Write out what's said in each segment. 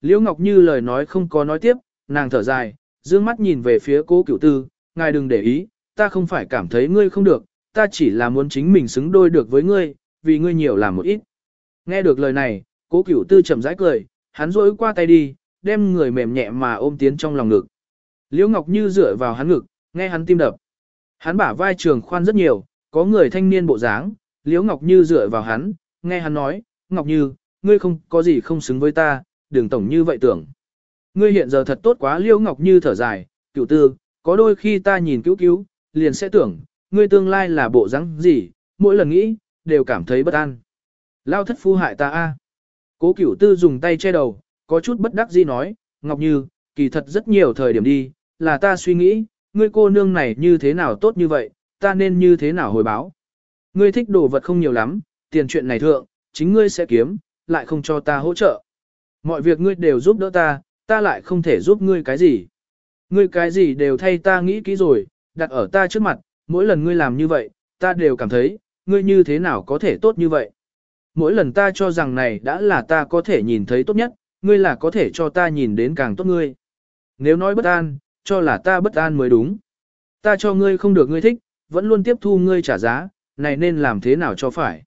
Liễu Ngọc Như lời nói không có nói tiếp, nàng thở dài, dương mắt nhìn về phía cố cửu tư, ngài đừng để ý, ta không phải cảm thấy ngươi không được, ta chỉ là muốn chính mình xứng đôi được với ngươi, vì ngươi nhiều làm một ít. Nghe được lời này, cố cửu tư chậm rãi cười, hắn rỗi qua tay đi, đem người mềm nhẹ mà ôm tiến trong lòng ngực. Liễu Ngọc Như dựa vào hắn ngực, nghe hắn tim đập. Hắn bả vai trường khoan rất nhiều, có người thanh niên bộ dáng, Liễu Ngọc Như dựa vào hắn, nghe hắn nói, Ngọc Như, ngươi không có gì không xứng với ta, đừng tổng như vậy tưởng. Ngươi hiện giờ thật tốt quá Liêu Ngọc Như thở dài, cửu tư, có đôi khi ta nhìn cứu cứu, liền sẽ tưởng, ngươi tương lai là bộ dáng gì, mỗi lần nghĩ, đều cảm thấy bất an. Lao thất phu hại ta a. Cố cửu tư dùng tay che đầu, có chút bất đắc dĩ nói, Ngọc Như, kỳ thật rất nhiều thời điểm đi, là ta suy nghĩ, ngươi cô nương này như thế nào tốt như vậy, ta nên như thế nào hồi báo. Ngươi thích đồ vật không nhiều lắm, tiền chuyện này thượng, chính ngươi sẽ kiếm, lại không cho ta hỗ trợ. Mọi việc ngươi đều giúp đỡ ta, ta lại không thể giúp ngươi cái gì. Ngươi cái gì đều thay ta nghĩ kỹ rồi, đặt ở ta trước mặt, mỗi lần ngươi làm như vậy, ta đều cảm thấy, ngươi như thế nào có thể tốt như vậy. Mỗi lần ta cho rằng này đã là ta có thể nhìn thấy tốt nhất, ngươi là có thể cho ta nhìn đến càng tốt ngươi. Nếu nói bất an, cho là ta bất an mới đúng. Ta cho ngươi không được ngươi thích, vẫn luôn tiếp thu ngươi trả giá, này nên làm thế nào cho phải.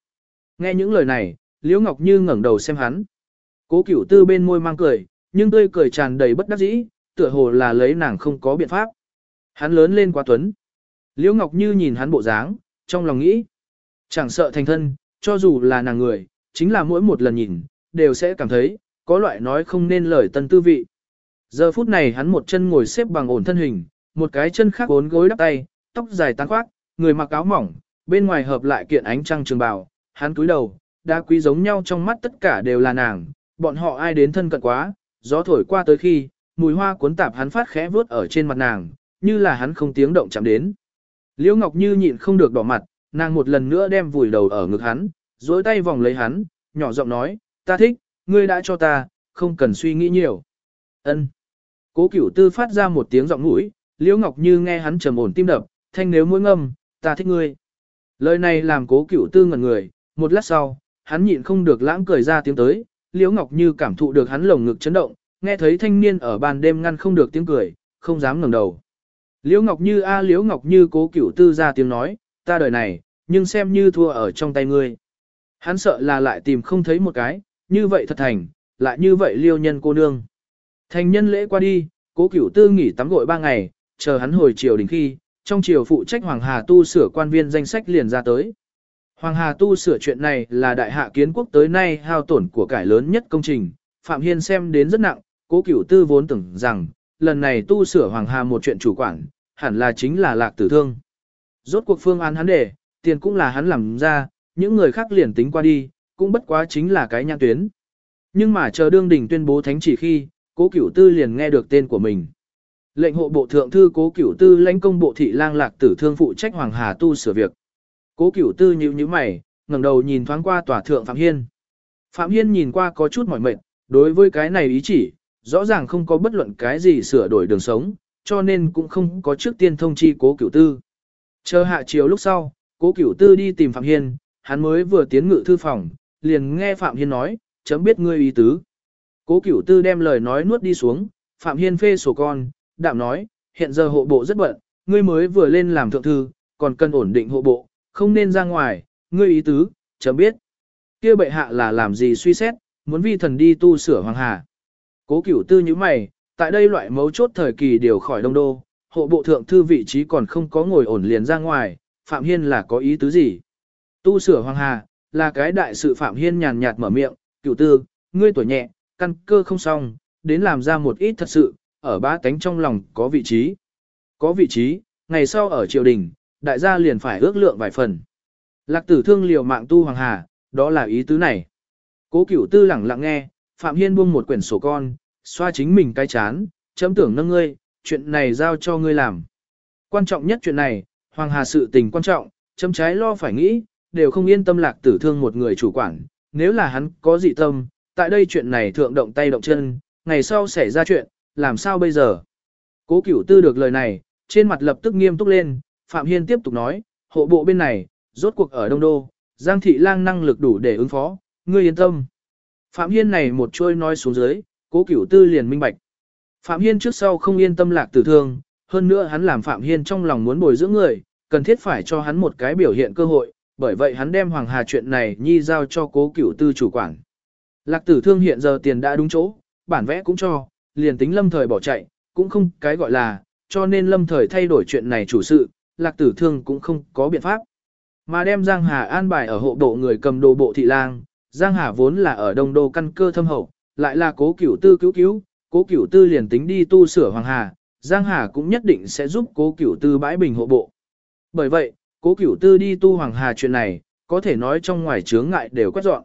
Nghe những lời này, Liễu Ngọc Như ngẩng đầu xem hắn. Cố cửu tư bên môi mang cười, nhưng tươi cười tràn đầy bất đắc dĩ, tựa hồ là lấy nàng không có biện pháp. Hắn lớn lên quá tuấn. Liễu Ngọc Như nhìn hắn bộ dáng, trong lòng nghĩ. Chẳng sợ thành thân, cho dù là nàng người, chính là mỗi một lần nhìn, đều sẽ cảm thấy, có loại nói không nên lời tân tư vị. Giờ phút này hắn một chân ngồi xếp bằng ổn thân hình, một cái chân khác bốn gối đắp tay, tóc dài tán khoác, người mặc áo mỏng, bên ngoài hợp lại kiện ánh trăng trường bào, hắn cúi đầu, đá quý giống nhau trong mắt tất cả đều là nàng, bọn họ ai đến thân cận quá, gió thổi qua tới khi, mùi hoa cuốn tạp hắn phát khẽ vướt ở trên mặt nàng, như là hắn không tiếng động chạm đến. Liễu Ngọc Như nhịn không được đỏ mặt, nàng một lần nữa đem vùi đầu ở ngực hắn, duỗi tay vòng lấy hắn, nhỏ giọng nói, ta thích, ngươi đã cho ta, không cần suy nghĩ nhiều. Ân. Cố Cửu Tư phát ra một tiếng giọng mũi, Liễu Ngọc Như nghe hắn trầm ổn tim đập, thanh nếu mũi ngâm, ta thích ngươi. Lời này làm Cố Cửu Tư ngẩn người, một lát sau, hắn nhịn không được lãng cười ra tiếng tới, Liễu Ngọc Như cảm thụ được hắn lồng ngực chấn động, nghe thấy thanh niên ở ban đêm ngăn không được tiếng cười, không dám ngẩng đầu. Liễu Ngọc Như a Liễu Ngọc Như Cố Cửu Tư ra tiếng nói, ta đời này, nhưng xem như thua ở trong tay ngươi. Hắn sợ là lại tìm không thấy một cái, như vậy thật thành, lại như vậy liêu nhân cô nương. Thành nhân lễ qua đi, cố cửu tư nghỉ tắm gội ba ngày, chờ hắn hồi chiều đình khi, trong chiều phụ trách Hoàng Hà tu sửa quan viên danh sách liền ra tới. Hoàng Hà tu sửa chuyện này là đại hạ kiến quốc tới nay hao tổn của cải lớn nhất công trình, Phạm Hiên xem đến rất nặng, cố cửu tư vốn tưởng rằng, lần này tu sửa Hoàng Hà một chuyện chủ quản, hẳn là chính là lạc tử thương. Rốt cuộc phương án hắn để, tiền cũng là hắn làm ra, những người khác liền tính qua đi, cũng bất quá chính là cái nhãn tuyến. Nhưng mà chờ đương đình tuyên bố thánh chỉ khi, cố cửu tư liền nghe được tên của mình. Lệnh hộ bộ thượng thư cố cửu tư lãnh công bộ thị lang lạc tử thương phụ trách Hoàng Hà tu sửa việc. Cố cửu tư nhíu nhíu mày, ngẩng đầu nhìn thoáng qua tòa thượng Phạm Hiên. Phạm Hiên nhìn qua có chút mỏi mệt, đối với cái này ý chỉ, rõ ràng không có bất luận cái gì sửa đổi đường sống, cho nên cũng không có trước tiên thông chi cố cửu tư. Chờ hạ chiều lúc sau, cố cửu tư đi tìm Phạm Hiên, hắn mới vừa tiến ngự thư phòng, liền nghe Phạm Hiên nói, chấm biết ngươi ý tứ. Cố cửu tư đem lời nói nuốt đi xuống, Phạm Hiên phê sổ con, đạm nói, hiện giờ hộ bộ rất bận, ngươi mới vừa lên làm thượng thư, còn cần ổn định hộ bộ, không nên ra ngoài, ngươi ý tứ, chấm biết. kia bệ hạ là làm gì suy xét, muốn vi thần đi tu sửa hoàng hà. Cố cửu tư như mày, tại đây loại mấu chốt thời kỳ điều khỏi đông đô, hộ bộ thượng thư vị trí còn không có ngồi ổn liền ra ngoài, Phạm Hiên là có ý tứ gì? Tu sửa hoàng hà, là cái đại sự Phạm Hiên nhàn nhạt mở miệng, cửu tư, ngươi tuổi nhẹ, căn cơ không xong, đến làm ra một ít thật sự, ở ba tánh trong lòng có vị trí. Có vị trí, ngày sau ở triều đình, đại gia liền phải ước lượng vài phần. Lạc tử thương liều mạng tu hoàng hà, đó là ý tứ này. Cố cửu tư lẳng lặng nghe, Phạm Hiên buông một quyển sổ con, xoa chính mình cái chán, chấm tưởng nâng ngươi, chuyện này giao cho ngươi làm. Quan trọng nhất chuyện này, hoàng hà sự tình quan trọng, chấm trái lo phải nghĩ, đều không yên tâm lạc tử thương một người chủ quản, nếu là hắn có dị tâm, tại đây chuyện này thượng động tay động chân, ngày sau xảy ra chuyện, làm sao bây giờ? Cố cửu tư được lời này, trên mặt lập tức nghiêm túc lên, Phạm Hiên tiếp tục nói, hộ bộ bên này, rốt cuộc ở Đông Đô, Giang Thị Lang năng lực đủ để ứng phó, ngươi yên tâm. Phạm Hiên này một trôi nói xuống dưới, Cố cửu tư liền minh bạch. Phạm Hiên trước sau không yên tâm lạc tử thương, hơn nữa hắn làm Phạm Hiên trong lòng muốn bồi dưỡng người, cần thiết phải cho hắn một cái biểu hiện cơ hội, bởi vậy hắn đem Hoàng Hà chuyện này nhi giao cho cố cửu tư chủ quản. Lạc tử thương hiện giờ tiền đã đúng chỗ, bản vẽ cũng cho, liền tính lâm thời bỏ chạy, cũng không cái gọi là, cho nên lâm thời thay đổi chuyện này chủ sự, lạc tử thương cũng không có biện pháp. Mà đem Giang Hà an bài ở hộ bộ người cầm đồ bộ thị lang, Giang Hà vốn là ở đông đô căn cơ thâm hậu, lại là cố cửu tư cứu cứu, cố cửu tư liền tính đi tu sửa Hoàng Hà, Giang Hà cũng nhất định sẽ giúp cố cửu tư bãi bình hộ bộ. Bởi vậy, cố cửu tư đi tu Hoàng Hà chuyện này, có thể nói trong ngoài chướng ngại đều quét dọn.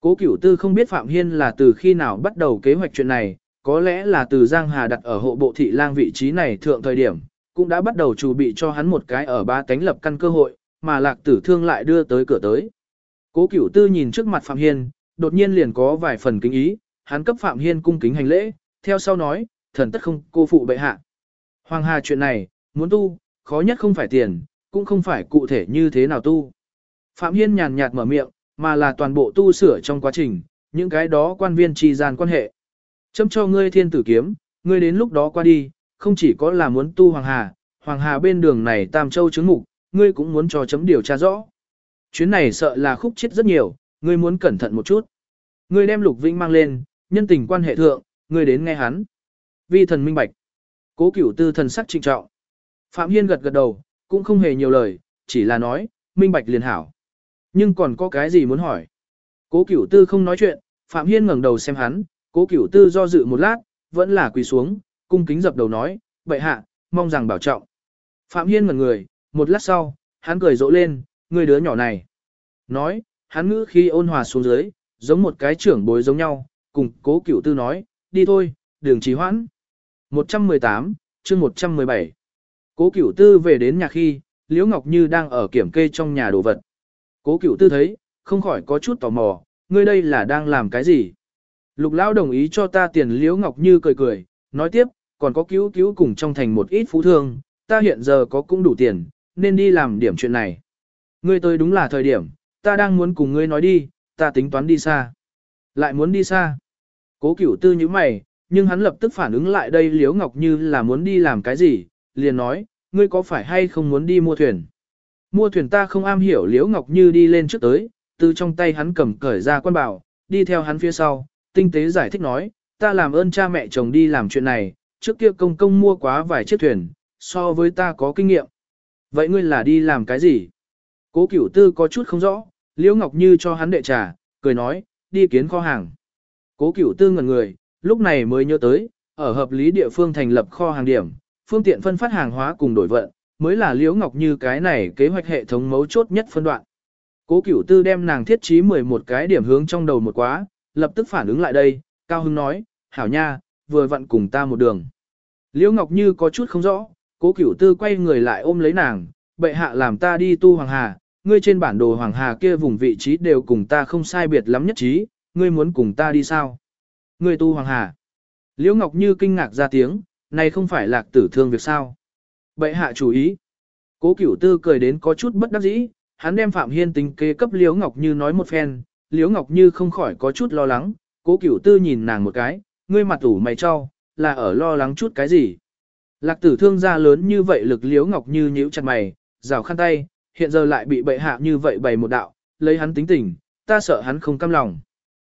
Cố cửu tư không biết Phạm Hiên là từ khi nào bắt đầu kế hoạch chuyện này, có lẽ là từ Giang Hà đặt ở hộ bộ thị lang vị trí này thượng thời điểm, cũng đã bắt đầu chuẩn bị cho hắn một cái ở ba cánh lập căn cơ hội, mà lạc tử thương lại đưa tới cửa tới. Cố cửu tư nhìn trước mặt Phạm Hiên, đột nhiên liền có vài phần kính ý, hắn cấp Phạm Hiên cung kính hành lễ, theo sau nói, thần tất không cô phụ bệ hạ. Hoàng Hà chuyện này, muốn tu, khó nhất không phải tiền, cũng không phải cụ thể như thế nào tu. Phạm Hiên nhàn nhạt mở miệng, mà là toàn bộ tu sửa trong quá trình, những cái đó quan viên trì gian quan hệ. Châm cho ngươi thiên tử kiếm, ngươi đến lúc đó qua đi, không chỉ có là muốn tu Hoàng Hà, Hoàng Hà bên đường này Tam Châu chứng mục, ngươi cũng muốn cho chấm điều tra rõ. Chuyến này sợ là khúc chết rất nhiều, ngươi muốn cẩn thận một chút. Ngươi đem Lục Vĩnh mang lên, nhân tình quan hệ thượng, ngươi đến nghe hắn. Vi thần minh bạch. Cố cửu tư thần sắc trịnh trọng. Phạm Hiên gật gật đầu, cũng không hề nhiều lời, chỉ là nói, minh bạch liền hảo. Nhưng còn có cái gì muốn hỏi? Cố cửu tư không nói chuyện, Phạm Hiên ngẩng đầu xem hắn, cố cửu tư do dự một lát, vẫn là quỳ xuống, cung kính dập đầu nói, bệ hạ, mong rằng bảo trọng. Phạm Hiên ngẩn người, một lát sau, hắn cười rộ lên, người đứa nhỏ này. Nói, hắn ngữ khi ôn hòa xuống dưới, giống một cái trưởng bối giống nhau, cùng cố cửu tư nói, đi thôi, đường trì hoãn. 118, chương 117. Cố cửu tư về đến nhà khi, Liễu Ngọc Như đang ở kiểm kê trong nhà đồ vật. Cố cửu tư thấy, không khỏi có chút tò mò, ngươi đây là đang làm cái gì? Lục Lão đồng ý cho ta tiền Liễu Ngọc Như cười cười, nói tiếp, còn có cứu cứu cùng trong thành một ít phú thương, ta hiện giờ có cũng đủ tiền, nên đi làm điểm chuyện này. Ngươi tới đúng là thời điểm, ta đang muốn cùng ngươi nói đi, ta tính toán đi xa. Lại muốn đi xa. Cố cửu tư như mày, nhưng hắn lập tức phản ứng lại đây Liễu Ngọc Như là muốn đi làm cái gì, liền nói, ngươi có phải hay không muốn đi mua thuyền? Mua thuyền ta không am hiểu Liễu Ngọc Như đi lên trước tới, từ trong tay hắn cầm cởi ra quan bảo, đi theo hắn phía sau, tinh tế giải thích nói, ta làm ơn cha mẹ chồng đi làm chuyện này, trước kia công công mua quá vài chiếc thuyền, so với ta có kinh nghiệm. Vậy ngươi là đi làm cái gì? Cố cửu tư có chút không rõ, Liễu Ngọc Như cho hắn đệ trà, cười nói, đi kiến kho hàng. Cố cửu tư ngẩn người, lúc này mới nhớ tới, ở hợp lý địa phương thành lập kho hàng điểm, phương tiện phân phát hàng hóa cùng đổi vận, mới là Liễu Ngọc Như cái này kế hoạch hệ thống mấu chốt nhất phân đoạn. Cố Cửu Tư đem nàng thiết trí 11 cái điểm hướng trong đầu một quá, lập tức phản ứng lại đây, Cao Hưng nói, hảo nha, vừa vặn cùng ta một đường. Liễu Ngọc Như có chút không rõ, Cố Cửu Tư quay người lại ôm lấy nàng, bệ hạ làm ta đi tu Hoàng Hà, ngươi trên bản đồ Hoàng Hà kia vùng vị trí đều cùng ta không sai biệt lắm nhất trí, ngươi muốn cùng ta đi sao? Ngươi tu Hoàng Hà. Liễu Ngọc Như kinh ngạc ra tiếng, này không phải lạc tử thương việc sao. Bệ hạ chủ ý. Cố cửu tư cười đến có chút bất đắc dĩ, hắn đem Phạm Hiên tính kế cấp Liễu Ngọc Như nói một phen, Liễu Ngọc Như không khỏi có chút lo lắng, cố cửu tư nhìn nàng một cái, ngươi mặt ủ mày cho, là ở lo lắng chút cái gì. Lạc tử thương gia lớn như vậy lực liếu Ngọc Như nhíu chặt mày, rào khăn tay, hiện giờ lại bị bệ hạ như vậy bày một đạo, lấy hắn tính tình, ta sợ hắn không cam lòng.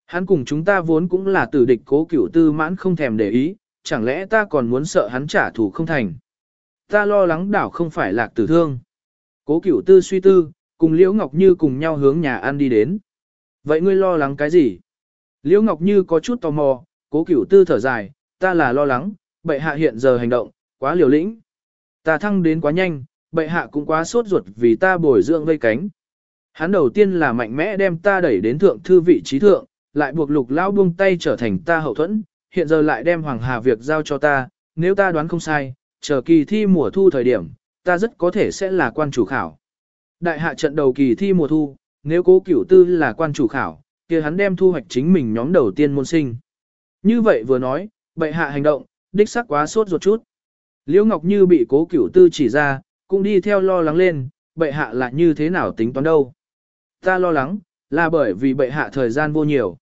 Hắn cùng chúng ta vốn cũng là tử địch cố cửu tư mãn không thèm để ý, chẳng lẽ ta còn muốn sợ hắn trả thù không thành. Ta lo lắng đảo không phải lạc tử thương. Cố cửu tư suy tư, cùng Liễu Ngọc Như cùng nhau hướng nhà ăn đi đến. Vậy ngươi lo lắng cái gì? Liễu Ngọc Như có chút tò mò, cố cửu tư thở dài, ta là lo lắng, bệ hạ hiện giờ hành động, quá liều lĩnh. Ta thăng đến quá nhanh, bệ hạ cũng quá sốt ruột vì ta bồi dưỡng vây cánh. Hắn đầu tiên là mạnh mẽ đem ta đẩy đến thượng thư vị trí thượng, lại buộc lục lao buông tay trở thành ta hậu thuẫn, hiện giờ lại đem Hoàng Hà việc giao cho ta, nếu ta đoán không sai, chờ kỳ thi mùa thu thời điểm, ta rất có thể sẽ là quan chủ khảo. Đại hạ trận đầu kỳ thi mùa thu, nếu cố cửu tư là quan chủ khảo, kia hắn đem thu hoạch chính mình nhóm đầu tiên môn sinh. Như vậy vừa nói, bệ hạ hành động, đích xác quá sốt ruột chút. Liễu Ngọc Như bị cố cửu tư chỉ ra, cũng đi theo lo lắng lên, bệ hạ là như thế nào tính toán đâu. Ta lo lắng, là bởi vì bệ hạ thời gian vô nhiều.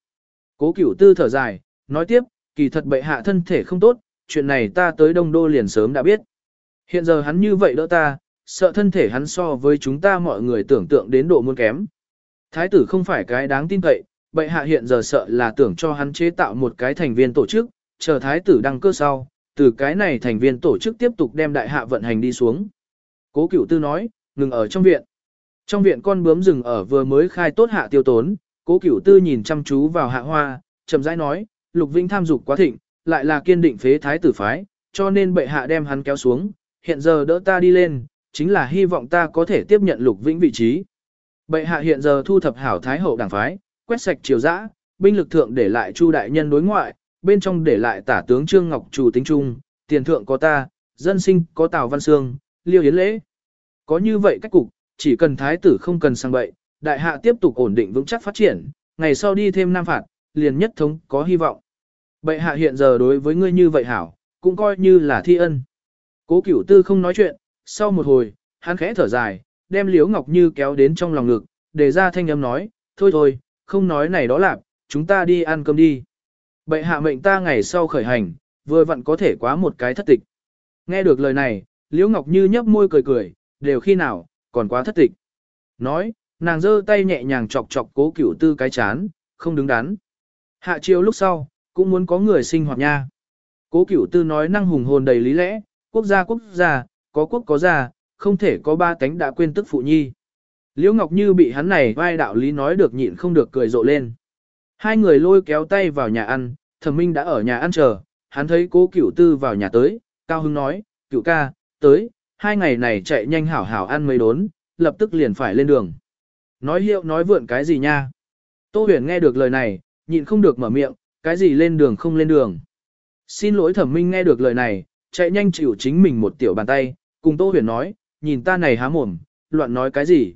Cố cửu tư thở dài, nói tiếp, kỳ thật bệ hạ thân thể không tốt, chuyện này ta tới Đông Đô liền sớm đã biết. Hiện giờ hắn như vậy đỡ ta, sợ thân thể hắn so với chúng ta mọi người tưởng tượng đến độ muôn kém. Thái tử không phải cái đáng tin cậy, bệ hạ hiện giờ sợ là tưởng cho hắn chế tạo một cái thành viên tổ chức, chờ thái tử đăng cơ sau, từ cái này thành viên tổ chức tiếp tục đem đại hạ vận hành đi xuống. Cố cửu tư nói, ngừng ở trong viện. Trong viện con bướm rừng ở vừa mới khai tốt hạ tiêu tốn, cố cửu tư nhìn chăm chú vào hạ hoa, chậm rãi nói, lục vĩnh tham dục quá thịnh, lại là kiên định phế thái tử phái, cho nên bệ hạ đem hắn kéo xuống, hiện giờ đỡ ta đi lên, chính là hy vọng ta có thể tiếp nhận lục vĩnh vị trí. Bệ hạ hiện giờ thu thập hảo thái hậu đảng phái, quét sạch triều dã, binh lực thượng để lại chu đại nhân đối ngoại, bên trong để lại tả tướng Trương Ngọc chủ tính trung, tiền thượng có ta, dân sinh có Tào Văn Sương, Liêu Yến Lễ. Có như vậy cách cục, chỉ cần thái tử không cần sang bậy, đại hạ tiếp tục ổn định vững chắc phát triển, ngày sau đi thêm nam phạt, liền nhất thống có hy vọng. Bệ hạ hiện giờ đối với ngươi như vậy hảo, cũng coi như là thi ân. Cố cửu tư không nói chuyện, sau một hồi, hắn khẽ thở dài, đem Liễu Ngọc Như kéo đến trong lòng ngực, để ra thanh âm nói, thôi thôi, không nói này đó lạc, chúng ta đi ăn cơm đi. Bệ hạ mệnh ta ngày sau khởi hành, vừa vặn có thể quá một cái thất tịch. Nghe được lời này, Liễu Ngọc Như nhấp môi cười cười, đều khi nào, còn quá thất tịch. Nói, nàng giơ tay nhẹ nhàng chọc chọc cố cửu tư cái chán, không đứng đắn. Hạ chiều lúc sau, cũng muốn có người sinh hoạt nha. Cố cửu tư nói năng hùng hồn đầy lý lẽ, quốc gia quốc gia, có quốc có gia, không thể có ba cánh đã quên tức phụ nhi. Liễu Ngọc Như bị hắn này vai đạo lý nói được nhịn không được cười rộ lên. Hai người lôi kéo tay vào nhà ăn, thẩm minh đã ở nhà ăn chờ, hắn thấy cố cửu tư vào nhà tới, cao hưng nói, cửu ca, tới, hai ngày này chạy nhanh hảo hảo ăn mấy đốn, lập tức liền phải lên đường. Nói hiệu nói vượn cái gì nha? Tô huyền nghe được lời này, nhịn không được mở miệng, cái gì lên đường không lên đường. Xin lỗi thẩm minh nghe được lời này, chạy nhanh chịu chính mình một tiểu bàn tay, cùng Tô huyền nói, nhìn ta này há mồm, loạn nói cái gì?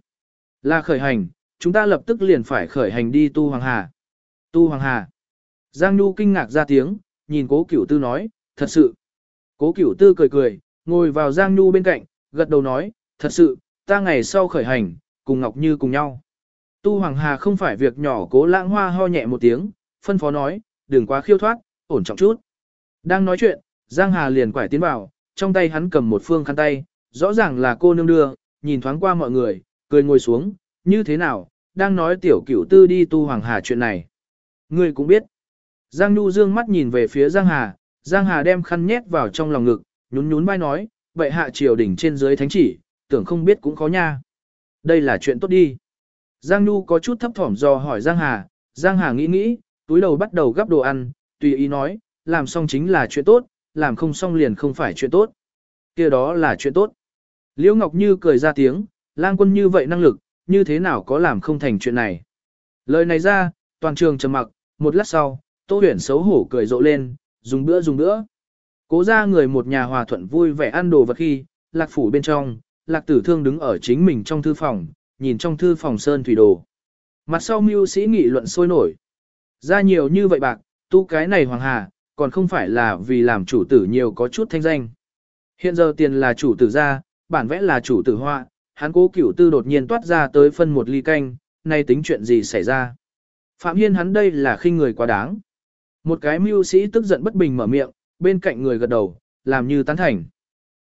Là khởi hành, chúng ta lập tức liền phải khởi hành đi tu Hoàng Hà. Tu Hoàng Hà. Giang Nhu kinh ngạc ra tiếng, nhìn cố cửu tư nói, thật sự. Cố cửu tư cười cười, ngồi vào Giang Nhu bên cạnh, gật đầu nói, thật sự, ta ngày sau khởi hành, cùng Ngọc Như cùng nhau. Tu Hoàng Hà không phải việc nhỏ cố lãng hoa ho nhẹ một tiếng, phân phó nói, đừng quá khiêu thoát, ổn trọng chút. Đang nói chuyện, Giang Hà liền quải tiến vào, trong tay hắn cầm một phương khăn tay, rõ ràng là cô nương đưa, nhìn thoáng qua mọi người, cười ngồi xuống, như thế nào, đang nói tiểu cửu tư đi tu Hoàng Hà chuyện này. Ngươi cũng biết. Giang Nhu dương mắt nhìn về phía Giang Hà, Giang Hà đem khăn nhét vào trong lòng ngực, nhún nhún vai nói, vậy hạ triều đỉnh trên dưới thánh chỉ, tưởng không biết cũng khó nha. Đây là chuyện tốt đi. Giang Nhu có chút thấp thỏm do hỏi Giang Hà, Giang Hà nghĩ nghĩ, túi đầu bắt đầu gắp đồ ăn, tùy ý nói, làm xong chính là chuyện tốt, làm không xong liền không phải chuyện tốt. kia đó là chuyện tốt. Liễu Ngọc Như cười ra tiếng, lang quân như vậy năng lực, như thế nào có làm không thành chuyện này. Lời này ra, toàn trường trầm mặc, một lát sau, Tô Huyền xấu hổ cười rộ lên, dùng bữa dùng bữa. Cố ra người một nhà hòa thuận vui vẻ ăn đồ vật khi, lạc phủ bên trong, lạc tử thương đứng ở chính mình trong thư phòng, nhìn trong thư phòng sơn thủy đồ. Mặt sau mưu sĩ nghị luận sôi nổi. Ra nhiều như vậy bạc, tu cái này hoàng hà, còn không phải là vì làm chủ tử nhiều có chút thanh danh. Hiện giờ tiền là chủ tử ra, bản vẽ là chủ tử họa, hắn cố cửu tư đột nhiên toát ra tới phân một ly canh, nay tính chuyện gì xảy ra. Phạm Hiên hắn đây là khinh người quá đáng. Một cái mưu sĩ tức giận bất bình mở miệng, bên cạnh người gật đầu, làm như tán thành.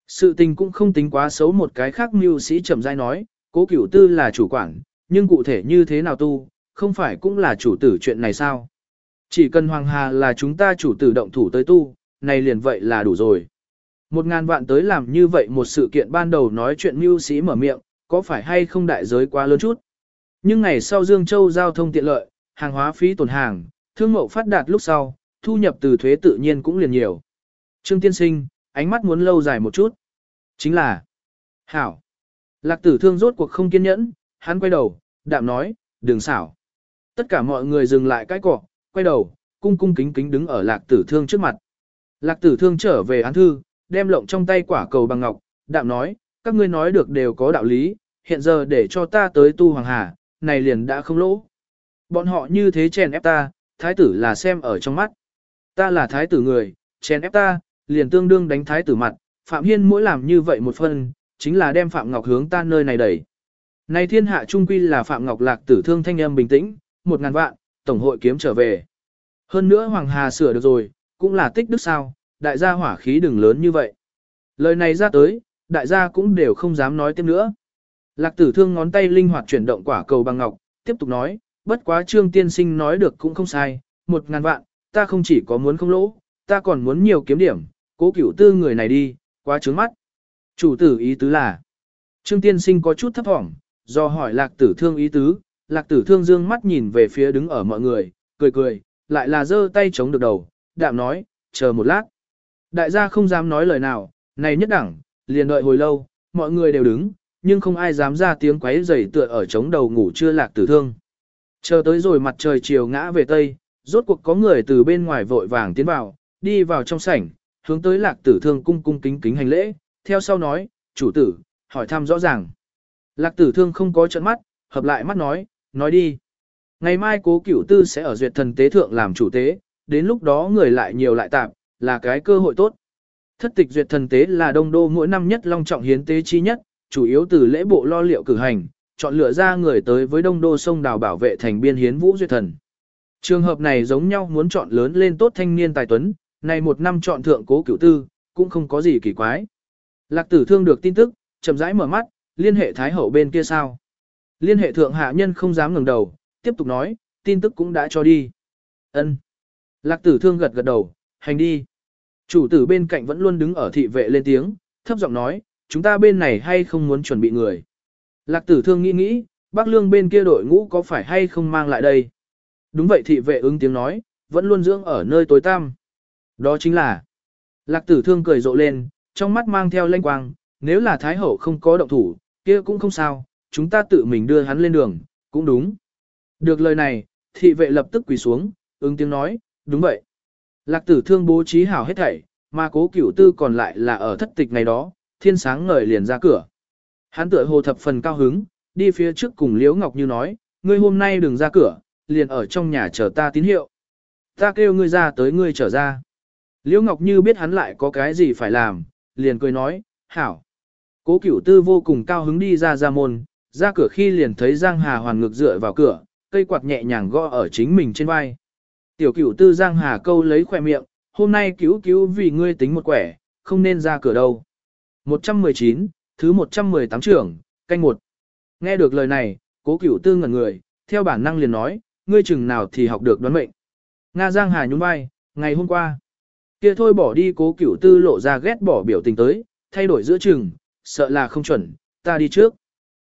Sự tình cũng không tính quá xấu một cái khác mưu sĩ chậm rãi nói, cố cửu tư là chủ quản, nhưng cụ thể như thế nào tu, không phải cũng là chủ tử chuyện này sao? Chỉ cần Hoàng Hà là chúng ta chủ tử động thủ tới tu, này liền vậy là đủ rồi. Một ngàn vạn tới làm như vậy một sự kiện ban đầu nói chuyện mưu sĩ mở miệng, có phải hay không đại giới quá lớn chút? Nhưng ngày sau Dương Châu giao thông tiện lợi, hàng hóa phí tổn hàng, thương mậu phát đạt lúc sau, thu nhập từ thuế tự nhiên cũng liền nhiều. Trương tiên sinh, ánh mắt muốn lâu dài một chút. Chính là, hảo. Lạc tử thương rốt cuộc không kiên nhẫn, hắn quay đầu, đạm nói, đừng xảo. Tất cả mọi người dừng lại cái cỏ, quay đầu, cung cung kính kính đứng ở lạc tử thương trước mặt. Lạc tử thương trở về án thư, đem lộng trong tay quả cầu bằng ngọc, đạm nói, các ngươi nói được đều có đạo lý, hiện giờ để cho ta tới tu hoàng hà, này liền đã không lỗ. Bọn họ như thế chèn ép ta, thái tử là xem ở trong mắt. Ta là thái tử người, chèn ép ta, liền tương đương đánh thái tử mặt, Phạm Hiên mỗi làm như vậy một phần, chính là đem Phạm Ngọc hướng ta nơi này đẩy. Này thiên hạ trung quy là Phạm Ngọc lạc tử thương thanh âm bình tĩnh, một ngàn vạn, tổng hội kiếm trở về. Hơn nữa Hoàng Hà sửa được rồi, cũng là tích đức sao, đại gia hỏa khí đừng lớn như vậy. Lời này ra tới, đại gia cũng đều không dám nói thêm nữa. Lạc tử thương ngón tay linh hoạt chuyển động quả cầu bằng ngọc, tiếp tục nói, bất quá trương tiên sinh nói được cũng không sai, một ngàn vạn, ta không chỉ có muốn không lỗ, ta còn muốn nhiều kiếm điểm, cố cửu tư người này đi, quá trướng mắt. Chủ tử ý tứ là, trương tiên sinh có chút thấp thỏm, do hỏi lạc tử thương ý tứ, lạc tử thương dương mắt nhìn về phía đứng ở mọi người, cười cười, lại là giơ tay chống được đầu, đạm nói, chờ một lát. Đại gia không dám nói lời nào, này nhất đẳng, liền đợi hồi lâu, mọi người đều đứng, nhưng không ai dám ra tiếng quấy rầy tựa ở chống đầu ngủ chưa lạc tử thương. Chờ tới rồi mặt trời chiều ngã về tây, rốt cuộc có người từ bên ngoài vội vàng tiến vào, đi vào trong sảnh, hướng tới lạc tử thương cung cung kính kính hành lễ, theo sau nói, chủ tử, hỏi thăm rõ ràng. Lạc tử thương không có trận mắt, hợp lại mắt nói, nói đi. Ngày mai cố cửu tư sẽ ở duyệt thần tế thượng làm chủ tế, đến lúc đó người lại nhiều lại tạm, là cái cơ hội tốt. Thất tịch duyệt thần tế là đông đô mỗi năm nhất long trọng hiến tế chi nhất, chủ yếu từ lễ bộ lo liệu cử hành, chọn lựa ra người tới với đông đô sông đào bảo vệ thành biên hiến vũ duyệt thần. Trường hợp này giống nhau muốn chọn lớn lên tốt thanh niên tài tuấn, này một năm chọn thượng cố cửu tư, cũng không có gì kỳ quái. Lạc tử thương được tin tức, chậm rãi mở mắt, liên hệ thái hậu bên kia sao. Liên hệ thượng hạ nhân không dám ngẩng đầu, tiếp tục nói, tin tức cũng đã cho đi. Ân. Lạc tử thương gật gật đầu, hành đi. Chủ tử bên cạnh vẫn luôn đứng ở thị vệ lên tiếng, thấp giọng nói, chúng ta bên này hay không muốn chuẩn bị người. Lạc tử thương nghĩ nghĩ, bác lương bên kia đội ngũ có phải hay không mang lại đây. Đúng vậy thị vệ ứng tiếng nói, vẫn luôn dưỡng ở nơi tối tăm. Đó chính là, lạc tử thương cười rộ lên, trong mắt mang theo lanh quang, nếu là Thái Hậu không có động thủ, kia cũng không sao, chúng ta tự mình đưa hắn lên đường, cũng đúng. Được lời này, thị vệ lập tức quỳ xuống, ứng tiếng nói, đúng vậy. Lạc tử thương bố trí hảo hết thảy, mà cố cửu tư còn lại là ở thất tịch ngày đó, thiên sáng ngời liền ra cửa. Hắn tựa hồ thập phần cao hứng, đi phía trước cùng Liễu Ngọc Như nói, ngươi hôm nay đừng ra cửa, liền ở trong nhà chờ ta tín hiệu. Ta kêu ngươi ra tới ngươi trở ra. Liễu Ngọc Như biết hắn lại có cái gì phải làm, liền cười nói, hảo. Cố cửu tư vô cùng cao hứng đi ra ra môn, ra cửa khi liền thấy Giang Hà hoàn ngực dựa vào cửa, cây quạt nhẹ nhàng gõ ở chính mình trên vai. Tiểu cửu tư Giang Hà câu lấy khỏe miệng, hôm nay cứu cứu vì ngươi tính một quẻ, không nên ra cửa đâu. 119, thứ 118 trưởng, canh một. Nghe được lời này, cố cửu tư ngẩn người, theo bản năng liền nói, ngươi chừng nào thì học được đoán mệnh. Nga Giang Hà nhún vai, ngày hôm qua. Kia thôi bỏ đi cố cửu tư lộ ra ghét bỏ biểu tình tới, thay đổi giữa chừng, sợ là không chuẩn, ta đi trước.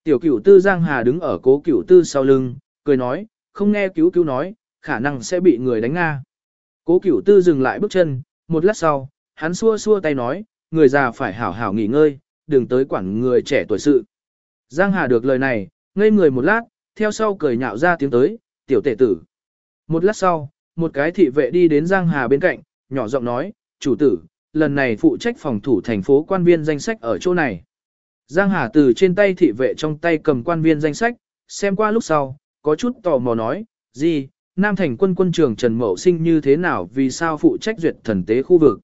Tiểu cửu tư Giang Hà đứng ở cố cửu tư sau lưng, cười nói, không nghe cứu cứu nói, khả năng sẽ bị người đánh Nga. Cố cửu tư dừng lại bước chân, một lát sau, hắn xua xua tay nói, người già phải hảo hảo nghỉ ngơi, đừng tới quản người trẻ tuổi sự. Giang Hà được lời này, ngây người một lát, theo sau cười nhạo ra tiếng tới, tiểu tể tử. Một lát sau, một cái thị vệ đi đến Giang Hà bên cạnh, nhỏ giọng nói, chủ tử, lần này phụ trách phòng thủ thành phố quan viên danh sách ở chỗ này. Giang Hà từ trên tay thị vệ trong tay cầm quan viên danh sách, xem qua lúc sau, có chút tò mò nói, gì, Nam thành quân quân trưởng Trần Mậu Sinh như thế nào vì sao phụ trách duyệt thần tế khu vực.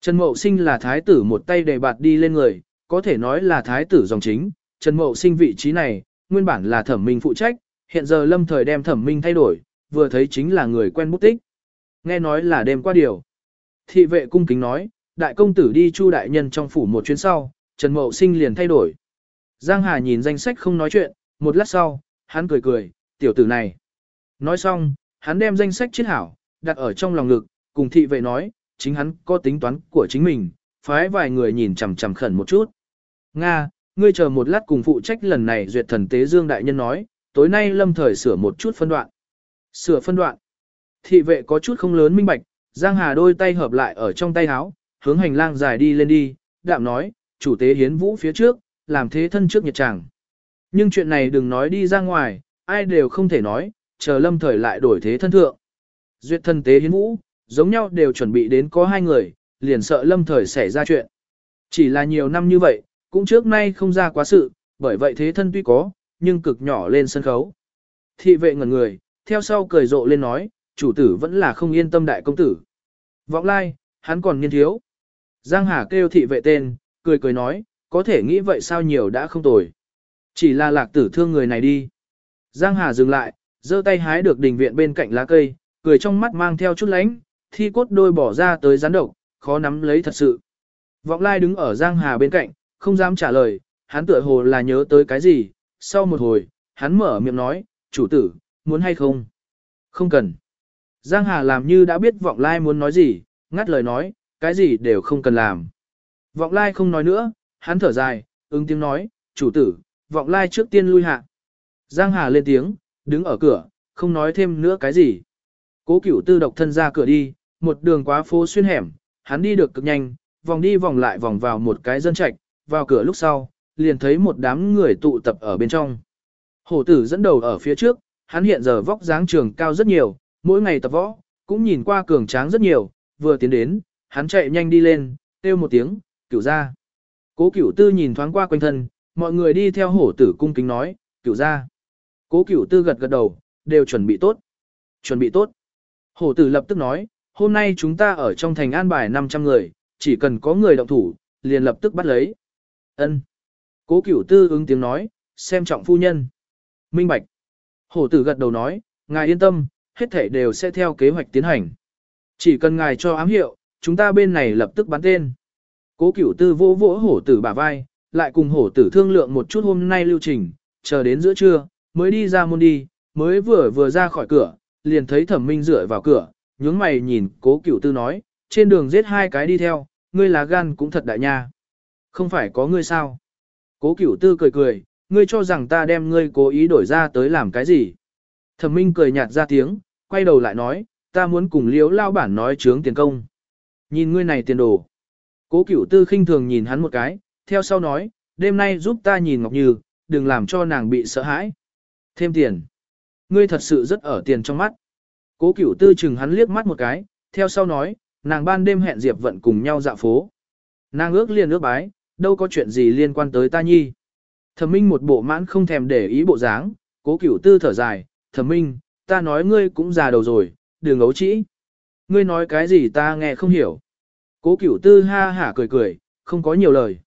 Trần Mậu Sinh là thái tử một tay đề bạt đi lên người, có thể nói là thái tử dòng chính. Trần Mậu Sinh vị trí này, nguyên bản là thẩm minh phụ trách, hiện giờ lâm thời đem thẩm minh thay đổi, vừa thấy chính là người quen bút tích. Nghe nói là đêm qua điều. Thị vệ cung kính nói, đại công tử đi chu đại nhân trong phủ một chuyến sau, Trần Mậu Sinh liền thay đổi. Giang Hà nhìn danh sách không nói chuyện, một lát sau, hắn cười cười, tiểu tử này. Nói xong, hắn đem danh sách chiết hảo, đặt ở trong lòng ngực, cùng thị vệ nói, chính hắn có tính toán của chính mình, phái vài người nhìn chằm chằm khẩn một chút. Nga, ngươi chờ một lát cùng phụ trách lần này duyệt thần tế Dương Đại Nhân nói, tối nay lâm thời sửa một chút phân đoạn. Sửa phân đoạn. Thị vệ có chút không lớn minh bạch, Giang Hà đôi tay hợp lại ở trong tay áo, hướng hành lang dài đi lên đi, đạm nói, chủ tế hiến vũ phía trước, làm thế thân trước nhiệt chàng. Nhưng chuyện này đừng nói đi ra ngoài, ai đều không thể nói, chờ lâm thời lại đổi thế thân thượng. Duyệt thân tế hiến vũ, giống nhau đều chuẩn bị đến có hai người, liền sợ lâm thời xảy ra chuyện. Chỉ là nhiều năm như vậy, cũng trước nay không ra quá sự, bởi vậy thế thân tuy có, nhưng cực nhỏ lên sân khấu. Thị vệ ngẩn người, theo sau cười rộ lên nói, chủ tử vẫn là không yên tâm đại công tử. Vọng lai, hắn còn nghiên thiếu. Giang Hà kêu thị vệ tên, cười cười nói, có thể nghĩ vậy sao nhiều đã không tồi. Chỉ là lạc tử thương người này đi. Giang Hà dừng lại, giơ tay hái được đình viện bên cạnh lá cây, cười trong mắt mang theo chút lánh, thi cốt đôi bỏ ra tới rắn độc, khó nắm lấy thật sự. Vọng Lai đứng ở Giang Hà bên cạnh, không dám trả lời, hắn tựa hồ là nhớ tới cái gì, sau một hồi, hắn mở miệng nói, chủ tử, muốn hay không? Không cần. Giang Hà làm như đã biết Vọng Lai muốn nói gì, ngắt lời nói, cái gì đều không cần làm. Vọng Lai không nói nữa, hắn thở dài, ứng tiếng nói, chủ tử, Vọng Lai trước tiên lui hạ. Giang Hà lên tiếng, đứng ở cửa, không nói thêm nữa cái gì. Cố cửu tư độc thân ra cửa đi, một đường quá phố xuyên hẻm, hắn đi được cực nhanh, vòng đi vòng lại vòng vào một cái dân trạch, vào cửa lúc sau, liền thấy một đám người tụ tập ở bên trong. Hổ tử dẫn đầu ở phía trước, hắn hiện giờ vóc dáng trường cao rất nhiều, mỗi ngày tập võ, cũng nhìn qua cường tráng rất nhiều, vừa tiến đến, hắn chạy nhanh đi lên, kêu một tiếng, cửu ra. Cố cửu tư nhìn thoáng qua quanh thân, mọi người đi theo hổ tử cung kính nói, cửu ra. Cố cửu tư gật gật đầu, đều chuẩn bị tốt. Chuẩn bị tốt. Hổ tử lập tức nói, hôm nay chúng ta ở trong thành an bài 500 người, chỉ cần có người động thủ, liền lập tức bắt lấy. Ân. Cố cửu tư ứng tiếng nói, xem trọng phu nhân. Minh bạch. Hổ tử gật đầu nói, ngài yên tâm, hết thảy đều sẽ theo kế hoạch tiến hành. Chỉ cần ngài cho ám hiệu, chúng ta bên này lập tức bắn tên. Cố cửu tư vỗ vỗ hổ tử bả vai, lại cùng hổ tử thương lượng một chút hôm nay lưu trình, chờ đến giữa trưa, mới đi ra môn đi, mới vừa vừa ra khỏi cửa, liền thấy thẩm minh rửa vào cửa, nhướng mày nhìn cố cửu tư nói, trên đường giết hai cái đi theo, ngươi là gan cũng thật đại nha. Không phải có ngươi sao? Cố cửu tư cười cười, ngươi cho rằng ta đem ngươi cố ý đổi ra tới làm cái gì? Thẩm minh cười nhạt ra tiếng, quay đầu lại nói, ta muốn cùng liếu lao bản nói chướng tiền công. Nhìn ngươi này tiền đồ. Cố cửu tư khinh thường nhìn hắn một cái, theo sau nói, đêm nay giúp ta nhìn Ngọc Như, đừng làm cho nàng bị sợ hãi. Thêm tiền. Ngươi thật sự rất ở tiền trong mắt. Cố cửu tư chừng hắn liếc mắt một cái, theo sau nói, nàng ban đêm hẹn Diệp Vận cùng nhau dạo phố. Nàng ước liền ước bái, đâu có chuyện gì liên quan tới ta nhi. Thẩm Minh một bộ mãn không thèm để ý bộ dáng, cố cửu tư thở dài, Thẩm Minh, ta nói ngươi cũng già đầu rồi, đừng ấu trĩ. Ngươi nói cái gì ta nghe không hiểu. Cố cửu tư ha hả cười cười, không có nhiều lời.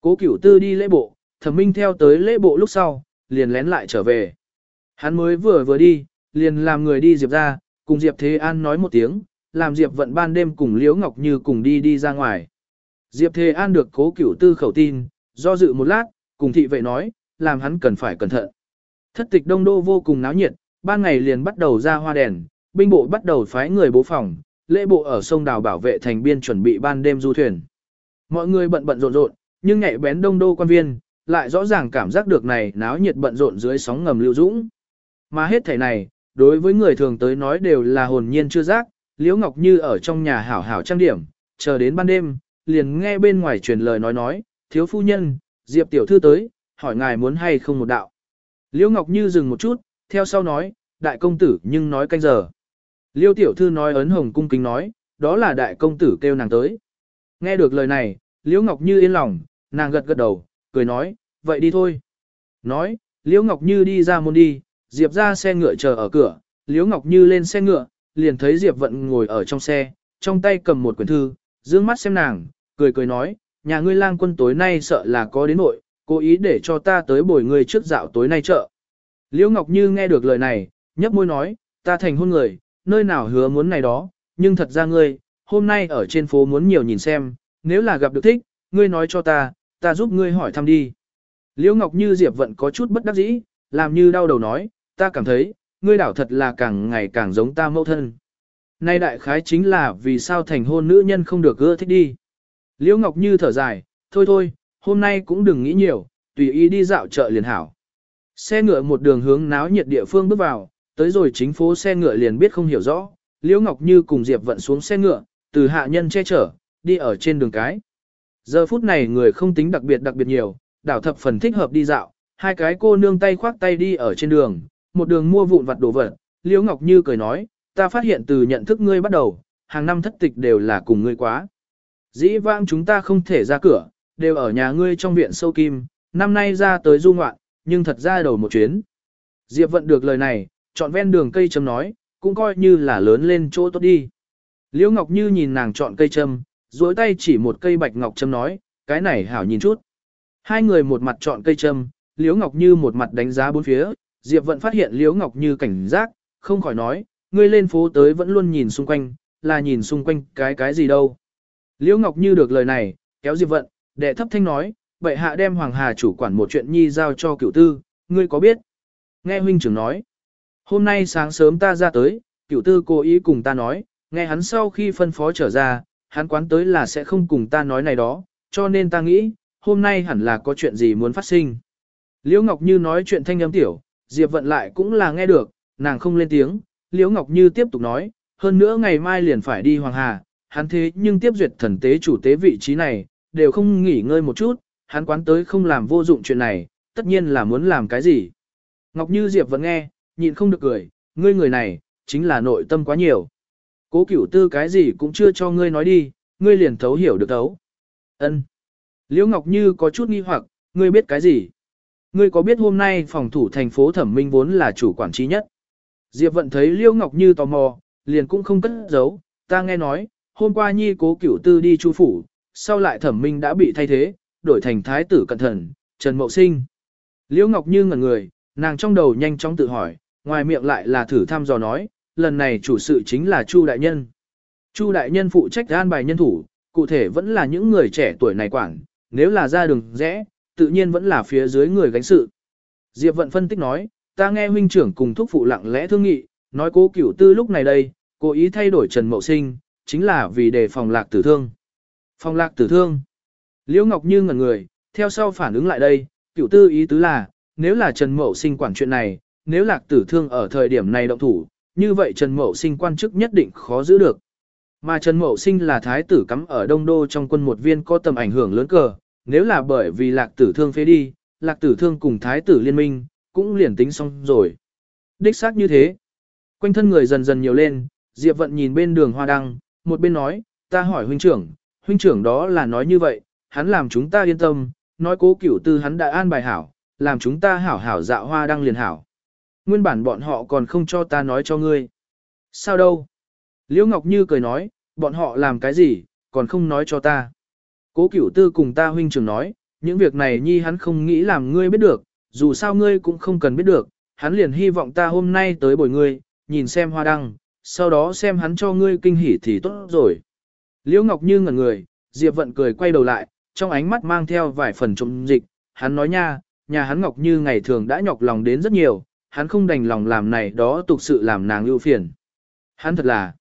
Cố cửu tư đi lễ bộ, Thẩm Minh theo tới lễ bộ lúc sau, liền lén lại trở về. Hắn mới vừa vừa đi, liền làm người đi Diệp ra, cùng Diệp Thế An nói một tiếng, làm Diệp vận ban đêm cùng Liễu Ngọc Như cùng đi đi ra ngoài. Diệp Thế An được cố cửu tư khẩu tin, do dự một lát, cùng thị vệ nói, làm hắn cần phải cẩn thận. Thất tịch đông đô vô cùng náo nhiệt, ban ngày liền bắt đầu ra hoa đèn, binh bộ bắt đầu phái người bố phòng, lễ bộ ở sông đào bảo vệ thành biên chuẩn bị ban đêm du thuyền. Mọi người bận bận rộn rộn, nhưng nhạy bén đông đô quan viên, lại rõ ràng cảm giác được này náo nhiệt bận rộn dưới sóng ngầm lưu dũng. Mà hết thể này, đối với người thường tới nói đều là hồn nhiên chưa giác, Liễu Ngọc Như ở trong nhà hảo hảo trang điểm, chờ đến ban đêm, liền nghe bên ngoài truyền lời nói nói, thiếu phu nhân, Diệp tiểu thư tới, hỏi ngài muốn hay không một đạo. Liễu Ngọc Như dừng một chút, theo sau nói, đại công tử nhưng nói canh giờ. Liêu tiểu thư nói ấn hồng cung kính nói, đó là đại công tử kêu nàng tới. Nghe được lời này, Liễu Ngọc Như yên lòng, nàng gật gật đầu, cười nói, vậy đi thôi. Nói, Liễu Ngọc Như đi ra môn đi, Diệp ra xe ngựa chờ ở cửa, Liễu Ngọc Như lên xe ngựa, liền thấy Diệp Vận ngồi ở trong xe, trong tay cầm một quyển thư, dương mắt xem nàng, cười cười nói, nhà ngươi lang quân tối nay sợ là có đến nội, cố ý để cho ta tới bồi ngươi trước dạo tối nay chợ. Liễu Ngọc Như nghe được lời này, nhấp môi nói, ta thành hôn người, nơi nào hứa muốn này đó, nhưng thật ra ngươi, hôm nay ở trên phố muốn nhiều nhìn xem, nếu là gặp được thích, ngươi nói cho ta, ta giúp ngươi hỏi thăm đi. Liễu Ngọc Như Diệp Vận có chút bất đắc dĩ, làm như đau đầu nói, ta cảm thấy, ngươi đảo thật là càng ngày càng giống ta mẫu thân. Nay đại khái chính là vì sao thành hôn nữ nhân không được ưa thích đi. Liễu Ngọc Như thở dài, thôi thôi, hôm nay cũng đừng nghĩ nhiều, tùy ý đi dạo chợ liền hảo. Xe ngựa một đường hướng náo nhiệt địa phương bước vào, tới rồi chính phố xe ngựa liền biết không hiểu rõ, Liễu Ngọc Như cùng Diệp vận xuống xe ngựa, từ hạ nhân che chở, đi ở trên đường cái. Giờ phút này người không tính đặc biệt đặc biệt nhiều, đảo thập phần thích hợp đi dạo, hai cái cô nương tay khoác tay đi ở trên đường, một đường mua vụn vặt đồ vật, Liễu Ngọc Như cười nói, ta phát hiện từ nhận thức ngươi bắt đầu, hàng năm thất tịch đều là cùng ngươi quá. Dĩ vãng chúng ta không thể ra cửa, đều ở nhà ngươi trong viện sâu kim, năm nay ra tới du ngoạn, nhưng thật ra đầu một chuyến. Diệp vận được lời này, chọn ven đường cây châm nói, cũng coi như là lớn lên chỗ tốt đi. Liễu Ngọc Như nhìn nàng chọn cây châm, duỗi tay chỉ một cây bạch ngọc châm nói, cái này hảo nhìn chút. Hai người một mặt chọn cây châm, Liễu Ngọc Như một mặt đánh giá bốn phía, Diệp Vận phát hiện Liễu Ngọc Như cảnh giác, không khỏi nói, ngươi lên phố tới vẫn luôn nhìn xung quanh, là nhìn xung quanh cái cái gì đâu. Liễu Ngọc Như được lời này, kéo Diệp Vận, đệ thấp thanh nói, bệ hạ đem Hoàng Hà chủ quản một chuyện nhi giao cho cựu tư, ngươi có biết? Nghe huynh trưởng nói, hôm nay sáng sớm ta ra tới, cựu tư cố ý cùng ta nói, nghe hắn sau khi phân phó trở ra, hắn quán tới là sẽ không cùng ta nói này đó, cho nên ta nghĩ, hôm nay hẳn là có chuyện gì muốn phát sinh. Liễu Ngọc Như nói chuyện thanh âm tiểu, Diệp Vận lại cũng là nghe được, nàng không lên tiếng, Liễu Ngọc Như tiếp tục nói, hơn nữa ngày mai liền phải đi Hoàng Hà, hắn thế nhưng tiếp duyệt thần tế chủ tế vị trí này, đều không nghỉ ngơi một chút, hắn quán tới không làm vô dụng chuyện này, tất nhiên là muốn làm cái gì. Ngọc Như Diệp Vận nghe, nhịn không được cười, ngươi người này, chính là nội tâm quá nhiều. Cố cửu tư cái gì cũng chưa cho ngươi nói đi, ngươi liền thấu hiểu được thấu. Ân. Liễu Ngọc Như có chút nghi hoặc, ngươi biết cái gì? Ngươi có biết hôm nay phòng thủ thành phố Thẩm Minh vốn là chủ quản trí nhất? Diệp Vận thấy Liễu Ngọc Như tò mò, liền cũng không cất giấu, ta nghe nói, hôm qua Nhi cố cửu tư đi chu phủ, sau lại Thẩm Minh đã bị thay thế, đổi thành thái tử cẩn thận, Trần Mậu Sinh. Liễu Ngọc Như ngẩn người, nàng trong đầu nhanh chóng tự hỏi, ngoài miệng lại là thử thăm dò nói, lần này chủ sự chính là Chu đại nhân. Chu đại nhân phụ trách an bài nhân thủ, cụ thể vẫn là những người trẻ tuổi này quản, nếu là ra đường rẽ, tự nhiên vẫn là phía dưới người gánh sự. Diệp Vận phân tích nói, ta nghe huynh trưởng cùng thúc phụ lặng lẽ thương nghị, nói cố cửu tư lúc này đây, cố ý thay đổi Trần Mậu Sinh, chính là vì đề phòng lạc tử thương. Phòng lạc tử thương. Liễu Ngọc Như ngẩn người, theo sau phản ứng lại đây, cửu tư ý tứ là, nếu là Trần Mậu Sinh quản chuyện này, nếu lạc tử thương ở thời điểm này động thủ, như vậy Trần Mậu Sinh quan chức nhất định khó giữ được. Mà Trần Mậu Sinh là thái tử cắm ở Đông Đô trong quân một viên có tầm ảnh hưởng lớn cờ, nếu là bởi vì lạc tử thương phế đi, lạc tử thương cùng thái tử liên minh, cũng liền tính xong rồi. Đích xác như thế. Quanh thân người dần dần nhiều lên, Diệp Vận nhìn bên đường hoa đăng, một bên nói, ta hỏi huynh trưởng, huynh trưởng đó là nói như vậy, hắn làm chúng ta yên tâm, nói cố cửu tư hắn đã an bài hảo, làm chúng ta hảo hảo dạo hoa đăng liền hảo. Nguyên bản bọn họ còn không cho ta nói cho ngươi. Sao đâu? Liễu Ngọc Như cười nói, bọn họ làm cái gì, còn không nói cho ta. Cố cửu tư cùng ta huynh trưởng nói, những việc này nhi hắn không nghĩ làm ngươi biết được, dù sao ngươi cũng không cần biết được, hắn liền hy vọng ta hôm nay tới bồi ngươi, nhìn xem hoa đăng, sau đó xem hắn cho ngươi kinh hỉ thì tốt rồi. Liễu Ngọc Như ngẩn người, Diệp Vận cười quay đầu lại, trong ánh mắt mang theo vài phần trộm dịch, hắn nói nha, nhà hắn Ngọc Như ngày thường đã nhọc lòng đến rất nhiều, hắn không đành lòng làm này đó tục sự làm nàng ưu phiền. Hắn thật là,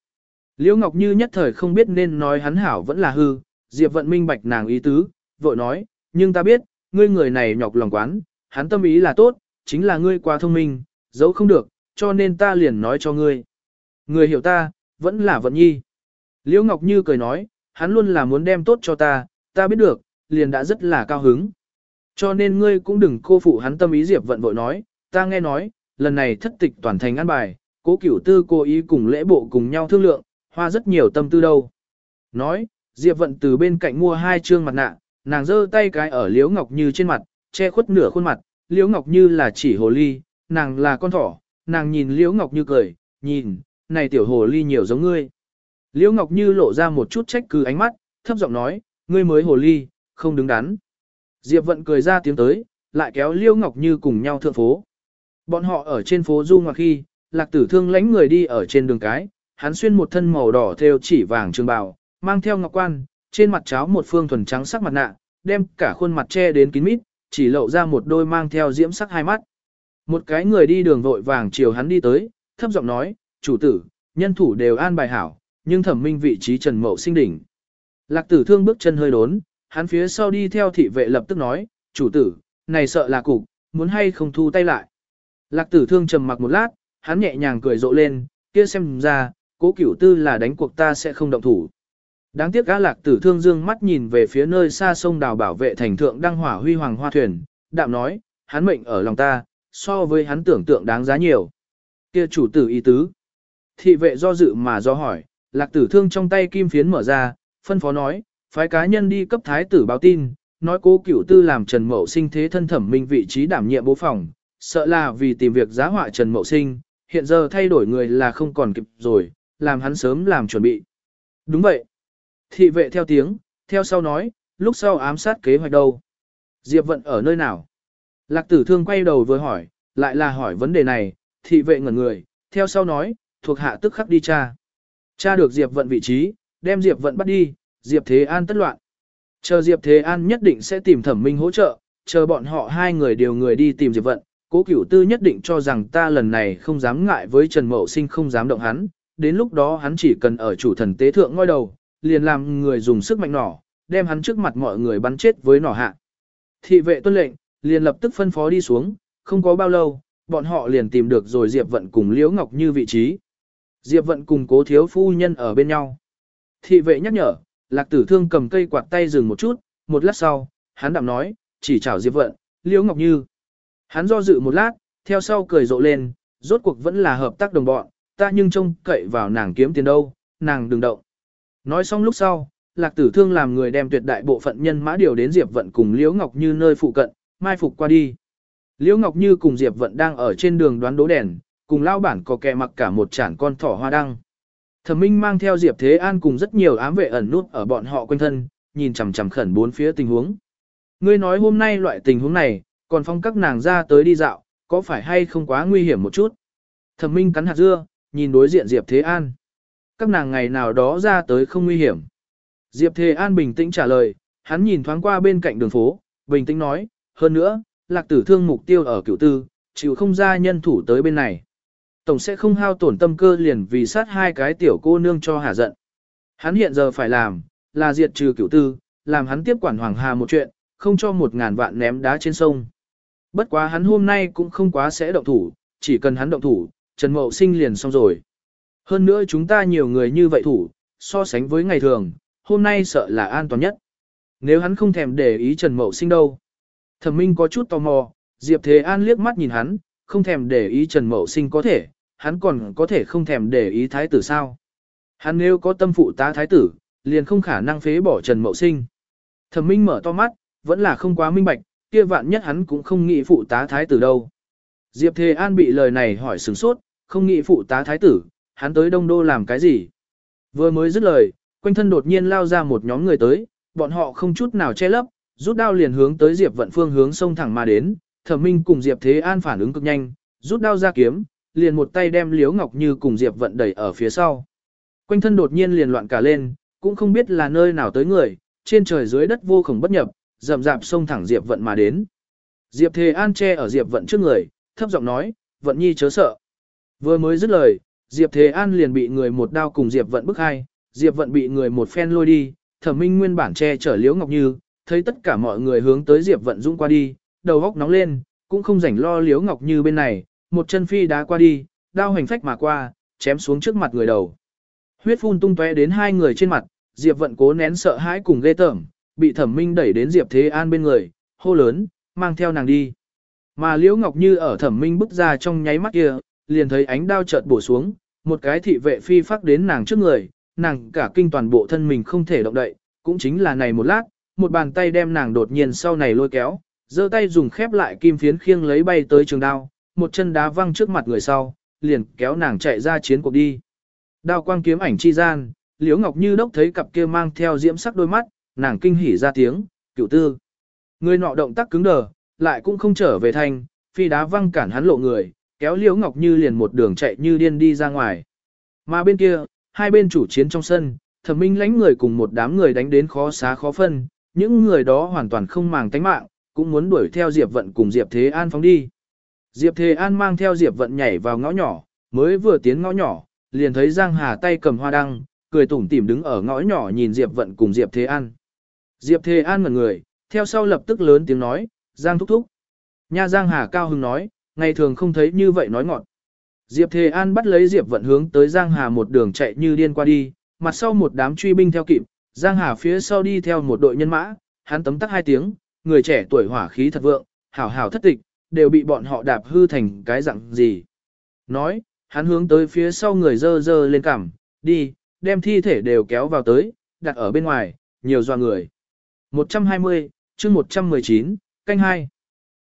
Liễu Ngọc Như nhất thời không biết nên nói hắn hảo vẫn là hư, Diệp Vận minh bạch nàng ý tứ, vội nói, nhưng ta biết, ngươi người này nhọc lòng quán, hắn tâm ý là tốt, chính là ngươi quá thông minh, giấu không được, cho nên ta liền nói cho ngươi. Người hiểu ta, vẫn là Vận Nhi. Liễu Ngọc Như cười nói, hắn luôn là muốn đem tốt cho ta, ta biết được, liền đã rất là cao hứng. Cho nên ngươi cũng đừng cô phụ hắn tâm ý Diệp Vận vội nói, ta nghe nói, lần này thất tịch toàn thành ăn bài, cố cửu tư cố ý cùng lễ bộ cùng nhau thương lượng, hoa rất nhiều tâm tư đâu. Nói, Diệp Vận từ bên cạnh mua hai trương mặt nạ, nàng giơ tay cái ở Liễu Ngọc Như trên mặt, che khuất nửa khuôn mặt, Liễu Ngọc Như là chỉ hồ ly, nàng là con thỏ, nàng nhìn Liễu Ngọc Như cười, nhìn, này tiểu hồ ly nhiều giống ngươi. Liễu Ngọc Như lộ ra một chút trách cứ ánh mắt, thấp giọng nói, ngươi mới hồ ly, không đứng đắn. Diệp Vận cười ra tiếng tới, lại kéo Liễu Ngọc Như cùng nhau thượng phố. Bọn họ ở trên phố du ngoạc khi, lạc tử thương lánh người đi ở trên đường cái, hắn xuyên một thân màu đỏ theo chỉ vàng trường bào, mang theo ngọc quan, trên mặt cháo một phương thuần trắng sắc mặt nạ, đem cả khuôn mặt che đến kín mít, chỉ lộ ra một đôi mang theo diễm sắc hai mắt. Một cái người đi đường vội vàng chiều hắn đi tới, thấp giọng nói, chủ tử, nhân thủ đều an bài hảo, nhưng thẩm minh vị trí trần mậu sinh đỉnh. Lạc tử thương bước chân hơi đốn, hắn phía sau đi theo thị vệ lập tức nói, chủ tử, này sợ là cục, muốn hay không thu tay lại. Lạc tử thương trầm mặc một lát, hắn nhẹ nhàng cười rộ lên, kia xem ra, cố cửu tư là đánh cuộc ta sẽ không động thủ. Đáng tiếc gã lạc tử thương dương mắt nhìn về phía nơi xa sông đào bảo vệ thành thượng đăng hỏa huy hoàng hoa thuyền, đạm nói, hắn mệnh ở lòng ta, so với hắn tưởng tượng đáng giá nhiều. Kia chủ tử ý tứ. Thị vệ do dự mà do hỏi, lạc tử thương trong tay kim phiến mở ra, phân phó nói, phái cá nhân đi cấp thái tử báo tin, nói cố cửu tư làm Trần Mậu Sinh thế thân thẩm minh vị trí đảm nhiệm bố phòng, sợ là vì tìm việc giá họa Trần Mậu Sinh, hiện giờ thay đổi người là không còn kịp rồi, làm hắn sớm làm chuẩn bị. Đúng vậy. Thị vệ theo tiếng, theo sau nói, lúc sau ám sát kế hoạch đâu? Diệp vận ở nơi nào? Lạc tử thương quay đầu vừa hỏi, lại là hỏi vấn đề này, thị vệ ngẩn người, theo sau nói, thuộc hạ tức khắc đi tra. Cha được Diệp Vận vị trí, đem Diệp Vận bắt đi, Diệp Thế An tất loạn. Chờ Diệp Thế An nhất định sẽ tìm thẩm minh hỗ trợ, chờ bọn họ hai người đều người đi tìm Diệp Vận. Cố cửu tư nhất định cho rằng ta lần này không dám ngại với Trần Mậu Sinh không dám động hắn, đến lúc đó hắn chỉ cần ở chủ thần tế thượng ngôi đầu, liền làm người dùng sức mạnh nỏ, đem hắn trước mặt mọi người bắn chết với nỏ hạ. Thị vệ tuân lệnh, liền lập tức phân phó đi xuống, không có bao lâu, bọn họ liền tìm được rồi Diệp Vận cùng Liễu Ngọc Như vị trí. Diệp Vận cùng cố thiếu phu nhân ở bên nhau. Thị vệ nhắc nhở, lạc tử thương cầm cây quạt tay dừng một chút, một lát sau, hắn đạm nói, chỉ chào Diệp Vận, Liễu Ngọc Như. Hắn do dự một lát, theo sau cười rộ lên, rốt cuộc vẫn là hợp tác đồng bọn, ta nhưng trông cậy vào nàng kiếm tiền đâu, nàng đừng động. Nói xong lúc sau, lạc tử thương làm người đem tuyệt đại bộ phận nhân mã điều đến Diệp Vận cùng Liễu Ngọc Như nơi phụ cận, mai phục qua đi. Liễu Ngọc Như cùng Diệp Vận đang ở trên đường đoán đố đèn, cùng lao bản có kẻ mặc cả một chản con thỏ hoa đăng. Thẩm Minh mang theo Diệp Thế An cùng rất nhiều ám vệ ẩn nút ở bọn họ quanh thân, nhìn chằm chằm khẩn bốn phía tình huống. Ngươi nói hôm nay loại tình huống này, còn phong các nàng ra tới đi dạo, có phải hay không quá nguy hiểm một chút? Thẩm Minh cắn hạt dưa, nhìn đối diện Diệp Thế An. Các nàng ngày nào đó ra tới không nguy hiểm. Diệp Thề An bình tĩnh trả lời, hắn nhìn thoáng qua bên cạnh đường phố, bình tĩnh nói, hơn nữa, lạc tử thương mục tiêu ở cửu tư, chịu không ra nhân thủ tới bên này. Tổng sẽ không hao tổn tâm cơ liền vì sát hai cái tiểu cô nương cho hà giận. Hắn hiện giờ phải làm, là diệt trừ cửu tư, làm hắn tiếp quản Hoàng Hà một chuyện, không cho một ngàn vạn ném đá trên sông. Bất quá hắn hôm nay cũng không quá sẽ động thủ, chỉ cần hắn động thủ, Trần Mậu Sinh liền xong rồi. Hơn nữa chúng ta nhiều người như vậy thủ, so sánh với ngày thường, hôm nay sợ là an toàn nhất. Nếu hắn không thèm để ý Trần Mậu Sinh đâu. Thẩm Minh có chút tò mò, Diệp Thế An liếc mắt nhìn hắn, không thèm để ý Trần Mậu Sinh có thể, hắn còn có thể không thèm để ý thái tử sao. Hắn nếu có tâm phụ tá thái tử, liền không khả năng phế bỏ Trần Mậu Sinh. Thẩm Minh mở to mắt, vẫn là không quá minh bạch, kia vạn nhất hắn cũng không nghĩ phụ tá thái tử đâu. Diệp Thế An bị lời này hỏi sửng sốt, không nghĩ phụ tá thái tử, hắn tới Đông Đô làm cái gì? Vừa mới dứt lời, quanh thân đột nhiên lao ra một nhóm người tới, bọn họ không chút nào che lấp, rút đao liền hướng tới Diệp Vận Phương hướng sông thẳng mà đến, Thẩm Minh cùng Diệp Thế An phản ứng cực nhanh, rút đao ra kiếm, liền một tay đem Liễu Ngọc Như cùng Diệp Vận đẩy ở phía sau. Quanh thân đột nhiên liền loạn cả lên, cũng không biết là nơi nào tới người, trên trời dưới đất vô cùng bất nhập, rậm rạp sông thẳng Diệp Vận mà đến. Diệp Thế An che ở Diệp Vận trước người, thấp giọng nói, Vận Nhi chớ sợ. Vừa mới dứt lời, Diệp Thế An liền bị người một đao cùng Diệp Vận bức hai, Diệp Vận bị người một phen lôi đi, Thẩm Minh nguyên bản che chở Liễu Ngọc Như, thấy tất cả mọi người hướng tới Diệp Vận dũng qua đi, đầu góc nóng lên, cũng không rảnh lo Liễu Ngọc Như bên này, một chân phi đá qua đi, đao hành phách mà qua, chém xuống trước mặt người đầu. Huyết phun tung tóe đến hai người trên mặt, Diệp Vận cố nén sợ hãi cùng ghê tởm, bị Thẩm Minh đẩy đến Diệp Thế An bên người, hô lớn, mang theo nàng đi. Mà Liễu Ngọc Như ở Thẩm Minh bước ra trong nháy mắt kia, liền thấy ánh đao chợt bổ xuống, một cái thị vệ phi phát đến nàng trước người, nàng cả kinh toàn bộ thân mình không thể động đậy, cũng chính là này một lát, một bàn tay đem nàng đột nhiên sau này lôi kéo, giơ tay dùng khép lại kim phiến khiêng lấy bay tới trường đao, một chân đá văng trước mặt người sau, liền kéo nàng chạy ra chiến cuộc đi. Đao quang kiếm ảnh chi gian, Liễu Ngọc Như đốc thấy cặp kia mang theo diễm sắc đôi mắt, nàng kinh hỉ ra tiếng, cửu tư. Người nọ động tác cứng đờ, lại cũng không trở về thành, phi đá văng cản hắn lộ người, kéo Liễu Ngọc Như liền một đường chạy như điên đi ra ngoài. Mà bên kia, hai bên chủ chiến trong sân, thẩm minh lãnh người cùng một đám người đánh đến khó xá khó phân, những người đó hoàn toàn không màng tánh mạng, cũng muốn đuổi theo Diệp Vận cùng Diệp Thế An phóng đi. Diệp Thế An mang theo Diệp Vận nhảy vào ngõ nhỏ, mới vừa tiến ngõ nhỏ, liền thấy Giang Hà tay cầm hoa đăng, cười tủm tỉm đứng ở ngõ nhỏ nhìn Diệp Vận cùng Diệp Thế An. Diệp Thế An ngẩn người, theo sau lập tức lớn tiếng nói, Giang thúc thúc. Nha Giang Hà cao hưng nói, ngày thường không thấy như vậy nói ngọn. Diệp Thề An bắt lấy Diệp Vận hướng tới Giang Hà một đường chạy như điên qua đi, mặt sau một đám truy binh theo kịp, Giang Hà phía sau đi theo một đội nhân mã, hắn tấm tắc hai tiếng, người trẻ tuổi hỏa khí thật vượng, hảo hảo thất tịch, đều bị bọn họ đạp hư thành cái dạng gì. Nói, hắn hướng tới phía sau người dơ dơ lên cằm, đi, đem thi thể đều kéo vào tới, đặt ở bên ngoài, nhiều doa người. 120, chương 119, canh 2.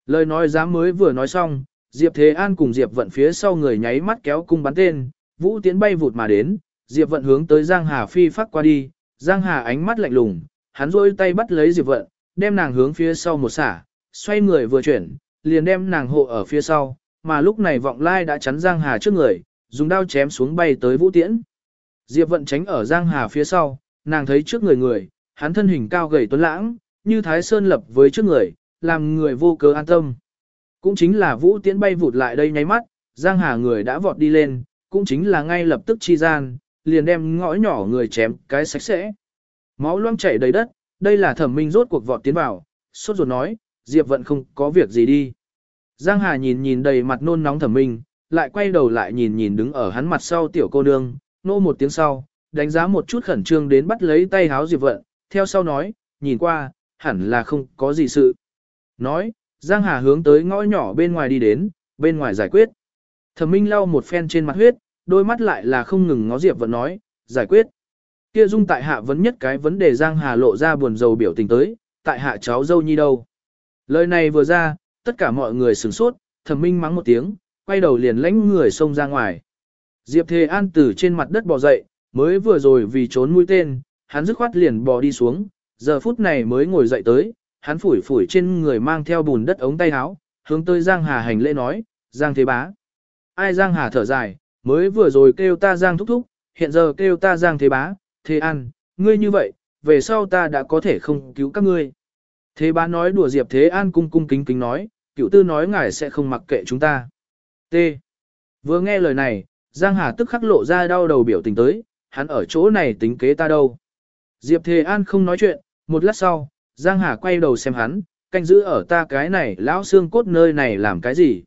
Lời nói dám mới vừa nói xong, Diệp Thế An cùng Diệp Vận phía sau người nháy mắt kéo cung bắn tên, vũ tiến bay vụt mà đến, Diệp Vận hướng tới Giang Hà phi phát qua đi, Giang Hà ánh mắt lạnh lùng, hắn rôi tay bắt lấy Diệp Vận, đem nàng hướng phía sau một xả, xoay người vừa chuyển, liền đem nàng hộ ở phía sau, mà lúc này vọng lai đã chắn Giang Hà trước người, dùng đao chém xuống bay tới vũ tiễn. Diệp vận tránh ở Giang Hà phía sau, nàng thấy trước người người, hắn thân hình cao gầy tuấn lãng, như thái sơn lập với trước người, làm người vô cớ an tâm. Cũng chính là vũ tiễn bay vụt lại đây nháy mắt, Giang Hà người đã vọt đi lên, cũng chính là ngay lập tức chi gian, liền đem ngõ nhỏ người chém cái sạch sẽ. Máu loang chảy đầy đất, đây là thẩm minh rốt cuộc vọt tiến vào, sốt ruột nói, Diệp vận không có việc gì đi. Giang Hà nhìn nhìn đầy mặt nôn nóng thẩm minh, lại quay đầu lại nhìn nhìn đứng ở hắn mặt sau tiểu cô nương, nô một tiếng sau, đánh giá một chút khẩn trương đến bắt lấy tay háo Diệp vận, theo sau nói, nhìn qua, hẳn là không có gì sự. Nói, Giang Hà hướng tới ngõ nhỏ bên ngoài đi đến, bên ngoài giải quyết. Thẩm Minh lau một phen trên mặt huyết, đôi mắt lại là không ngừng ngó Diệp Vận nói, giải quyết. Kia dung tại hạ vấn nhất cái vấn đề Giang Hà lộ ra buồn rầu biểu tình tới, tại hạ cháu dâu nhi đâu. Lời này vừa ra, tất cả mọi người sửng sốt, Thẩm Minh mắng một tiếng, quay đầu liền lãnh người xông ra ngoài. Diệp Thề An từ trên mặt đất bò dậy, mới vừa rồi vì trốn mũi tên, hắn dứt khoát liền bò đi xuống, giờ phút này mới ngồi dậy tới, hắn phủi phủi trên người mang theo bùn đất ống tay áo, hướng tới Giang Hà hành lễ nói, Giang Thế Bá. Ai Giang Hà thở dài, mới vừa rồi kêu ta Giang Thúc Thúc, hiện giờ kêu ta Giang Thế Bá, Thế An, ngươi như vậy, về sau ta đã có thể không cứu các ngươi. Thế Bá nói đùa Diệp Thế An cung cung kính kính nói, cựu tư nói ngài sẽ không mặc kệ chúng ta. T. Vừa nghe lời này, Giang Hà tức khắc lộ ra đau đầu biểu tình tới, hắn ở chỗ này tính kế ta đâu. Diệp Thế An không nói chuyện, một lát sau, Giang Hà quay đầu xem hắn, canh giữ ở ta cái này lão xương cốt nơi này làm cái gì.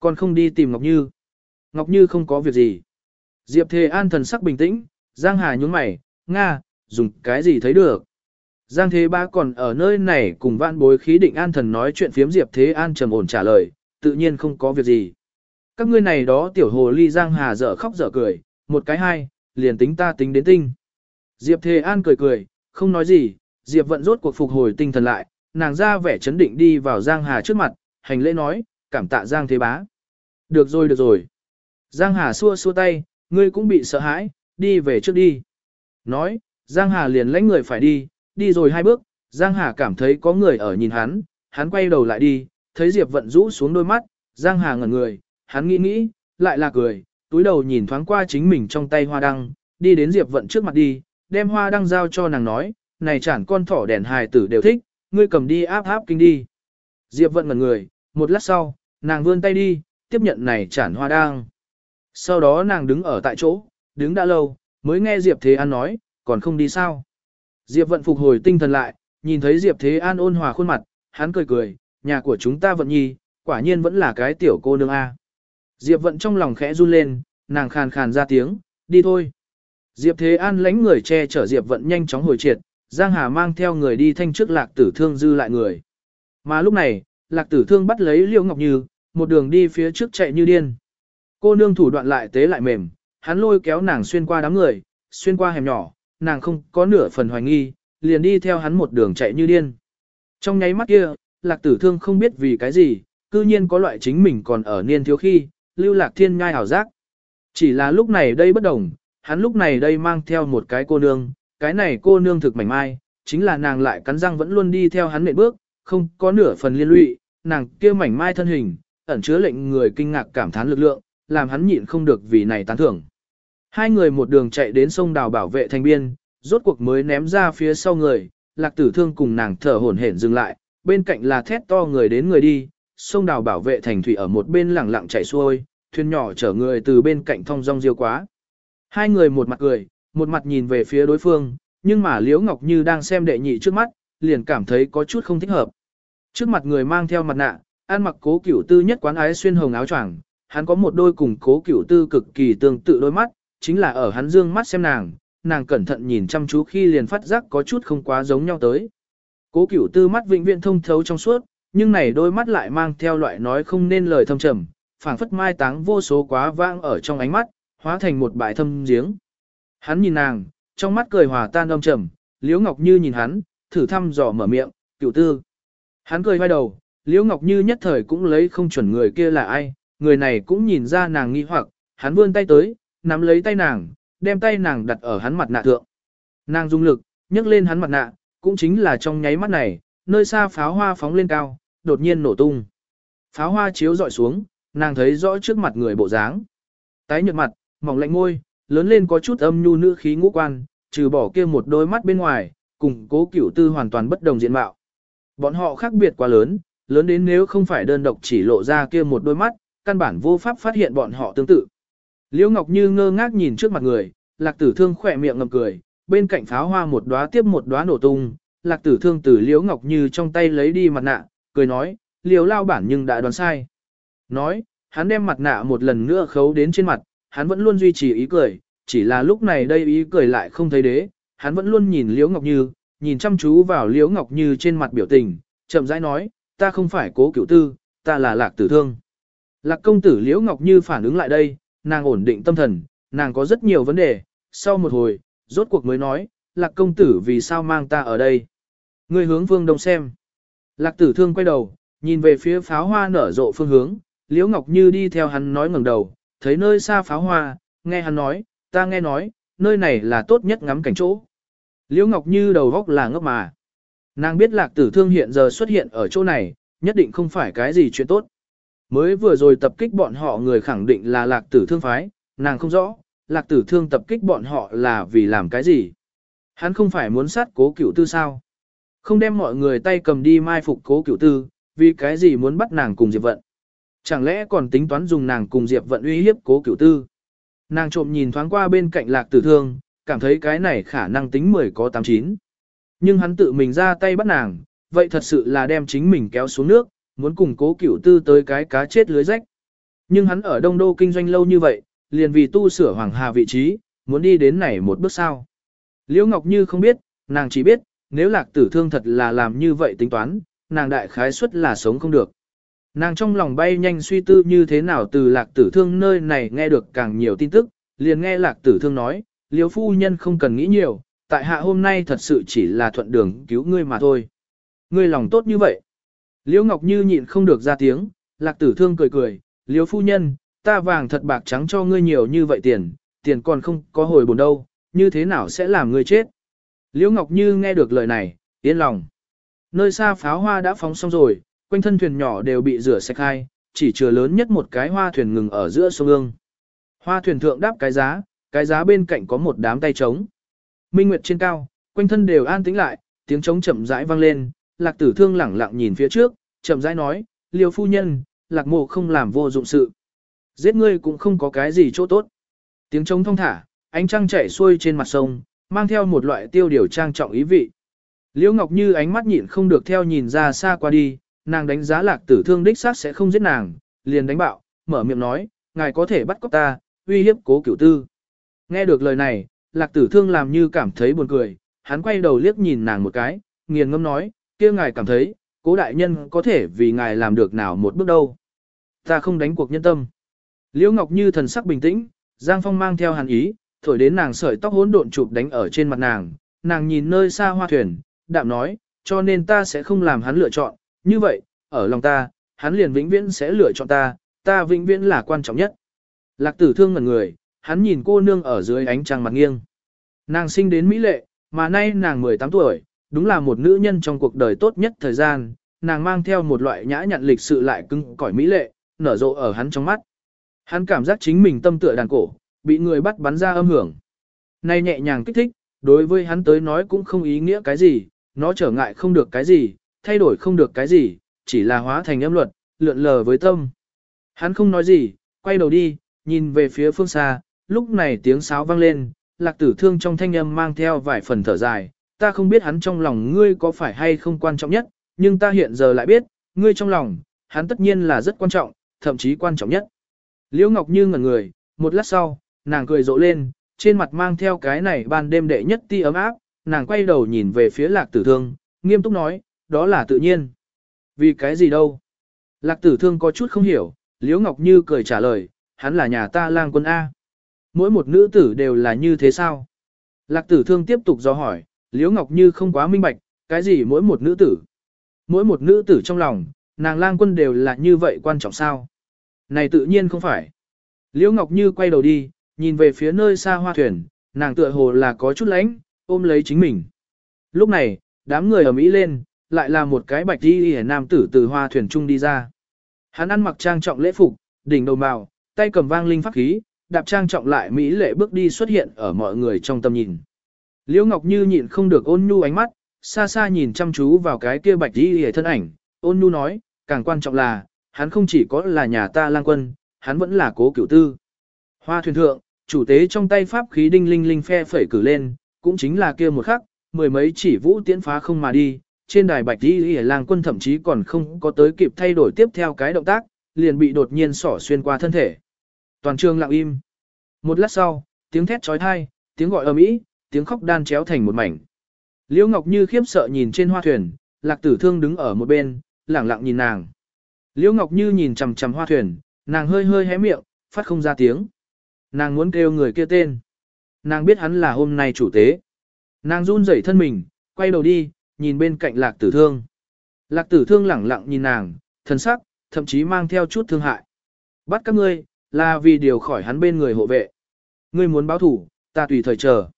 Còn không đi tìm Ngọc Như. Ngọc Như không có việc gì. Diệp Thế An thần sắc bình tĩnh, Giang Hà nhún mày, Nga, dùng cái gì thấy được. Giang Thế Ba còn ở nơi này cùng vạn bối khí định an thần nói chuyện phiếm Diệp Thế An trầm ổn trả lời, tự nhiên không có việc gì. Các ngươi này đó tiểu hồ ly Giang Hà dở khóc dở cười, một cái hai, liền tính ta tính đến tinh. Diệp Thế An cười cười, không nói gì, Diệp vận rốt cuộc phục hồi tinh thần lại, nàng ra vẻ chấn định đi vào Giang Hà trước mặt, hành lễ nói, cảm tạ Giang Thế Bá. Được rồi được rồi. Giang Hà xua xua tay, ngươi cũng bị sợ hãi, đi về trước đi. Nói, Giang Hà liền lãnh người phải đi, đi rồi hai bước, Giang Hà cảm thấy có người ở nhìn hắn, hắn quay đầu lại đi, thấy Diệp vận rũ xuống đôi mắt, Giang Hà ngẩn người, hắn nghĩ nghĩ, lại là cười, túi đầu nhìn thoáng qua chính mình trong tay hoa đăng, đi đến Diệp vận trước mặt đi, đem hoa đăng giao cho nàng nói, này chản con thỏ đèn hài tử đều thích, ngươi cầm đi áp áp kinh đi. Diệp vận ngẩn người, một lát sau, nàng vươn tay đi, tiếp nhận này chản hoa đăng. Sau đó nàng đứng ở tại chỗ, đứng đã lâu, mới nghe Diệp Thế An nói, còn không đi sao. Diệp vận phục hồi tinh thần lại, nhìn thấy Diệp Thế An ôn hòa khuôn mặt, hắn cười cười, nhà của chúng ta vận nhi, quả nhiên vẫn là cái tiểu cô nương A. Diệp vận trong lòng khẽ run lên, nàng khàn khàn ra tiếng, đi thôi. Diệp Thế An lãnh người che chở Diệp vận nhanh chóng hồi triệt, Giang Hà mang theo người đi thanh trước lạc tử thương dư lại người. Mà lúc này, lạc tử thương bắt lấy Liễu Ngọc Như, một đường đi phía trước chạy như điên. Cô nương thủ đoạn lại tế lại mềm, hắn lôi kéo nàng xuyên qua đám người, xuyên qua hẻm nhỏ, nàng không có nửa phần hoài nghi, liền đi theo hắn một đường chạy như điên. Trong nháy mắt kia, lạc tử thương không biết vì cái gì, cư nhiên có loại chính mình còn ở niên thiếu khi, lưu lạc thiên ngai hảo giác. Chỉ là lúc này đây bất đồng, hắn lúc này đây mang theo một cái cô nương, cái này cô nương thực mảnh mai, chính là nàng lại cắn răng vẫn luôn đi theo hắn nệm bước, không có nửa phần liên lụy, nàng kia mảnh mai thân hình, ẩn chứa lệnh người kinh ngạc cảm thán lực lượng, làm hắn nhịn không được vì này tán thưởng. Hai người một đường chạy đến sông đào bảo vệ thành biên, rốt cuộc mới ném ra phía sau người, lạc tử thương cùng nàng thở hổn hển dừng lại, bên cạnh là thét to người đến người đi, sông đào bảo vệ thành thủy ở một bên lẳng lặng chảy xuôi, thuyền nhỏ chở người từ bên cạnh thong rong diêu quá. Hai người một mặt cười, một mặt nhìn về phía đối phương, nhưng mà Liễu Ngọc Như đang xem đệ nhị trước mắt, liền cảm thấy có chút không thích hợp. Trước mặt người mang theo mặt nạ, ăn mặc cố cửu tư nhất quán ái xuyên hồng áo choàng, hắn có một đôi cùng cố cửu tư cực kỳ tương tự đôi mắt, chính là ở hắn dương mắt xem nàng, nàng cẩn thận nhìn chăm chú khi liền phát giác có chút không quá giống nhau tới. Cố cửu tư mắt vĩnh viễn thông thấu trong suốt, nhưng này đôi mắt lại mang theo loại nói không nên lời thâm trầm, phảng phất mai táng vô số quá vãng ở trong ánh mắt, hóa thành một bãi thâm giếng. Hắn nhìn nàng, trong mắt cười hòa tan âm trầm, Liễu Ngọc Như nhìn hắn, thử thăm dò mở miệng, cửu tư. Hắn cười vai đầu, Liễu Ngọc Như nhất thời cũng lấy không chuẩn người kia là ai, người này cũng nhìn ra nàng nghi hoặc, hắn vươn tay tới, nắm lấy tay nàng, đem tay nàng đặt ở hắn mặt nạ thượng. Nàng dung lực, nhấc lên hắn mặt nạ, cũng chính là trong nháy mắt này, nơi xa pháo hoa phóng lên cao, đột nhiên nổ tung. Pháo hoa chiếu dọi xuống, nàng thấy rõ trước mặt người bộ dáng. Tái nhợt mặt, mỏng lạnh môi, lớn lên có chút âm nhu nữ khí ngũ quan, trừ bỏ kia một đôi mắt bên ngoài, cùng cố cửu tư hoàn toàn bất đồng diện mạo. Bọn họ khác biệt quá lớn, lớn đến nếu không phải đơn độc chỉ lộ ra kia một đôi mắt, căn bản vô pháp phát hiện bọn họ tương tự. Liễu Ngọc Như ngơ ngác nhìn trước mặt người, Lạc Tử Thương khỏe miệng ngậm cười, bên cạnh pháo hoa một đóa tiếp một đóa nổ tung, Lạc Tử Thương từ Liễu Ngọc Như trong tay lấy đi mặt nạ, cười nói, Liễu lao bản nhưng đã đoán sai. Nói, hắn đem mặt nạ một lần nữa khấu đến trên mặt, hắn vẫn luôn duy trì ý cười, chỉ là lúc này đây ý cười lại không thấy đế, hắn vẫn luôn nhìn Liễu Ngọc Như, nhìn chăm chú vào Liễu Ngọc Như trên mặt biểu tình, chậm rãi nói, ta không phải cố cửu tư, ta là Lạc Tử Thương. Lạc công tử Liễu Ngọc Như phản ứng lại đây, nàng ổn định tâm thần, nàng có rất nhiều vấn đề, sau một hồi, rốt cuộc mới nói, Lạc công tử vì sao mang ta ở đây. Người hướng vương đông xem. Lạc tử thương quay đầu, nhìn về phía pháo hoa nở rộ phương hướng, Liễu Ngọc Như đi theo hắn nói ngẩng đầu, thấy nơi xa pháo hoa, nghe hắn nói, ta nghe nói, nơi này là tốt nhất ngắm cảnh chỗ. Liễu Ngọc Như đầu góc là ngốc mà. Nàng biết lạc tử thương hiện giờ xuất hiện ở chỗ này, nhất định không phải cái gì chuyện tốt. Mới vừa rồi tập kích bọn họ người khẳng định là lạc tử thương phái, nàng không rõ, lạc tử thương tập kích bọn họ là vì làm cái gì. Hắn không phải muốn sát cố cửu tư sao. Không đem mọi người tay cầm đi mai phục cố cửu tư, vì cái gì muốn bắt nàng cùng Diệp Vận. Chẳng lẽ còn tính toán dùng nàng cùng Diệp Vận uy hiếp cố cửu tư. Nàng trộm nhìn thoáng qua bên cạnh lạc tử thương, cảm thấy cái này khả năng tính 10 có 89. Nhưng hắn tự mình ra tay bắt nàng, vậy thật sự là đem chính mình kéo xuống nước, muốn cùng cố cửu tư tới cái cá chết lưới rách. Nhưng hắn ở Đông Đô kinh doanh lâu như vậy, liền vì tu sửa Hoàng Hà vị trí, muốn đi đến này một bước sao. Liễu Ngọc Như không biết, nàng chỉ biết, nếu lạc tử thương thật là làm như vậy tính toán, nàng đại khái suất là sống không được. Nàng trong lòng bay nhanh suy tư như thế nào từ lạc tử thương nơi này nghe được càng nhiều tin tức, liền nghe lạc tử thương nói, liễu phu nhân không cần nghĩ nhiều, tại hạ hôm nay thật sự chỉ là thuận đường cứu ngươi mà thôi. Ngươi lòng tốt như vậy. Liễu Ngọc Như nhịn không được ra tiếng, lạc tử thương cười cười, liễu phu nhân, ta vàng thật bạc trắng cho ngươi nhiều như vậy tiền, tiền còn không có hồi bổn đâu, như thế nào sẽ làm ngươi chết. Liễu Ngọc Như nghe được lời này, yên lòng. Nơi xa pháo hoa đã phóng xong rồi, quanh thân thuyền nhỏ đều bị rửa sạch hai, chỉ chừa lớn nhất một cái hoa thuyền ngừng ở giữa sông ương. Hoa thuyền thượng đáp cái giá, cái giá bên cạnh có một đám tay trống. Minh Nguyệt trên cao, quanh thân đều an tĩnh lại, tiếng trống chậm rãi vang lên, lạc tử thương lẳng lặng nhìn phía trước, chậm rãi nói, liêu phu nhân, lạc mộ không làm vô dụng sự. Giết ngươi cũng không có cái gì chỗ tốt. Tiếng trống thong thả, ánh trăng chảy xuôi trên mặt sông, mang theo một loại tiêu điều trang trọng ý vị. Liễu Ngọc Như ánh mắt nhịn không được theo nhìn ra xa qua đi, nàng đánh giá lạc tử thương đích xác sẽ không giết nàng, liền đánh bạo, mở miệng nói, ngài có thể bắt cóc ta, uy hiếp cố cửu tư. Nghe được lời này, lạc tử thương làm như cảm thấy buồn cười, hắn quay đầu liếc nhìn nàng một cái, nghiền ngâm nói, kia ngài cảm thấy, cố đại nhân có thể vì ngài làm được nào một bước đâu. Ta không đánh cuộc nhân tâm. Liễu Ngọc Như thần sắc bình tĩnh, Giang Phong mang theo hàn ý, thổi đến nàng sợi tóc hỗn độn chụp đánh ở trên mặt nàng, nàng nhìn nơi xa hoa thuyền, đạm nói, cho nên ta sẽ không làm hắn lựa chọn, như vậy, ở lòng ta, hắn liền vĩnh viễn sẽ lựa chọn ta, ta vĩnh viễn là quan trọng nhất. Lạc tử thương ngẩn người, hắn nhìn cô nương ở dưới ánh trăng mặt nghiêng. Nàng sinh đến Mỹ lệ, mà nay nàng 18 tuổi, đúng là một nữ nhân trong cuộc đời tốt nhất thời gian, nàng mang theo một loại nhã nhặn lịch sự lại cưng cỏi Mỹ lệ, nở rộ ở hắn trong mắt. Hắn cảm giác chính mình tâm tựa đàn cổ, bị người bắt bắn ra âm hưởng. nay nhẹ nhàng kích thích, đối với hắn tới nói cũng không ý nghĩa cái gì, nó trở ngại không được cái gì, thay đổi không được cái gì, chỉ là hóa thành âm luật, lượn lờ với tâm. Hắn không nói gì, quay đầu đi, nhìn về phía phương xa, lúc này tiếng sáo vang lên, lạc tử thương trong thanh âm mang theo vài phần thở dài, ta không biết hắn trong lòng ngươi có phải hay không quan trọng nhất, nhưng ta hiện giờ lại biết, ngươi trong lòng, hắn tất nhiên là rất quan trọng, thậm chí quan trọng nhất. Liễu Ngọc Như ngẩn người, một lát sau, nàng cười rộ lên, trên mặt mang theo cái này ban đêm đệ nhất ti ấm áp, nàng quay đầu nhìn về phía lạc tử thương, nghiêm túc nói, đó là tự nhiên. Vì cái gì đâu? Lạc tử thương có chút không hiểu, Liễu Ngọc Như cười trả lời, hắn là nhà ta lang quân A. Mỗi một nữ tử đều là như thế sao? Lạc tử thương tiếp tục do hỏi, Liễu Ngọc Như không quá minh bạch, cái gì mỗi một nữ tử? Mỗi một nữ tử trong lòng, nàng lang quân đều là như vậy quan trọng sao? Này tự nhiên không phải. Liễu Ngọc Như quay đầu đi, nhìn về phía nơi xa hoa thuyền, nàng tựa hồ là có chút lánh, ôm lấy chính mình. Lúc này, đám người ở Mỹ lên, lại là một cái bạch đi hề nam tử từ hoa thuyền trung đi ra. Hắn ăn mặc trang trọng lễ phục, đỉnh đầu màu, tay cầm vang linh pháp khí, đạp trang trọng lại mỹ lệ bước đi xuất hiện ở mọi người trong tầm nhìn. Liễu Ngọc Như nhịn không được ôn nhu ánh mắt, xa xa nhìn chăm chú vào cái kia bạch đi hề thân ảnh, ôn nhu nói, càng quan trọng là, hắn không chỉ có là nhà ta lang quân, hắn vẫn là cố cửu tư. Hoa thuyền thượng, chủ tế trong tay pháp khí đinh linh linh phe phẩy cử lên, cũng chính là kia một khắc, mười mấy chỉ vũ tiễn phá không mà đi, trên đài bạch đi y lang quân thậm chí còn không có tới kịp thay đổi tiếp theo cái động tác, liền bị đột nhiên sỏ xuyên qua thân thể. Toàn trường lặng im. Một lát sau, tiếng thét trói thai, tiếng gọi ầm ĩ, tiếng khóc đan chéo thành một mảnh. Liễu Ngọc Như khiếp sợ nhìn trên hoa thuyền, Lạc Tử Thương đứng ở một bên, lẳng lặng nhìn nàng. Liễu Ngọc Như nhìn chằm chằm hoa thuyền, nàng hơi hơi hé miệng, phát không ra tiếng. Nàng muốn kêu người kia tên. Nàng biết hắn là hôm nay chủ tế. Nàng run rẩy thân mình, quay đầu đi, nhìn bên cạnh Lạc Tử Thương. Lạc Tử Thương lẳng lặng nhìn nàng, thân sắc, thậm chí mang theo chút thương hại. Bắt các ngươi, là vì điều khỏi hắn bên người hộ vệ. Ngươi muốn báo thủ, ta tùy thời chờ.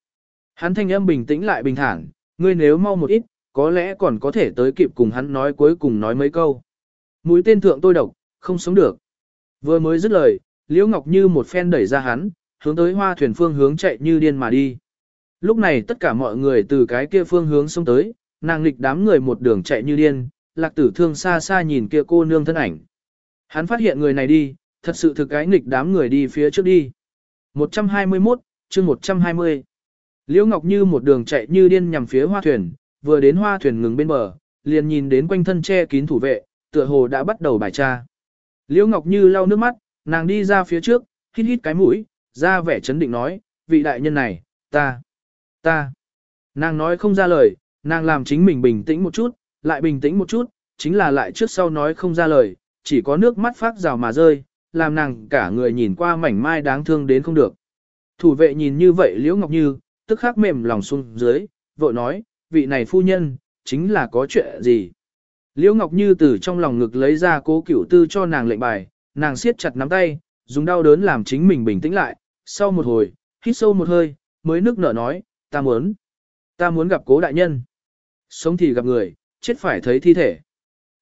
Hắn thanh âm bình tĩnh lại bình thản, ngươi nếu mau một ít, có lẽ còn có thể tới kịp cùng hắn nói cuối cùng nói mấy câu. Mũi tên thượng tôi độc, không sống được. Vừa mới dứt lời, Liễu Ngọc Như một phen đẩy ra hắn, hướng tới hoa thuyền phương hướng chạy như điên mà đi. Lúc này tất cả mọi người từ cái kia phương hướng xông tới, nàng lịch đám người một đường chạy như điên, lạc tử thương xa xa nhìn kia cô nương thân ảnh. Hắn phát hiện người này đi, thật sự thực cái nghịch đám người đi phía trước đi. 121, chương 120. Liễu Ngọc Như một đường chạy như điên nhằm phía hoa thuyền, vừa đến hoa thuyền ngừng bên bờ, liền nhìn đến quanh thân che kín thủ vệ, tựa hồ đã bắt đầu bài tra. Liễu Ngọc Như lau nước mắt, nàng đi ra phía trước, hít hít cái mũi, ra vẻ chấn định nói, vị đại nhân này, ta, ta. Nàng nói không ra lời, nàng làm chính mình bình tĩnh một chút, lại bình tĩnh một chút, chính là lại trước sau nói không ra lời, chỉ có nước mắt phát rào mà rơi, làm nàng cả người nhìn qua mảnh mai đáng thương đến không được. Thủ vệ nhìn như vậy Liễu Ngọc Như, tức khắc mềm lòng xuống dưới, vội nói, vị này phu nhân, chính là có chuyện gì. Liễu Ngọc Như từ trong lòng ngực lấy ra cố cửu tư cho nàng lệnh bài, nàng siết chặt nắm tay, dùng đau đớn làm chính mình bình tĩnh lại, sau một hồi, hít sâu một hơi, mới nước nở nói, ta muốn, ta muốn gặp cố đại nhân. Sống thì gặp người, chết phải thấy thi thể.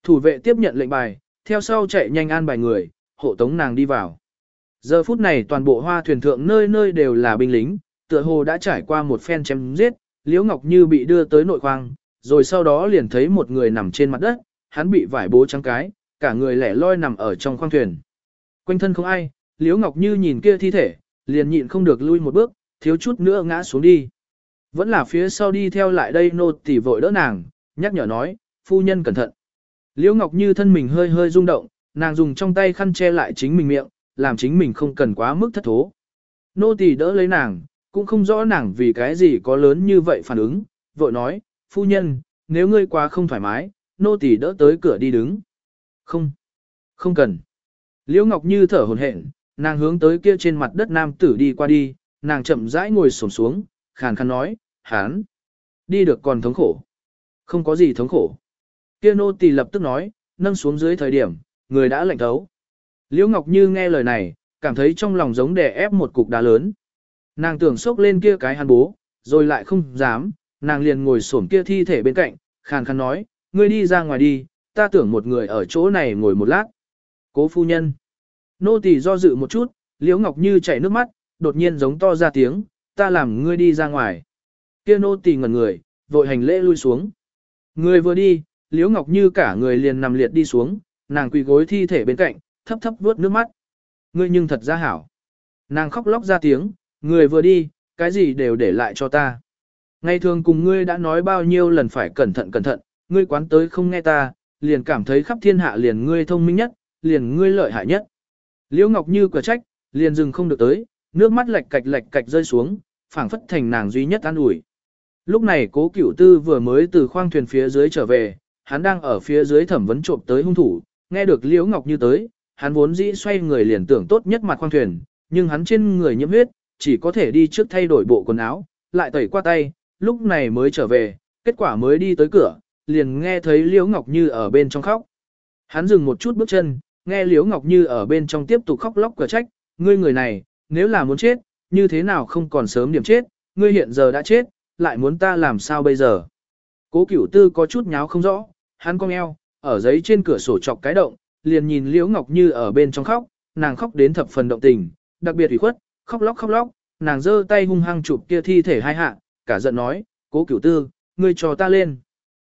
Thủ vệ tiếp nhận lệnh bài, theo sau chạy nhanh an bài người, hộ tống nàng đi vào. Giờ phút này toàn bộ hoa thuyền thượng nơi nơi đều là binh lính, tựa hồ đã trải qua một phen chém giết, Liễu Ngọc Như bị đưa tới nội khoang, rồi sau đó liền thấy một người nằm trên mặt đất, hắn bị vải bố trắng cái, cả người lẻ loi nằm ở trong khoang thuyền. Quanh thân không ai, Liễu Ngọc Như nhìn kia thi thể, liền nhịn không được lui một bước, thiếu chút nữa ngã xuống đi. Vẫn là phía sau đi theo lại đây nô tỳ vội đỡ nàng, nhắc nhở nói, phu nhân cẩn thận. Liễu Ngọc Như thân mình hơi hơi rung động, nàng dùng trong tay khăn che lại chính mình miệng, làm chính mình không cần quá mức thất thố. Nô tỳ đỡ lấy nàng, cũng không rõ nàng vì cái gì có lớn như vậy phản ứng, vội nói, phu nhân, nếu ngươi quá không thoải mái, nô tỳ đỡ tới cửa đi đứng. Không, không cần. Liễu Ngọc Như thở hổn hển, nàng hướng tới kia trên mặt đất nam tử đi qua đi, nàng chậm rãi ngồi xổm xuống, khàn khàn nói, hán, đi được còn thống khổ. Không có gì thống khổ. Kia nô tỳ lập tức nói, nâng xuống dưới thời điểm, người đã lạnh thấu. Liễu Ngọc Như nghe lời này, cảm thấy trong lòng giống đè ép một cục đá lớn. Nàng tưởng sốc lên kia cái hàn bố, rồi lại không dám, nàng liền ngồi xổm kia thi thể bên cạnh, khàn khàn nói, ngươi đi ra ngoài đi, ta tưởng một người ở chỗ này ngồi một lát. Cố phu nhân. Nô tỳ do dự một chút, Liễu Ngọc Như chảy nước mắt, đột nhiên giống to ra tiếng, ta làm ngươi đi ra ngoài. Kia nô tỳ ngẩn người, vội hành lễ lui xuống. Người vừa đi, Liễu Ngọc Như cả người liền nằm liệt đi xuống, nàng quỳ gối thi thể bên cạnh, thấp thấp vuốt nước mắt. Ngươi nhưng thật ra hảo. Nàng khóc lóc ra tiếng, người vừa đi, cái gì đều để lại cho ta. Ngày thường cùng ngươi đã nói bao nhiêu lần phải cẩn thận cẩn thận, ngươi quán tới không nghe ta, liền cảm thấy khắp thiên hạ liền ngươi thông minh nhất, liền ngươi lợi hại nhất. Liễu Ngọc Như quả trách, liền dừng không được tới, nước mắt lệch cạch lệch cạch rơi xuống, phảng phất thành nàng duy nhất an ủi. Lúc này cố cửu tư vừa mới từ khoang thuyền phía dưới trở về, hắn đang ở phía dưới thẩm vấn trộm tới hung thủ, nghe được Liễu Ngọc Như tới, hắn vốn dĩ xoay người liền tưởng tốt nhất mặt khoang thuyền, nhưng hắn trên người nhiễm huyết, chỉ có thể đi trước thay đổi bộ quần áo, lại tẩy qua tay, lúc này mới trở về, kết quả mới đi tới cửa, liền nghe thấy Liễu Ngọc Như ở bên trong khóc. Hắn dừng một chút bước chân, nghe Liễu Ngọc Như ở bên trong tiếp tục khóc lóc cửa trách, ngươi người này, nếu là muốn chết, như thế nào không còn sớm điểm chết, ngươi hiện giờ đã chết, lại muốn ta làm sao bây giờ. Cố cửu tư có chút nháo không rõ, hắn cong eo, ở giấy trên cửa sổ chọc cái động, liền nhìn Liễu Ngọc Như ở bên trong khóc, nàng khóc đến thập phần động tình, đặc biệt ủy khuất, khóc lóc khóc lóc, nàng giơ tay hung hăng chụp kia thi thể hai hạ, cả giận nói, cố cửu tư, ngươi cho ta lên.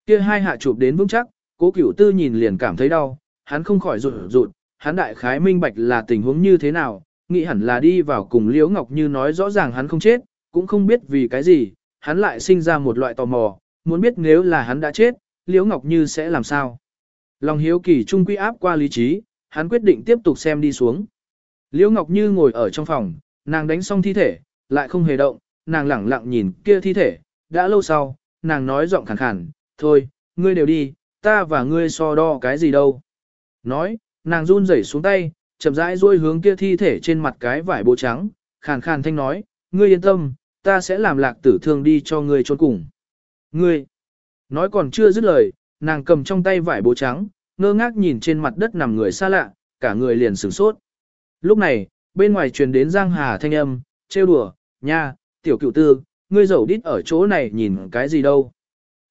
Kia hai hạ chụp đến vững chắc, cố cửu tư nhìn liền cảm thấy đau, hắn không khỏi rụt rụt, hắn đại khái minh bạch là tình huống như thế nào, nghĩ hẳn là đi vào cùng Liễu Ngọc Như nói rõ ràng hắn không chết, cũng không biết vì cái gì, hắn lại sinh ra một loại tò mò, muốn biết nếu là hắn đã chết, Liễu Ngọc Như sẽ làm sao. Lòng hiếu kỳ trung quy áp qua lý trí, hắn quyết định tiếp tục xem đi xuống. Liễu Ngọc Như ngồi ở trong phòng, nàng đánh xong thi thể, lại không hề động, nàng lẳng lặng nhìn kia thi thể, đã lâu sau, nàng nói giọng khàn khàn, thôi, ngươi đều đi, ta và ngươi so đo cái gì đâu. Nói, nàng run rẩy xuống tay, chậm rãi duỗi hướng kia thi thể trên mặt cái vải bố trắng, khàn khàn thanh nói, ngươi yên tâm, ta sẽ làm lạc tử thương đi cho ngươi trốn cùng. Ngươi, nói còn chưa dứt lời, nàng cầm trong tay vải bố trắng, ngơ ngác nhìn trên mặt đất nằm người xa lạ, cả người liền sửng sốt. Lúc này, bên ngoài truyền đến Giang Hà thanh âm, trêu đùa, nha, tiểu cửu tư, ngươi dầu đít ở chỗ này nhìn cái gì đâu.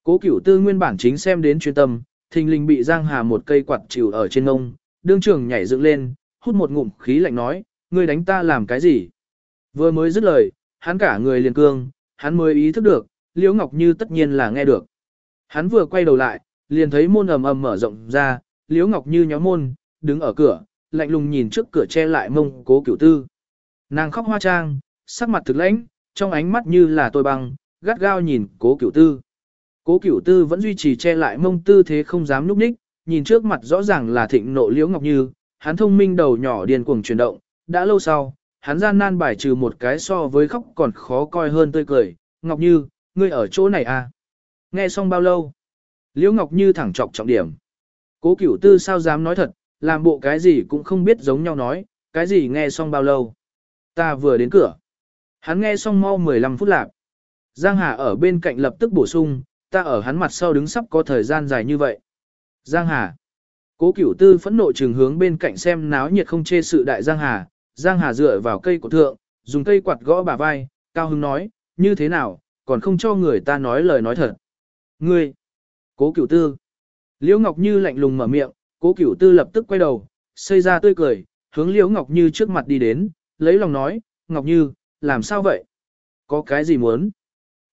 Cố cửu tư nguyên bản chính xem đến chuyên tâm, thình lình bị Giang Hà một cây quạt chịu ở trên ngông, đương trường nhảy dựng lên, hút một ngụm khí lạnh nói, ngươi đánh ta làm cái gì? Vừa mới dứt lời, hắn cả người liền cương, hắn mới ý thức được, Liễu Ngọc Như tất nhiên là nghe được. Hắn vừa quay đầu lại, liền thấy môn ầm ầm mở rộng ra, Liễu Ngọc Như nhóm môn, đứng ở cửa, lạnh lùng nhìn trước cửa che lại mông cố cửu tư. Nàng khóc hoa trang, sắc mặt thực lãnh, trong ánh mắt như là tôi băng, gắt gao nhìn cố cửu tư. Cố cửu tư vẫn duy trì che lại mông tư thế không dám núp ních, nhìn trước mặt rõ ràng là thịnh nộ liễu ngọc như, hắn thông minh đầu nhỏ điền cuồng chuyển động, đã lâu sau, hắn gian nan bài trừ một cái so với khóc còn khó coi hơn tươi cười, ngọc như, ngươi ở chỗ này à? Nghe xong bao lâu? Liễu ngọc như thẳng trọc trọng điểm. Cố cửu tư sao dám nói thật, làm bộ cái gì cũng không biết giống nhau nói, cái gì nghe xong bao lâu. Ta vừa đến cửa. Hắn nghe xong mau 15 phút lạc. Giang Hà ở bên cạnh lập tức bổ sung, ta ở hắn mặt sau đứng sắp có thời gian dài như vậy. Giang Hà. Cố cửu tư phẫn nộ trường hướng bên cạnh xem náo nhiệt không chê sự đại Giang Hà. Giang Hà dựa vào cây của thượng, dùng cây quạt gõ bả vai, cao hứng nói, như thế nào, còn không cho người ta nói lời nói thật. Ngươi. Cố cửu tư. Liễu Ngọc Như lạnh lùng mở miệng, cố cửu tư lập tức quay đầu, xây ra tươi cười, hướng Liễu Ngọc Như trước mặt đi đến, lấy lòng nói, Ngọc Như, làm sao vậy? Có cái gì muốn?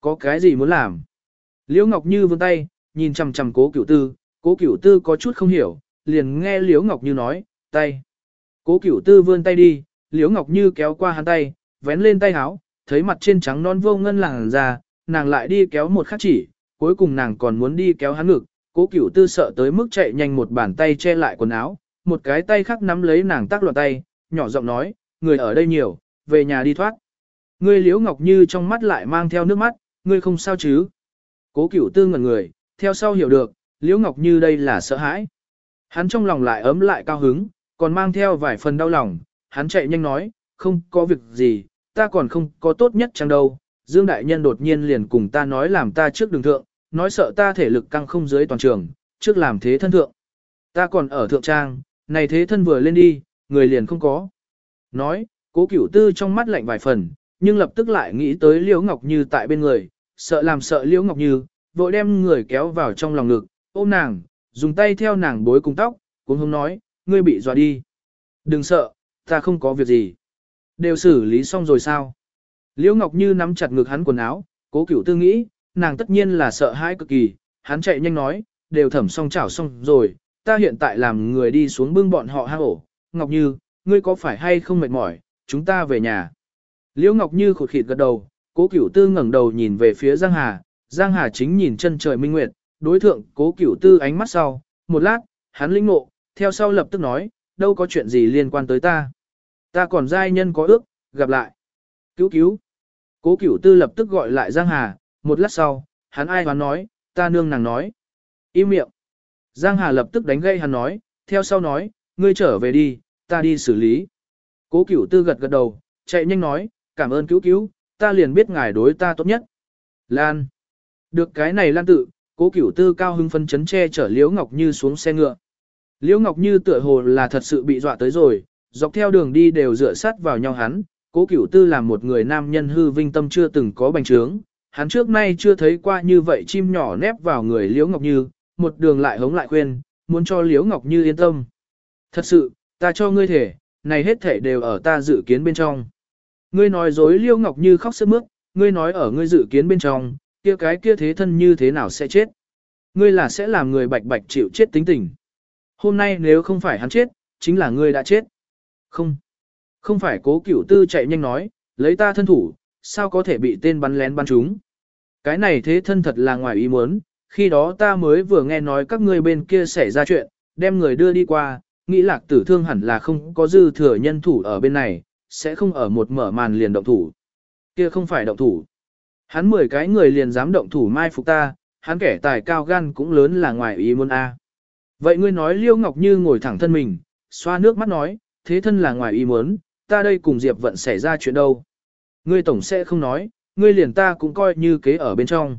Có cái gì muốn làm? Liễu Ngọc Như vươn tay, nhìn chằm chằm cố cửu tư, cố cửu tư có chút không hiểu, liền nghe Liễu Ngọc Như nói, tay. Cố cửu tư vươn tay đi, Liễu Ngọc Như kéo qua hắn tay, vén lên tay háo, thấy mặt trên trắng non vô ngân làng ra, nàng lại đi kéo một khắc chỉ, cuối cùng nàng còn muốn đi kéo hắn ngực, cố cửu tư sợ tới mức chạy nhanh một bàn tay che lại quần áo, một cái tay khác nắm lấy nàng tác loạn tay, nhỏ giọng nói, người ở đây nhiều, về nhà đi thoát. Ngươi Liễu Ngọc Như trong mắt lại mang theo nước mắt, ngươi không sao chứ? Cố Cửu Tư ngẩn người, theo sau hiểu được, Liễu Ngọc Như đây là sợ hãi. Hắn trong lòng lại ấm lại cao hứng, còn mang theo vài phần đau lòng, hắn chạy nhanh nói, không có việc gì, ta còn không có tốt nhất chẳng đâu. Dương Đại Nhân đột nhiên liền cùng ta nói làm ta trước đường thượng, nói sợ ta thể lực căng không dưới toàn trường, trước làm thế thân thượng. Ta còn ở thượng trang, này thế thân vừa lên đi, người liền không có. Nói, cố cửu tư trong mắt lạnh vài phần, nhưng lập tức lại nghĩ tới Liễu Ngọc Như tại bên người, sợ làm sợ Liễu Ngọc Như, vội đem người kéo vào trong lòng ngực, ôm nàng, dùng tay theo nàng bối cùng tóc, cũng không nói, ngươi bị dọa đi. Đừng sợ, ta không có việc gì. Đều xử lý xong rồi sao? Liễu Ngọc Như nắm chặt ngực hắn quần áo, cố cửu tư nghĩ, nàng tất nhiên là sợ hãi cực kỳ, hắn chạy nhanh nói, đều thẩm xong chảo xong rồi, ta hiện tại làm người đi xuống bưng bọn họ hang ổ. Ngọc Như, ngươi có phải hay không mệt mỏi, chúng ta về nhà. Liễu Ngọc Như khụt khịt gật đầu, cố cửu tư ngẩng đầu nhìn về phía Giang Hà, Giang Hà chính nhìn chân trời minh nguyệt, đối thượng cố cửu tư ánh mắt sau, một lát, hắn linh ngộ, theo sau lập tức nói, đâu có chuyện gì liên quan tới ta. Ta còn giai nhân có ước, gặp lại. Cứu cứu. Cố cửu tư lập tức gọi lại Giang Hà, một lát sau, hắn ai hoán nói, ta nương nàng nói. Im miệng. Giang Hà lập tức đánh gây hắn nói, theo sau nói, ngươi trở về đi, ta đi xử lý. Cố cửu tư gật gật đầu, chạy nhanh nói, cảm ơn cứu cứu, ta liền biết ngài đối ta tốt nhất. Lan. Được cái này lan tự, cố cửu tư cao hưng phân chấn che chở Liễu Ngọc Như xuống xe ngựa. Liễu Ngọc Như tựa hồ là thật sự bị dọa tới rồi, dọc theo đường đi đều dựa sát vào nhau hắn, cố cửu tư là một người nam nhân hư vinh tâm chưa từng có bành trướng, hắn trước nay chưa thấy qua như vậy chim nhỏ nép vào người Liễu Ngọc Như, một đường lại hống lại khuyên, muốn cho Liễu Ngọc Như yên tâm. Thật sự, ta cho ngươi thể, này hết thể đều ở ta dự kiến bên trong. Ngươi nói dối Liễu Ngọc Như khóc sướt mướt, ngươi nói ở ngươi dự kiến bên trong, kia cái kia thế thân như thế nào sẽ chết. Ngươi là sẽ làm người bạch bạch chịu chết tính tình. Hôm nay nếu không phải hắn chết, chính là ngươi đã chết. Không. Không phải cố cửu tư chạy nhanh nói, lấy ta thân thủ, sao có thể bị tên bắn lén bắn chúng. Cái này thế thân thật là ngoài ý muốn, khi đó ta mới vừa nghe nói các ngươi bên kia xảy ra chuyện, đem người đưa đi qua, nghĩ lạc tử thương hẳn là không có dư thừa nhân thủ ở bên này, sẽ không ở một mở màn liền động thủ. Kia không phải động thủ. Hắn mười cái người liền dám động thủ mai phục ta, hắn kẻ tài cao gan cũng lớn là ngoài ý muốn a. Vậy ngươi nói Liêu Ngọc Như ngồi thẳng thân mình, xoa nước mắt nói, thế thân là ngoài ý muốn, ta đây cùng Diệp vận xảy ra chuyện đâu. Ngươi tổng sẽ không nói, ngươi liền ta cũng coi như kế ở bên trong.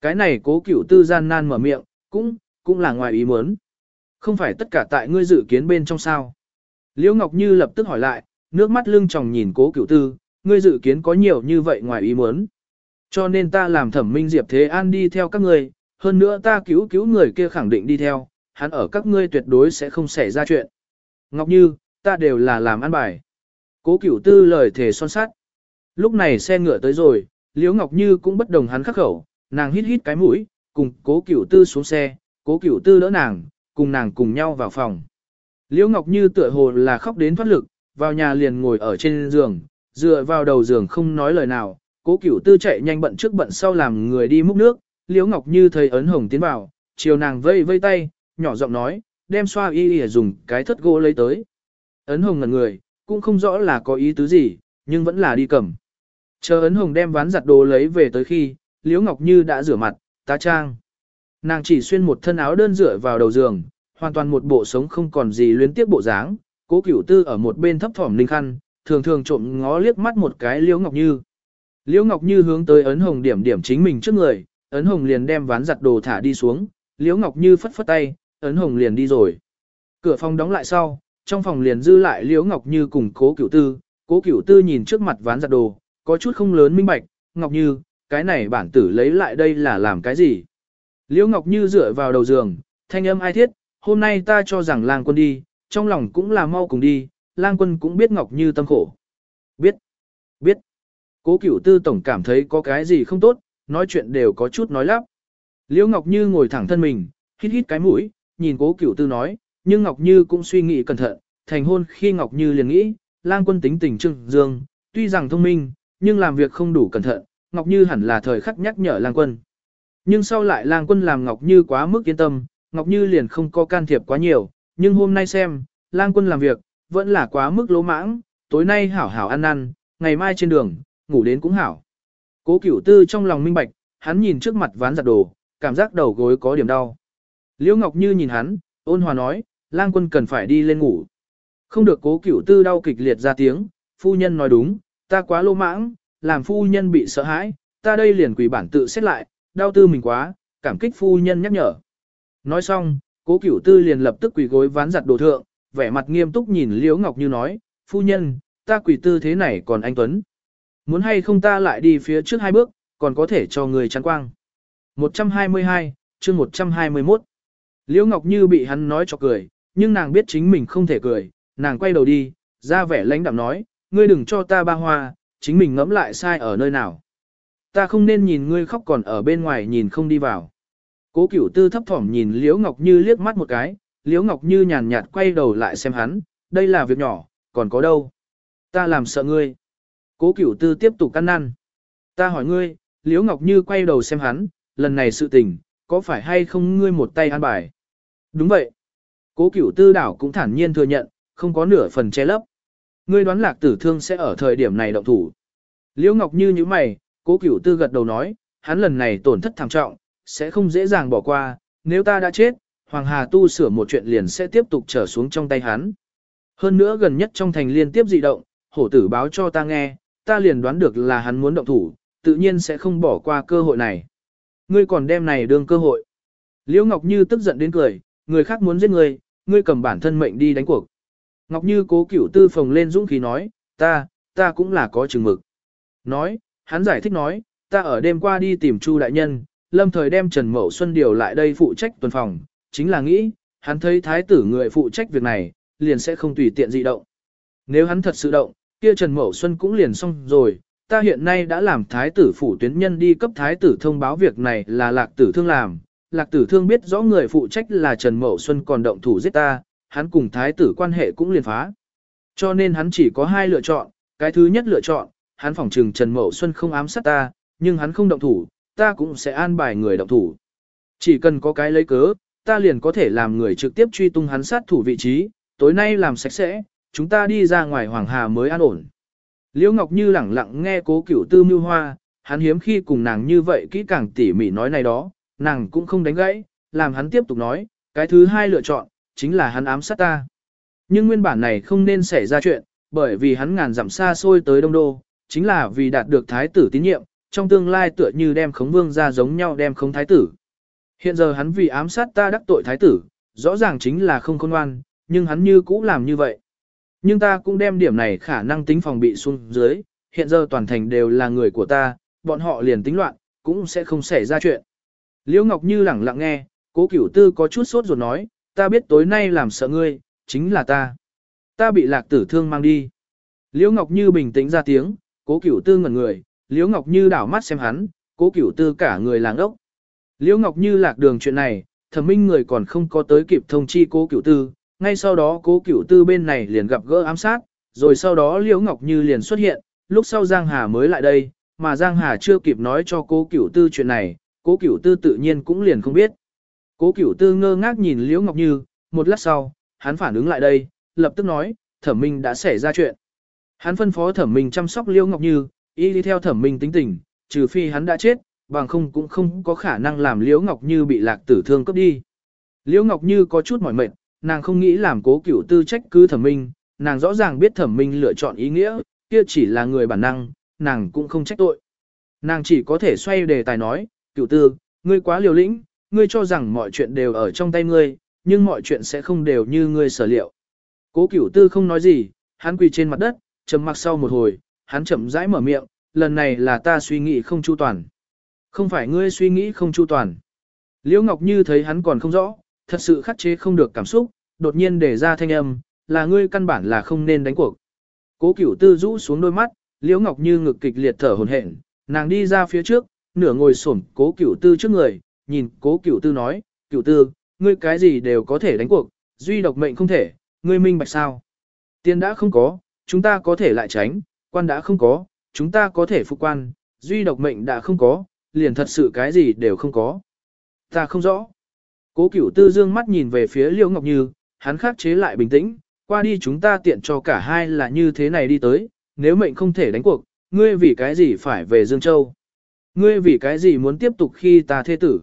Cái này cố cửu tư gian nan mở miệng, cũng, cũng là ngoài ý muốn. Không phải tất cả tại ngươi dự kiến bên trong sao. Liễu Ngọc Như lập tức hỏi lại, nước mắt lưng tròng nhìn cố cửu tư, ngươi dự kiến có nhiều như vậy ngoài ý muốn. Cho nên ta làm thẩm minh Diệp Thế An đi theo các ngươi, hơn nữa ta cứu cứu người kia khẳng định đi theo, hắn ở các ngươi tuyệt đối sẽ không xảy ra chuyện. Ngọc Như, ta đều là làm ăn bài. Cố cửu tư lời thề son sát. Lúc này xe ngựa tới rồi, Liễu Ngọc Như cũng bất đồng hắn khắc khẩu, nàng hít hít cái mũi, cùng cố cửu tư xuống xe, cố cửu tư đỡ nàng, cùng nàng cùng nhau vào phòng. Liễu Ngọc Như tựa hồ là khóc đến thoát lực, vào nhà liền ngồi ở trên giường, dựa vào đầu giường không nói lời nào, cố cửu tư chạy nhanh bận trước bận sau làm người đi múc nước, Liễu Ngọc Như thấy ấn hồng tiến vào, chiều nàng vây vây tay, nhỏ giọng nói, đem xoa y y dùng cái thất gỗ lấy tới. Ấn hồng ngẩn người, cũng không rõ là có ý tứ gì, nhưng vẫn là đi cầm. Chờ ấn hồng đem ván giặt đồ lấy về tới khi, Liễu Ngọc Như đã rửa mặt, tá trang. Nàng chỉ xuyên một thân áo đơn rửa vào đầu giường, hoàn toàn một bộ sống không còn gì luyến tiếp bộ dáng. Cố Cửu Tư ở một bên thấp thỏm linh khăn, thường thường trộm ngó liếc mắt một cái Liễu Ngọc Như. Liễu Ngọc Như hướng tới ấn hồng điểm điểm chính mình trước người, ấn hồng liền đem ván giặt đồ thả đi xuống, Liễu Ngọc Như phất phất tay, ấn hồng liền đi rồi. Cửa phòng đóng lại sau, trong phòng liền dư lại Liễu Ngọc Như cùng Cố Cửu Tư, Cố Cửu Tư nhìn trước mặt ván giặt đồ, có chút không lớn minh bạch, Ngọc Như, cái này bản tử lấy lại đây là làm cái gì? Liễu Ngọc Như dựa vào đầu giường, thanh âm ai thiết, hôm nay ta cho rằng lang quân đi, trong lòng cũng là mau cùng đi, lang quân cũng biết Ngọc Như tâm khổ. Biết, biết. Cố cửu tư tổng cảm thấy có cái gì không tốt, nói chuyện đều có chút nói lắp. Liễu Ngọc Như ngồi thẳng thân mình, hít hít cái mũi, nhìn cố cửu tư nói, nhưng Ngọc Như cũng suy nghĩ cẩn thận, thành hôn khi Ngọc Như liền nghĩ, lang quân tính tình trưng dương, tuy rằng thông minh, nhưng làm việc không đủ cẩn thận, Ngọc Như hẳn là thời khắc nhắc nhở lang quân. Nhưng sau lại lang quân làm Ngọc Như quá mức yên tâm, Ngọc Như liền không có can thiệp quá nhiều, nhưng hôm nay xem, lang quân làm việc, vẫn là quá mức lỗ mãng, tối nay hảo hảo ăn ăn, ngày mai trên đường, ngủ đến cũng hảo. Cố cửu tư trong lòng minh bạch, hắn nhìn trước mặt ván giặt đồ, cảm giác đầu gối có điểm đau. Liễu Ngọc Như nhìn hắn, ôn hòa nói, lang quân cần phải đi lên ngủ. Không được cố cửu tư đau kịch liệt ra tiếng, phu nhân nói đúng, ta quá lô mãng, làm phu nhân bị sợ hãi, ta đây liền quỷ bản tự xét lại, đau tư mình quá, cảm kích phu nhân nhắc nhở. Nói xong, cố cửu tư liền lập tức quỳ gối ván giặt đồ thượng, vẻ mặt nghiêm túc nhìn Liễu Ngọc Như nói, phu nhân, ta quỳ tư thế này còn anh Tuấn. Muốn hay không ta lại đi phía trước hai bước, còn có thể cho người chắn quang. 122, chương 121. Liễu Ngọc Như bị hắn nói cho cười, nhưng nàng biết chính mình không thể cười, nàng quay đầu đi, ra vẻ lãnh đạm nói, ngươi đừng cho ta ba hoa, chính mình ngẫm lại sai ở nơi nào. Ta không nên nhìn ngươi khóc còn ở bên ngoài nhìn không đi vào. Cố cửu tư thấp thỏm nhìn Liễu Ngọc Như liếc mắt một cái, Liễu Ngọc Như nhàn nhạt quay đầu lại xem hắn, đây là việc nhỏ, còn có đâu. Ta làm sợ ngươi. Cố cửu tư tiếp tục căn năn. Ta hỏi ngươi, Liễu Ngọc Như quay đầu xem hắn, lần này sự tình, có phải hay không ngươi một tay an bài? Đúng vậy. Cố cửu tư đảo cũng thản nhiên thừa nhận, không có nửa phần che lấp. Ngươi đoán lạc tử thương sẽ ở thời điểm này động thủ. Liễu Ngọc Như như mày, cố cửu tư gật đầu nói, hắn lần này tổn thất thảm trọng, sẽ không dễ dàng bỏ qua, nếu ta đã chết, Hoàng Hà tu sửa một chuyện liền sẽ tiếp tục trở xuống trong tay hắn. Hơn nữa gần nhất trong thành liên tiếp dị động, hổ tử báo cho ta nghe, ta liền đoán được là hắn muốn động thủ, tự nhiên sẽ không bỏ qua cơ hội này. Ngươi còn đem này đương cơ hội. Liễu Ngọc Như tức giận đến cười, người khác muốn giết ngươi, ngươi cầm bản thân mệnh đi đánh cuộc. Ngọc Như cố cửu tư phồng lên dũng khí nói, ta, ta cũng là có chừng mực. Nói, hắn giải thích nói, ta ở đêm qua đi tìm Chu đại nhân, lâm thời đem Trần Mậu Xuân điều lại đây phụ trách tuần phòng, chính là nghĩ, hắn thấy thái tử người phụ trách việc này, liền sẽ không tùy tiện dị động. Nếu hắn thật sự động, kia Trần Mậu Xuân cũng liền xong rồi, ta hiện nay đã làm thái tử phủ tuyến nhân đi cấp thái tử thông báo việc này là lạc tử thương làm. Lạc tử thương biết rõ người phụ trách là Trần Mậu Xuân còn động thủ giết ta, hắn cùng thái tử quan hệ cũng liền phá. Cho nên hắn chỉ có hai lựa chọn, cái thứ nhất lựa chọn, hắn phỏng trừng Trần Mậu Xuân không ám sát ta, nhưng hắn không động thủ, ta cũng sẽ an bài người động thủ. Chỉ cần có cái lấy cớ, ta liền có thể làm người trực tiếp truy tung hắn sát thủ vị trí, tối nay làm sạch sẽ, chúng ta đi ra ngoài Hoàng Hà mới an ổn. Liễu Ngọc Như lẳng lặng nghe cố cửu tư mưu hoa, hắn hiếm khi cùng nàng như vậy kỹ càng tỉ mỉ nói này đó, nàng cũng không đánh gãy, làm hắn tiếp tục nói, cái thứ hai lựa chọn, chính là hắn ám sát ta. Nhưng nguyên bản này không nên xảy ra chuyện, bởi vì hắn ngàn dặm xa xôi tới Đông Đô, chính là vì đạt được thái tử tín nhiệm, trong tương lai tựa như đem khống vương ra giống nhau đem khống thái tử. Hiện giờ hắn vì ám sát ta đắc tội thái tử, rõ ràng chính là không khôn ngoan, nhưng hắn như cũ làm như vậy. Nhưng ta cũng đem điểm này khả năng tính phòng bị xuống dưới, hiện giờ toàn thành đều là người của ta, bọn họ liền tính loạn, cũng sẽ không xảy ra chuyện. Liễu Ngọc Như lẳng lặng nghe, cố cửu tư có chút sốt ruột nói, ta biết tối nay làm sợ ngươi, chính là ta. Ta bị lạc tử thương mang đi. Liễu Ngọc Như bình tĩnh ra tiếng, cố cửu tư ngẩn người, Liễu Ngọc Như đảo mắt xem hắn, cố cửu tư cả người làng ốc. Liễu Ngọc Như lạc đường chuyện này, thẩm minh người còn không có tới kịp thông chi cố cửu tư, ngay sau đó cố cửu tư bên này liền gặp gỡ ám sát, rồi sau đó Liễu Ngọc Như liền xuất hiện, lúc sau Giang Hà mới lại đây, mà Giang Hà chưa kịp nói cho cố cửu tư chuyện này, cố cửu tư tự nhiên cũng liền không biết. Cố cửu tư ngơ ngác nhìn Liễu Ngọc Như, một lát sau, hắn phản ứng lại đây, lập tức nói, thẩm minh đã xảy ra chuyện. Hắn phân phó thẩm minh chăm sóc Liễu Ngọc Như, y đi theo thẩm minh tính tình, trừ phi hắn đã chết, bằng không cũng không có khả năng làm Liễu Ngọc Như bị lạc tử thương cướp đi. Liễu Ngọc Như có chút mỏi mệt, nàng không nghĩ làm cố cửu tư trách cứ thẩm minh, nàng rõ ràng biết thẩm minh lựa chọn ý nghĩa, kia chỉ là người bản năng, nàng cũng không trách tội. Nàng chỉ có thể xoay đề tài nói, cửu tư, ngươi quá liều lĩnh, ngươi cho rằng mọi chuyện đều ở trong tay ngươi, nhưng mọi chuyện sẽ không đều như ngươi sở liệu. Cố cửu tư không nói gì, hắn quỳ trên mặt đất, trầm mặc sau một hồi, hắn chậm rãi mở miệng, lần này là ta suy nghĩ không chu toàn. Không phải ngươi suy nghĩ không chu toàn. Liễu Ngọc Như thấy hắn còn không rõ, thật sự khắc chế không được cảm xúc, đột nhiên để ra thanh âm, là ngươi căn bản là không nên đánh cuộc. Cố Cửu Tư rũ xuống đôi mắt, Liễu Ngọc Như ngực kịch liệt thở hổn hển, nàng đi ra phía trước, nửa ngồi xổm Cố Cửu Tư trước người, nhìn Cố Cửu Tư nói, "Cửu Tư, ngươi cái gì đều có thể đánh cuộc, duy độc mệnh không thể, ngươi minh bạch sao? Tiền đã không có, chúng ta có thể lại tránh, quan đã không có, chúng ta có thể phục quan, duy độc mệnh đã không có, liền thật sự cái gì đều không có. Ta không rõ. Cố cửu tư dương mắt nhìn về phía Liễu Ngọc Như, hắn khắc chế lại bình tĩnh, qua đi chúng ta tiện cho cả hai là như thế này đi tới, nếu mệnh không thể đánh cuộc, ngươi vì cái gì phải về Dương Châu? Ngươi vì cái gì muốn tiếp tục khi ta thê tử?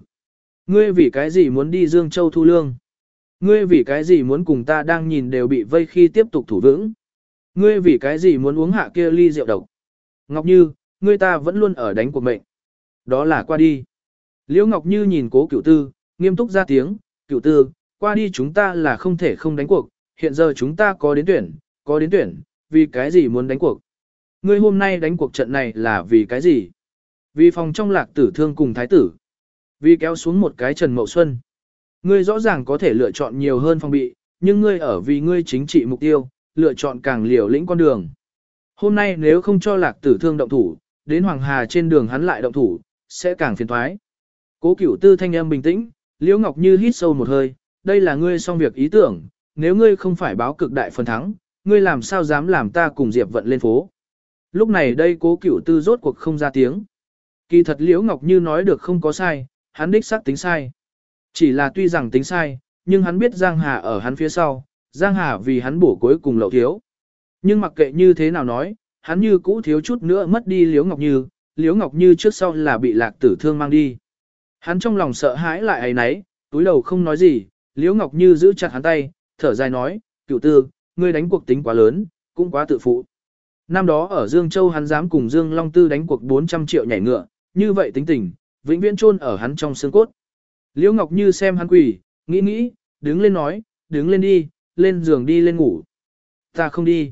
Ngươi vì cái gì muốn đi Dương Châu thu lương? Ngươi vì cái gì muốn cùng ta đang nhìn đều bị vây khi tiếp tục thủ vững? Ngươi vì cái gì muốn uống hạ kia ly rượu độc? Ngọc Như, ngươi ta vẫn luôn ở đánh cuộc mệnh. Đó là qua đi. Liễu Ngọc Như nhìn cố cửu tư, nghiêm túc ra tiếng, cựu tư, qua đi chúng ta là không thể không đánh cuộc, hiện giờ chúng ta có đến tuyển, có đến tuyển, vì cái gì muốn đánh cuộc. Ngươi hôm nay đánh cuộc trận này là vì cái gì? Vì phòng trong lạc tử thương cùng thái tử. Vì kéo xuống một cái Trần Mậu Xuân. Ngươi rõ ràng có thể lựa chọn nhiều hơn phòng bị, nhưng ngươi ở vì ngươi chính trị mục tiêu, lựa chọn càng liều lĩnh con đường. Hôm nay nếu không cho lạc tử thương động thủ, đến Hoàng Hà trên đường hắn lại động thủ, sẽ càng phiền thoái. Cố cửu tư thanh âm bình tĩnh, Liễu Ngọc Như hít sâu một hơi, đây là ngươi xong việc ý tưởng, nếu ngươi không phải báo cực đại phần thắng, ngươi làm sao dám làm ta cùng Diệp vận lên phố. Lúc này đây cố cửu tư rốt cuộc không ra tiếng. Kỳ thật Liễu Ngọc Như nói được không có sai, hắn đích xác tính sai. Chỉ là tuy rằng tính sai, nhưng hắn biết Giang Hà ở hắn phía sau, Giang Hà vì hắn bổ cuối cùng lậu thiếu. Nhưng mặc kệ như thế nào nói, hắn như cũ thiếu chút nữa mất đi Liễu Ngọc Như, Liễu Ngọc Như trước sau là bị lạc tử thương mang đi. Hắn trong lòng sợ hãi lại ấy nấy, túi đầu không nói gì, Liễu Ngọc Như giữ chặt hắn tay, thở dài nói, cựu tư, ngươi đánh cuộc tính quá lớn, cũng quá tự phụ. Năm đó ở Dương Châu hắn dám cùng Dương Long Tư đánh cuộc 400 triệu nhảy ngựa, như vậy tính tình, vĩnh viễn chôn ở hắn trong xương cốt. Liễu Ngọc Như xem hắn quỳ, nghĩ nghĩ, đứng lên nói, đứng lên đi, lên giường đi lên ngủ. Ta không đi.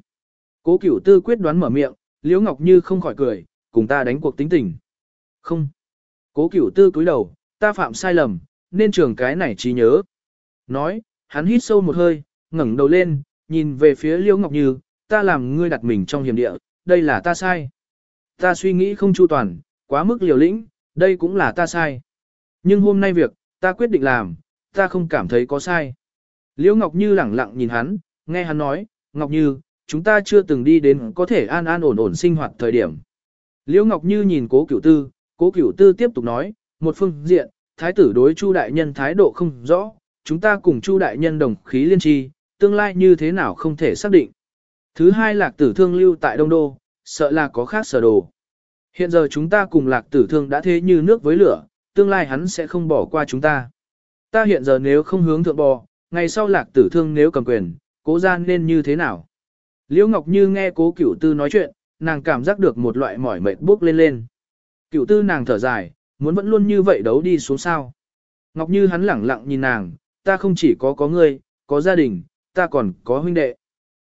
Cố cửu tư quyết đoán mở miệng, Liễu Ngọc Như không khỏi cười, cùng ta đánh cuộc tính tình. Không. Cố cửu tư cúi đầu, ta phạm sai lầm, nên trường cái này trí nhớ. Nói, hắn hít sâu một hơi, ngẩng đầu lên, nhìn về phía Liễu Ngọc Như, ta làm ngươi đặt mình trong hiểm địa, đây là ta sai. Ta suy nghĩ không chu toàn, quá mức liều lĩnh, đây cũng là ta sai. Nhưng hôm nay việc, ta quyết định làm, ta không cảm thấy có sai. Liễu Ngọc Như lẳng lặng nhìn hắn, nghe hắn nói, Ngọc Như, chúng ta chưa từng đi đến có thể an an ổn ổn sinh hoạt thời điểm. Liễu Ngọc Như nhìn cố cửu tư, cố cửu tư tiếp tục nói, một phương diện, thái tử đối Chu đại nhân thái độ không rõ, chúng ta cùng Chu đại nhân đồng khí liên tri, tương lai như thế nào không thể xác định. Thứ hai lạc tử thương lưu tại Đông Đô, sợ là có khác sở đồ. Hiện giờ chúng ta cùng lạc tử thương đã thế như nước với lửa, tương lai hắn sẽ không bỏ qua chúng ta. Ta hiện giờ nếu không hướng thượng bò, ngày sau lạc tử thương nếu cầm quyền, cố gian nên như thế nào? Liễu Ngọc Như nghe cố cửu tư nói chuyện, nàng cảm giác được một loại mỏi mệt bốc lên lên. Cửu tư nàng thở dài, muốn vẫn luôn như vậy đấu đi xuống sao. Ngọc Như hắn lẳng lặng nhìn nàng, ta không chỉ có có ngươi, có gia đình, ta còn có huynh đệ.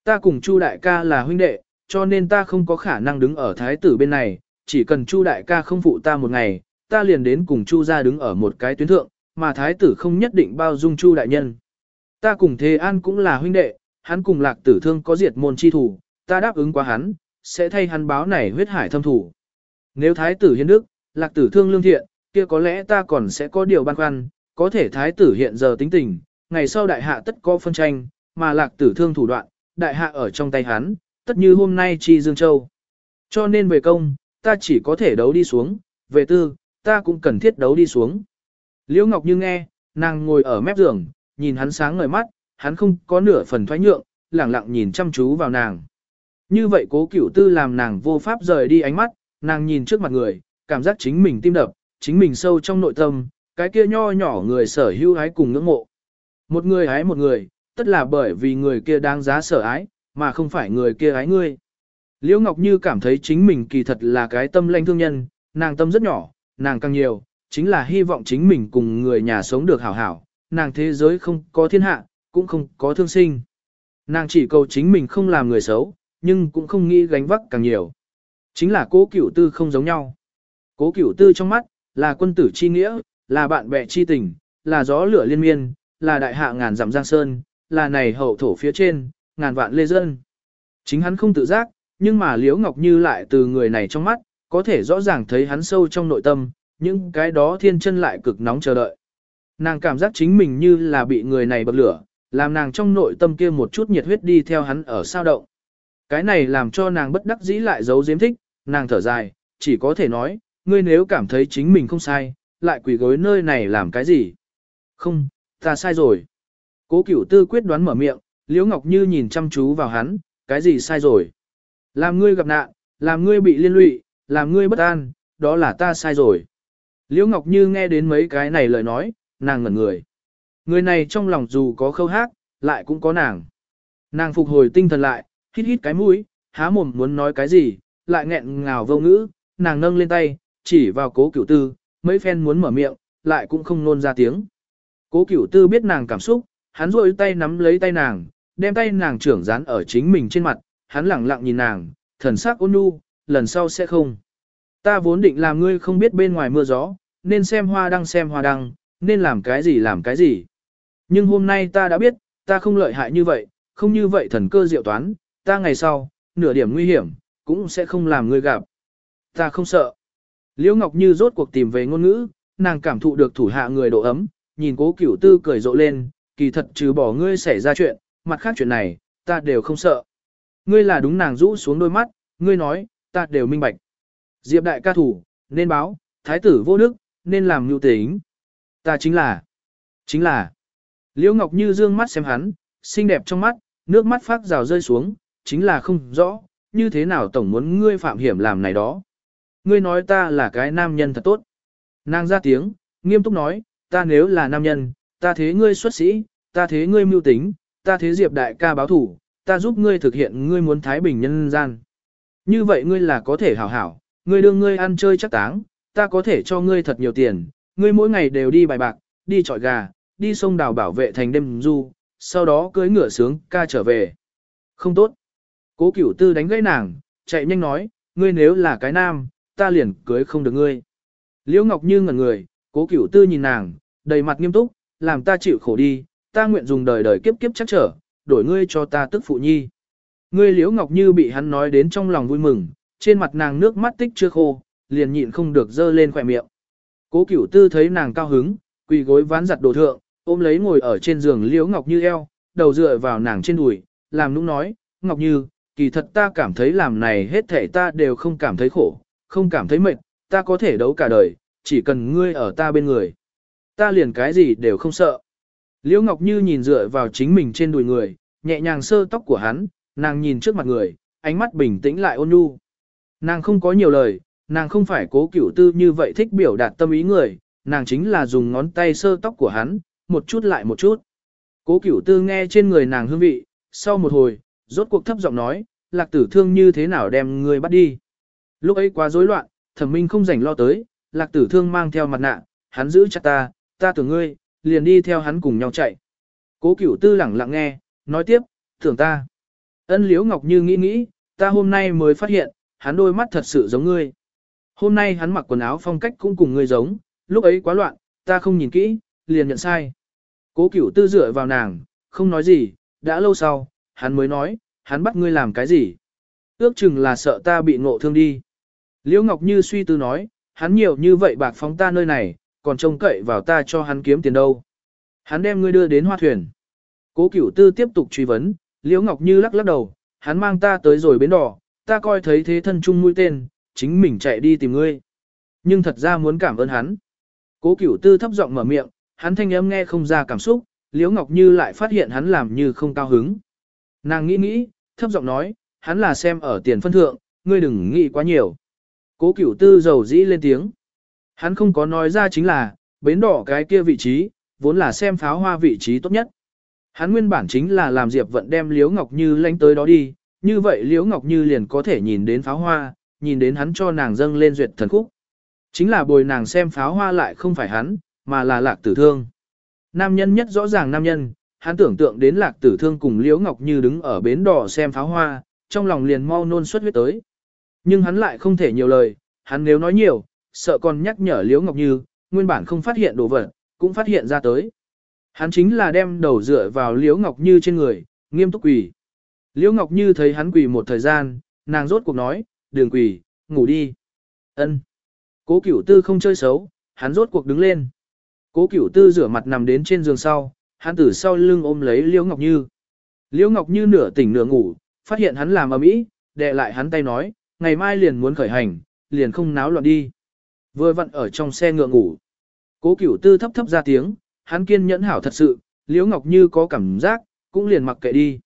Ta cùng Chu đại ca là huynh đệ, cho nên ta không có khả năng đứng ở thái tử bên này, chỉ cần Chu đại ca không phụ ta một ngày, ta liền đến cùng Chu gia đứng ở một cái tuyến thượng, mà thái tử không nhất định bao dung Chu đại nhân. Ta cùng Thế An cũng là huynh đệ, hắn cùng lạc tử thương có diệt môn chi thủ, ta đáp ứng qua hắn, sẽ thay hắn báo này huyết hải thâm thủ. Nếu thái tử hiến đức, lạc tử thương lương thiện, kia có lẽ ta còn sẽ có điều băn khoăn, có thể thái tử hiện giờ tính tình, ngày sau đại hạ tất có phân tranh, mà lạc tử thương thủ đoạn, đại hạ ở trong tay hắn, tất như hôm nay chi Dương Châu. Cho nên về công, ta chỉ có thể đấu đi xuống, về tư, ta cũng cần thiết đấu đi xuống. Liễu Ngọc Như nghe, nàng ngồi ở mép giường, nhìn hắn sáng ngời mắt, hắn không có nửa phần thoái nhượng, lẳng lặng nhìn chăm chú vào nàng. Như vậy cố cửu tư làm nàng vô pháp rời đi ánh mắt, nàng nhìn trước mặt người, cảm giác chính mình tim đập, chính mình sâu trong nội tâm, cái kia nho nhỏ người sở hữu hái cùng ngưỡng mộ. Một người hái một người, tất là bởi vì người kia đáng giá sở ái, mà không phải người kia ái ngươi. Liễu Ngọc Như cảm thấy chính mình kỳ thật là cái tâm lanh thương nhân, nàng tâm rất nhỏ, nàng càng nhiều, chính là hy vọng chính mình cùng người nhà sống được hảo hảo, nàng thế giới không có thiên hạ, cũng không có thương sinh. Nàng chỉ cầu chính mình không làm người xấu, nhưng cũng không nghĩ gánh vác càng nhiều. Chính là cố cửu tư không giống nhau. Cố cửu tư trong mắt, là quân tử chi nghĩa, là bạn bè chi tình, là gió lửa liên miên, là đại hạ ngàn dặm giang sơn, là này hậu thổ phía trên, ngàn vạn lê dân. Chính hắn không tự giác, nhưng mà Liễu Ngọc Như lại từ người này trong mắt, có thể rõ ràng thấy hắn sâu trong nội tâm, những cái đó thiên chân lại cực nóng chờ đợi. Nàng cảm giác chính mình như là bị người này bậc lửa, làm nàng trong nội tâm kia một chút nhiệt huyết đi theo hắn ở sao động. Cái này làm cho nàng bất đắc dĩ lại giấu giếm thích, nàng thở dài, chỉ có thể nói, ngươi nếu cảm thấy chính mình không sai, lại quỳ gối nơi này làm cái gì? Không, ta sai rồi. Cố cửu tư quyết đoán mở miệng, Liễu Ngọc Như nhìn chăm chú vào hắn, cái gì sai rồi? Làm ngươi gặp nạn, làm ngươi bị liên lụy, làm ngươi bất an, đó là ta sai rồi. Liễu Ngọc Như nghe đến mấy cái này lời nói, nàng ngẩn người. Người này trong lòng dù có khâu hát, lại cũng có nàng. Nàng phục hồi tinh thần lại, hít hít cái mũi, há mồm muốn nói cái gì, lại nghẹn ngào vô ngữ, nàng nâng lên tay, chỉ vào cố cửu tư, mấy phen muốn mở miệng, lại cũng không nôn ra tiếng. Cố cửu tư biết nàng cảm xúc, hắn rôi tay nắm lấy tay nàng, đem tay nàng trưởng dán ở chính mình trên mặt, hắn lẳng lặng nhìn nàng, thần sắc ôn nhu, lần sau sẽ không. Ta vốn định làm ngươi không biết bên ngoài mưa gió, nên xem hoa đăng xem hoa đăng, nên làm cái gì làm cái gì. Nhưng hôm nay ta đã biết, ta không lợi hại như vậy, không như vậy thần cơ diệu toán, ta ngày sau, nửa điểm nguy hiểm, cũng sẽ không làm ngươi gặp. Ta không sợ. Liễu Ngọc Như rốt cuộc tìm về ngôn ngữ, nàng cảm thụ được thủ hạ người độ ấm, nhìn cố cửu tư cười rộ lên, kỳ thật trừ bỏ ngươi xảy ra chuyện, mặt khác chuyện này, ta đều không sợ. Ngươi là đúng nàng rũ xuống đôi mắt, ngươi nói, ta đều minh bạch. Diệp đại ca thủ, nên báo, thái tử vô đức, nên làm nhu tính. Ta chính là, chính là. Liễu Ngọc Như dương mắt xem hắn, xinh đẹp trong mắt, nước mắt phát rào rơi xuống, chính là không rõ, như thế nào tổng muốn ngươi phạm hiểm làm này đó. Ngươi nói ta là cái nam nhân thật tốt. Nàng ra tiếng, nghiêm túc nói, ta nếu là nam nhân, ta thế ngươi xuất sĩ, ta thế ngươi mưu tính, ta thế diệp đại ca báo thủ, ta giúp ngươi thực hiện ngươi muốn thái bình nhân gian. Như vậy ngươi là có thể hảo hảo, ngươi đưa ngươi ăn chơi chắc táng, ta có thể cho ngươi thật nhiều tiền, ngươi mỗi ngày đều đi bài bạc, đi trọi gà, đi sông đào bảo vệ thành đêm du, sau đó cưới ngựa sướng ca trở về. Không tốt. Cố cửu tư đánh gãy nàng, chạy nhanh nói, ngươi nếu là cái nam, ta liền cưới không được ngươi. Liễu Ngọc Như ngẩn người, cố cửu tư nhìn nàng, đầy mặt nghiêm túc, làm ta chịu khổ đi, ta nguyện dùng đời đời kiếp kiếp chắc trở, đổi ngươi cho ta tức phụ nhi. Ngươi Liễu Ngọc Như bị hắn nói đến trong lòng vui mừng, trên mặt nàng nước mắt tích chưa khô, liền nhịn không được dơ lên khỏe miệng. Cố Cửu Tư thấy nàng cao hứng, quỳ gối ván giặt đồ thượng, ôm lấy ngồi ở trên giường Liễu Ngọc Như eo, đầu dựa vào nàng trên đùi, làm nũng nói, Ngọc Như, kỳ thật ta cảm thấy làm này hết thể ta đều không cảm thấy khổ, không cảm thấy mệt, ta có thể đấu cả đời, chỉ cần ngươi ở ta bên người. Ta liền cái gì đều không sợ. Liễu Ngọc Như nhìn dựa vào chính mình trên đùi người, nhẹ nhàng sơ tóc của hắn, nàng nhìn trước mặt người, ánh mắt bình tĩnh lại ôn nhu. Nàng không có nhiều lời, nàng không phải cố cửu tư như vậy thích biểu đạt tâm ý người, nàng chính là dùng ngón tay sơ tóc của hắn, một chút lại một chút. Cố cửu tư nghe trên người nàng hương vị, sau một hồi, rốt cuộc thấp giọng nói, lạc tử thương như thế nào đem người bắt đi. Lúc ấy quá rối loạn, thẩm minh không rảnh lo tới, lạc tử thương mang theo mặt nạ, hắn giữ chặt ta, ta tưởng ngươi, liền đi theo hắn cùng nhau chạy. Cố cửu tư lẳng lặng nghe, nói tiếp, tưởng ta. Ân liễu ngọc như nghĩ nghĩ, ta hôm nay mới phát hiện, hắn đôi mắt thật sự giống ngươi. Hôm nay hắn mặc quần áo phong cách cũng cùng ngươi giống, lúc ấy quá loạn, ta không nhìn kỹ, liền nhận sai. Cố cửu tư dựa vào nàng, không nói gì, đã lâu sau, hắn mới nói, hắn bắt ngươi làm cái gì? Ước chừng là sợ ta bị ngộ thương đi. Liễu Ngọc Như suy tư nói, hắn nhiều như vậy bạc phóng ta nơi này, còn trông cậy vào ta cho hắn kiếm tiền đâu. Hắn đem ngươi đưa đến hoa thuyền. Cố cửu tư tiếp tục truy vấn, Liễu Ngọc Như lắc lắc đầu, hắn mang ta tới rồi bến đỏ, ta coi thấy thế thân chung mũi tên, chính mình chạy đi tìm ngươi. Nhưng thật ra muốn cảm ơn hắn. Cố cửu tư thấp giọng mở miệng, hắn thanh âm nghe không ra cảm xúc, Liễu Ngọc Như lại phát hiện hắn làm như không cao hứng. Nàng nghĩ nghĩ, thấp giọng nói, hắn là xem ở tiền phân thượng, ngươi đừng nghĩ quá nhiều. Cố cửu tư dầu dĩ lên tiếng. Hắn không có nói ra chính là, bến đỏ cái kia vị trí, vốn là xem pháo hoa vị trí tốt nhất. Hắn nguyên bản chính là làm Diệp Vận đem Liễu Ngọc Như lánh tới đó đi, như vậy Liễu Ngọc Như liền có thể nhìn đến pháo hoa, nhìn đến hắn cho nàng dâng lên duyệt thần khúc. Chính là bồi nàng xem pháo hoa lại không phải hắn, mà là lạc tử thương. Nam nhân nhất rõ ràng nam nhân, hắn tưởng tượng đến lạc tử thương cùng Liễu Ngọc Như đứng ở bến đỏ xem pháo hoa, trong lòng liền mau nôn xuất huyết tới. Nhưng hắn lại không thể nhiều lời, hắn nếu nói nhiều, sợ còn nhắc nhở Liễu Ngọc Như, nguyên bản không phát hiện đồ vật, cũng phát hiện ra tới. Hắn chính là đem đầu dựa vào Liễu Ngọc Như trên người, nghiêm túc quỳ. Liễu Ngọc Như thấy hắn quỳ một thời gian, nàng rốt cuộc nói, đường quỳ, ngủ đi. Ân. Cố Cửu Tư không chơi xấu, hắn rốt cuộc đứng lên. Cố Cửu Tư rửa mặt nằm đến trên giường sau, hắn từ sau lưng ôm lấy Liễu Ngọc Như. Liễu Ngọc Như nửa tỉnh nửa ngủ, phát hiện hắn làm ầm ĩ, đè lại hắn tay nói, ngày mai liền muốn khởi hành, liền không náo loạn đi. Vừa vặn ở trong xe ngựa ngủ. Cố Cửu Tư thấp thấp ra tiếng, hắn kiên nhẫn hảo thật sự, Liễu Ngọc Như có cảm giác, cũng liền mặc kệ đi.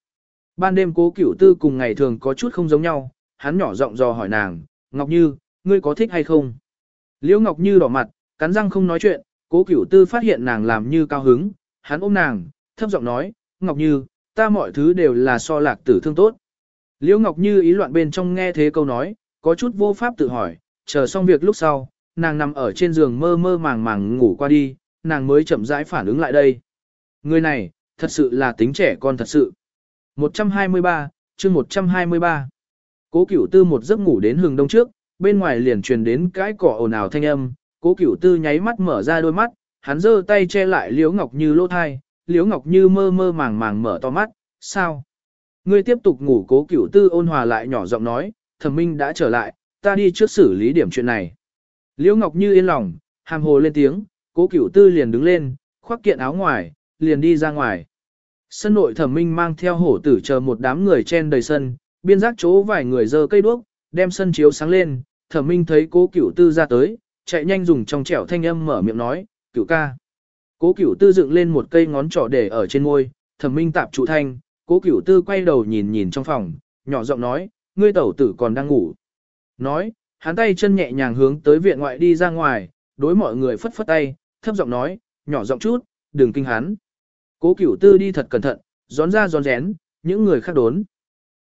Ban đêm Cố Cửu Tư cùng ngày thường có chút không giống nhau, hắn nhỏ giọng dò hỏi nàng, Ngọc Như, ngươi có thích hay không? Liễu Ngọc Như đỏ mặt, cắn răng không nói chuyện, Cố Cửu Tư phát hiện nàng làm như cao hứng, hắn ôm nàng, thấp giọng nói, Ngọc Như, ta mọi thứ đều là so lạc tử thương tốt. Liễu Ngọc Như ý loạn bên trong nghe thế câu nói, có chút vô pháp tự hỏi, chờ xong việc lúc sau, nàng nằm ở trên giường mơ mơ màng màng ngủ qua đi, nàng mới chậm rãi phản ứng lại đây. Người này, thật sự là tính trẻ con thật sự. 123, chương 123. Cố Cửu Tư một giấc ngủ đến hừng đông trước, bên ngoài liền truyền đến cái cỏ ồn ào thanh âm, Cố Cửu Tư nháy mắt mở ra đôi mắt, hắn giơ tay che lại Liễu Ngọc Như lỗ thai, Liễu Ngọc Như mơ mơ màng màng mở to mắt, "Sao?" Ngươi tiếp tục ngủ Cố Cửu Tư ôn hòa lại nhỏ giọng nói, "Thẩm Minh đã trở lại, ta đi trước xử lý điểm chuyện này." Liễu Ngọc Như yên lòng, hàm hồ lên tiếng, Cố Cửu Tư liền đứng lên, khoác kiện áo ngoài, liền đi ra ngoài. Sân nội Thẩm Minh mang theo hổ tử chờ một đám người chen đầy sân, biên giác chỗ vài người giơ cây đuốc, đem sân chiếu sáng lên, Thẩm Minh thấy Cố Cửu Tư ra tới, chạy nhanh dùng trong trẻo thanh âm mở miệng nói, "Cửu ca." Cố Cửu Tư dựng lên một cây ngón trỏ để ở trên môi, Thẩm Minh tạp trụ thanh, Cố Cửu Tư quay đầu nhìn nhìn trong phòng, nhỏ giọng nói, "Ngươi tẩu tử còn đang ngủ." Nói, hắn tay chân nhẹ nhàng hướng tới viện ngoại đi ra ngoài, đối mọi người phất phất tay, thấp giọng nói, nhỏ giọng chút, đừng kinh hắn. Cố Cửu Tư đi thật cẩn thận, gión ra gión rén, những người khác đốn.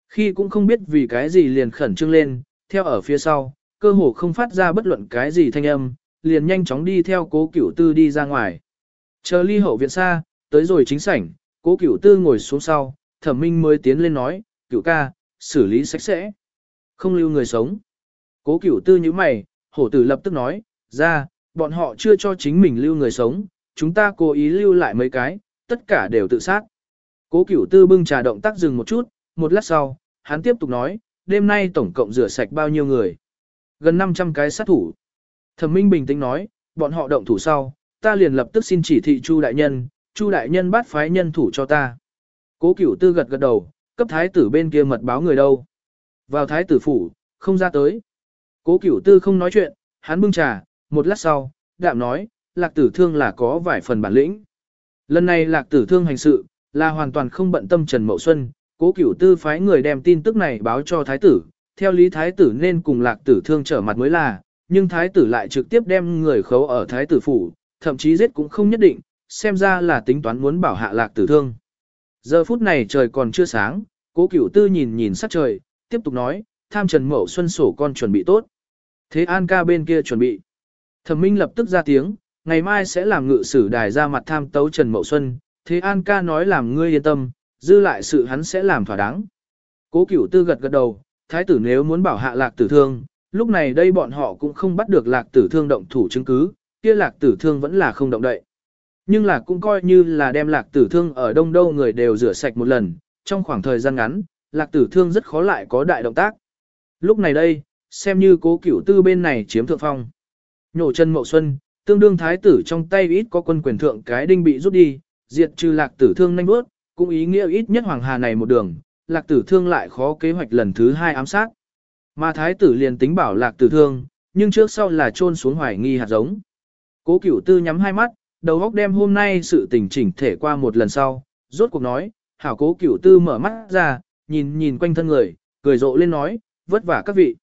Khi cũng không biết vì cái gì liền khẩn trương lên, theo ở phía sau, cơ hồ không phát ra bất luận cái gì thanh âm, liền nhanh chóng đi theo Cố Cửu Tư đi ra ngoài. Chờ ly hậu viện xa, tới rồi chính sảnh, Cố Cửu Tư ngồi xuống sau, Thẩm Minh mới tiến lên nói, Cựu ca, xử lý sạch sẽ, không lưu người sống." Cố Cửu Tư như mày, hổ tử lập tức nói, "Ra, bọn họ chưa cho chính mình lưu người sống, chúng ta cố ý lưu lại mấy cái, tất cả đều tự sát." Cố Cửu Tư bưng trà động tác dừng một chút, một lát sau, hắn tiếp tục nói, đêm nay tổng cộng rửa sạch bao nhiêu người. Gần 500 cái sát thủ. Thẩm Minh bình tĩnh nói, bọn họ động thủ sau, ta liền lập tức xin chỉ thị Chu đại nhân, Chu đại nhân bắt phái nhân thủ cho ta. Cố Cửu Tư gật gật đầu, cấp thái tử bên kia mật báo người đâu? Vào thái tử phủ, không ra tới. Cố Cửu Tư không nói chuyện, hắn bưng trà, một lát sau, đạm nói, Lạc Tử Thương là có vài phần bản lĩnh. Lần này Lạc Tử Thương hành sự, là hoàn toàn không bận tâm Trần Mậu Xuân, Cố Cửu Tư phái người đem tin tức này báo cho thái tử, theo lý thái tử nên cùng Lạc Tử Thương trở mặt mới là, nhưng thái tử lại trực tiếp đem người khấu ở thái tử phủ, thậm chí giết cũng không nhất định, xem ra là tính toán muốn bảo hạ lạc tử thương. Giờ phút này trời còn chưa sáng, cố cửu tư nhìn nhìn sắc trời, tiếp tục nói, tham trần mậu xuân sổ con chuẩn bị tốt. Thế an ca bên kia chuẩn bị. Thẩm minh lập tức ra tiếng, ngày mai sẽ làm ngự sử đài ra mặt tham tấu trần mậu xuân, thế an ca nói làm ngươi yên tâm, dư lại sự hắn sẽ làm thỏa đáng. Cố cửu tư gật gật đầu, thái tử nếu muốn bảo hạ lạc tử thương, lúc này đây bọn họ cũng không bắt được lạc tử thương động thủ chứng cứ, kia lạc tử thương vẫn là không động đậy. Nhưng là cũng coi như là đem lạc tử thương ở đông đâu người đều rửa sạch một lần, trong khoảng thời gian ngắn, lạc tử thương rất khó lại có đại động tác. Lúc này đây, xem như cố cửu tư bên này chiếm thượng phong. Nhổ chân mậu xuân, tương đương thái tử trong tay ít có quân quyền thượng cái đinh bị rút đi, diệt trừ lạc tử thương nhanh bước, cũng ý nghĩa ít nhất hoàng hà này một đường, lạc tử thương lại khó kế hoạch lần thứ hai ám sát. Mà thái tử liền tính bảo lạc tử thương, nhưng trước sau là trôn xuống hoài nghi hạt giống. Cố cửu tư nhắm hai mắt, đầu óc đem hôm nay sự tình chỉnh thể qua một lần sau, rốt cuộc nói, hảo cố cửu tư mở mắt ra, nhìn nhìn quanh thân người, cười rộ lên nói, vất vả các vị.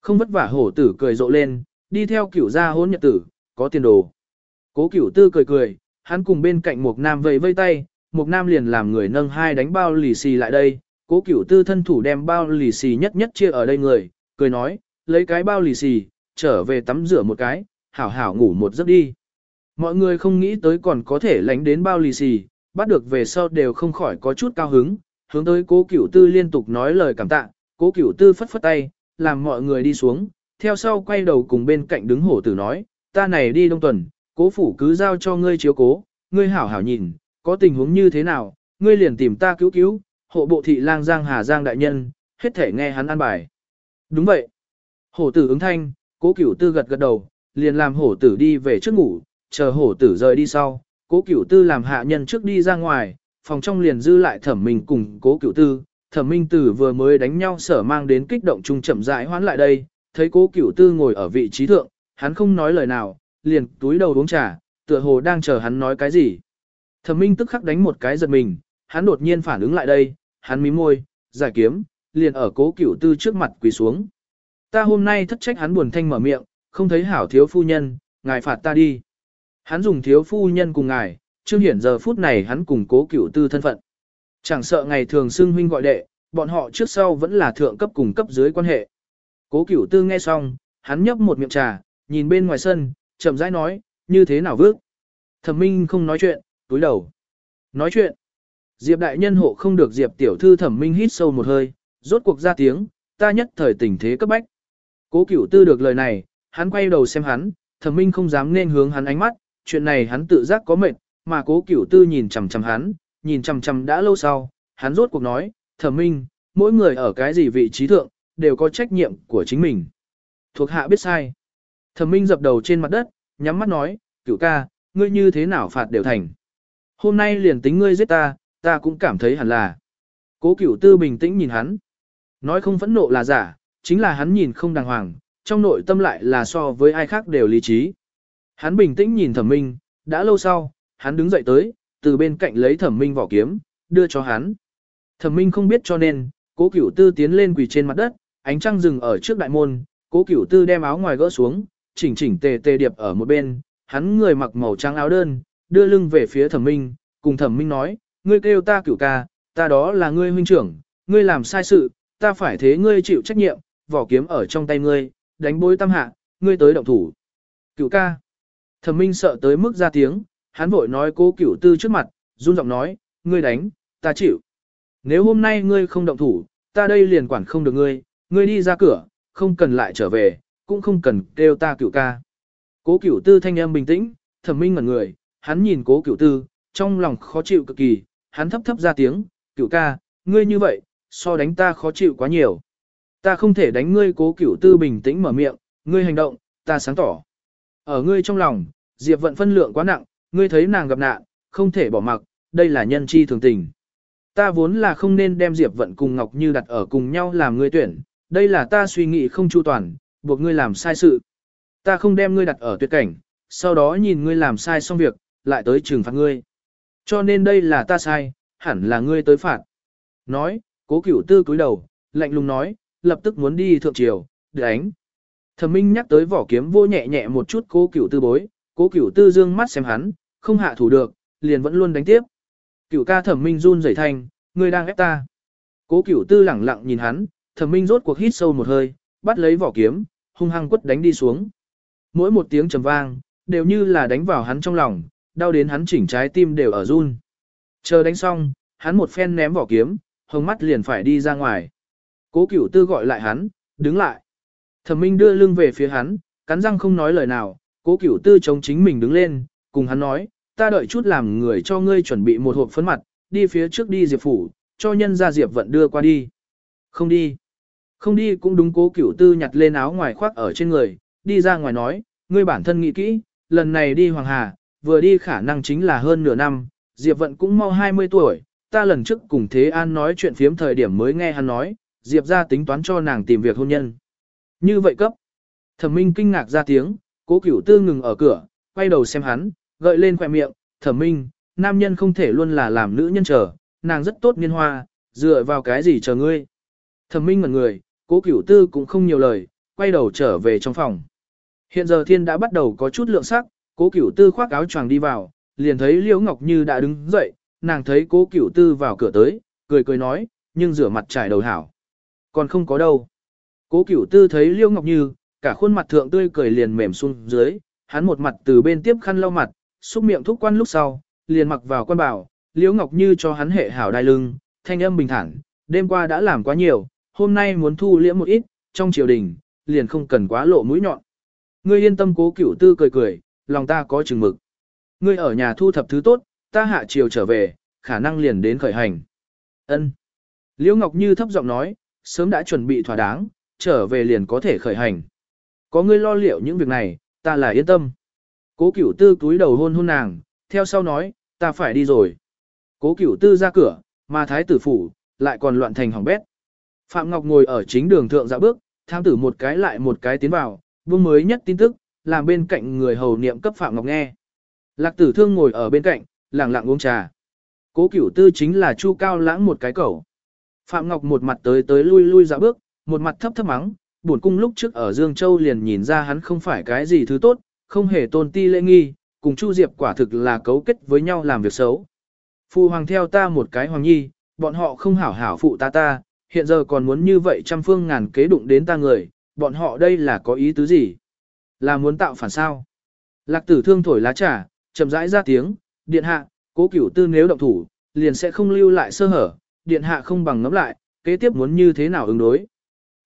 Không vất vả hổ tử cười rộ lên, đi theo cửu gia hôn nhật tử, có tiền đồ. Cố cửu tư cười cười, hắn cùng bên cạnh một nam vẫy vây tay, một nam liền làm người nâng hai đánh bao lì xì lại đây, cố cửu tư thân thủ đem bao lì xì nhất nhất chia ở đây người, cười nói, lấy cái bao lì xì, trở về tắm rửa một cái, hảo hảo ngủ một giấc đi. Mọi người không nghĩ tới còn có thể lánh đến bao lì xì, bắt được về sau đều không khỏi có chút cao hứng, hướng tới cố cửu tư liên tục nói lời cảm tạ, cố cửu tư phất phất tay, làm mọi người đi xuống, theo sau quay đầu cùng bên cạnh đứng hổ tử nói, ta này đi đông tuần, cố phủ cứ giao cho ngươi chiếu cố, ngươi hảo hảo nhìn, có tình huống như thế nào, ngươi liền tìm ta cứu cứu, hộ bộ thị lang giang hà giang đại nhân, hết thể nghe hắn ăn bài. Đúng vậy. Hổ tử ứng thanh, cố cửu tư gật gật đầu, liền làm hổ tử đi về trước ngủ, chờ hổ tử rời đi sau, cố cửu tư làm hạ nhân trước đi ra ngoài, phòng trong liền dư lại thẩm minh cùng cố cửu tư, thẩm minh tử vừa mới đánh nhau sở mang đến kích động trung chậm rãi hoán lại đây, thấy cố cửu tư ngồi ở vị trí thượng, hắn không nói lời nào, liền túi đầu uống trà, tựa hồ đang chờ hắn nói cái gì. Thẩm minh tức khắc đánh một cái giật mình, hắn đột nhiên phản ứng lại đây, hắn mím môi, giải kiếm, liền ở cố cửu tư trước mặt quỳ xuống. Ta hôm nay thất trách hắn buồn thanh mở miệng, không thấy hảo thiếu phu nhân, ngài phạt ta đi. Hắn dùng thiếu phu nhân cùng ngài, trương hiển giờ phút này hắn cùng cố cửu tư thân phận. Chẳng sợ ngày thường xưng huynh gọi đệ, bọn họ trước sau vẫn là thượng cấp cùng cấp dưới quan hệ. Cố cửu tư nghe xong, hắn nhấp một miệng trà, nhìn bên ngoài sân, chậm rãi nói, như thế nào vước. Thẩm minh không nói chuyện, túi đầu. Nói chuyện. Diệp đại nhân hộ không được Diệp tiểu thư thẩm minh hít sâu một hơi, rốt cuộc ra tiếng, ta nhất thời tình thế cấp bách. Cố cửu tư được lời này, hắn quay đầu xem hắn, thẩm minh không dám nên hướng hắn ánh mắt, chuyện này hắn tự giác có mệt, mà cố cửu tư nhìn chằm chằm hắn, nhìn chằm chằm đã lâu sau, hắn rốt cuộc nói, thẩm minh, mỗi người ở cái gì vị trí thượng, đều có trách nhiệm của chính mình. Thuộc hạ biết sai. Thẩm minh dập đầu trên mặt đất, nhắm mắt nói, cửu ca, ngươi như thế nào phạt đều thành. Hôm nay liền tính ngươi giết ta, ta cũng cảm thấy hẳn là. Cố cửu tư bình tĩnh nhìn hắn. Nói không phẫn nộ là giả, chính là hắn nhìn không đàng hoàng, trong nội tâm lại là so với ai khác đều lý trí. Hắn bình tĩnh nhìn thẩm minh, đã lâu sau, hắn đứng dậy tới, từ bên cạnh lấy thẩm minh vỏ kiếm, đưa cho hắn. Thẩm minh không biết cho nên, cố cửu tư tiến lên quỳ trên mặt đất, ánh trăng rừng ở trước đại môn, cố cửu tư đem áo ngoài gỡ xuống, chỉnh chỉnh tề tề điệp ở một bên, hắn người mặc màu trắng áo đơn, đưa lưng về phía thẩm minh, cùng thẩm minh nói, ngươi kêu ta cửu ca, ta đó là ngươi huynh trưởng, ngươi làm sai sự, ta phải thế ngươi chịu trách nhiệm, vỏ kiếm ở trong tay ngươi, đánh bối tam hạ, ngươi tới động thủ. Cửu ca. Thẩm Minh sợ tới mức ra tiếng, hắn vội nói cố cửu tư trước mặt, run giọng nói, ngươi đánh, ta chịu. Nếu hôm nay ngươi không động thủ, ta đây liền quản không được ngươi, ngươi đi ra cửa, không cần lại trở về, cũng không cần kêu ta cửu ca. Cố cửu tư thanh âm bình tĩnh, thẩm minh ngẩn người, hắn nhìn cố cửu tư, trong lòng khó chịu cực kỳ, hắn thấp thấp ra tiếng, cửu ca, ngươi như vậy, so đánh ta khó chịu quá nhiều. Ta không thể đánh ngươi cố cửu tư bình tĩnh mở miệng, ngươi hành động, ta sáng tỏ. Ở ngươi trong lòng, Diệp vận phân lượng quá nặng, ngươi thấy nàng gặp nạn, không thể bỏ mặc, đây là nhân chi thường tình. Ta vốn là không nên đem Diệp vận cùng Ngọc Như đặt ở cùng nhau làm ngươi tuyển, đây là ta suy nghĩ không chu toàn, buộc ngươi làm sai sự. Ta không đem ngươi đặt ở tuyệt cảnh, sau đó nhìn ngươi làm sai xong việc, lại tới trừng phạt ngươi. Cho nên đây là ta sai, hẳn là ngươi tới phạt. Nói, cố cửu tư cúi đầu, lạnh lùng nói, lập tức muốn đi thượng triều, đánh. Thẩm Minh nhắc tới vỏ kiếm vô nhẹ nhẹ một chút cố cửu tư bối, cố cửu tư dương mắt xem hắn, không hạ thủ được, liền vẫn luôn đánh tiếp. Cửu ca Thẩm Minh run rẩy thành, ngươi đang ép ta. Cố cửu tư lẳng lặng nhìn hắn, Thẩm Minh rốt cuộc hít sâu một hơi, bắt lấy vỏ kiếm, hung hăng quất đánh đi xuống. Mỗi một tiếng trầm vang, đều như là đánh vào hắn trong lòng, đau đến hắn chỉnh trái tim đều ở run. Chờ đánh xong, hắn một phen ném vỏ kiếm, hồng mắt liền phải đi ra ngoài. Cố cửu tư gọi lại hắn, đứng lại. Thẩm Minh đưa lưng về phía hắn, cắn răng không nói lời nào, cố cửu tư chống chính mình đứng lên, cùng hắn nói, ta đợi chút làm người cho ngươi chuẩn bị một hộp phấn mặt, đi phía trước đi Diệp Phủ, cho nhân ra Diệp vận đưa qua đi. Không đi. Không đi cũng đúng cố cửu tư nhặt lên áo ngoài khoác ở trên người, đi ra ngoài nói, ngươi bản thân nghĩ kỹ, lần này đi Hoàng Hà, vừa đi khả năng chính là hơn nửa năm, Diệp vận cũng mau 20 tuổi, ta lần trước cùng Thế An nói chuyện phiếm thời điểm mới nghe hắn nói, Diệp ra tính toán cho nàng tìm việc hôn nhân. Như vậy cấp. Thẩm Minh kinh ngạc ra tiếng, cố cửu tư ngừng ở cửa, quay đầu xem hắn, gợi lên khỏe miệng, thẩm minh, nam nhân không thể luôn là làm nữ nhân chờ, nàng rất tốt niên hoa, dựa vào cái gì chờ ngươi. Thẩm minh ngẩn người, cố cửu tư cũng không nhiều lời, quay đầu trở về trong phòng. Hiện giờ thiên đã bắt đầu có chút lượng sắc, cố cửu tư khoác áo choàng đi vào, liền thấy Liễu Ngọc Như đã đứng dậy, nàng thấy cố cửu tư vào cửa tới, cười cười nói, nhưng rửa mặt trải đầu hảo. Còn không có đâu. Cố cửu tư thấy Liễu Ngọc Như, cả khuôn mặt thượng tươi cười liền mềm xuống dưới, hắn một mặt từ bên tiếp khăn lau mặt, xúc miệng thúc quan lúc sau, liền mặc vào quan bảo, Liễu Ngọc Như cho hắn hệ hảo đai lưng, thanh âm bình thản, đêm qua đã làm quá nhiều, hôm nay muốn thu liễm một ít, trong triều đình, liền không cần quá lộ mũi nhọn. Ngươi yên tâm cố cửu tư cười cười, lòng ta có chừng mực. Ngươi ở nhà thu thập thứ tốt, ta hạ triều trở về, khả năng liền đến khởi hành. Ân. Liễu Ngọc Như thấp giọng nói, sớm đã chuẩn bị thỏa đáng, trở về liền có thể khởi hành. Có ngươi lo liệu những việc này, ta là yên tâm. Cố cửu tư túi đầu hôn hôn nàng, theo sau nói, ta phải đi rồi. Cố cửu tư ra cửa, mà thái tử phủ, lại còn loạn thành hỏng bét. Phạm Ngọc ngồi ở chính đường thượng dạo bước, tham tử một cái lại một cái tiến vào, Vương mới nhất tin tức, làm bên cạnh người hầu niệm cấp Phạm Ngọc nghe. Lạc tử thương ngồi ở bên cạnh, lặng lặng uống trà. Cố cửu tư chính là chu cao lãng một cái cẩu. Phạm Ngọc một mặt tới tới lui lui dạo bước, một mặt thấp thấp mắng, buồn cung lúc trước ở Dương Châu liền nhìn ra hắn không phải cái gì thứ tốt, không hề tôn ti lễ nghi, cùng Chu Diệp quả thực là cấu kết với nhau làm việc xấu. Phu hoàng theo ta một cái hoàng nhi, bọn họ không hảo hảo phụ ta ta, hiện giờ còn muốn như vậy trăm phương ngàn kế đụng đến ta người, bọn họ đây là có ý tứ gì? Là muốn tạo phản sao? Lạc tử thương thổi lá trà, chậm rãi ra tiếng, điện hạ, cố cửu tư nếu động thủ, liền sẽ không lưu lại sơ hở, điện hạ không bằng ngấm lại, kế tiếp muốn như thế nào ứng đối.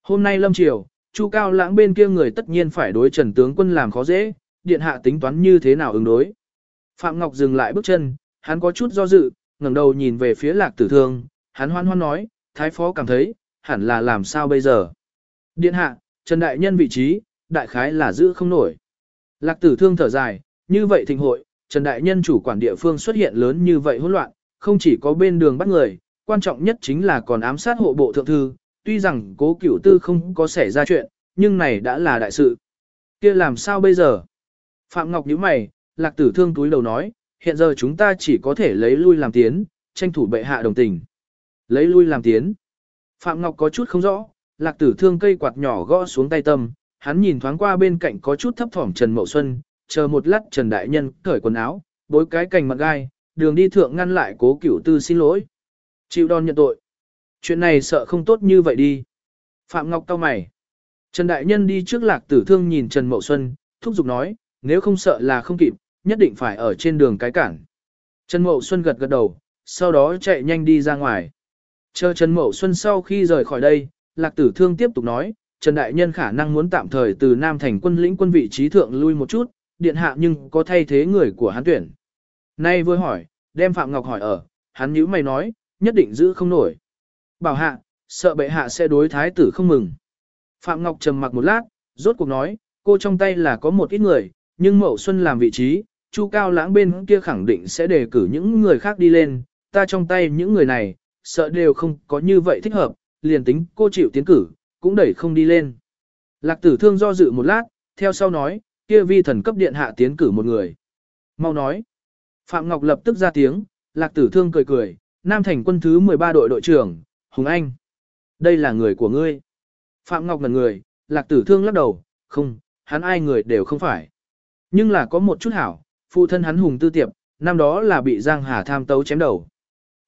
Hôm nay lâm triều, Chu Cao Lãng bên kia người tất nhiên phải đối Trần tướng quân làm khó dễ, điện hạ tính toán như thế nào ứng đối. Phạm Ngọc dừng lại bước chân, hắn có chút do dự, ngẩng đầu nhìn về phía Lạc Tử Thương, hắn hoan hoan nói, thái phó cảm thấy, hẳn là làm sao bây giờ. Điện hạ, Trần đại nhân vị trí, đại khái là giữ không nổi. Lạc Tử Thương thở dài, như vậy thịnh hội, Trần đại nhân chủ quản địa phương xuất hiện lớn như vậy hỗn loạn, không chỉ có bên đường bắt người, quan trọng nhất chính là còn ám sát hộ bộ thượng thư, tuy rằng cố cửu tư không có xảy ra chuyện, nhưng này đã là đại sự. kia làm sao bây giờ? Phạm Ngọc nhíu mày, lạc tử thương túi đầu nói, hiện giờ chúng ta chỉ có thể lấy lui làm tiến, tranh thủ bệ hạ đồng tình. Lấy lui làm tiến. Phạm Ngọc có chút không rõ, lạc tử thương cây quạt nhỏ gõ xuống tay tâm, hắn nhìn thoáng qua bên cạnh có chút thấp thỏm Trần Mậu Xuân, chờ một lát Trần Đại Nhân cởi quần áo, bối cái cành mặt gai, đường đi thượng ngăn lại cố cửu tư xin lỗi. Chịu đòn nhận tội. Chuyện này sợ không tốt như vậy đi. Phạm Ngọc cau mày. Trần Đại Nhân đi trước lạc tử thương nhìn Trần Mậu Xuân, thúc giục nói, nếu không sợ là không kịp, nhất định phải ở trên đường cái cản. Trần Mậu Xuân gật gật đầu, sau đó chạy nhanh đi ra ngoài. Chờ Trần Mậu Xuân sau khi rời khỏi đây, lạc tử thương tiếp tục nói, Trần Đại Nhân khả năng muốn tạm thời từ Nam thành quân lĩnh quân vị trí thượng lui một chút, điện hạ nhưng có thay thế người của hắn tuyển. Nay vừa hỏi, đem Phạm Ngọc hỏi ở, hắn nhữ mày nói, nhất định giữ không nổi. Bảo hạ, sợ bệ hạ sẽ đối thái tử không mừng. Phạm Ngọc trầm mặc một lát, rốt cuộc nói, cô trong tay là có một ít người, nhưng Mậu Xuân làm vị trí, Chu Cao Lãng bên kia khẳng định sẽ đề cử những người khác đi lên, ta trong tay những người này, sợ đều không có như vậy thích hợp, liền tính cô chịu tiến cử, cũng đẩy không đi lên. Lạc tử thương do dự một lát, theo sau nói, kia vi thần cấp điện hạ tiến cử một người. Mau nói. Phạm Ngọc lập tức ra tiếng, lạc tử thương cười cười, Nam thành quân thứ 13 đội đội trưởng, Hùng Anh. Đây là người của ngươi. Phạm Ngọc ngần người, lạc tử thương lắc đầu, không, hắn ai người đều không phải. Nhưng là có một chút hảo, phụ thân hắn Hùng Tư Tiệp, năm đó là bị Giang Hà tham tấu chém đầu.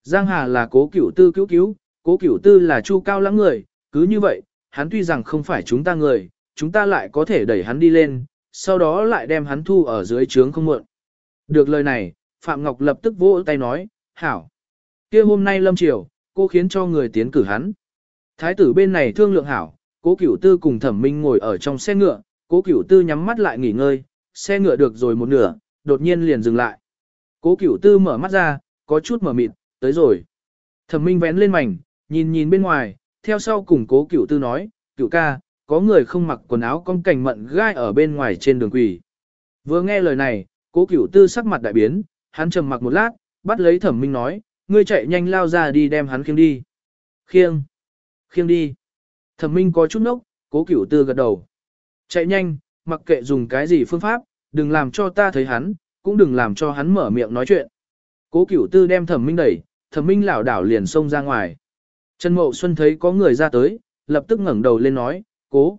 Giang Hà là cố cửu tư cứu cứu, cố cửu tư là chu cao lãng người, cứ như vậy, hắn tuy rằng không phải chúng ta người, chúng ta lại có thể đẩy hắn đi lên, sau đó lại đem hắn thu ở dưới trướng không muộn. Được lời này, Phạm Ngọc lập tức vỗ tay nói, hảo. kia hôm nay lâm triều, cô khiến cho người tiến cử hắn. Thái tử bên này thương lượng hảo, cố cửu tư cùng thẩm minh ngồi ở trong xe ngựa, cố cửu tư nhắm mắt lại nghỉ ngơi, xe ngựa được rồi một nửa, đột nhiên liền dừng lại. Cố cửu tư mở mắt ra, có chút mở mịt, tới rồi. Thẩm minh vén lên mảnh, nhìn nhìn bên ngoài, theo sau cùng cố cửu tư nói, cửu ca, có người không mặc quần áo con cảnh mận gai ở bên ngoài trên đường quỷ. Vừa nghe lời này, cố cửu tư sắc mặt đại biến, hắn trầm mặc một lát, bắt lấy thẩm minh nói, ngươi chạy nhanh lao ra đi đem hắn khiêng đi. Khiêng, khiêng đi. Thẩm minh có chút nốc, cố cửu tư gật đầu. Chạy nhanh, mặc kệ dùng cái gì phương pháp, đừng làm cho ta thấy hắn, cũng đừng làm cho hắn mở miệng nói chuyện. Cố cửu tư đem thẩm minh đẩy, thẩm minh lảo đảo liền xông ra ngoài. Trần Mậu Xuân thấy có người ra tới, lập tức ngẩng đầu lên nói, cố.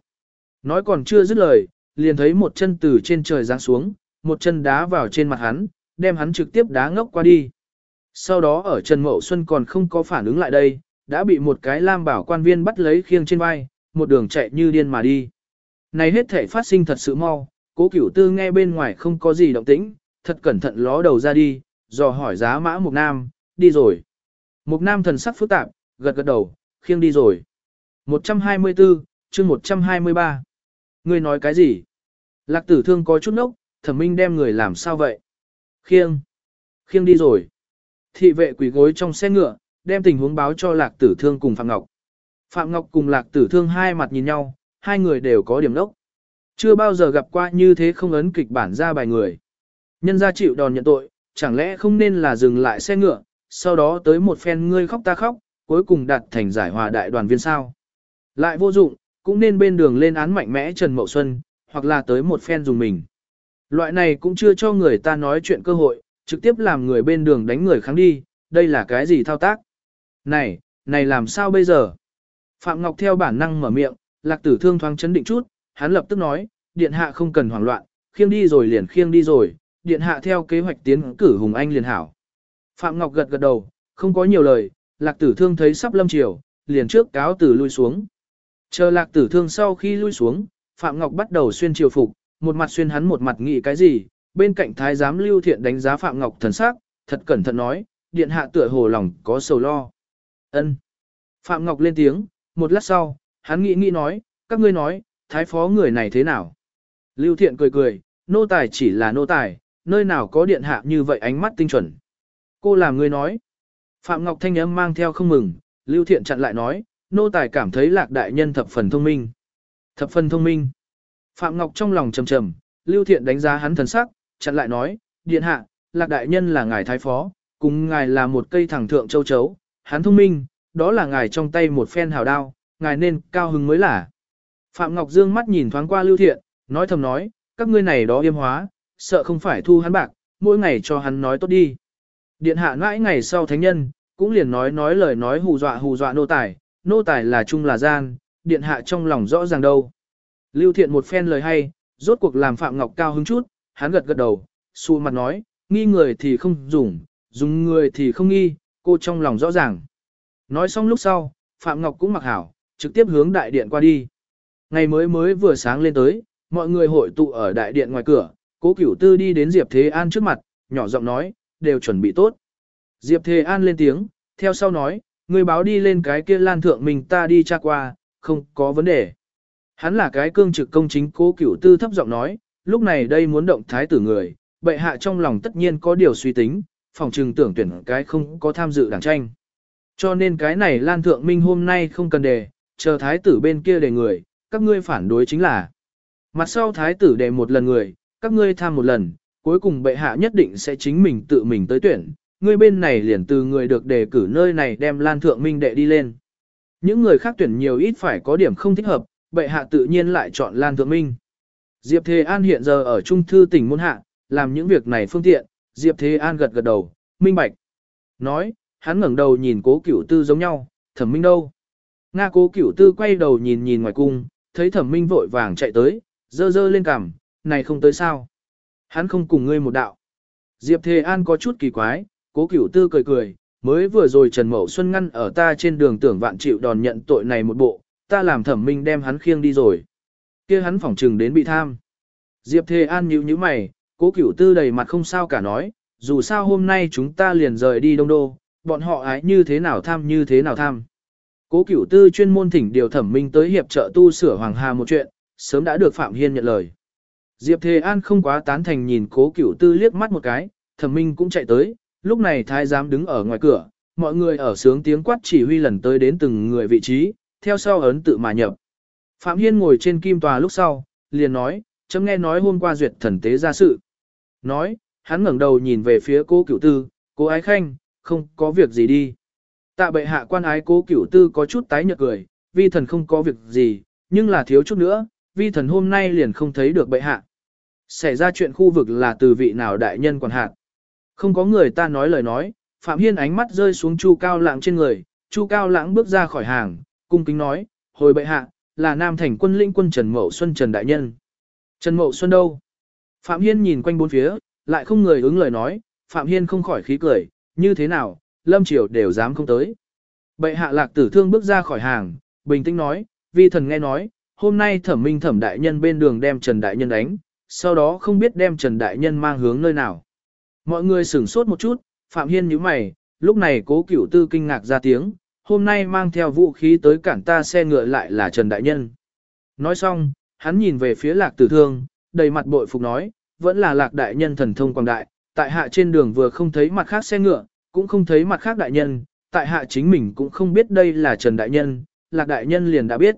Nói còn chưa dứt lời, liền thấy một chân từ trên trời giáng xuống, một chân đá vào trên mặt hắn, đem hắn trực tiếp đá ngốc qua đi. Sau đó ở Trần Mậu Xuân còn không có phản ứng lại đây, đã bị một cái lam bảo quan viên bắt lấy khiêng trên vai, một đường chạy như điên mà đi. Này hết thể phát sinh thật sự mau, cố cửu tư nghe bên ngoài không có gì động tĩnh, thật cẩn thận ló đầu ra đi, dò hỏi giá mã Mục Nam, đi rồi. Mục Nam thần sắc phức tạp, gật gật đầu, khiêng đi rồi. 124, chương 123. Ngươi nói cái gì? Lạc tử thương có chút nốc, thẩm minh đem người làm sao vậy? Khiêng. Khiêng đi rồi. Thị vệ quỳ gối trong xe ngựa, đem tình huống báo cho lạc tử thương cùng Phạm Ngọc. Phạm Ngọc cùng lạc tử thương hai mặt nhìn nhau, hai người đều có điểm đốc. Chưa bao giờ gặp qua như thế không ấn kịch bản ra bài người. Nhân gia chịu đòn nhận tội, chẳng lẽ không nên là dừng lại xe ngựa, sau đó tới một phen ngươi khóc ta khóc, cuối cùng đạt thành giải hòa đại đoàn viên sao. Lại vô dụng, cũng nên bên đường lên án mạnh mẽ Trần Mậu Xuân, hoặc là tới một phen dùng mình. Loại này cũng chưa cho người ta nói chuyện cơ hội, trực tiếp làm người bên đường đánh người kháng đi, đây là cái gì thao tác? Này, này làm sao bây giờ? Phạm Ngọc theo bản năng mở miệng, lạc tử thương thoáng chấn định chút, hắn lập tức nói, điện hạ không cần hoảng loạn, khiêng đi rồi liền khiêng đi rồi, điện hạ theo kế hoạch tiến cử Hùng Anh liền hảo. Phạm Ngọc gật gật đầu, không có nhiều lời, lạc tử thương thấy sắp lâm chiều, liền trước cáo tử lui xuống. Chờ lạc tử thương sau khi lui xuống, Phạm Ngọc bắt đầu xuyên triều phục, một mặt xuyên hắn một mặt nghĩ cái gì, bên cạnh thái giám lưu thiện đánh giá Phạm Ngọc thần sắc, thật cẩn thận nói, điện hạ tựa hồ lòng có sầu lo. ân Phạm Ngọc lên tiếng, một lát sau, hắn nghĩ nghĩ nói, các ngươi nói, thái phó người này thế nào? Lưu thiện cười cười, nô tài chỉ là nô tài, nơi nào có điện hạ như vậy ánh mắt tinh chuẩn. Cô làm người nói. Phạm Ngọc thanh âm mang theo không mừng, Lưu thiện chặn lại nói, nô tài cảm thấy lạc đại nhân thập phần thông minh. Thập phần thông minh. Phạm Ngọc trong lòng trầm trầm, Lưu Thiện đánh giá hắn thần sắc, chặn lại nói, điện hạ, lạc đại nhân là ngài thái phó, cùng ngài là một cây thẳng thượng châu chấu, hắn thông minh, đó là ngài trong tay một phen hào đao, ngài nên cao hứng mới là. Phạm Ngọc Dương mắt nhìn thoáng qua Lưu Thiện, nói thầm nói, các ngươi này đó yêm hóa, sợ không phải thu hắn bạc, mỗi ngày cho hắn nói tốt đi. Điện hạ mãi ngày sau thánh nhân, cũng liền nói nói lời nói hù dọa hù dọa nô tài, nô tài là chung là gian, điện hạ trong lòng rõ ràng đâu. Lưu thiện một phen lời hay, rốt cuộc làm Phạm Ngọc cao hứng chút, hắn gật gật đầu, xu mặt nói, nghi người thì không dùng, dùng người thì không nghi, cô trong lòng rõ ràng. Nói xong lúc sau, Phạm Ngọc cũng mặc hảo, trực tiếp hướng đại điện qua đi. Ngày mới mới vừa sáng lên tới, mọi người hội tụ ở đại điện ngoài cửa, cố cửu tư đi đến Diệp Thế An trước mặt, nhỏ giọng nói, đều chuẩn bị tốt. Diệp Thế An lên tiếng, theo sau nói, người báo đi lên cái kia lan thượng mình ta đi tra qua, không có vấn đề. Hắn là cái cương trực công chính cố cửu tư thấp giọng nói, lúc này đây muốn động thái tử người, bệ hạ trong lòng tất nhiên có điều suy tính, phòng trừng tưởng tuyển cái không có tham dự đảng tranh. Cho nên cái này Lan Thượng Minh hôm nay không cần đề, chờ thái tử bên kia đề người, các ngươi phản đối chính là. Mặt sau thái tử đề một lần người, các ngươi tham một lần, cuối cùng bệ hạ nhất định sẽ chính mình tự mình tới tuyển, ngươi bên này liền từ người được đề cử nơi này đem Lan Thượng Minh đệ đi lên. Những người khác tuyển nhiều ít phải có điểm không thích hợp, bệ hạ tự nhiên lại chọn Lan Thượng Minh. Diệp Thế An hiện giờ ở Trung Thư tỉnh Môn Hạ, làm những việc này phương tiện, Diệp Thế An gật gật đầu, minh bạch. Nói, hắn ngẩng đầu nhìn cố cửu tư giống nhau, thẩm minh đâu? Nga cố cửu tư quay đầu nhìn nhìn ngoài cung, thấy thẩm minh vội vàng chạy tới, dơ dơ lên cằm, này không tới sao? Hắn không cùng ngươi một đạo. Diệp Thế An có chút kỳ quái, cố cửu tư cười cười, mới vừa rồi Trần Mậu Xuân ngăn ở ta trên đường tưởng vạn chịu đòn nhận tội này một bộ, ta làm thẩm minh đem hắn khiêng đi rồi kia hắn phỏng trừng đến bị tham. Diệp Thế An nhíu nhíu mày, cố cửu tư đầy mặt không sao cả nói, dù sao hôm nay chúng ta liền rời đi đông đô, bọn họ ái như thế nào tham như thế nào tham. Cố cửu tư chuyên môn thỉnh điều thẩm minh tới hiệp trợ tu sửa Hoàng Hà một chuyện, sớm đã được Phạm Hiên nhận lời. Diệp Thề An không quá tán thành nhìn cố cửu tư liếc mắt một cái, thẩm minh cũng chạy tới, lúc này thái giám đứng ở ngoài cửa, mọi người ở sướng tiếng quát chỉ huy lần tới đến từng người vị trí, theo sau ấn tự mà nhập. Phạm Hiên ngồi trên kim tòa lúc sau, liền nói, chấm nghe nói hôm qua duyệt thần tế ra sự. Nói, hắn ngẩng đầu nhìn về phía cố cửu tư, cố ái khanh, không có việc gì đi. Tạ bệ hạ quan ái cố cửu tư có chút tái nhợt cười, vi thần không có việc gì, nhưng là thiếu chút nữa, vi thần hôm nay liền không thấy được bệ hạ. Xảy ra chuyện khu vực là từ vị nào đại nhân quản hạt. Không có người ta nói lời nói, Phạm Hiên ánh mắt rơi xuống Chu Cao Lãng trên người, Chu Cao Lãng bước ra khỏi hàng, cung kính nói, hồi bệ hạ, là Nam Thành quân lĩnh quân Trần Mậu Xuân Trần Đại Nhân. Trần Mậu Xuân đâu? Phạm Hiên nhìn quanh bốn phía, lại không người ứng lời nói, Phạm Hiên không khỏi khí cười, như thế nào, Lâm Triều đều dám không tới. Bệ hạ lạc tử thương bước ra khỏi hàng, bình tĩnh nói, vi thần nghe nói, hôm nay thẩm minh thẩm đại nhân bên đường đem Trần Đại Nhân đánh, sau đó không biết đem Trần Đại Nhân mang hướng nơi nào. Mọi người sửng sốt một chút, Phạm Hiên nhíu mày, lúc này cố cửu tư kinh ngạc ra tiếng, hôm nay mang theo vũ khí tới cản ta xe ngựa lại là Trần Đại Nhân. Nói xong, hắn nhìn về phía lạc tử thương, đầy mặt bội phục nói, vẫn là lạc đại nhân thần thông quảng đại, tại hạ trên đường vừa không thấy mặt khác xe ngựa, cũng không thấy mặt khác đại nhân, tại hạ chính mình cũng không biết đây là Trần Đại Nhân, lạc đại nhân liền đã biết.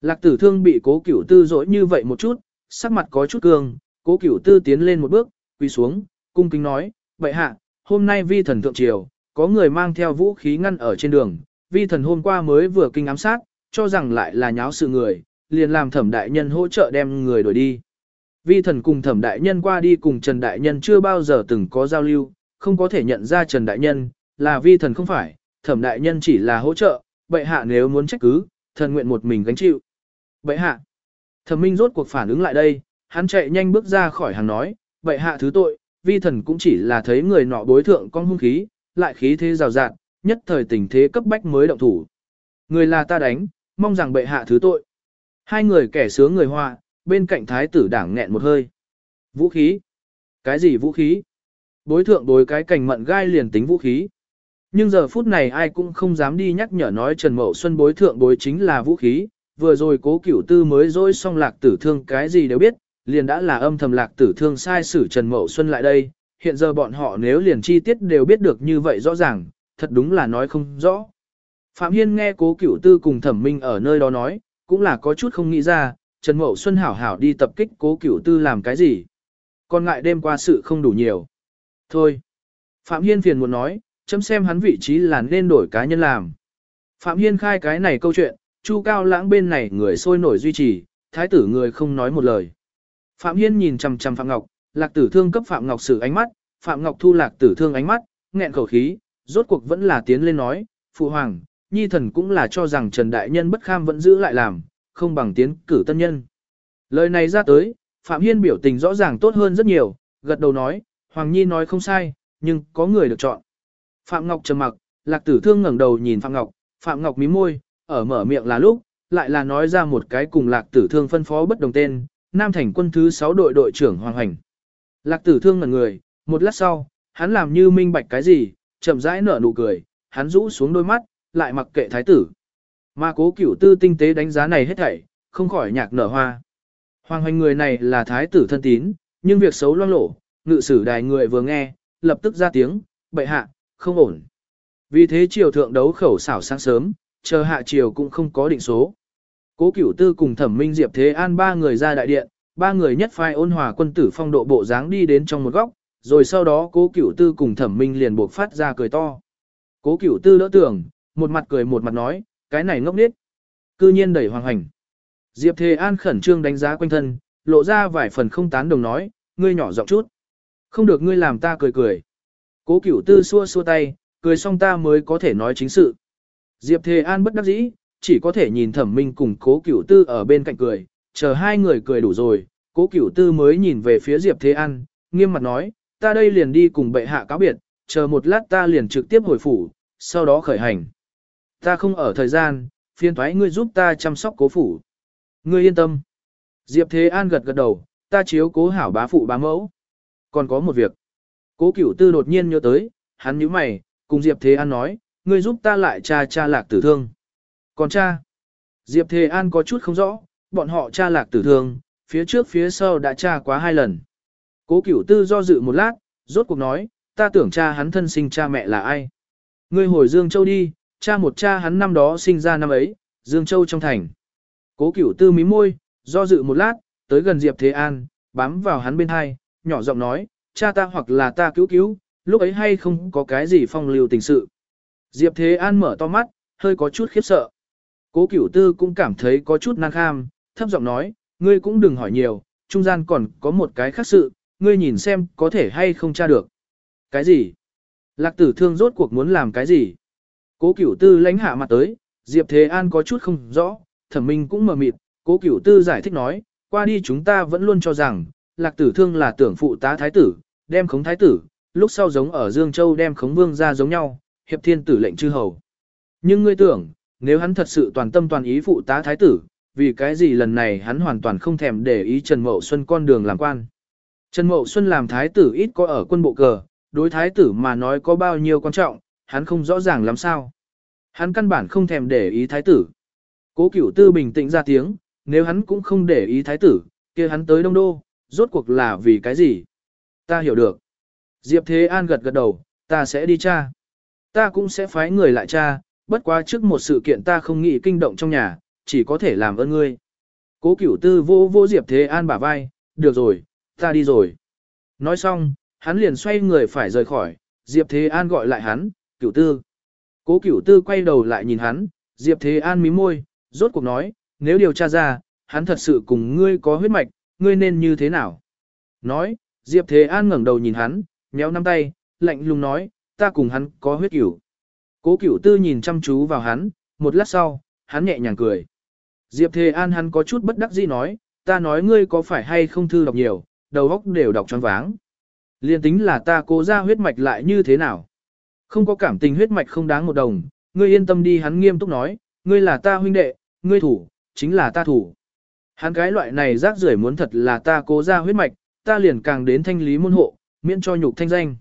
Lạc tử thương bị cố cửu tư dỗi như vậy một chút, sắc mặt có chút cương, cố cửu tư tiến lên một bước, quỳ xuống, cung kính nói, vậy hạ, hôm nay vi thần thượng triều, có người mang theo vũ khí ngăn ở trên đường, vi thần hôm qua mới vừa kinh ám sát, cho rằng lại là nháo sự người, liền làm thẩm đại nhân hỗ trợ đem người đuổi đi. Vi thần cùng thẩm đại nhân qua đi cùng Trần đại nhân chưa bao giờ từng có giao lưu, không có thể nhận ra Trần đại nhân, là vi thần không phải, thẩm đại nhân chỉ là hỗ trợ, bệ hạ nếu muốn trách cứ, thần nguyện một mình gánh chịu. Bệ hạ, thẩm minh rốt cuộc phản ứng lại đây, hắn chạy nhanh bước ra khỏi hàng nói, bệ hạ thứ tội, vi thần cũng chỉ là thấy người nọ bối thượng con hung khí, lại khí thế rào rạt, nhất thời tình thế cấp bách mới động thủ. Người là ta đánh, mong rằng bệ hạ thứ tội. Hai người kẻ sướng người họa, bên cạnh thái tử đảng nghẹn một hơi. Vũ khí? Cái gì vũ khí? Bối thượng đối cái cành mận gai liền tính vũ khí. Nhưng giờ phút này ai cũng không dám đi nhắc nhở nói Trần Mậu Xuân bối thượng bối chính là vũ khí, vừa rồi cố cửu tư mới dối xong lạc tử thương cái gì đều biết, liền đã là âm thầm lạc tử thương sai xử Trần Mậu Xuân lại đây, hiện giờ bọn họ nếu liền chi tiết đều biết được như vậy rõ ràng, thật đúng là nói không rõ. Phạm Hiên nghe cố cửu tư cùng thẩm minh ở nơi đó nói, cũng là có chút không nghĩ ra, Trần Mậu Xuân hảo hảo đi tập kích cố cửu tư làm cái gì. Còn ngại đêm qua sự không đủ nhiều. Thôi. Phạm Hiên phiền muốn nói, chấm xem hắn vị trí là nên đổi cá nhân làm. Phạm Hiên khai cái này câu chuyện, Chu Cao Lãng bên này người sôi nổi duy trì, thái tử người không nói một lời. Phạm Hiên nhìn chằm chằm Phạm Ngọc, Lạc Tử Thương cấp Phạm Ngọc sử ánh mắt, Phạm Ngọc thu Lạc Tử Thương ánh mắt, nghẹn khẩu khí, rốt cuộc vẫn là tiến lên nói, "Phụ hoàng, nhi thần cũng là cho rằng Trần đại nhân bất kham vẫn giữ lại làm, không bằng tiến cử tân nhân." Lời này ra tới, Phạm Hiên biểu tình rõ ràng tốt hơn rất nhiều, gật đầu nói, "Hoàng nhi nói không sai, nhưng có người được chọn." Phạm Ngọc trầm mặc, Lạc Tử Thương ngẩng đầu nhìn Phạm Ngọc, Phạm Ngọc mím môi, ở mở miệng là lúc, lại là nói ra một cái cùng Lạc Tử Thương phân phó bất đồng tên, Nam Thành quân thứ 6 đội đội trưởng Hoàng Hành. Lạc Tử Thương ngẩn người, một lát sau, hắn làm như minh bạch cái gì, chậm rãi nở nụ cười, hắn rũ xuống đôi mắt, lại mặc kệ thái tử. Mà cố cửu tư tinh tế đánh giá này hết thảy, không khỏi nhạc nở hoa. Hoàng hoành người này là thái tử thân tín, nhưng việc xấu loang lổ, ngự sử đài người vừa nghe, lập tức ra tiếng, bệ hạ, không ổn. Vì thế triều thượng đấu khẩu xảo sáng sớm, chờ hạ triều cũng không có định số. Cố Cửu Tư cùng Thẩm Minh Diệp Thế An ba người ra đại điện, ba người nhất phai ôn hòa quân tử phong độ bộ dáng đi đến trong một góc, rồi sau đó Cố Cửu Tư cùng Thẩm Minh liền buộc phát ra cười to. Cố Cửu Tư đỡ tưởng, một mặt cười một mặt nói, cái này ngốc nghếch. Cư nhiên đẩy hoàng hành. Diệp Thế An khẩn trương đánh giá quanh thân, lộ ra vài phần không tán đồng nói, ngươi nhỏ giọng chút. Không được ngươi làm ta cười cười. Cố Cửu Tư xua xua tay, cười xong ta mới có thể nói chính sự. Diệp Thế An bất đắc dĩ, chỉ có thể nhìn thẩm minh cùng cố cửu tư ở bên cạnh cười, chờ hai người cười đủ rồi, cố cửu tư mới nhìn về phía Diệp Thế An, nghiêm mặt nói, ta đây liền đi cùng bệ hạ cáo biệt, chờ một lát ta liền trực tiếp hồi phủ, sau đó khởi hành. Ta không ở thời gian, phiên thoái ngươi giúp ta chăm sóc cố phủ. Ngươi yên tâm. Diệp Thế An gật gật đầu, ta chiếu cố hảo bá phụ bá mẫu. Còn có một việc. Cố cửu tư đột nhiên nhớ tới, hắn nhíu mày, cùng Diệp Thế An nói, ngươi giúp ta lại cha cha lạc tử thương. Còn cha, Diệp Thế An có chút không rõ, bọn họ cha lạc tử thương, phía trước phía sau đã cha quá hai lần. Cố cửu tư do dự một lát, rốt cuộc nói, ta tưởng cha hắn thân sinh cha mẹ là ai. Ngươi hồi Dương Châu đi, cha một cha hắn năm đó sinh ra năm ấy, Dương Châu trong thành. Cố cửu tư mí môi, do dự một lát, tới gần Diệp Thế An, bám vào hắn bên hai, nhỏ giọng nói, cha ta hoặc là ta cứu cứu, lúc ấy hay không có cái gì phong lưu tình sự. Diệp Thế An mở to mắt, hơi có chút khiếp sợ. Cố Cửu Tư cũng cảm thấy có chút năng kham, thấp giọng nói, ngươi cũng đừng hỏi nhiều, trung gian còn có một cái khác sự, ngươi nhìn xem có thể hay không tra được. Cái gì? Lạc tử thương rốt cuộc muốn làm cái gì? Cố Cửu Tư lánh hạ mặt tới, Diệp Thế An có chút không rõ, thẩm minh cũng mờ mịt, Cố Cửu Tư giải thích nói, qua đi chúng ta vẫn luôn cho rằng, Lạc tử thương là tưởng phụ tá thái tử, đem khống thái tử, lúc sau giống ở Dương Châu đem khống vương ra giống nhau, hiệp thiên tử lệnh chư hầu. Nhưng ngươi tưởng, nếu hắn thật sự toàn tâm toàn ý phụ tá thái tử, vì cái gì lần này hắn hoàn toàn không thèm để ý Trần Mậu Xuân con đường làm quan. Trần Mậu Xuân làm thái tử ít có ở quân bộ cờ, đối thái tử mà nói có bao nhiêu quan trọng, hắn không rõ ràng làm sao. Hắn căn bản không thèm để ý thái tử. Cố cửu tư bình tĩnh ra tiếng, nếu hắn cũng không để ý thái tử, kia hắn tới Đông Đô, rốt cuộc là vì cái gì? Ta hiểu được. Diệp Thế An gật gật đầu, ta sẽ đi tra. Ta cũng sẽ phái người lại tra, bất quá trước một sự kiện ta không nghĩ kinh động trong nhà, chỉ có thể làm ơn ngươi. Cố cửu tư vô vô Diệp Thế An bả vai, được rồi, ta đi rồi. Nói xong, hắn liền xoay người phải rời khỏi, Diệp Thế An gọi lại hắn, cửu tư. Cố cửu tư quay đầu lại nhìn hắn, Diệp Thế An mím môi, rốt cuộc nói, nếu điều tra ra, hắn thật sự cùng ngươi có huyết mạch, ngươi nên như thế nào? Nói, Diệp Thế An ngẩng đầu nhìn hắn, nhéo năm tay, lạnh lùng nói, ta cùng hắn có huyết cửu. Cố cửu tư nhìn chăm chú vào hắn, một lát sau, hắn nhẹ nhàng cười. Diệp Thế An hắn có chút bất đắc dĩ nói, ta nói ngươi có phải hay không thư đọc nhiều, đầu óc đều đọc choáng váng. Liên tính là ta cố ra huyết mạch lại như thế nào. Không có cảm tình huyết mạch không đáng một đồng, ngươi yên tâm đi hắn nghiêm túc nói, ngươi là ta huynh đệ, ngươi thủ, chính là ta thủ. Hắn cái loại này rác rưởi muốn thật là ta cố ra huyết mạch, ta liền càng đến thanh lý môn hộ, miễn cho nhục thanh danh.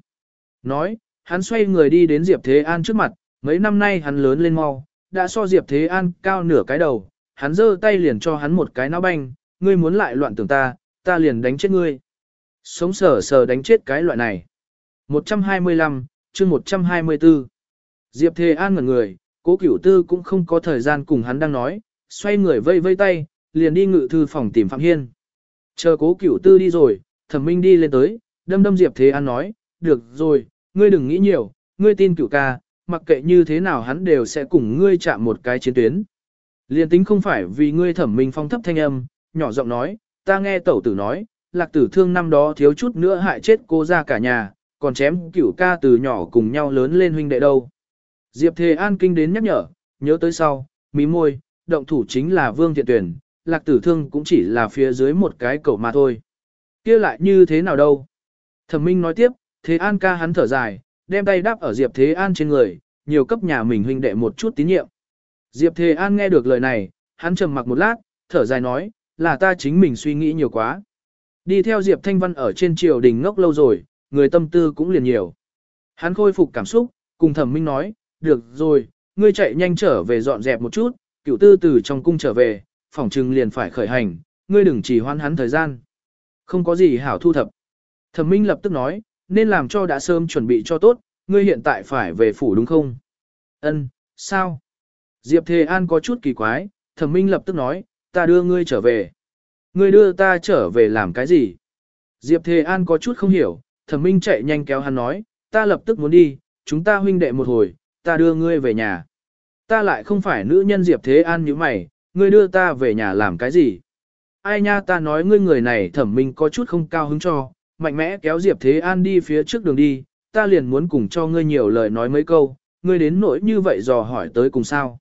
Nói, hắn xoay người đi đến Diệp Thế An trước mặt, mấy năm nay hắn lớn lên mau, đã so Diệp Thế An cao nửa cái đầu, hắn giơ tay liền cho hắn một cái não banh, ngươi muốn lại loạn tưởng ta, ta liền đánh chết ngươi. Sống sờ sờ đánh chết cái loại này. 125, chương 124. Diệp Thề An ngẩn người, cố cửu tư cũng không có thời gian cùng hắn đang nói, xoay người vây vây tay, liền đi ngự thư phòng tìm Phạm Hiên. Chờ cố cửu tư đi rồi, thẩm minh đi lên tới, đâm đâm Diệp Thế An nói, được rồi, ngươi đừng nghĩ nhiều, ngươi tin cửu ca, mặc kệ như thế nào hắn đều sẽ cùng ngươi chạm một cái chiến tuyến. Liên tính không phải vì ngươi thẩm minh phong thấp thanh âm, nhỏ giọng nói, ta nghe tẩu tử nói, lạc tử thương năm đó thiếu chút nữa hại chết cô ra cả nhà, còn chém cửu ca từ nhỏ cùng nhau lớn lên huynh đệ đâu. Diệp Thề An kinh đến nhắc nhở, nhớ tới sau, mí môi, động thủ chính là Vương Thiện Tuyển, lạc tử thương cũng chỉ là phía dưới một cái cầu mà thôi. kia lại như thế nào đâu? Thẩm Minh nói tiếp, Thế An ca hắn thở dài, đem tay đáp ở Diệp Thế An trên người, nhiều cấp nhà mình huynh đệ một chút tín nhiệm. Diệp Thế An nghe được lời này, hắn trầm mặc một lát, thở dài nói, là ta chính mình suy nghĩ nhiều quá. Đi theo Diệp Thanh Văn ở trên triều đình ngốc lâu rồi, người tâm tư cũng liền nhiều. Hắn khôi phục cảm xúc, cùng thẩm minh nói, được rồi, ngươi chạy nhanh trở về dọn dẹp một chút, cựu tư từ trong cung trở về, phỏng trừng liền phải khởi hành, ngươi đừng chỉ hoan hắn thời gian. Không có gì hảo thu thập. Thẩm minh lập tức nói, nên làm cho đã sớm chuẩn bị cho tốt, ngươi hiện tại phải về phủ đúng không? Ân, sao? Diệp Thề An có chút kỳ quái, thẩm minh lập tức nói, ta đưa ngươi trở về. Ngươi đưa ta trở về làm cái gì? Diệp Thề An có chút không hiểu, thẩm minh chạy nhanh kéo hắn nói, ta lập tức muốn đi, chúng ta huynh đệ một hồi, ta đưa ngươi về nhà. Ta lại không phải nữ nhân Diệp Thế An như mày, ngươi đưa ta về nhà làm cái gì? Ai nha ta nói ngươi người này thẩm minh có chút không cao hứng cho, mạnh mẽ kéo Diệp Thế An đi phía trước đường đi, ta liền muốn cùng cho ngươi nhiều lời nói mấy câu, ngươi đến nỗi như vậy dò hỏi tới cùng sao.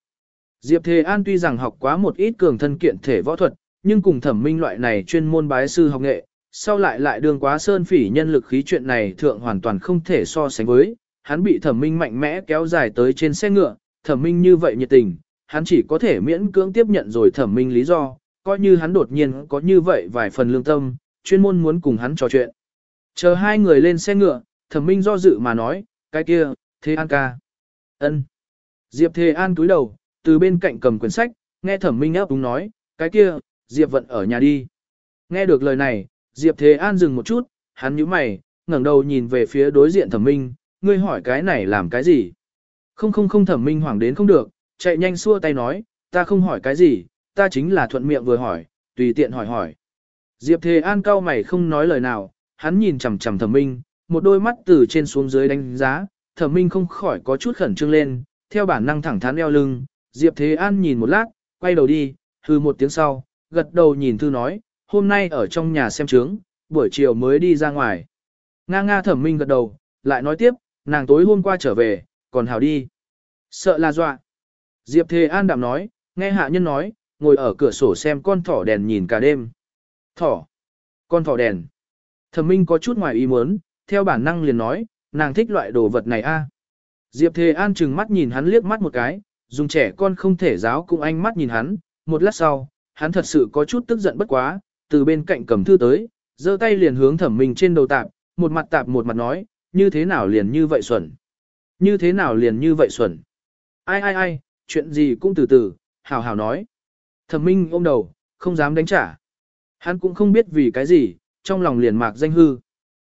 Diệp Thế An tuy rằng học quá một ít cường thân kiện thể võ thuật, nhưng cùng thẩm minh loại này chuyên môn bái sư học nghệ, sau lại lại đường quá sơn phỉ nhân lực khí chuyện này thượng hoàn toàn không thể so sánh với, hắn bị thẩm minh mạnh mẽ kéo dài tới trên xe ngựa, thẩm minh như vậy nhiệt tình, hắn chỉ có thể miễn cưỡng tiếp nhận rồi thẩm minh lý do, coi như hắn đột nhiên có như vậy vài phần lương tâm, chuyên môn muốn cùng hắn trò chuyện. Chờ hai người lên xe ngựa, thẩm minh do dự mà nói, cái kia, thế an ca. ân. Diệp Thế An túi đầu, từ bên cạnh cầm quyển sách, nghe thẩm minh ấp đúng nói, cái kia, Diệp vận ở nhà đi. Nghe được lời này, Diệp Thế An dừng một chút, hắn nhíu mày, ngẩng đầu nhìn về phía đối diện thẩm minh, ngươi hỏi cái này làm cái gì? Không không không thẩm minh hoảng đến không được, chạy nhanh xua tay nói, ta không hỏi cái gì, ta chính là thuận miệng vừa hỏi, tùy tiện hỏi hỏi. Diệp Thế An cao mày không nói lời nào, hắn nhìn chằm chằm thẩm minh, một đôi mắt từ trên xuống dưới đánh giá, thẩm minh không khỏi có chút khẩn trương lên, theo bản năng thẳng thắn eo lưng, Diệp Thế An nhìn một lát, quay đầu đi, hư một tiếng sau, gật đầu nhìn thư nói, hôm nay ở trong nhà xem trướng, buổi chiều mới đi ra ngoài. Nga nga thẩm minh gật đầu, lại nói tiếp, nàng tối hôm qua trở về, còn hào đi. Sợ là dọa. Diệp Thế An đạm nói, nghe hạ nhân nói, ngồi ở cửa sổ xem con thỏ đèn nhìn cả đêm. Thỏ. Con thỏ đèn. Thẩm Minh có chút ngoài ý muốn, theo bản năng liền nói, nàng thích loại đồ vật này a. Diệp Thế An chừng mắt nhìn hắn liếc mắt một cái, dùng trẻ con không thể giáo cũng ánh mắt nhìn hắn, một lát sau, hắn thật sự có chút tức giận bất quá, từ bên cạnh cầm thư tới, giơ tay liền hướng thẩm minh trên đầu tạp, một mặt tạp một mặt nói, như thế nào liền như vậy xuẩn. Như thế nào liền như vậy xuẩn. Ai ai ai, chuyện gì cũng từ từ, hào hào nói. Thẩm minh ôm đầu, không dám đánh trả. Hắn cũng không biết vì cái gì, trong lòng liền mạc danh hư.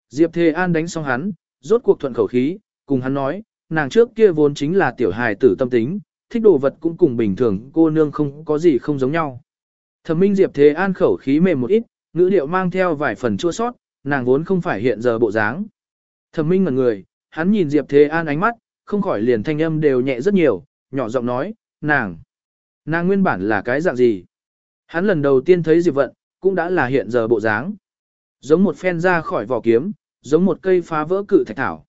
Diệp Thề An đánh xong hắn, rốt cuộc thuận khẩu khí, cùng hắn nói, nàng trước kia vốn chính là tiểu hài tử tâm tính, thích đồ vật cũng cùng bình thường cô nương không có gì không giống nhau. Thẩm Minh Diệp Thế An khẩu khí mềm một ít, ngữ điệu mang theo vài phần chua sót, nàng vốn không phải hiện giờ bộ dáng. Thẩm Minh ngẩn người, hắn nhìn Diệp Thế An ánh mắt, không khỏi liền thanh âm đều nhẹ rất nhiều, nhỏ giọng nói, nàng, nàng nguyên bản là cái dạng gì? Hắn lần đầu tiên thấy Diệp Vận, cũng đã là hiện giờ bộ dáng. Giống một phen ra khỏi vỏ kiếm, giống một cây phá vỡ cự thạch thảo.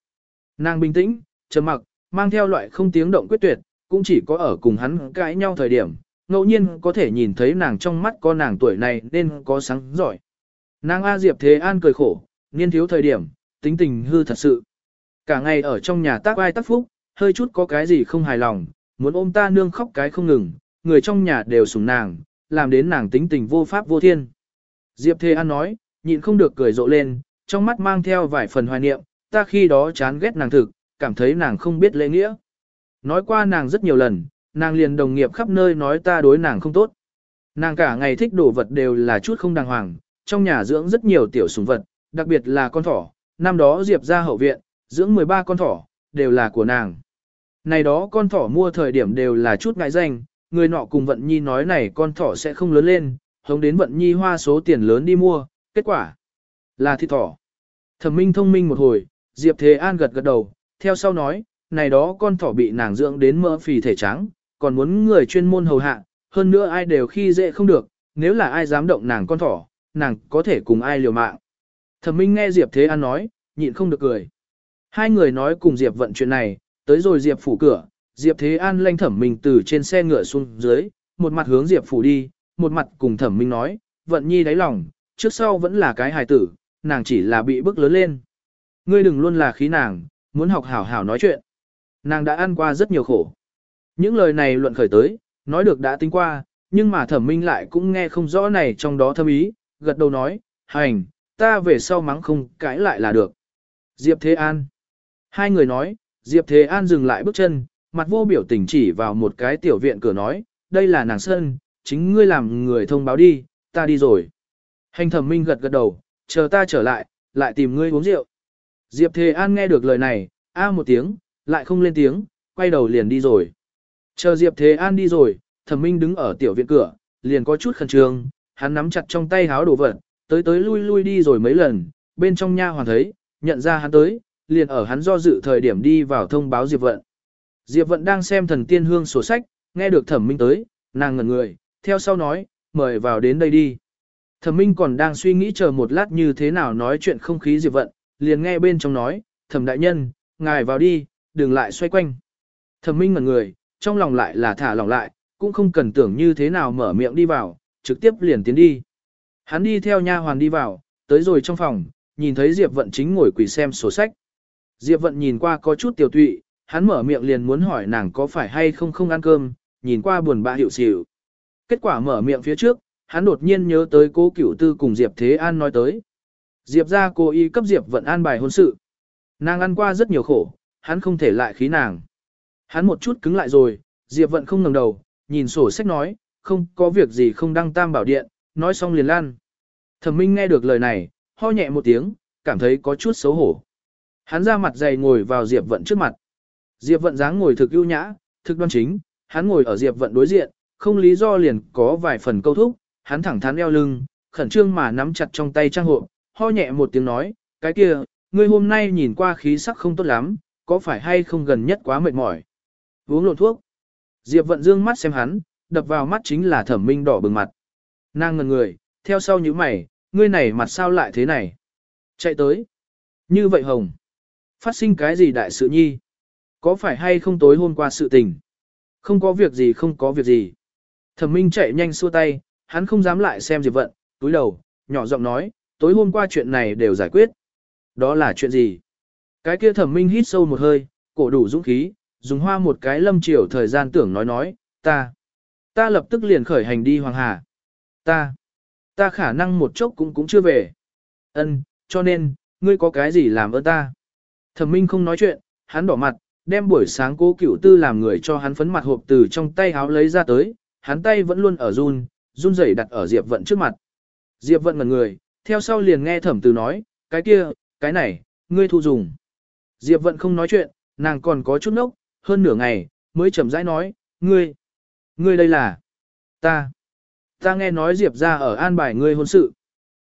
Nàng bình tĩnh, trầm mặc, mang theo loại không tiếng động quyết tuyệt, cũng chỉ có ở cùng hắn cãi nhau thời điểm, ngẫu nhiên có thể nhìn thấy nàng trong mắt con nàng tuổi này nên có sáng giỏi. Nàng A Diệp Thế An cười khổ, niên thiếu thời điểm, tính tình hư thật sự. Cả ngày ở trong nhà tác ai tác phúc, hơi chút có cái gì không hài lòng, muốn ôm ta nương khóc cái không ngừng, người trong nhà đều sủng nàng, làm đến nàng tính tình vô pháp vô thiên. Diệp Thế An nói, nhịn không được cười rộ lên, trong mắt mang theo vài phần hoài niệm, ta khi đó chán ghét nàng thực, cảm thấy nàng không biết lễ nghĩa. Nói qua nàng rất nhiều lần, nàng liền đồng nghiệp khắp nơi nói ta đối nàng không tốt. Nàng cả ngày thích đồ vật đều là chút không đàng hoàng, trong nhà dưỡng rất nhiều tiểu sủng vật, đặc biệt là con thỏ, năm đó Diệp ra hậu viện, dưỡng 13 con thỏ, đều là của nàng. Này đó con thỏ mua thời điểm đều là chút ngại danh, người nọ cùng Vận Nhi nói này con thỏ sẽ không lớn lên, hống đến Vận Nhi hoa số tiền lớn đi mua, kết quả là thịt thỏ. Thẩm Minh thông minh một hồi, Diệp Thế An gật gật đầu, theo sau nói, này đó con thỏ bị nàng dưỡng đến mỡ phì thể trắng, còn muốn người chuyên môn hầu hạ, hơn nữa ai đều khi dễ không được, nếu là ai dám động nàng con thỏ, nàng có thể cùng ai liều mạng. Thẩm Minh nghe Diệp Thế An nói, nhịn không được cười. Hai người nói cùng Diệp vận chuyện này, tới rồi Diệp phủ cửa, Diệp Thế An lanh Thẩm Minh từ trên xe ngựa xuống dưới, một mặt hướng Diệp phủ đi, một mặt cùng Thẩm Minh nói, vận nhi đáy lòng, trước sau vẫn là cái hài tử, nàng chỉ là bị bức lớn lên. Ngươi đừng luôn là khí nàng, muốn học hảo hảo nói chuyện. Nàng đã ăn qua rất nhiều khổ. Những lời này luận khởi tới, nói được đã tính qua, nhưng mà thẩm minh lại cũng nghe không rõ này trong đó thâm ý, gật đầu nói, hành, ta về sau mắng không cãi lại là được. Diệp Thế An. Hai người nói, Diệp Thế An dừng lại bước chân, mặt vô biểu tình chỉ vào một cái tiểu viện cửa nói, đây là nàng sân, chính ngươi làm người thông báo đi, ta đi rồi. Hành thẩm minh gật gật đầu, chờ ta trở lại, lại tìm ngươi uống rượu. Diệp Thế An nghe được lời này, a một tiếng, lại không lên tiếng, quay đầu liền đi rồi. Chờ Diệp Thế An đi rồi, thẩm minh đứng ở tiểu viện cửa, liền có chút khẩn trương, hắn nắm chặt trong tay háo đồ vật, tới tới lui lui đi rồi mấy lần, bên trong nha hoàn thấy, nhận ra hắn tới, liền ở hắn do dự thời điểm đi vào thông báo Diệp Vận. Diệp Vận đang xem thần tiên hương sổ sách, nghe được thẩm minh tới, nàng ngẩn người, theo sau nói, mời vào đến đây đi. Thẩm minh còn đang suy nghĩ chờ một lát như thế nào nói chuyện không khí Diệp Vận, liền nghe bên trong nói, thẩm đại nhân, ngài vào đi, đừng lại xoay quanh. Thẩm minh ngẩn người, trong lòng lại là thả lòng lại, cũng không cần tưởng như thế nào mở miệng đi vào, trực tiếp liền tiến đi. Hắn đi theo nha hoàn đi vào, tới rồi trong phòng, nhìn thấy Diệp Vận chính ngồi quỳ xem sổ sách. Diệp Vận nhìn qua có chút tiểu tụy, hắn mở miệng liền muốn hỏi nàng có phải hay không không ăn cơm, nhìn qua buồn bã hiệu xỉu. Kết quả mở miệng phía trước, hắn đột nhiên nhớ tới cố cửu tư cùng Diệp Thế An nói tới. Diệp ra cô y cấp Diệp Vận an bài hôn sự. Nàng ăn qua rất nhiều khổ, hắn không thể lại khí nàng. Hắn một chút cứng lại rồi, Diệp Vận không ngẩng đầu, nhìn sổ sách nói, không có việc gì không đăng tam bảo điện, nói xong liền lan. Thẩm Minh nghe được lời này, ho nhẹ một tiếng, cảm thấy có chút xấu hổ. Hắn ra mặt dày ngồi vào Diệp Vận trước mặt. Diệp Vận dáng ngồi thực ưu nhã, thực đoan chính, hắn ngồi ở Diệp Vận đối diện, không lý do liền có vài phần câu thúc, hắn thẳng thắn eo lưng, khẩn trương mà nắm chặt trong tay trang hộ, ho nhẹ một tiếng nói, cái kia, ngươi hôm nay nhìn qua khí sắc không tốt lắm, có phải hay không gần nhất quá mệt mỏi? Uống lộn thuốc. Diệp Vận dương mắt xem hắn, đập vào mắt chính là thẩm minh đỏ bừng mặt. Nàng ngần người, theo sau như mày, ngươi này mặt sao lại thế này? Chạy tới. Như vậy hồng. Phát sinh cái gì đại sự nhi? Có phải hay không tối hôm qua sự tình? Không có việc gì không có việc gì. Thẩm minh chạy nhanh xua tay, hắn không dám lại xem Diệp Vận, túi đầu, nhỏ giọng nói, tối hôm qua chuyện này đều giải quyết. Đó là chuyện gì? Cái kia thẩm minh hít sâu một hơi, cổ đủ dũng khí, dùng hoa một cái lâm chiều thời gian tưởng nói nói, ta, ta lập tức liền khởi hành đi Hoàng Hà. Ta, ta khả năng một chốc cũng cũng chưa về. Ân, cho nên, ngươi có cái gì làm ơn ta? Thẩm Minh không nói chuyện, hắn đỏ mặt, đem buổi sáng cố cửu tư làm người cho hắn phấn mặt hộp từ trong tay háo lấy ra tới, hắn tay vẫn luôn ở run, run rẩy đặt ở Diệp Vận trước mặt. Diệp Vận ngẩn người, theo sau liền nghe thẩm từ nói, cái kia, cái này, ngươi thu dùng. Diệp Vận không nói chuyện, nàng còn có chút nốc, hơn nửa ngày, mới chậm rãi nói, ngươi, ngươi đây là, ta, ta nghe nói Diệp ra ở an bài ngươi hôn sự.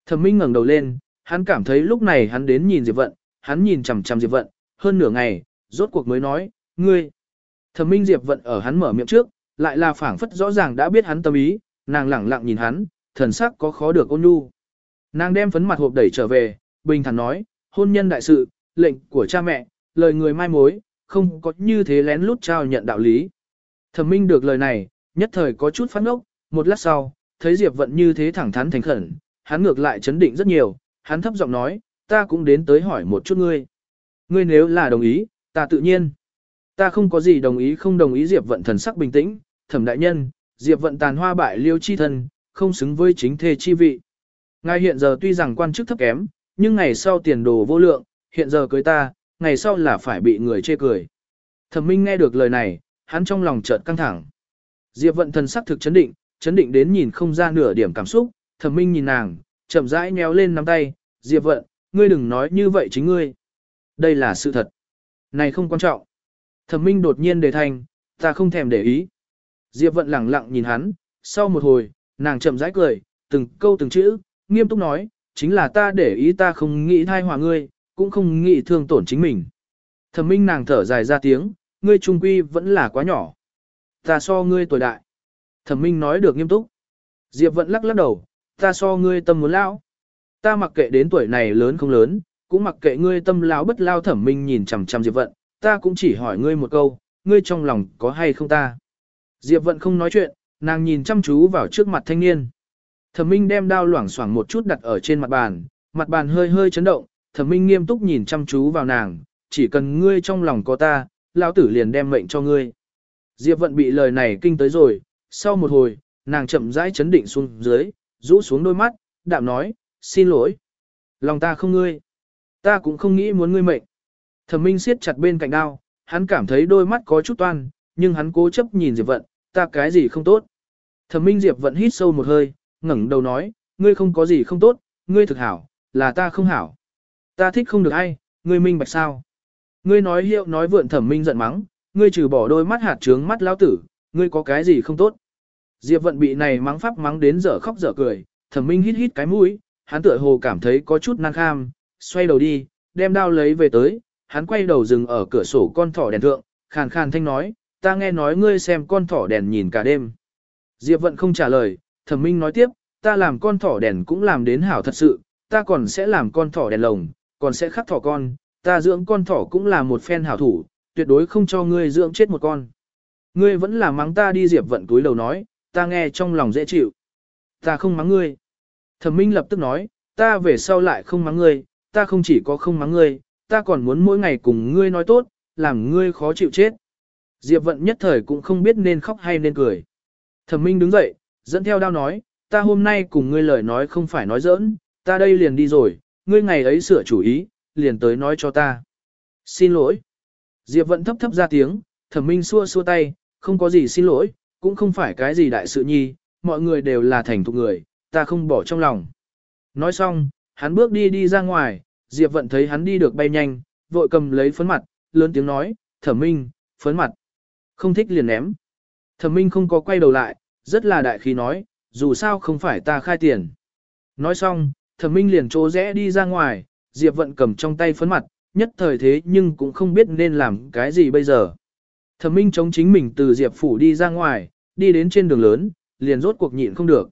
Thẩm Minh ngẩng đầu lên, hắn cảm thấy lúc này hắn đến nhìn Diệp Vận, hắn nhìn chằm chằm Diệp Vận, hơn nửa ngày, rốt cuộc mới nói, ngươi. Thẩm Minh Diệp Vận ở hắn mở miệng trước, lại là phảng phất rõ ràng đã biết hắn tâm ý, nàng lẳng lặng nhìn hắn, thần sắc có khó được ôn nhu. Nàng đem phấn mặt hộp đẩy trở về, bình thản nói, hôn nhân đại sự, lệnh của cha mẹ, lời người mai mối, không có như thế lén lút trao nhận đạo lý. Thẩm Minh được lời này, nhất thời có chút phát ngốc, một lát sau, thấy Diệp Vận như thế thẳng thắn thành khẩn, hắn ngược lại chấn định rất nhiều, hắn thấp giọng nói, ta cũng đến tới hỏi một chút ngươi. Ngươi nếu là đồng ý, ta tự nhiên. Ta không có gì đồng ý không đồng ý Diệp Vận thần sắc bình tĩnh, thẩm đại nhân, Diệp Vận tàn hoa bại liêu chi thân, không xứng với chính thê chi vị. Ngài hiện giờ tuy rằng quan chức thấp kém, nhưng ngày sau tiền đồ vô lượng, hiện giờ cưới ta, ngày sau là phải bị người chê cười. Thẩm Minh nghe được lời này, hắn trong lòng chợt căng thẳng. Diệp Vận thần sắc thực chấn định, chấn định đến nhìn không ra nửa điểm cảm xúc, Thẩm Minh nhìn nàng, chậm rãi nhéo lên nắm tay, "Diệp Vận, ngươi đừng nói như vậy chính ngươi. Đây là sự thật. Này không quan trọng." Thẩm Minh đột nhiên đề thành, "Ta không thèm để ý." Diệp Vận lẳng lặng nhìn hắn, sau một hồi, nàng chậm rãi cười, từng câu từng chữ, nghiêm túc nói, chính là ta để ý ta không nghĩ thai hòa ngươi, cũng không nghĩ thương tổn chính mình. Thẩm minh nàng thở dài ra tiếng, ngươi trung quy vẫn là quá nhỏ. Ta so ngươi tuổi đại. Thẩm minh nói được nghiêm túc. Diệp vẫn lắc lắc đầu, ta so ngươi tâm muốn lão. Ta mặc kệ đến tuổi này lớn không lớn, cũng mặc kệ ngươi tâm lão bất lao thẩm minh nhìn chằm chằm Diệp vận, ta cũng chỉ hỏi ngươi một câu, ngươi trong lòng có hay không ta. Diệp vận không nói chuyện, nàng nhìn chăm chú vào trước mặt thanh niên. Thẩm minh đem đao loảng xoảng một chút đặt ở trên mặt bàn, mặt bàn hơi hơi chấn động, thẩm minh nghiêm túc nhìn chăm chú vào nàng, chỉ cần ngươi trong lòng có ta, lão tử liền đem mệnh cho ngươi. Diệp vận bị lời này kinh tới rồi, sau một hồi, nàng chậm rãi chấn định xuống dưới, rũ xuống đôi mắt, đạm nói, xin lỗi. Lòng ta không ngươi. Ta cũng không nghĩ muốn ngươi mệnh. Thẩm minh siết chặt bên cạnh đao, hắn cảm thấy đôi mắt có chút toan, nhưng hắn cố chấp nhìn Diệp vận, ta cái gì không tốt. Thẩm minh Diệp vận hít sâu một hơi, ngẩng đầu nói, ngươi không có gì không tốt, ngươi thực hảo, là ta không hảo. Ta thích không được ai, ngươi minh bạch sao. Ngươi nói hiệu nói vượn thẩm minh giận mắng, ngươi trừ bỏ đôi mắt hạt trướng mắt lao tử, ngươi có cái gì không tốt. Diệp vận bị này mắng pháp mắng đến giờ khóc dở cười, thẩm minh hít hít cái mũi, hắn tựa hồ cảm thấy có chút năng kham, xoay đầu đi, đem đao lấy về tới, hắn quay đầu dừng ở cửa sổ con thỏ đèn thượng, khàn khàn thanh nói, ta nghe nói ngươi xem con thỏ đèn nhìn cả đêm. Diệp vận không trả lời, thẩm minh nói tiếp, ta làm con thỏ đèn cũng làm đến hảo thật sự, ta còn sẽ làm con thỏ đèn lồng, còn sẽ khắc thỏ con, ta dưỡng con thỏ cũng là một phen hảo thủ, tuyệt đối không cho ngươi dưỡng chết một con. Ngươi vẫn là mắng ta đi Diệp vận túi đầu nói, ta nghe trong lòng dễ chịu. Ta không mắng ngươi. Thẩm Minh lập tức nói, ta về sau lại không mắng ngươi, ta không chỉ có không mắng ngươi, ta còn muốn mỗi ngày cùng ngươi nói tốt, làm ngươi khó chịu chết. Diệp vận nhất thời cũng không biết nên khóc hay nên cười. Thẩm Minh đứng dậy, dẫn theo đao nói, ta hôm nay cùng ngươi lời nói không phải nói giỡn, ta đây liền đi rồi, ngươi ngày ấy sửa chủ ý, liền tới nói cho ta. Xin lỗi. Diệp vận thấp thấp ra tiếng, thẩm minh xua xua tay, không có gì xin lỗi, cũng không phải cái gì đại sự nhi, mọi người đều là thành thục người, ta không bỏ trong lòng. Nói xong, hắn bước đi đi ra ngoài, Diệp vận thấy hắn đi được bay nhanh, vội cầm lấy phấn mặt, lớn tiếng nói, thẩm minh, phấn mặt. Không thích liền ném. Thẩm minh không có quay đầu lại, rất là đại khí nói, dù sao không phải ta khai tiền. Nói xong, thẩm minh liền trố rẽ đi ra ngoài, Diệp vận cầm trong tay phấn mặt, nhất thời thế nhưng cũng không biết nên làm cái gì bây giờ. Thẩm minh chống chính mình từ Diệp phủ đi ra ngoài, đi đến trên đường lớn, liền rốt cuộc nhịn không được.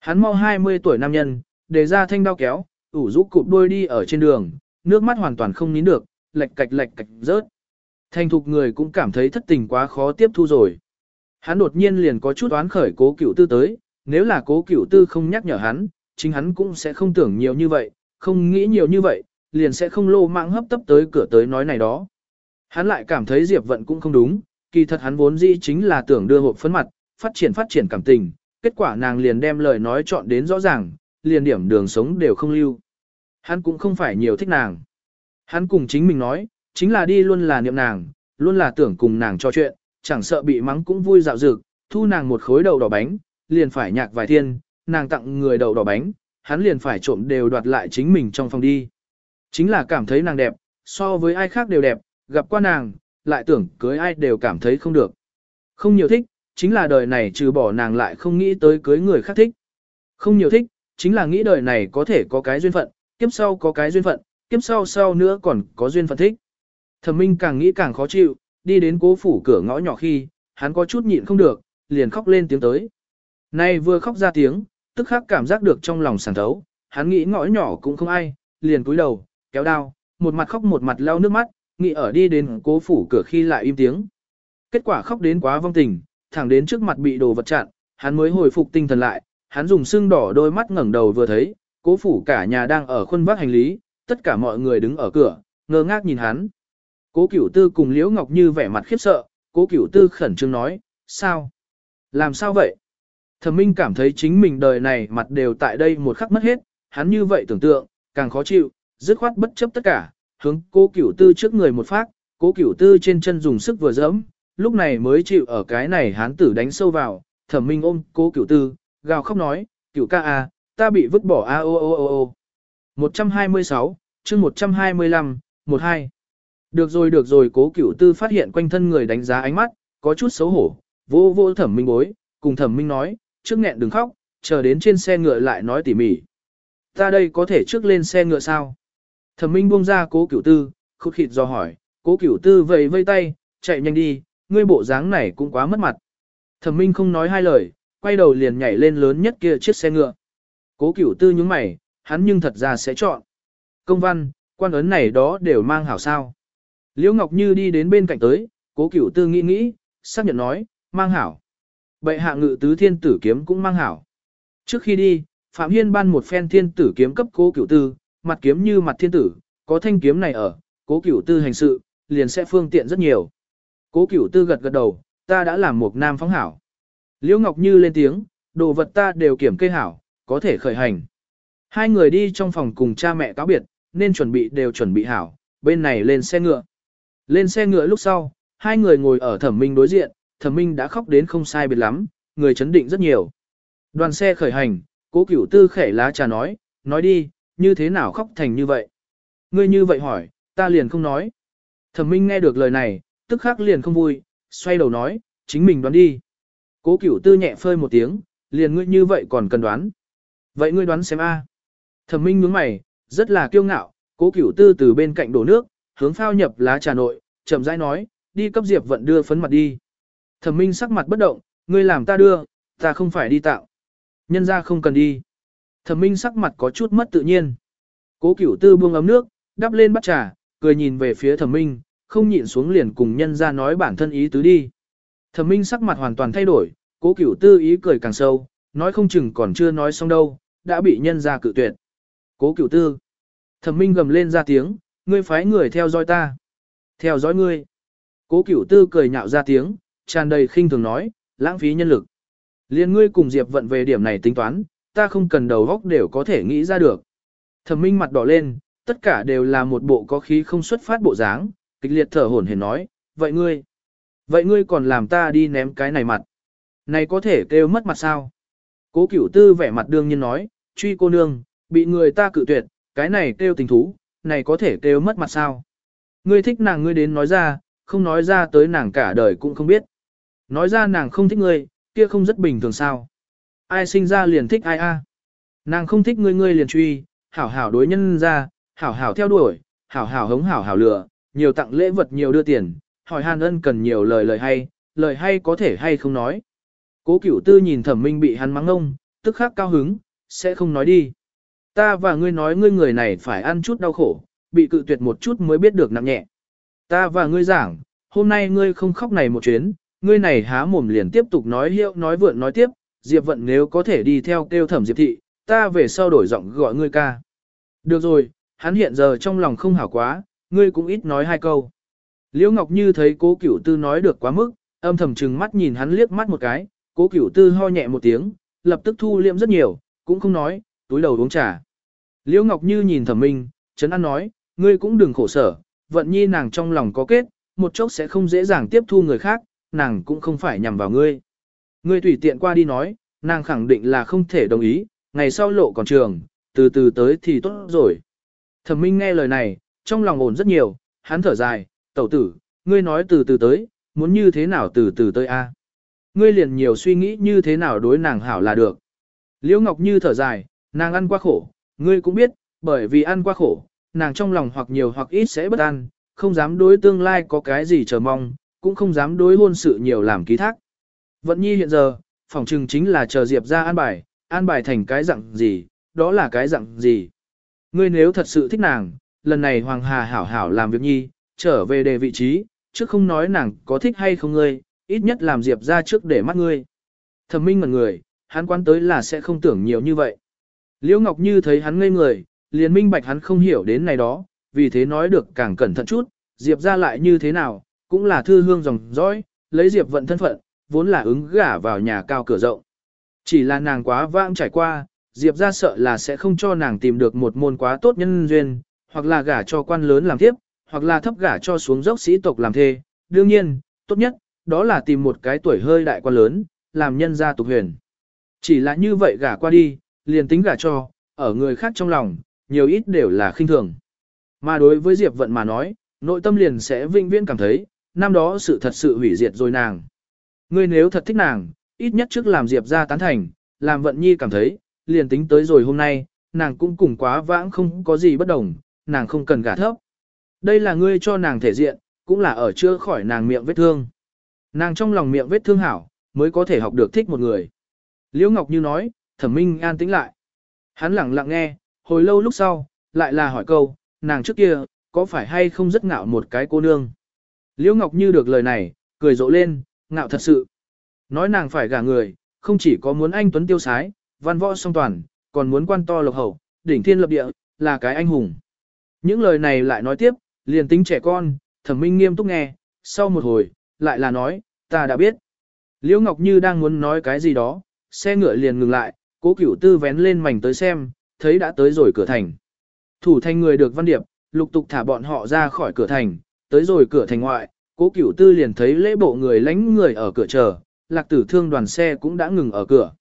Hắn mau 20 tuổi nam nhân, để ra thanh đao kéo, ủ rũ cụp đôi đi ở trên đường, nước mắt hoàn toàn không nín được, lệch cạch lệch cạch rớt. Thành thục người cũng cảm thấy thất tình quá khó tiếp thu rồi. Hắn đột nhiên liền có chút oán khởi cố cửu tư tới, nếu là cố cửu tư không nhắc nhở hắn, chính hắn cũng sẽ không tưởng nhiều như vậy, không nghĩ nhiều như vậy, liền sẽ không lô mạng hấp tấp tới cửa tới nói này đó. Hắn lại cảm thấy Diệp Vận cũng không đúng, kỳ thật hắn vốn dĩ chính là tưởng đưa hộp phấn mặt, phát triển phát triển cảm tình, kết quả nàng liền đem lời nói chọn đến rõ ràng, liền điểm đường sống đều không lưu. Hắn cũng không phải nhiều thích nàng. Hắn cùng chính mình nói, chính là đi luôn là niệm nàng, luôn là tưởng cùng nàng trò chuyện, chẳng sợ bị mắng cũng vui dạo dực, thu nàng một khối đầu đỏ bánh, liền phải nhạc vài thiên, nàng tặng người đầu đỏ bánh, hắn liền phải trộm đều đoạt lại chính mình trong phòng đi. Chính là cảm thấy nàng đẹp, so với ai khác đều đẹp, gặp qua nàng, lại tưởng cưới ai đều cảm thấy không được. Không nhiều thích, chính là đời này trừ bỏ nàng lại không nghĩ tới cưới người khác thích. Không nhiều thích, chính là nghĩ đời này có thể có cái duyên phận, kiếp sau có cái duyên phận, kiếp sau sau nữa còn có duyên phận thích. Thẩm Minh càng nghĩ càng khó chịu, đi đến cố phủ cửa ngõ nhỏ khi, hắn có chút nhịn không được, liền khóc lên tiếng tới. Nay vừa khóc ra tiếng, tức khắc cảm giác được trong lòng sảng thấu, hắn nghĩ ngõ nhỏ cũng không ai, liền cúi đầu, kéo đao, một mặt khóc một mặt lau nước mắt, nghĩ ở đi đến cố phủ cửa khi lại im tiếng. Kết quả khóc đến quá vong tình, thẳng đến trước mặt bị đồ vật chặn, hắn mới hồi phục tinh thần lại, hắn dùng xương đỏ đôi mắt ngẩng đầu vừa thấy, cố phủ cả nhà đang ở khuôn vác hành lý, tất cả mọi người đứng ở cửa, ngơ ngác nhìn hắn. Cố cửu tư cùng Liễu Ngọc Như vẻ mặt khiếp sợ, cố cửu tư khẩn trương nói, sao? Làm sao vậy? Thẩm Minh cảm thấy chính mình đời này mặt đều tại đây một khắc mất hết, hắn như vậy tưởng tượng, càng khó chịu, dứt khoát bất chấp tất cả, hướng cố cửu tư trước người một phát, cố cửu tư trên chân dùng sức vừa dẫm, lúc này mới chịu ở cái này hán tử đánh sâu vào, thẩm minh ôm cố cửu tư, gào khóc nói, cửu ca a, ta bị vứt bỏ a o o o o. 126, chương 125, 12. Được rồi được rồi cố cửu tư phát hiện quanh thân người đánh giá ánh mắt, có chút xấu hổ, vô vô thẩm minh bối, cùng thẩm minh nói, trước nghẹn đừng khóc, chờ đến trên xe ngựa lại nói tỉ mỉ. Ta đây có thể trước lên xe ngựa sao? Thẩm minh buông ra cố cửu tư, khúc khịt do hỏi, cố cửu tư vầy vây tay, chạy nhanh đi, ngươi bộ dáng này cũng quá mất mặt. Thẩm minh không nói hai lời, quay đầu liền nhảy lên lớn nhất kia chiếc xe ngựa. Cố cửu tư nhướng mày, hắn nhưng thật ra sẽ chọn. Công văn, quan ấn này đó đều mang hảo sao. Liễu Ngọc Như đi đến bên cạnh tới, cố cửu tư nghĩ nghĩ, xác nhận nói, mang hảo. Bệ hạ ngự tứ thiên tử kiếm cũng mang hảo. Trước khi đi, Phạm Hiên ban một phen thiên tử kiếm cấp cố cửu tư, mặt kiếm như mặt thiên tử, có thanh kiếm này ở, cố cửu tư hành sự, liền sẽ phương tiện rất nhiều. Cố cửu tư gật gật đầu, ta đã làm một nam phóng hảo. Liễu Ngọc Như lên tiếng, đồ vật ta đều kiểm kê hảo, có thể khởi hành. Hai người đi trong phòng cùng cha mẹ cáo biệt, nên chuẩn bị đều chuẩn bị hảo, bên này lên xe ngựa. Lên xe ngựa lúc sau, hai người ngồi ở thẩm minh đối diện, thẩm minh đã khóc đến không sai biệt lắm, người chấn định rất nhiều. Đoàn xe khởi hành, cố cửu tư khẻ lá trà nói, nói đi, như thế nào khóc thành như vậy? Ngươi như vậy hỏi, ta liền không nói. Thẩm minh nghe được lời này, tức khắc liền không vui, xoay đầu nói, chính mình đoán đi. Cố cửu tư nhẹ phơi một tiếng, liền ngươi như vậy còn cần đoán. Vậy ngươi đoán xem a. Thẩm minh nhướng mày, rất là kiêu ngạo, cố cửu tư từ bên cạnh đổ nước, hướng phao nhập lá trà nội, chậm rãi nói, đi cấp Diệp vận đưa phấn mặt đi. Thẩm minh sắc mặt bất động, ngươi làm ta đưa, ta không phải đi tạo. Nhân ra không cần đi. Thẩm minh sắc mặt có chút mất tự nhiên. Cố cửu tư buông ấm nước, đắp lên bắt trà, cười nhìn về phía thẩm minh, không nhịn xuống liền cùng nhân ra nói bản thân ý tứ đi. Thẩm minh sắc mặt hoàn toàn thay đổi, cố cửu tư ý cười càng sâu, nói không chừng còn chưa nói xong đâu, đã bị nhân ra cự tuyệt. Cố cửu tư. Thẩm minh gầm lên ra tiếng, ngươi phái người theo dõi ta. Theo dõi ngươi. Cố cửu tư cười nhạo ra tiếng, tràn đầy khinh thường nói, lãng phí nhân lực. Liên ngươi cùng Diệp vận về điểm này tính toán, ta không cần đầu góc đều có thể nghĩ ra được. Thẩm minh mặt đỏ lên, tất cả đều là một bộ có khí không xuất phát bộ dáng, kịch liệt thở hổn hển nói, vậy ngươi, vậy ngươi còn làm ta đi ném cái này mặt. Này có thể kêu mất mặt sao? Cố cửu tư vẻ mặt đương nhiên nói, truy cô nương, bị người ta cự tuyệt, cái này kêu tình thú, này có thể kêu mất mặt sao? Ngươi thích nàng ngươi đến nói ra, không nói ra tới nàng cả đời cũng không biết. Nói ra nàng không thích ngươi, kia không rất bình thường sao? Ai sinh ra liền thích ai a? Nàng không thích ngươi ngươi liền truy, hảo hảo đối nhân ra, hảo hảo theo đuổi, hảo hảo hống hảo hảo lừa, nhiều tặng lễ vật nhiều đưa tiền, hỏi hàn ân cần nhiều lời lời hay, lời hay có thể hay không nói. Cố cửu tư nhìn thẩm minh bị hắn mắng ông, tức khắc cao hứng, sẽ không nói đi. Ta và ngươi nói ngươi người này phải ăn chút đau khổ, bị cự tuyệt một chút mới biết được nặng nhẹ. Ta và ngươi giảng, hôm nay ngươi không khóc này một chuyến, ngươi này há mồm liền tiếp tục nói hiệu nói vượn nói tiếp, Diệp vận nếu có thể đi theo kêu thẩm Diệp thị, ta về sau đổi giọng gọi ngươi ca. Được rồi, hắn hiện giờ trong lòng không hảo quá, ngươi cũng ít nói hai câu. Liễu Ngọc Như thấy cố cửu tư nói được quá mức, âm thầm trừng mắt nhìn hắn liếc mắt một cái, cố cửu tư ho nhẹ một tiếng, lập tức thu liệm rất nhiều, cũng không nói, túi đầu uống trà. Liễu Ngọc Như nhìn thẩm minh, chấn an nói, ngươi cũng đừng khổ sở, vận nhi nàng trong lòng có kết, một chốc sẽ không dễ dàng tiếp thu người khác, nàng cũng không phải nhằm vào ngươi. Ngươi tùy tiện qua đi nói, nàng khẳng định là không thể đồng ý, ngày sau lộ còn trường, từ từ tới thì tốt rồi. Thẩm Minh nghe lời này, trong lòng ổn rất nhiều, hắn thở dài, tẩu tử, ngươi nói từ từ tới, muốn như thế nào từ từ tới a? Ngươi liền nhiều suy nghĩ như thế nào đối nàng hảo là được. Liễu Ngọc Như thở dài, nàng ăn qua khổ, ngươi cũng biết, bởi vì ăn qua khổ, nàng trong lòng hoặc nhiều hoặc ít sẽ bất an, không dám đối tương lai có cái gì chờ mong, cũng không dám đối hôn sự nhiều làm ký thác. Vận nhi hiện giờ, phòng trừng chính là chờ Diệp ra an bài, an bài thành cái dạng gì, đó là cái dạng gì. Ngươi nếu thật sự thích nàng, lần này Hoàng Hà hảo hảo làm việc nhi, trở về đề vị trí, chứ không nói nàng có thích hay không ngươi, ít nhất làm Diệp ra trước để mắt ngươi. Thẩm minh ngần người, hắn quan tới là sẽ không tưởng nhiều như vậy. Liễu Ngọc Như thấy hắn ngây người, liền minh bạch hắn không hiểu đến này đó, vì thế nói được càng cẩn thận chút, Diệp ra lại như thế nào, cũng là thư hương dòng dõi, lấy Diệp vận thân phận, vốn là ứng gả vào nhà cao cửa rộng. Chỉ là nàng quá vãng trải qua, Diệp ra sợ là sẽ không cho nàng tìm được một môn quá tốt nhân duyên, hoặc là gả cho quan lớn làm tiếp, hoặc là thấp gả cho xuống dốc sĩ tộc làm thê. Đương nhiên, tốt nhất, đó là tìm một cái tuổi hơi đại quan lớn, làm nhân gia tục huyền. Chỉ là như vậy gả qua đi, liền tính gả cho, ở người khác trong lòng, nhiều ít đều là khinh thường. Mà đối với Diệp Vận mà nói, nội tâm liền sẽ vinh viễn cảm thấy, năm đó sự thật sự hủy diệt rồi nàng. Ngươi nếu thật thích nàng, ít nhất trước làm Diệp ra tán thành, làm Vận Nhi cảm thấy, liền tính tới rồi hôm nay, nàng cũng cùng quá vãng không có gì bất đồng, nàng không cần gả thấp. Đây là ngươi cho nàng thể diện, cũng là ở chưa khỏi nàng miệng vết thương. Nàng trong lòng miệng vết thương hảo, mới có thể học được thích một người. Liễu Ngọc Như nói, thẩm minh an tĩnh lại. Hắn lặng lặng nghe, hồi lâu lúc sau, lại là hỏi câu, nàng trước kia, có phải hay không rất ngạo một cái cô nương. Liễu Ngọc Như được lời này, cười rộ lên, ngạo thật sự. Nói nàng phải gả người, không chỉ có muốn anh tuấn tiêu sái, văn võ song toàn, còn muốn quan to lộc hậu, đỉnh thiên lập địa, là cái anh hùng. Những lời này lại nói tiếp, liền tính trẻ con, thẩm minh nghiêm túc nghe, sau một hồi, lại là nói, ta đã biết. Liễu Ngọc Như đang muốn nói cái gì đó, xe ngựa liền ngừng lại, cố cửu tư vén lên mảnh tới xem, thấy đã tới rồi cửa thành. Thủ thành người được văn điệp, lục tục thả bọn họ ra khỏi cửa thành, tới rồi cửa thành ngoại, cố cửu tư liền thấy lễ bộ người lánh người ở cửa chờ, lạc tử thương đoàn xe cũng đã ngừng ở cửa.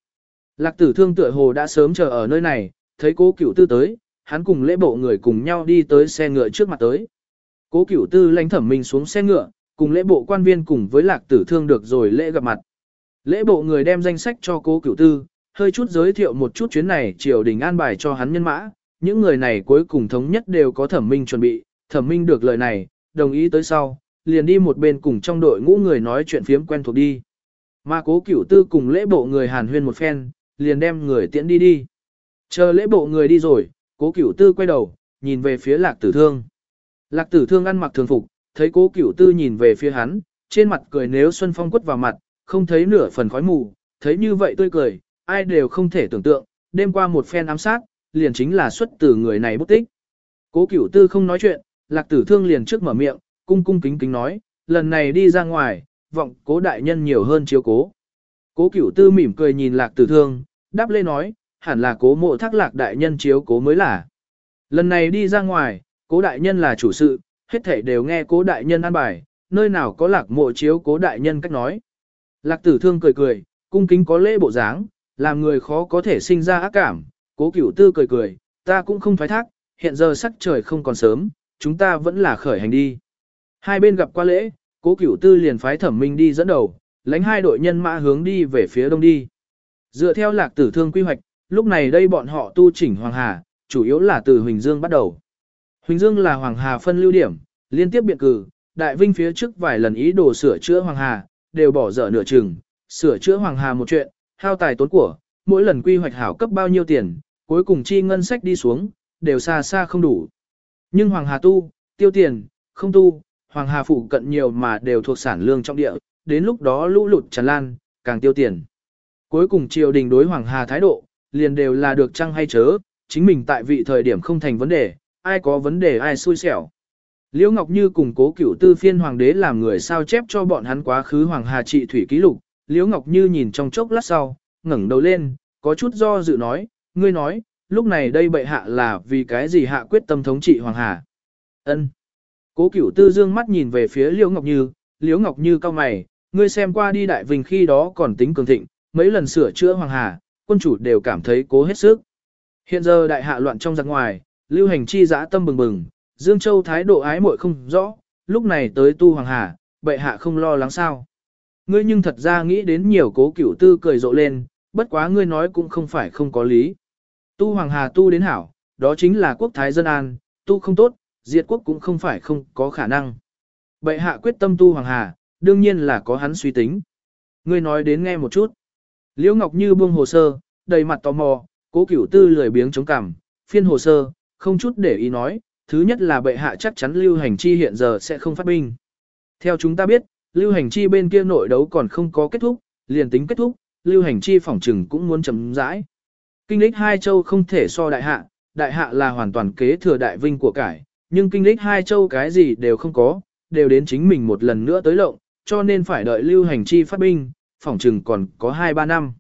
Lạc tử thương tựa hồ đã sớm chờ ở nơi này, thấy cố cửu tư tới, hắn cùng lễ bộ người cùng nhau đi tới xe ngựa trước mặt tới. Cố cửu tư lãnh thẩm minh xuống xe ngựa, cùng lễ bộ quan viên cùng với lạc tử thương được rồi lễ gặp mặt. Lễ bộ người đem danh sách cho cố cửu tư, hơi chút giới thiệu một chút chuyến này triều đình an bài cho hắn nhân mã, những người này cuối cùng thống nhất đều có thẩm minh chuẩn bị, thẩm minh được lời này, đồng ý tới sau, liền đi một bên cùng trong đội ngũ người nói chuyện phiếm quen thuộc đi. Mà cố cửu tư cùng lễ bộ người hàn huyên một phen, liền đem người tiễn đi đi. Chờ lễ bộ người đi rồi, cố cửu tư quay đầu, nhìn về phía lạc tử thương. Lạc tử thương ăn mặc thường phục, thấy cố cửu tư nhìn về phía hắn, trên mặt cười nếu xuân phong quất vào mặt, không thấy nửa phần khói mù, thấy như vậy tươi cười, ai đều không thể tưởng tượng, đêm qua một phen ám sát, liền chính là xuất từ người này bút tích. Cố cửu tư không nói chuyện, lạc tử thương liền trước mở miệng, cung cung kính kính nói, lần này đi ra ngoài, vọng cố đại nhân nhiều hơn chiếu cố. Cố cửu tư mỉm cười nhìn lạc tử thương, đáp lê nói, hẳn là cố mộ thác lạc đại nhân chiếu cố mới là. Lần này đi ra ngoài, cố đại nhân là chủ sự, hết thảy đều nghe cố đại nhân an bài, nơi nào có lạc mộ chiếu cố đại nhân cách nói. Lạc tử thương cười cười, cung kính có lễ bộ dáng, làm người khó có thể sinh ra ác cảm, cố cửu tư cười cười, ta cũng không thoái thác, hiện giờ sắc trời không còn sớm, chúng ta vẫn là khởi hành đi. Hai bên gặp qua lễ, cố cửu tư liền phái thẩm minh đi dẫn đầu, lãnh hai đội nhân mã hướng đi về phía đông đi. Dựa theo lạc tử thương quy hoạch, lúc này đây bọn họ tu chỉnh Hoàng Hà, chủ yếu là từ Huỳnh Dương bắt đầu. Huỳnh Dương là Hoàng Hà phân lưu điểm, liên tiếp biện cử, Đại Vinh phía trước vài lần ý đồ sửa chữa Hoàng Hà, đều bỏ dở nửa chừng, sửa chữa Hoàng Hà một chuyện, hao tài tốn của, mỗi lần quy hoạch hảo cấp bao nhiêu tiền, cuối cùng chi ngân sách đi xuống, đều xa xa không đủ. Nhưng Hoàng Hà tu, tiêu tiền, không tu, Hoàng Hà phụ cận nhiều mà đều thuộc sản lương trong địa, đến lúc đó lũ lụt tràn lan, càng tiêu tiền. Cuối cùng triều đình đối Hoàng Hà thái độ, liền đều là được chăng hay chớ, chính mình tại vị thời điểm không thành vấn đề, ai có vấn đề ai xui xẻo. Liễu Ngọc Như cùng cố cửu tư phiên hoàng đế làm người sao chép cho bọn hắn quá khứ Hoàng Hà trị thủy ký lục, Liễu Ngọc Như nhìn trong chốc lát sau, ngẩng đầu lên, có chút do dự nói, ngươi nói, lúc này đây bệ hạ là vì cái gì hạ quyết tâm thống trị Hoàng Hà. Ân. Cố cửu tư dương mắt nhìn về phía Liễu Ngọc Như, Liễu Ngọc Như cao mày, ngươi xem qua đi đại vinh khi đó còn tính cường thịnh, mấy lần sửa chữa Hoàng Hà, quân chủ đều cảm thấy cố hết sức. Hiện giờ đại hạ loạn trong giặc ngoài, lưu hành chi dã tâm bừng bừng, Dương Châu thái độ ái muội không rõ, lúc này tới tu Hoàng Hà, bệ hạ không lo lắng sao. Ngươi nhưng thật ra nghĩ đến nhiều cố cửu tư cười rộ lên, bất quá ngươi nói cũng không phải không có lý. Tu Hoàng Hà tu đến hảo, đó chính là quốc thái dân an, tu không tốt, diệt quốc cũng không phải không có khả năng. Bệ hạ quyết tâm tu Hoàng Hà, đương nhiên là có hắn suy tính. Ngươi nói đến nghe một chút. Liễu Ngọc Như buông hồ sơ, đầy mặt tò mò, cố cửu tư lười biếng chống cằm, phiên hồ sơ, không chút để ý nói, thứ nhất là bệ hạ chắc chắn lưu hành chi hiện giờ sẽ không phát binh. Theo chúng ta biết, lưu hành chi bên kia nội đấu còn không có kết thúc, liền tính kết thúc, lưu hành chi phỏng trừng cũng muốn chấm rãi. Kinh lịch hai châu không thể so đại hạ, đại hạ là hoàn toàn kế thừa đại vinh của cải, nhưng kinh lịch hai châu cái gì đều không có, đều đến chính mình một lần nữa tới lộng, cho nên phải đợi lưu hành chi phát binh, phỏng trừng còn có 2-3 năm.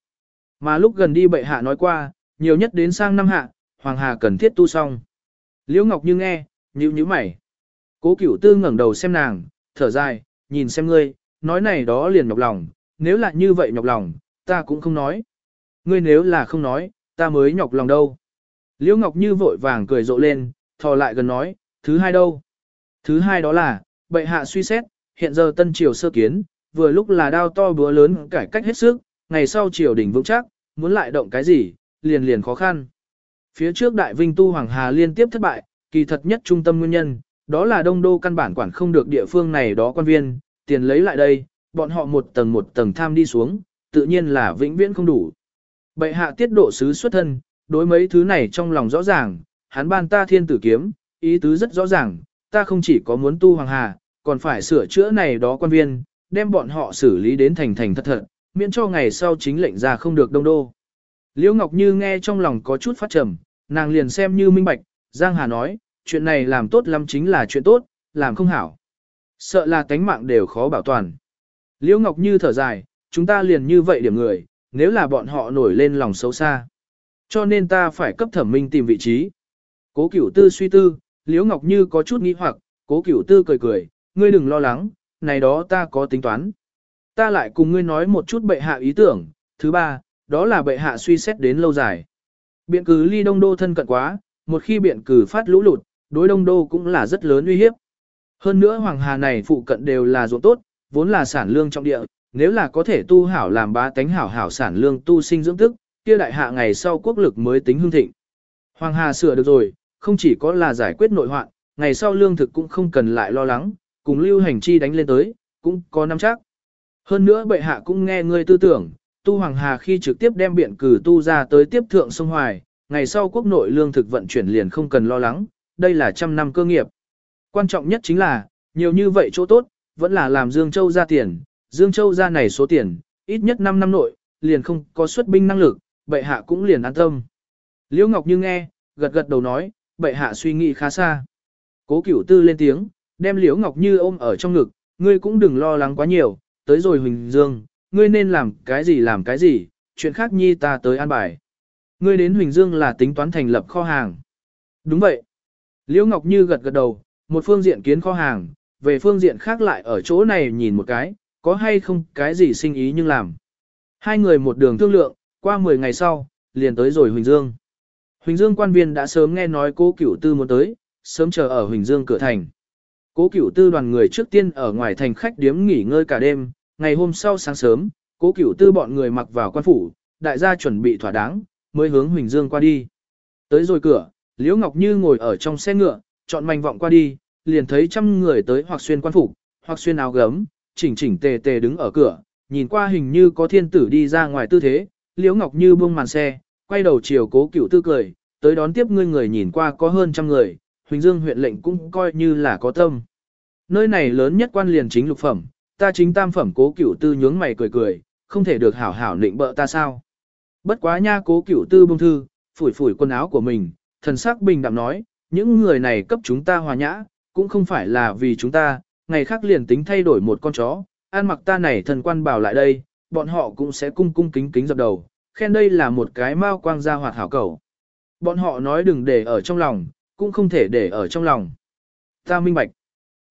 Mà lúc gần đi bệ hạ nói qua, nhiều nhất đến sang năm hạ, Hoàng Hà cần thiết tu xong. Liễu Ngọc Như nghe, nhíu nhíu mày. Cố Cửu Tư ngẩng đầu xem nàng, thở dài, nhìn xem ngươi, nói này đó liền nhọc lòng, nếu là như vậy nhọc lòng, ta cũng không nói. Ngươi nếu là không nói, ta mới nhọc lòng đâu. Liễu Ngọc Như vội vàng cười rộ lên, thò lại gần nói, thứ hai đâu? Thứ hai đó là, bệ hạ suy xét, hiện giờ tân triều sơ kiến, vừa lúc là đao to búa lớn cải cách hết sức, ngày sau triều đình vững chắc, muốn lại động cái gì, liền liền khó khăn. Phía trước đại vinh tu Hoàng Hà liên tiếp thất bại, kỳ thật nhất trung tâm nguyên nhân, đó là đông đô căn bản quản không được địa phương này đó quan viên, tiền lấy lại đây, bọn họ một tầng một tầng tham đi xuống, tự nhiên là vĩnh viễn không đủ. Bệ hạ tiết độ sứ xuất thân, đối mấy thứ này trong lòng rõ ràng, hắn ban ta thiên tử kiếm, ý tứ rất rõ ràng, ta không chỉ có muốn tu Hoàng Hà, còn phải sửa chữa này đó quan viên, đem bọn họ xử lý đến thành thành thật thật, miễn cho ngày sau chính lệnh ra không được đông đô. Liễu Ngọc Như nghe trong lòng có chút phát trầm, nàng liền xem như minh bạch, Giang Hà nói, chuyện này làm tốt lắm chính là chuyện tốt, làm không hảo. Sợ là tánh mạng đều khó bảo toàn. Liễu Ngọc Như thở dài, chúng ta liền như vậy điểm người, nếu là bọn họ nổi lên lòng xấu xa. Cho nên ta phải cấp thẩm minh tìm vị trí. Cố cửu tư suy tư, Liễu Ngọc Như có chút nghĩ hoặc, cố cửu tư cười cười, ngươi đừng lo lắng, này đó ta có tính toán. Ta lại cùng ngươi nói một chút bệ hạ ý tưởng, thứ ba, đó là bệ hạ suy xét đến lâu dài. Biện cử ly đông đô thân cận quá, một khi biện cử phát lũ lụt, đối đông đô cũng là rất lớn uy hiếp. Hơn nữa Hoàng Hà này phụ cận đều là ruộng tốt, vốn là sản lương trong địa, nếu là có thể tu hảo làm bá tánh hảo hảo sản lương tu sinh dưỡng tức, kia đại hạ ngày sau quốc lực mới tính hương thịnh. Hoàng Hà sửa được rồi, không chỉ có là giải quyết nội hoạn, ngày sau lương thực cũng không cần lại lo lắng, cùng lưu hành chi đánh lên tới, cũng có nắm chắc. Hơn nữa bệ hạ cũng nghe ngươi tư tưởng, tu Hoàng Hà khi trực tiếp đem biện cử tu ra tới tiếp thượng sông Hoài, ngày sau quốc nội lương thực vận chuyển liền không cần lo lắng, đây là trăm năm cơ nghiệp. Quan trọng nhất chính là, nhiều như vậy chỗ tốt, vẫn là làm Dương Châu ra tiền, Dương Châu ra này số tiền, ít nhất 5 năm nội, liền không có xuất binh năng lực, bệ hạ cũng liền an tâm. Liễu Ngọc Như nghe, gật gật đầu nói, bệ hạ suy nghĩ khá xa. Cố Cửu Tư lên tiếng, đem Liễu Ngọc Như ôm ở trong ngực, ngươi cũng đừng lo lắng quá nhiều, tới rồi Huỳnh Dương, ngươi nên làm cái gì làm cái gì, chuyện khác nhi ta tới an bài. Ngươi đến Huỳnh Dương là tính toán thành lập kho hàng. Đúng vậy. Liễu Ngọc Như gật gật đầu, một phương diện kiến kho hàng, về phương diện khác lại ở chỗ này nhìn một cái, có hay không cái gì sinh ý nhưng làm. Hai người một đường thương lượng, qua 10 ngày sau, liền tới rồi Huỳnh Dương. Huỳnh Dương quan viên đã sớm nghe nói cố cửu tư muốn tới, sớm chờ ở Huỳnh Dương cửa thành. Cố cửu tư đoàn người trước tiên ở ngoài thành khách điếm nghỉ ngơi cả đêm, ngày hôm sau sáng sớm, cố cửu tư bọn người mặc vào quan phủ, đại gia chuẩn bị thỏa đáng, mới hướng Huỳnh Dương qua đi. Tới rồi cửa, Liễu Ngọc Như ngồi ở trong xe ngựa, chọn manh vọng qua đi, liền thấy trăm người tới hoặc xuyên quan phục, hoặc xuyên áo gấm, chỉnh chỉnh tề tề đứng ở cửa, nhìn qua hình như có thiên tử đi ra ngoài tư thế, Liễu Ngọc Như buông màn xe, quay đầu chiều cố cửu tư cười, tới đón tiếp ngươi người nhìn qua có hơn trăm người, Huỳnh Dương huyện lệnh cũng coi như là có tâm. Nơi này lớn nhất quan liền chính lục phẩm, ta chính tam phẩm cố cửu tư nhướng mày cười cười, không thể được hảo hảo định bợ ta sao. Bất quá nha cố cửu tư bông thư, phủi phủi quần áo của mình, thần sắc bình đạm nói, những người này cấp chúng ta hòa nhã, cũng không phải là vì chúng ta, ngày khác liền tính thay đổi một con chó, an mặc ta này thần quan bảo lại đây, bọn họ cũng sẽ cung cung kính kính dập đầu, khen đây là một cái mao quang gia hoạt hảo cầu. Bọn họ nói đừng để ở trong lòng, cũng không thể để ở trong lòng. Ta minh bạch.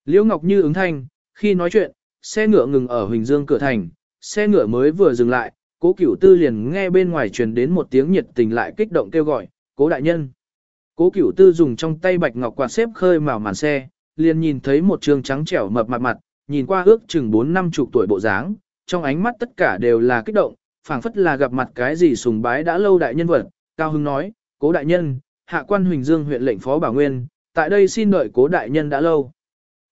Liễu Ngọc Như ứng thanh, khi nói chuyện, xe ngựa ngừng ở Huỳnh Dương cửa thành, xe ngựa mới vừa dừng lại, cố cửu tư liền nghe bên ngoài truyền đến một tiếng nhiệt tình lại kích động kêu gọi, cố đại nhân. Cố cửu tư dùng trong tay bạch ngọc quạt xếp khơi màu màn xe, liền nhìn thấy một trường trắng trẻo mập mặt mặt, nhìn qua ước chừng 4 năm chục tuổi bộ dáng, trong ánh mắt tất cả đều là kích động, phảng phất là gặp mặt cái gì sùng bái đã lâu đại nhân vật, cao hưng nói, cố đại nhân, hạ quan Huỳnh Dương huyện lệnh phó bảo nguyên, tại đây xin đợi cố đại nhân đã lâu.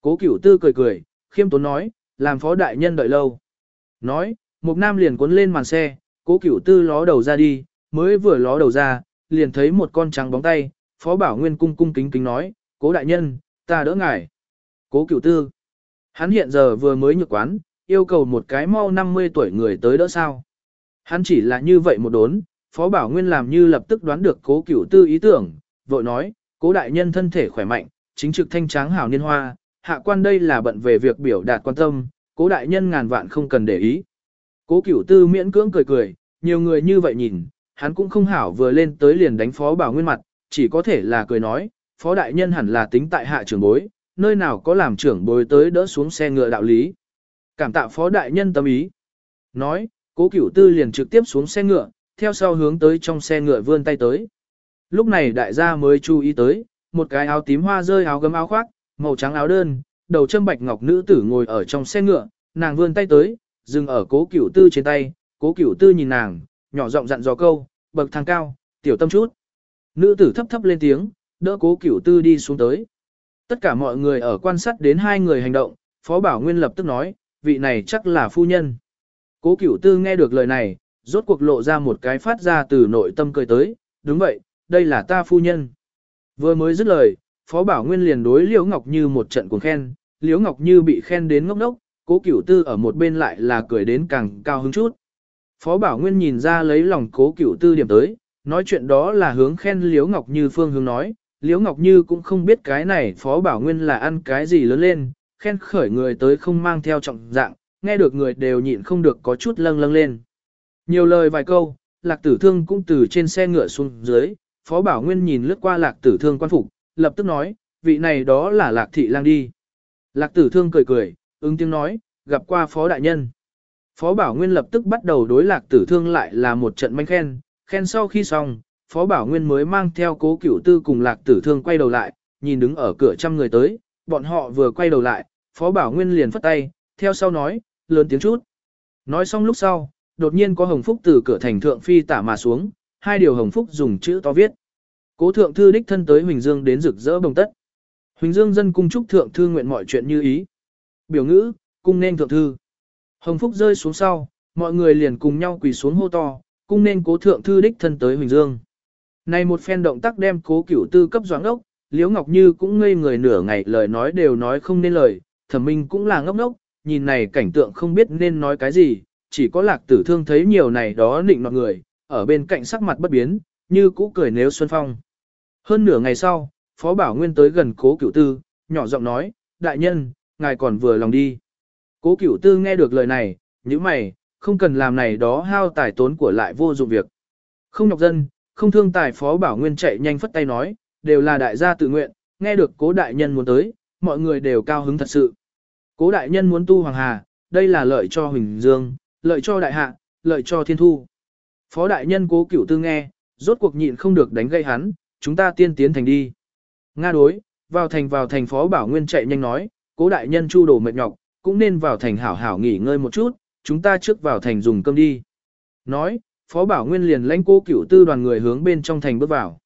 Cố cửu tư cười cười, khiêm tốn nói, làm phó đại nhân đợi lâu. Nói, một nam liền cuốn lên màn xe, cố cửu tư ló đầu ra đi, mới vừa ló đầu ra, liền thấy một con trắng bóng tay, phó bảo nguyên cung cung kính kính nói, cố đại nhân, ta đỡ ngài. Cố cửu tư. Hắn hiện giờ vừa mới nhược quán, yêu cầu một cái mau 50 tuổi người tới đỡ sao. Hắn chỉ là như vậy một đốn, phó bảo nguyên làm như lập tức đoán được cố cửu tư ý tưởng, vội nói, cố đại nhân thân thể khỏe mạnh, chính trực thanh tráng hảo niên hoa, hạ quan đây là bận về việc biểu đạt quan tâm, cố đại nhân ngàn vạn không cần để ý. Cố cửu tư miễn cưỡng cười cười, nhiều người như vậy nhìn, hắn cũng không hảo vừa lên tới liền đánh phó bảo nguyên mặt, chỉ có thể là cười nói, phó đại nhân hẳn là tính tại hạ trưởng bối, nơi nào có làm trưởng bối tới đỡ xuống xe ngựa đạo lý. Cảm tạ phó đại nhân tâm ý. Nói, cố cửu tư liền trực tiếp xuống xe ngựa, theo sau hướng tới trong xe ngựa vươn tay tới. Lúc này đại gia mới chú ý tới, một cái áo tím hoa rơi áo gấm áo khoác, màu trắng áo đơn, đầu châm bạch ngọc nữ tử ngồi ở trong xe ngựa, nàng vươn tay tới, dừng ở cố cửu tư trên tay, cố cửu tư nhìn nàng, nhỏ giọng dặn dò câu, bậc thang cao, tiểu tâm chút. Nữ tử thấp thấp lên tiếng, đỡ cố cửu tư đi xuống tới. Tất cả mọi người ở quan sát đến hai người hành động, Phó Bảo Nguyên lập tức nói, vị này chắc là phu nhân. Cố cửu tư nghe được lời này, rốt cuộc lộ ra một cái phát ra từ nội tâm cười tới, đúng vậy, đây là ta phu nhân. Vừa mới dứt lời, Phó Bảo Nguyên liền đối Liễu Ngọc Như một trận cuồng khen, Liễu Ngọc Như bị khen đến ngốc đốc, cố cửu tư ở một bên lại là cười đến càng cao hứng chút. Phó Bảo Nguyên nhìn ra lấy lòng cố cửu tư điểm tới, nói chuyện đó là hướng khen Liễu Ngọc Như phương hướng nói, Liễu Ngọc Như cũng không biết cái này Phó Bảo Nguyên là ăn cái gì lớn lên, khen khởi người tới không mang theo trọng dạng, nghe được người đều nhịn không được có chút lâng lâng lên. Nhiều lời vài câu, Lạc Tử Thương cũng từ trên xe ngựa xuống dưới, Phó Bảo Nguyên nhìn lướt qua Lạc Tử Thương quan phục, lập tức nói, vị này đó là Lạc Thị Lang đi. Lạc Tử Thương cười cười, ứng tiếng nói, gặp qua Phó Đại Nhân. Phó Bảo Nguyên lập tức bắt đầu đối Lạc Tử Thương lại là một trận manh khen, khen sau khi xong, Phó Bảo Nguyên mới mang theo cố cửu tư cùng Lạc Tử Thương quay đầu lại, nhìn đứng ở cửa trăm người tới, bọn họ vừa quay đầu lại, Phó Bảo Nguyên liền phất tay, theo sau nói, lớn tiếng chút. Nói xong lúc sau, đột nhiên có hồng phúc từ cửa thành thượng phi tả mà xuống, hai điều hồng phúc dùng chữ to viết. Cố thượng thư đích thân tới Huỳnh Dương đến rực rỡ bồng tất. Huỳnh Dương dân cung chúc thượng thư nguyện mọi chuyện như ý. Biểu ngữ, cung nên thượng thư. Hồng phúc rơi xuống sau, mọi người liền cùng nhau quỳ xuống hô to, cung nên cố thượng thư đích thân tới Huỳnh Dương. Này một phen động tác đem cố cửu tư cấp doáng ốc, Liễu Ngọc Như cũng ngây người nửa ngày lời nói đều nói không nên lời, thẩm minh cũng là ngốc ngốc, nhìn này cảnh tượng không biết nên nói cái gì, chỉ có lạc tử thương thấy nhiều này đó nịnh nọt người, ở bên cạnh sắc mặt bất biến, như cũ cười nếu xuân phong. Hơn nửa ngày sau, Phó Bảo Nguyên tới gần cố cửu tư, nhỏ giọng nói, đại nhân, ngài còn vừa lòng đi. Cố cửu tư nghe được lời này, như mày, không cần làm này đó hao tài tốn của lại vô dụng việc. Không nhọc dân, không thương tài Phó Bảo Nguyên chạy nhanh phất tay nói, đều là đại gia tự nguyện, nghe được cố đại nhân muốn tới, mọi người đều cao hứng thật sự. Cố đại nhân muốn tu hoàng hà, đây là lợi cho Huỳnh Dương, lợi cho đại hạ, lợi cho thiên thu. Phó đại nhân cố cửu tư nghe, rốt cuộc nhịn không được đánh gây hắn, chúng ta tiên tiến thành đi. Nga đối, vào thành vào thành phó bảo nguyên chạy nhanh nói, cố đại nhân chu đồ mệt nhọc, cũng nên vào thành hảo hảo nghỉ ngơi một chút, chúng ta trước vào thành dùng cơm đi. Nói, phó bảo nguyên liền lãnh cố cửu tư đoàn người hướng bên trong thành bước vào.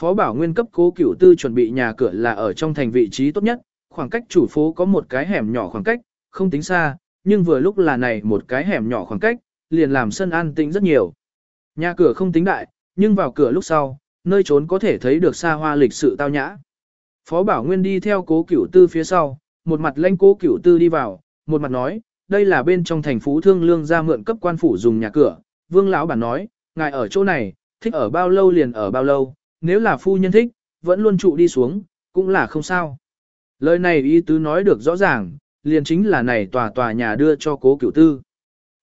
Phó bảo nguyên cấp cố cửu tư chuẩn bị nhà cửa là ở trong thành vị trí tốt nhất, khoảng cách chủ phố có một cái hẻm nhỏ khoảng cách, không tính xa, nhưng vừa lúc là này một cái hẻm nhỏ khoảng cách, liền làm sân an tĩnh rất nhiều. Nhà cửa không tính đại, nhưng vào cửa lúc sau, nơi trốn có thể thấy được xa hoa lịch sự tao nhã. Phó Bảo Nguyên đi theo cố cửu tư phía sau, một mặt lãnh cố cửu tư đi vào, một mặt nói, đây là bên trong thành phố thương lương ra mượn cấp quan phủ dùng nhà cửa. Vương lão bản nói, ngài ở chỗ này, thích ở bao lâu liền ở bao lâu, nếu là phu nhân thích, vẫn luôn trụ đi xuống, cũng là không sao. Lời này ý tứ nói được rõ ràng, liền chính là này tòa tòa nhà đưa cho cố cửu tư.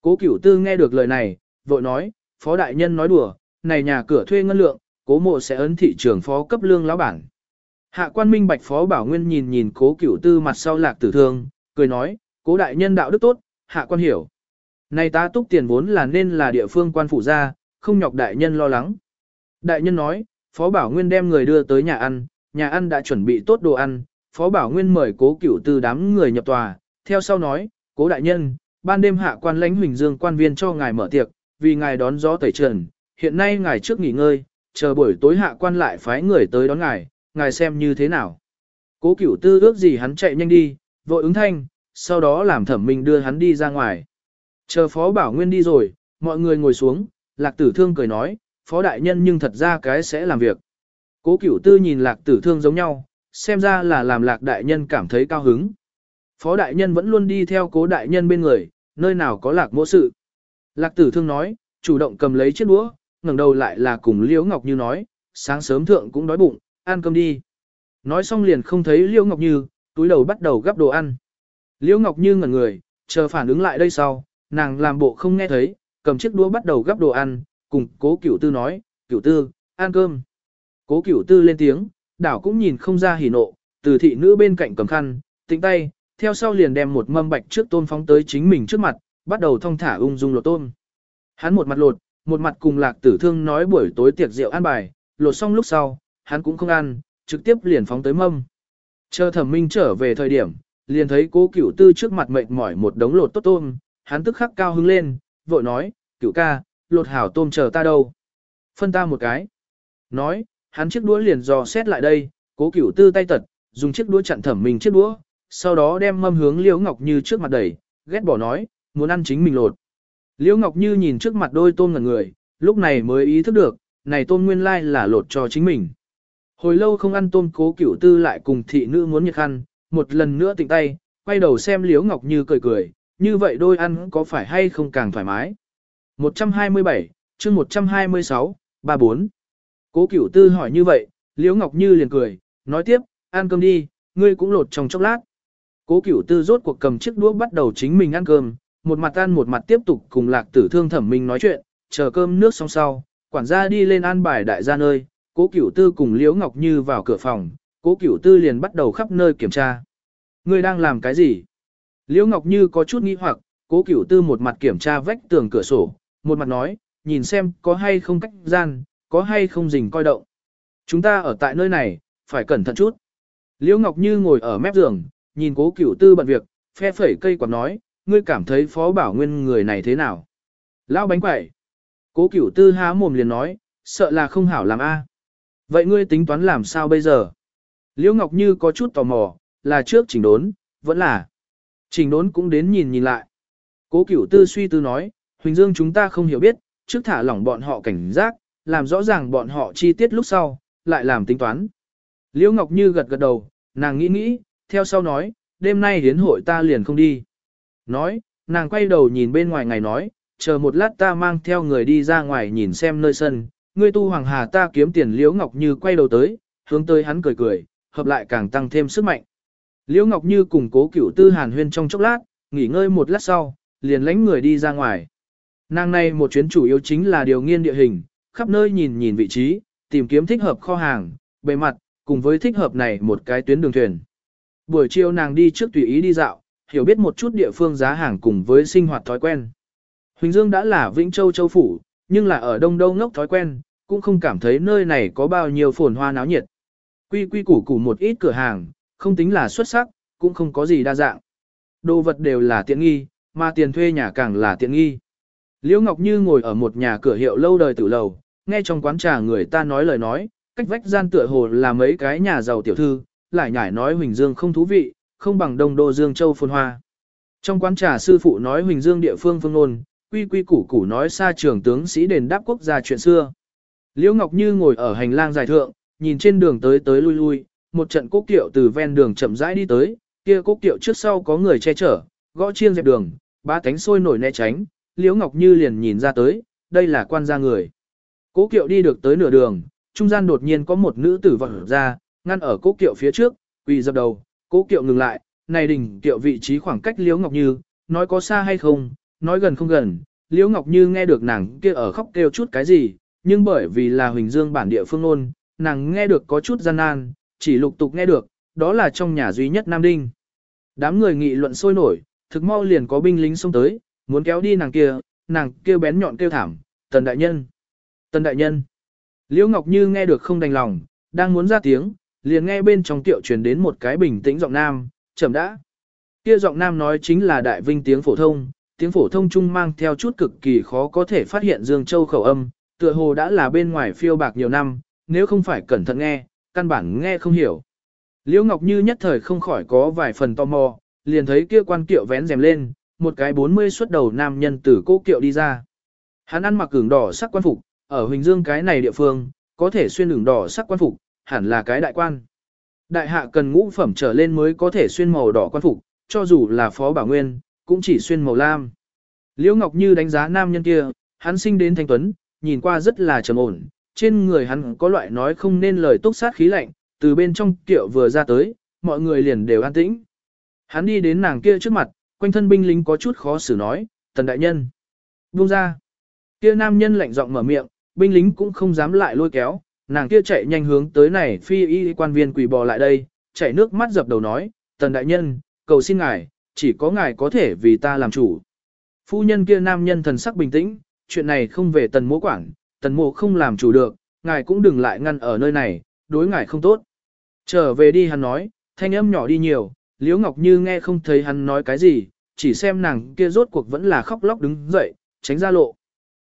Cố cửu tư nghe được lời này, vội nói, phó đại nhân nói đùa, này nhà cửa thuê ngân lượng, cố mộ sẽ ấn thị trường phó cấp lương lão bản. Hạ quan minh bạch phó bảo nguyên nhìn nhìn cố cửu tư mặt sau lạc tử thương, cười nói, cố đại nhân đạo đức tốt, hạ quan hiểu. Này ta túc tiền vốn là nên là địa phương quan phủ ra, không nhọc đại nhân lo lắng. Đại nhân nói, phó bảo nguyên đem người đưa tới nhà ăn, nhà ăn đã chuẩn bị tốt đồ ăn, phó bảo nguyên mời cố cửu tư đám người nhập tòa, theo sau nói, cố đại nhân, ban đêm hạ quan lãnh huỳnh dương quan viên cho ngài mở tiệc, vì ngài đón gió tẩy trần, hiện nay ngài trước nghỉ ngơi, chờ buổi tối hạ quan lại phái người tới đón ngài, ngài xem như thế nào. Cố cửu tư ước gì hắn chạy nhanh đi, vội ứng thanh, sau đó làm thẩm minh đưa hắn đi ra ngoài. Chờ phó bảo nguyên đi rồi, mọi người ngồi xuống, lạc tử thương cười nói, phó đại nhân nhưng thật ra cái sẽ làm việc. Cố cửu tư nhìn lạc tử thương giống nhau, xem ra là làm lạc đại nhân cảm thấy cao hứng. Phó đại nhân vẫn luôn đi theo cố đại nhân bên người, nơi nào có lạc mỗ sự. Lạc tử thương nói, chủ động cầm lấy chiếc đũa, ngẩng đầu lại là cùng Liễu Ngọc Như nói, sáng sớm thượng cũng đói bụng, ăn cơm đi. Nói xong liền không thấy Liễu Ngọc Như, túi đầu bắt đầu gắp đồ ăn. Liễu Ngọc Như ngẩn người, chờ phản ứng lại đây sau, nàng làm bộ không nghe thấy, cầm chiếc đũa bắt đầu gắp đồ ăn, cùng cố cửu tư nói, cửu tư, ăn cơm. Cố cửu tư lên tiếng, đảo cũng nhìn không ra hỉ nộ, từ thị nữ bên cạnh cầm khăn, tính tay, theo sau liền đem một mâm bạch trước tôm phóng tới chính mình trước mặt, bắt đầu thong thả ung dung lột tôm. Hắn một mặt lột, một mặt cùng lạc tử thương nói buổi tối tiệc rượu ăn bài, lột xong lúc sau, hắn cũng không ăn, trực tiếp liền phóng tới mâm. Chờ thẩm minh trở về thời điểm, liền thấy cố cửu tư trước mặt mệt mỏi một đống lột tốt tôm, hắn tức khắc cao hứng lên, vội nói, cửu ca, lột hảo tôm chờ ta đâu. Phân ta một cái. Nói, hắn chiếc đũa liền dò xét lại đây, cố cửu tư tay tật, dùng chiếc đũa chặn thẩm mình chiếc đũa, sau đó đem mâm hướng liễu ngọc như trước mặt đẩy, ghét bỏ nói, muốn ăn chính mình lột. Liễu Ngọc Như nhìn trước mặt đôi tôm ngẩn người, lúc này mới ý thức được, này tôm nguyên lai là lột cho chính mình. Hồi lâu không ăn tôm cố cửu tư lại cùng thị nữ muốn nhiệt khăn, một lần nữa tỉnh tay, quay đầu xem Liễu Ngọc Như cười cười, như vậy đôi ăn có phải hay không càng thoải mái. 127, chương 126, 34. Cố cửu tư hỏi như vậy, Liễu Ngọc Như liền cười, nói tiếp, ăn cơm đi, ngươi cũng lột trong chốc lát. Cố cửu tư rốt cuộc cầm chiếc đũa bắt đầu chính mình ăn cơm, một mặt ăn một mặt tiếp tục cùng lạc tử thương thẩm minh nói chuyện, chờ cơm nước xong sau, quản gia đi lên ăn bài đại gia nơi, cố cửu tư cùng Liễu Ngọc Như vào cửa phòng, cố cửu tư liền bắt đầu khắp nơi kiểm tra. Ngươi đang làm cái gì? Liễu Ngọc Như có chút nghi hoặc, cố cửu tư một mặt kiểm tra vách tường cửa sổ, một mặt nói, nhìn xem có hay không cách gian, có hay không rình coi động. Chúng ta ở tại nơi này, phải cẩn thận chút. Liễu Ngọc Như ngồi ở mép giường, nhìn cố cửu tư bận việc, phe phẩy cây quạt nói, ngươi cảm thấy phó bảo nguyên người này thế nào? Lão bánh quẩy. Cố cửu tư há mồm liền nói, sợ là không hảo làm a. Vậy ngươi tính toán làm sao bây giờ? Liễu Ngọc Như có chút tò mò, là trước chỉnh đốn, vẫn là. Chỉnh đốn cũng đến nhìn nhìn lại. Cố cửu tư suy tư nói, Huỳnh Dương chúng ta không hiểu biết, trước thả lỏng bọn họ cảnh giác, làm rõ ràng bọn họ chi tiết lúc sau, lại làm tính toán. Liễu Ngọc Như gật gật đầu, nàng nghĩ nghĩ, theo sau nói, đêm nay hiến hội ta liền không đi. Nói, nàng quay đầu nhìn bên ngoài ngày nói, chờ một lát ta mang theo người đi ra ngoài nhìn xem nơi sân, ngươi tu hoàng hà ta kiếm tiền Liễu Ngọc Như quay đầu tới, hướng tới hắn cười cười, hợp lại càng tăng thêm sức mạnh. Liễu Ngọc Như cùng cố cửu tư hàn huyên trong chốc lát, nghỉ ngơi một lát sau, liền lánh người đi ra ngoài. Nàng này một chuyến chủ yếu chính là điều nghiên địa hình, khắp nơi nhìn nhìn vị trí, tìm kiếm thích hợp kho hàng, bề mặt, cùng với thích hợp này một cái tuyến đường thuyền. Buổi chiều nàng đi trước tùy ý đi dạo, hiểu biết một chút địa phương giá hàng cùng với sinh hoạt thói quen. Huỳnh Dương đã là Vĩnh Châu Châu Phủ, nhưng là ở Đông Đâu ngốc thói quen, cũng không cảm thấy nơi này có bao nhiêu phồn hoa náo nhiệt. Quy quy củ củ một ít cửa hàng, không tính là xuất sắc, cũng không có gì đa dạng. Đồ vật đều là tiện nghi, mà tiền thuê nhà càng là tiện nghi. Liễu Ngọc Như ngồi ở một nhà cửa hiệu lâu đời tử lầu, nghe trong quán trà người ta nói lời nói, cách vách gian tựa hồ là mấy cái nhà giàu tiểu thư, lại nhải nói Huỳnh Dương không thú vị, không bằng đông đô Dương Châu phồn hoa. Trong quán trà sư phụ nói Huỳnh Dương địa phương phương ngôn, quy quy củ củ nói xa trường tướng sĩ đền đáp quốc gia chuyện xưa. Liễu Ngọc Như ngồi ở hành lang dài thượng, nhìn trên đường tới tới lui lui, một trận cốc kiệu từ ven đường chậm rãi đi tới, kia cốc kiệu trước sau có người che chở, gõ chiêng dẹp đường, ba cánh sôi nổi né tránh, Liễu Ngọc Như liền nhìn ra tới, đây là quan gia người. Cố kiệu đi được tới nửa đường, trung gian đột nhiên có một nữ tử vọt ra, ngăn ở cố kiệu phía trước, quỳ dập đầu, cố kiệu ngừng lại, này đỉnh kiệu vị trí khoảng cách Liễu Ngọc Như, nói có xa hay không, nói gần không gần, Liễu Ngọc Như nghe được nàng kia ở khóc kêu chút cái gì, nhưng bởi vì là Huỳnh Dương bản địa phương ôn, nàng nghe được có chút gian nan, chỉ lục tục nghe được, đó là trong nhà duy nhất Nam Đinh. Đám người nghị luận sôi nổi, thực mau liền có binh lính xông tới, muốn kéo đi nàng kia, nàng kêu bén nhọn kêu thảm, tần đại nhân, tần đại nhân. Liễu Ngọc Như nghe được không đành lòng, đang muốn ra tiếng, liền nghe bên trong tiệu truyền đến một cái bình tĩnh giọng nam, chậm đã. Kia giọng nam nói chính là đại vinh tiếng phổ thông, tiếng phổ thông chung mang theo chút cực kỳ khó có thể phát hiện Dương Châu khẩu âm, tựa hồ đã là bên ngoài phiêu bạc nhiều năm, nếu không phải cẩn thận nghe, căn bản nghe không hiểu. Liễu Ngọc Như nhất thời không khỏi có vài phần tò mò, liền thấy kia quan kiệu vén rèm lên, một cái 40 xuất đầu nam nhân từ cố kiệu đi ra. Hắn ăn mặc cường đỏ sắc quan phục, ở Huỳnh Dương cái này địa phương, có thể xuyên đường đỏ sắc quan phục, hẳn là cái đại quan. Đại hạ cần ngũ phẩm trở lên mới có thể xuyên màu đỏ quan phục, cho dù là phó bảo nguyên, cũng chỉ xuyên màu lam. Liễu Ngọc Như đánh giá nam nhân kia, hắn sinh đến thanh tuấn, nhìn qua rất là trầm ổn, trên người hắn có loại nói không nên lời túc sát khí lạnh, từ bên trong kiệu vừa ra tới, mọi người liền đều an tĩnh. Hắn đi đến nàng kia trước mặt, quanh thân binh lính có chút khó xử nói, tần đại nhân. Buông ra. Kia nam nhân lạnh giọng mở miệng, binh lính cũng không dám lại lôi kéo, nàng kia chạy nhanh hướng tới này phi y quan viên quỳ bò lại đây, chạy nước mắt dập đầu nói, tần đại nhân, cầu xin ngài, chỉ có ngài có thể vì ta làm chủ. Phu nhân kia nam nhân thần sắc bình tĩnh, chuyện này không về tần mỗ quản, tần mộ không làm chủ được, ngài cũng đừng lại ngăn ở nơi này, đối ngài không tốt. Trở về đi hắn nói, thanh âm nhỏ đi nhiều, Liễu Ngọc Như nghe không thấy hắn nói cái gì, chỉ xem nàng kia rốt cuộc vẫn là khóc lóc đứng dậy, tránh ra lộ.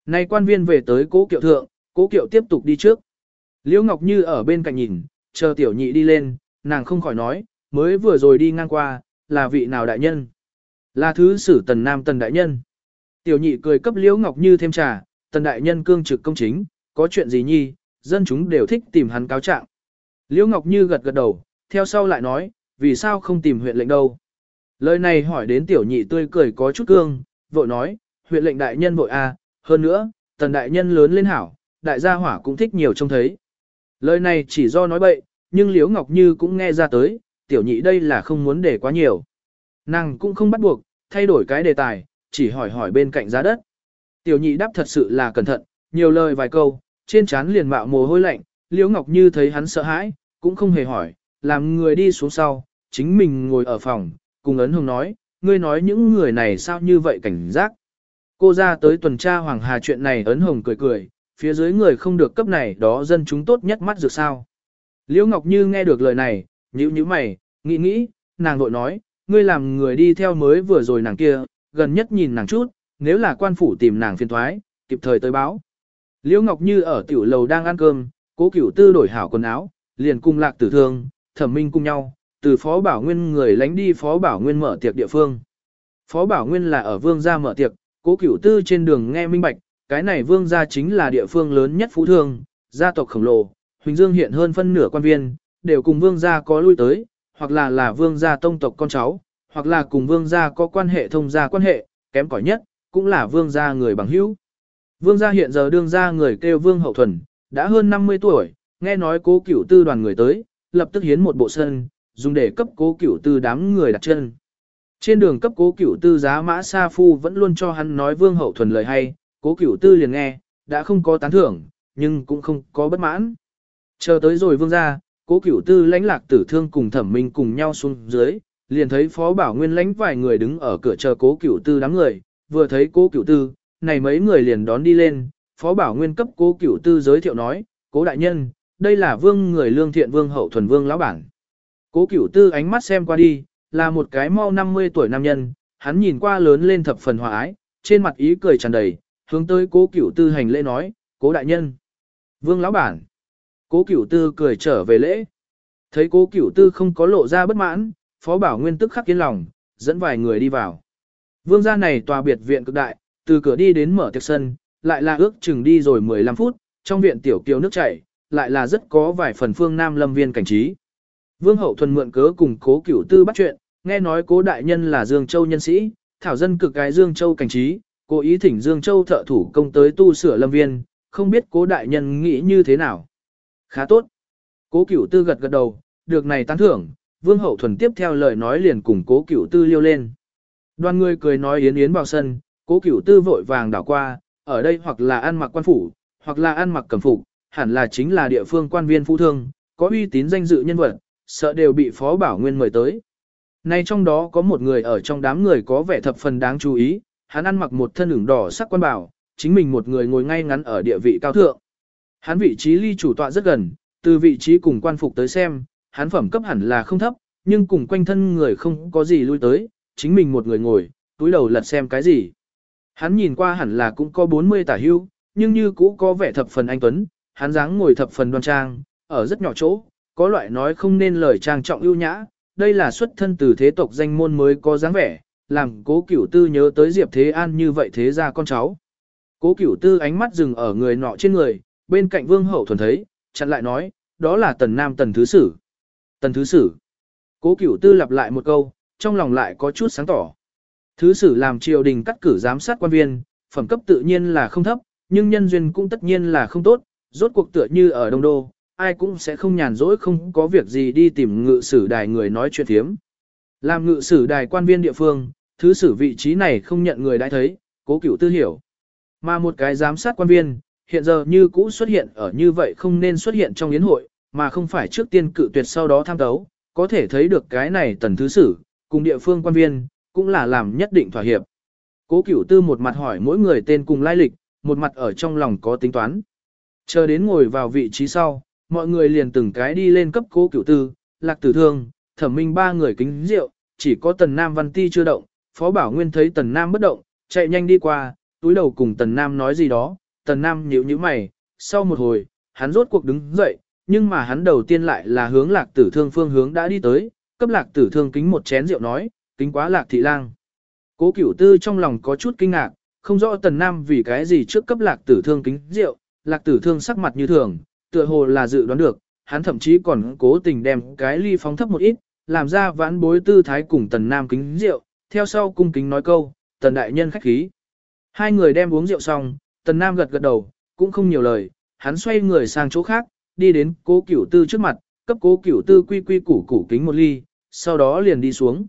Nay quan viên về tới cố kiệu thượng, cố kiệu tiếp tục đi trước. Liễu Ngọc Như ở bên cạnh nhìn, chờ tiểu nhị đi lên, nàng không khỏi nói, mới vừa rồi đi ngang qua, là vị nào đại nhân? Là thứ sử tần nam tần đại nhân. Tiểu nhị cười cấp Liễu Ngọc Như thêm trà, tần đại nhân cương trực công chính, có chuyện gì nhi, dân chúng đều thích tìm hắn cáo trạng. Liễu Ngọc Như gật gật đầu, theo sau lại nói, vì sao không tìm huyện lệnh đâu. Lời này hỏi đến tiểu nhị tươi cười có chút cương, vội nói, huyện lệnh đại nhân vội a, à, hơn nữa, tần đại nhân lớn lên hảo, đại gia hỏa cũng thích nhiều trông thấy. Lời này chỉ do nói bậy, nhưng Liễu Ngọc Như cũng nghe ra tới, tiểu nhị đây là không muốn để quá nhiều. Nàng cũng không bắt buộc, thay đổi cái đề tài, chỉ hỏi hỏi bên cạnh giá đất. Tiểu nhị đáp thật sự là cẩn thận, nhiều lời vài câu, trên trán liền mạo mồ hôi lạnh, Liễu Ngọc Như thấy hắn sợ hãi, cũng không hề hỏi, làm người đi xuống sau, chính mình ngồi ở phòng, cùng ấn hồng nói, ngươi nói những người này sao như vậy cảnh giác. Cô ra tới tuần tra Hoàng Hà chuyện này ấn hồng cười cười, phía dưới người không được cấp này đó dân chúng tốt nhất mắt dược sao. Liễu Ngọc Như nghe được lời này, nhíu nhíu mày, nghĩ nghĩ, nàng vội nói, ngươi làm người đi theo mới vừa rồi nàng kia, gần nhất nhìn nàng chút, nếu là quan phủ tìm nàng phiền thoái, kịp thời tới báo. Liễu Ngọc Như ở tiểu lầu đang ăn cơm, cố cửu tư đổi hảo quần áo, liền cùng lạc tử thương, thẩm minh cùng nhau, từ Phó Bảo Nguyên người lánh đi Phó Bảo Nguyên mở tiệc địa phương. Phó Bảo Nguyên là ở vương gia mở tiệc, cố cửu tư trên đường nghe minh bạch, cái này vương gia chính là địa phương lớn nhất phú thương, gia tộc khổng lồ, Huỳnh Dương hiện hơn phân nửa quan viên, đều cùng vương gia có lui tới, hoặc là là vương gia tông tộc con cháu, hoặc là cùng vương gia có quan hệ thông gia quan hệ, kém cỏi nhất, cũng là vương gia người bằng hữu. Vương gia hiện giờ đương gia người kêu vương hậu thuần, đã hơn 50 tuổi, nghe nói cố cửu tư đoàn người tới, lập tức hiến một bộ sân, dùng để cấp cố cửu tư đám người đặt chân. Trên đường cấp cố cửu tư giá mã sa phu vẫn luôn cho hắn nói vương hậu thuần lời hay, cố cửu tư liền nghe, đã không có tán thưởng, nhưng cũng không có bất mãn. Chờ tới rồi vương gia, cố cửu tư lãnh lạc tử thương cùng thẩm minh cùng nhau xuống dưới, liền thấy phó bảo nguyên lãnh vài người đứng ở cửa chờ cố cửu tư đám người, vừa thấy cố cửu tư, này mấy người liền đón đi lên, phó bảo nguyên cấp cố cửu tư giới thiệu nói, cố đại nhân, đây là vương người lương thiện vương hậu thuần vương lão bản. Cố cửu tư ánh mắt xem qua đi, là một cái mau 50 tuổi nam nhân, hắn nhìn qua lớn lên thập phần hòa ái, trên mặt ý cười tràn đầy, hướng tới cố cửu tư hành lễ nói, cố đại nhân. Vương lão bản. Cố cửu tư cười trở về lễ. Thấy cố cửu tư không có lộ ra bất mãn, phó bảo nguyên tức khắc yên lòng, dẫn vài người đi vào. Vương gia này tòa biệt viện cực đại, từ cửa đi đến mở tiệc sân, lại là ước chừng đi rồi 15 phút, trong viện tiểu kiều nước chảy, lại là rất có vài phần phương nam lâm viên cảnh trí. Vương hậu thuần mượn cớ cùng cố cửu tư bắt chuyện, nghe nói cố đại nhân là Dương Châu nhân sĩ, thảo dân cực cái Dương Châu cảnh trí, cố ý thỉnh Dương Châu thợ thủ công tới tu sửa lâm viên, không biết cố đại nhân nghĩ như thế nào. Khá tốt. Cố cửu tư gật gật đầu, được này tán thưởng, vương hậu thuần tiếp theo lời nói liền cùng cố cửu tư liêu lên. Đoàn người cười nói yến yến vào sân, cố cửu tư vội vàng đảo qua, ở đây hoặc là ăn mặc quan phủ, hoặc là ăn mặc cẩm phục, hẳn là chính là địa phương quan viên phụ thương, có uy tín danh dự nhân vật, sợ đều bị Phó Bảo Nguyên mời tới. Nay trong đó có một người ở trong đám người có vẻ thập phần đáng chú ý, hắn ăn mặc một thân ửng đỏ sắc quan bảo, chính mình một người ngồi ngay ngắn ở địa vị cao thượng. Hắn vị trí ly chủ tọa rất gần, từ vị trí cùng quan phục tới xem, hắn phẩm cấp hẳn là không thấp, nhưng cùng quanh thân người không có gì lui tới, chính mình một người ngồi, túi đầu lật xem cái gì. Hắn nhìn qua hẳn là cũng có 40 tả hưu, nhưng như cũ có vẻ thập phần anh tuấn, hắn dáng ngồi thập phần đoan trang, ở rất nhỏ chỗ, có loại nói không nên lời trang trọng ưu nhã, đây là xuất thân từ thế tộc danh môn mới có dáng vẻ, làm cố cửu tư nhớ tới Diệp Thế An như vậy thế ra con cháu. Cố cửu tư ánh mắt dừng ở người nọ trên người, bên cạnh vương hậu thuần thấy, chặn lại nói, đó là tần nam tần thứ sử. Tần thứ sử. Cố cửu tư lặp lại một câu, trong lòng lại có chút sáng tỏ. Thứ sử làm triều đình cắt cử giám sát quan viên, phẩm cấp tự nhiên là không thấp, nhưng nhân duyên cũng tất nhiên là không tốt, rốt cuộc tựa như ở Đông Đô, ai cũng sẽ không nhàn rỗi không có việc gì đi tìm ngự sử đài người nói chuyện thiếm. Làm ngự sử đài quan viên địa phương, thứ sử vị trí này không nhận người đã thấy, cố cửu tư hiểu. Mà một cái giám sát quan viên, hiện giờ như cũ xuất hiện ở như vậy không nên xuất hiện trong yến hội, mà không phải trước tiên cự tuyệt sau đó tham tấu, có thể thấy được cái này tần thứ sử, cùng địa phương quan viên, cũng là làm nhất định thỏa hiệp. Cố cửu tư một mặt hỏi mỗi người tên cùng lai lịch, một mặt ở trong lòng có tính toán. Chờ đến ngồi vào vị trí sau, mọi người liền từng cái đi lên cấp cố cửu tư, lạc tử thương, thẩm minh ba người kính rượu, chỉ có tần nam văn ti chưa động, phó bảo nguyên thấy tần nam bất động, chạy nhanh đi qua, túi đầu cùng tần nam nói gì đó, tần nam nhíu nhíu mày, sau một hồi, hắn rốt cuộc đứng dậy, nhưng mà hắn đầu tiên lại là hướng lạc tử thương phương hướng đã đi tới, cấp lạc tử thương kính một chén rượu nói, kính quá lạc thị lang. Cố cửu tư trong lòng có chút kinh ngạc, không rõ tần nam vì cái gì trước cấp lạc tử thương kính rượu, lạc tử thương sắc mặt như thường, tựa hồ là dự đoán được, hắn thậm chí còn cố tình đem cái ly phóng thấp một ít, làm ra vãn bối tư thái cùng tần nam kính rượu, theo sau cung kính nói câu, tần đại nhân khách khí. Hai người đem uống rượu xong, tần nam gật gật đầu, cũng không nhiều lời, hắn xoay người sang chỗ khác, đi đến cố cửu tư trước mặt, cấp cố cửu tư quy quy củ củ kính một ly, sau đó liền đi xuống.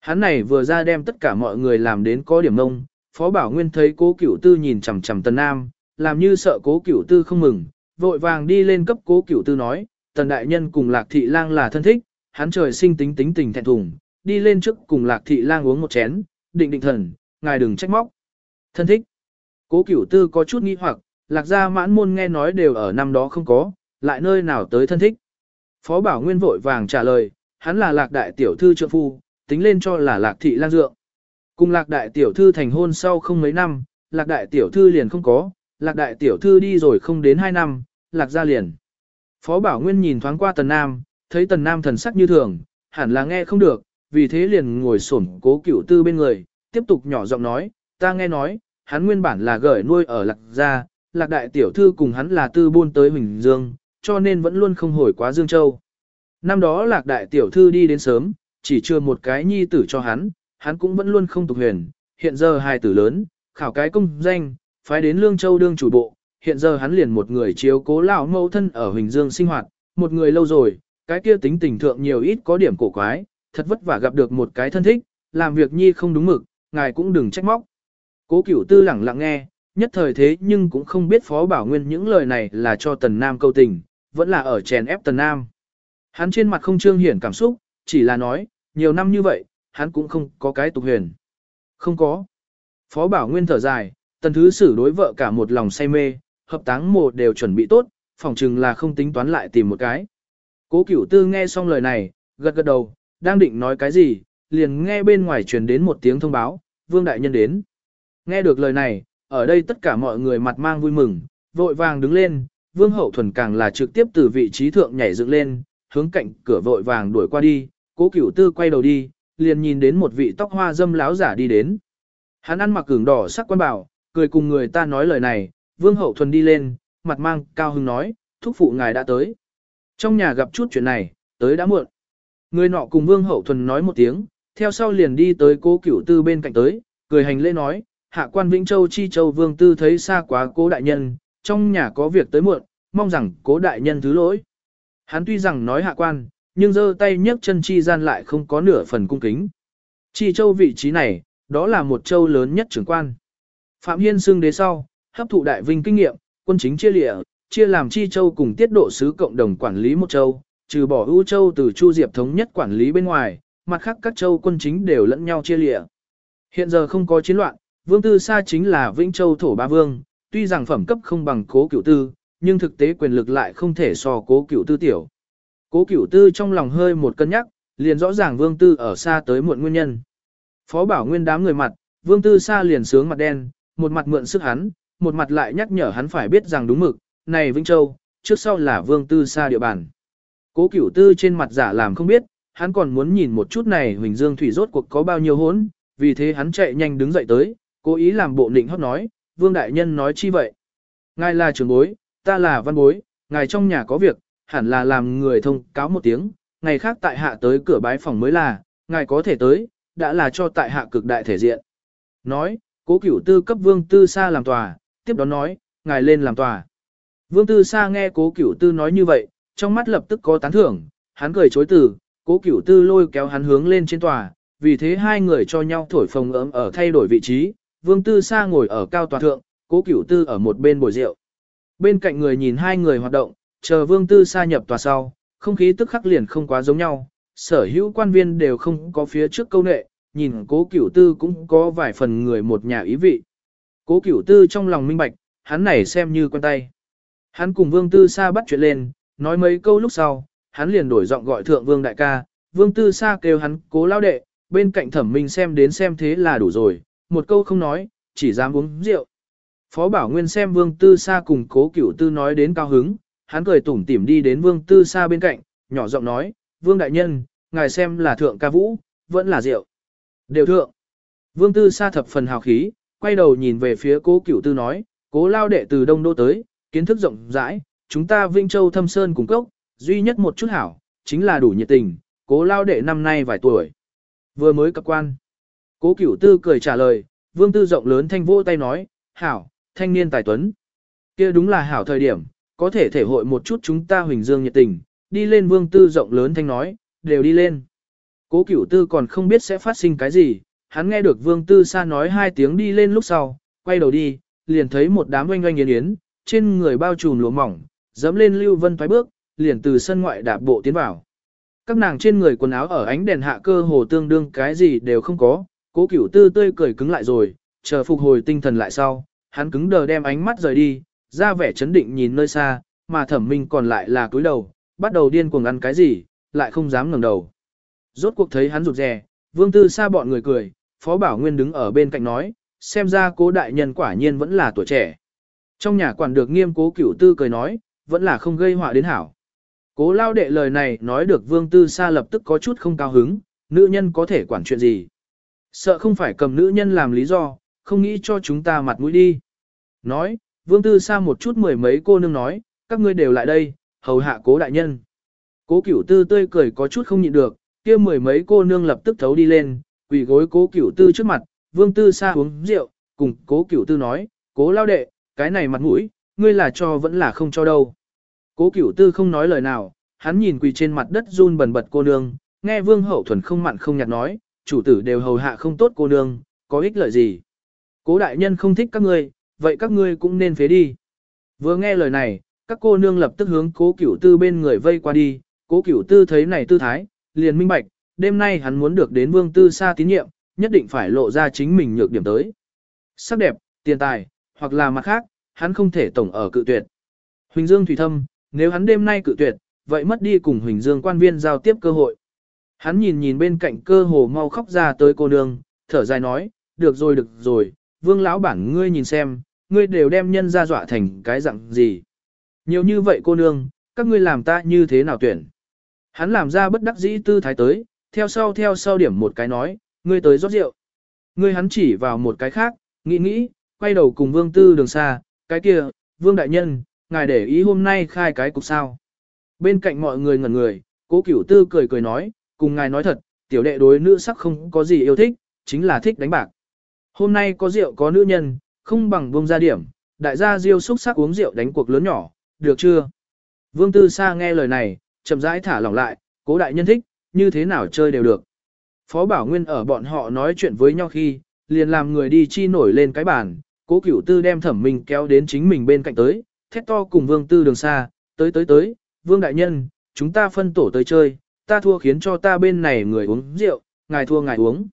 Hắn này vừa ra đem tất cả mọi người làm đến có điểm ngông. Phó Bảo Nguyên thấy cố cửu tư nhìn chằm chằm Tần Nam, làm như sợ cố cửu tư không mừng, vội vàng đi lên cấp cố cửu tư nói, Tần Đại Nhân cùng Lạc Thị Lang là thân thích, hắn trời sinh tính tính tình thẹn thùng, đi lên trước cùng Lạc Thị Lang uống một chén, định định thần, ngài đừng trách móc. Thân thích. Cố cửu tư có chút nghi hoặc, Lạc gia mãn môn nghe nói đều ở năm đó không có, lại nơi nào tới thân thích. Phó Bảo Nguyên vội vàng trả lời, hắn là lạc đại tiểu thư trợ phu, tính lên cho là lạc thị Lan dượng. Cùng lạc đại tiểu thư thành hôn sau không mấy năm, lạc đại tiểu thư liền không có, lạc đại tiểu thư đi rồi không đến hai năm, lạc ra liền. Phó Bảo Nguyên nhìn thoáng qua Tần Nam, thấy Tần Nam thần sắc như thường, hẳn là nghe không được, vì thế liền ngồi xổm cố cửu tư bên người, tiếp tục nhỏ giọng nói, ta nghe nói, hắn nguyên bản là gởi nuôi ở lạc gia, lạc đại tiểu thư cùng hắn là tư buôn tới Huỳnh Dương, cho nên vẫn luôn không hồi quá Dương Châu. Năm đó lạc đại tiểu thư đi đến sớm, chỉ chưa một cái nhi tử cho hắn, hắn cũng vẫn luôn không tục huyền, hiện giờ hai tử lớn, khảo cái công danh, phái đến Lương Châu đương chủ bộ, hiện giờ hắn liền một người chiếu cố lão mẫu thân ở Huỳnh Dương sinh hoạt, một người lâu rồi, cái kia tính tình thượng nhiều ít có điểm cổ quái, thật vất vả gặp được một cái thân thích, làm việc nhi không đúng mực, ngài cũng đừng trách móc. Cố cửu tư lẳng lặng nghe, nhất thời thế nhưng cũng không biết Phó Bảo Nguyên những lời này là cho Tần Nam câu tình, vẫn là ở chèn ép Tần Nam. Hắn trên mặt không trương hiển cảm xúc, chỉ là nói, nhiều năm như vậy, hắn cũng không có cái tục huyền. Không có. Phó Bảo Nguyên thở dài, Tần Thứ Sử đối vợ cả một lòng say mê, hợp táng mồ đều chuẩn bị tốt, phòng chừng là không tính toán lại tìm một cái. Cố Cửu Tư nghe xong lời này, gật gật đầu, đang định nói cái gì, liền nghe bên ngoài truyền đến một tiếng thông báo, Vương Đại Nhân đến. Nghe được lời này, ở đây tất cả mọi người mặt mang vui mừng, vội vàng đứng lên, Vương Hậu Thuần càng là trực tiếp từ vị trí thượng nhảy dựng lên, hướng cạnh cửa vội vàng đuổi qua đi, cố cửu tư quay đầu đi, liền nhìn đến một vị tóc hoa dâm láo giả đi đến. Hắn ăn mặc cường đỏ sắc quan bảo, cười cùng người ta nói lời này, Vương Hậu Thuần đi lên, mặt mang cao hưng nói, thúc phụ ngài đã tới. Trong nhà gặp chút chuyện này, tới đã muộn. Người nọ cùng Vương Hậu Thuần nói một tiếng, theo sau liền đi tới cố cửu tư bên cạnh tới, cười hành lễ nói, hạ quan Vĩnh Châu Chi Châu Vương Tư thấy xa quá cố đại nhân, trong nhà có việc tới muộn, mong rằng cố đại nhân thứ lỗi. Hắn tuy rằng nói hạ quan, nhưng giơ tay nhấc chân chi gian lại không có nửa phần cung kính. Chi Châu vị trí này, đó là một châu lớn nhất trưởng quan. Phạm Hiên xưng đế sau, hấp thụ đại vinh kinh nghiệm, quân chính chia lịa, chia làm Chi Châu cùng tiết độ sứ cộng đồng quản lý một châu, trừ bỏ ưu châu từ Chu Diệp thống nhất quản lý bên ngoài, mặt khác các châu quân chính đều lẫn nhau chia lịa. Hiện giờ không có chiến loạn, Vương Tư Sa chính là Vĩnh Châu thổ ba vương, tuy rằng phẩm cấp không bằng cố cửu tư, nhưng thực tế quyền lực lại không thể so cố cửu tư tiểu. Cố cửu tư trong lòng hơi một cân nhắc, liền rõ ràng Vương Tư ở xa tới muộn nguyên nhân. Phó bảo nguyên đám người mặt, Vương Tư xa liền sướng mặt đen, một mặt mượn sức hắn, một mặt lại nhắc nhở hắn phải biết rằng đúng mực, này Vĩnh Châu, trước sau là Vương Tư xa địa bàn. Cố cửu tư trên mặt giả làm không biết, hắn còn muốn nhìn một chút này Huỳnh Dương Thủy rốt cuộc có bao nhiêu hốn, vì thế hắn chạy nhanh đứng dậy tới, cố ý làm bộ nịnh hót nói, Vương Đại Nhân nói chi vậy? Ngài là trưởng bối, ta là văn bối, ngài trong nhà có việc, hẳn là làm người thông cáo một tiếng, ngày khác tại hạ tới cửa bái phòng mới là, ngài có thể tới, đã là cho tại hạ cực đại thể diện. Nói, cố cửu tư cấp Vương Tư xa làm tòa, tiếp đó nói, ngài lên làm tòa. Vương Tư xa nghe cố cửu tư nói như vậy, trong mắt lập tức có tán thưởng, hắn cười chối từ, cố cửu tư lôi kéo hắn hướng lên trên tòa, vì thế hai người cho nhau thổi phồng ấm ở thay đổi vị trí, Vương Tư Sa ngồi ở cao tòa thượng, cố cửu tư ở một bên bồi rượu. Bên cạnh người nhìn hai người hoạt động, chờ Vương Tư Sa nhập tòa sau, không khí tức khắc liền không quá giống nhau, sở hữu quan viên đều không có phía trước câu nệ, nhìn cố cửu tư cũng có vài phần người một nhà ý vị. Cố cửu tư trong lòng minh bạch, hắn này xem như quen tay. Hắn cùng Vương Tư Sa bắt chuyện lên, nói mấy câu lúc sau, hắn liền đổi giọng gọi thượng Vương đại ca, Vương Tư Sa kêu hắn cố lao đệ, bên cạnh thẩm minh xem đến xem thế là đủ rồi, một câu không nói, chỉ dám uống rượu. Phó Bảo Nguyên xem Vương Tư Sa cùng cố cửu tư nói đến cao hứng, hắn cười tủm tỉm đi đến Vương Tư Sa bên cạnh, nhỏ giọng nói, Vương Đại Nhân, ngài xem là thượng ca vũ, vẫn là rượu. Đều thượng. Vương Tư Sa thập phần hào khí, quay đầu nhìn về phía cố cửu tư nói, cố lao đệ từ Đông Đô tới, kiến thức rộng rãi, chúng ta Vinh Châu thâm sơn cùng cốc, duy nhất một chút hảo, chính là đủ nhiệt tình, cố lao đệ năm nay vài tuổi. Vừa mới cập quan. Cố cửu tư cười trả lời, vương tư rộng lớn thanh vỗ tay nói, hảo, thanh niên tài tuấn. kia đúng là hảo thời điểm, có thể thể hội một chút chúng ta huỳnh dương nhiệt tình, đi lên vương tư rộng lớn thanh nói, đều đi lên. Cố cửu tư còn không biết sẽ phát sinh cái gì, hắn nghe được vương tư xa nói hai tiếng đi lên lúc sau, quay đầu đi, liền thấy một đám oanh oanh yến yến, trên người bao trùm lụa mỏng, dẫm lên lưu vân thoái bước, liền từ sân ngoại đạp bộ tiến vào. Các nàng trên người quần áo ở ánh đèn hạ cơ hồ tương đương cái gì đều không có, cố cửu tư tươi cười cứng lại rồi, chờ phục hồi tinh thần lại sau, hắn cứng đờ đem ánh mắt rời đi, ra vẻ chấn định nhìn nơi xa, mà thẩm minh còn lại là cúi đầu, bắt đầu điên cuồng ăn cái gì, lại không dám ngẩng đầu. Rốt cuộc thấy hắn rụt rè, vương tư xa bọn người cười, Phó Bảo Nguyên đứng ở bên cạnh nói, xem ra cố đại nhân quả nhiên vẫn là tuổi trẻ. Trong nhà quản được nghiêm cố cửu tư cười nói, vẫn là không gây họa đến hảo. Cố lao đệ lời này nói được vương tư xa lập tức có chút không cao hứng, nữ nhân có thể quản chuyện gì. Sợ không phải cầm nữ nhân làm lý do, không nghĩ cho chúng ta mặt mũi đi. Nói, vương tư xa một chút mười mấy cô nương nói, các ngươi đều lại đây, hầu hạ cố đại nhân. Cố cửu tư tươi cười có chút không nhịn được, kia mười mấy cô nương lập tức thấu đi lên, quỳ gối cố cửu tư trước mặt, vương tư xa uống rượu, cùng cố cửu tư nói, cố lao đệ, cái này mặt mũi, ngươi là cho vẫn là không cho đâu. Cố cửu tư không nói lời nào, hắn nhìn quỳ trên mặt đất run bần bật cô nương, nghe vương hậu thuần không mặn không nhạt nói, chủ tử đều hầu hạ không tốt cô nương, có ích lợi gì. Cố đại nhân không thích các ngươi, vậy các ngươi cũng nên phế đi. Vừa nghe lời này, các cô nương lập tức hướng cố cửu tư bên người vây qua đi, cố cửu tư thấy này tư thái, liền minh bạch, đêm nay hắn muốn được đến vương tư xa tín nhiệm, nhất định phải lộ ra chính mình nhược điểm tới. Sắc đẹp, tiền tài, hoặc là mặt khác, hắn không thể tổng ở cự tuyệt. Huỳnh Dương Thủy Thâm, nếu hắn đêm nay cự tuyệt, vậy mất đi cùng Huỳnh Dương quan viên giao tiếp cơ hội. Hắn nhìn nhìn bên cạnh cơ hồ mau khóc ra tới cô nương, thở dài nói, được rồi được rồi, vương lão bản ngươi nhìn xem, ngươi đều đem nhân ra dọa thành cái dạng gì. Nhiều như vậy cô nương, các ngươi làm ta như thế nào tuyển. Hắn làm ra bất đắc dĩ tư thái tới, theo sau theo sau điểm một cái nói, ngươi tới rót rượu. Ngươi hắn chỉ vào một cái khác, nghĩ nghĩ, quay đầu cùng vương tư đường xa, cái kia, vương đại nhân, ngài để ý hôm nay khai cái cục sao. Bên cạnh mọi người ngẩn người, cố cửu tư cười cười nói, cùng ngài nói thật, tiểu đệ đối nữ sắc không có gì yêu thích, chính là thích đánh bạc. Hôm nay có rượu có nữ nhân, không bằng bông ra điểm, đại gia diêu xúc sắc uống rượu đánh cuộc lớn nhỏ, được chưa? Vương Tư Sa nghe lời này, chậm rãi thả lỏng lại, cố đại nhân thích, như thế nào chơi đều được. Phó Bảo Nguyên ở bọn họ nói chuyện với nhau khi, liền làm người đi chi nổi lên cái bàn, cố cửu tư đem thẩm mình kéo đến chính mình bên cạnh tới, thét to cùng Vương Tư đường xa, tới tới tới, Vương Đại Nhân, chúng ta phân tổ tới chơi, ta thua khiến cho ta bên này người uống rượu, ngài thua ngài uống.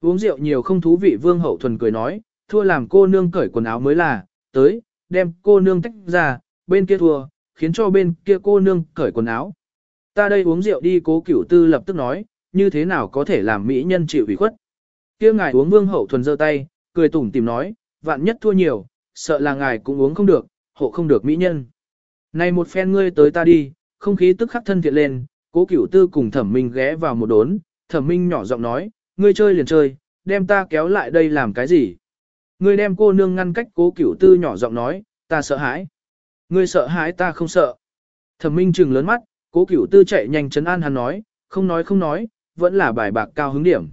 Uống rượu nhiều không thú vị Vương Hậu Thuần cười nói, thua làm cô nương cởi quần áo mới là, tới, đem cô nương tách ra, bên kia thua, khiến cho bên kia cô nương cởi quần áo. Ta đây uống rượu đi cố cửu tư lập tức nói, như thế nào có thể làm mỹ nhân chịu ủy khuất. Kia ngài uống Vương Hậu Thuần giơ tay, cười tủm tìm nói, vạn nhất thua nhiều, sợ là ngài cũng uống không được, hộ không được mỹ nhân. Này một phen ngươi tới ta đi, không khí tức khắc thân thiện lên, cố cửu tư cùng thẩm minh ghé vào một đốn, thẩm minh nhỏ giọng nói, ngươi chơi liền chơi, đem ta kéo lại đây làm cái gì? Ngươi đem cô nương ngăn cách cố cửu tư nhỏ giọng nói, ta sợ hãi. Ngươi sợ hãi ta không sợ. Thẩm minh trừng lớn mắt, cố cửu tư chạy nhanh chấn an hắn nói, không nói không nói, vẫn là bài bạc cao hứng điểm.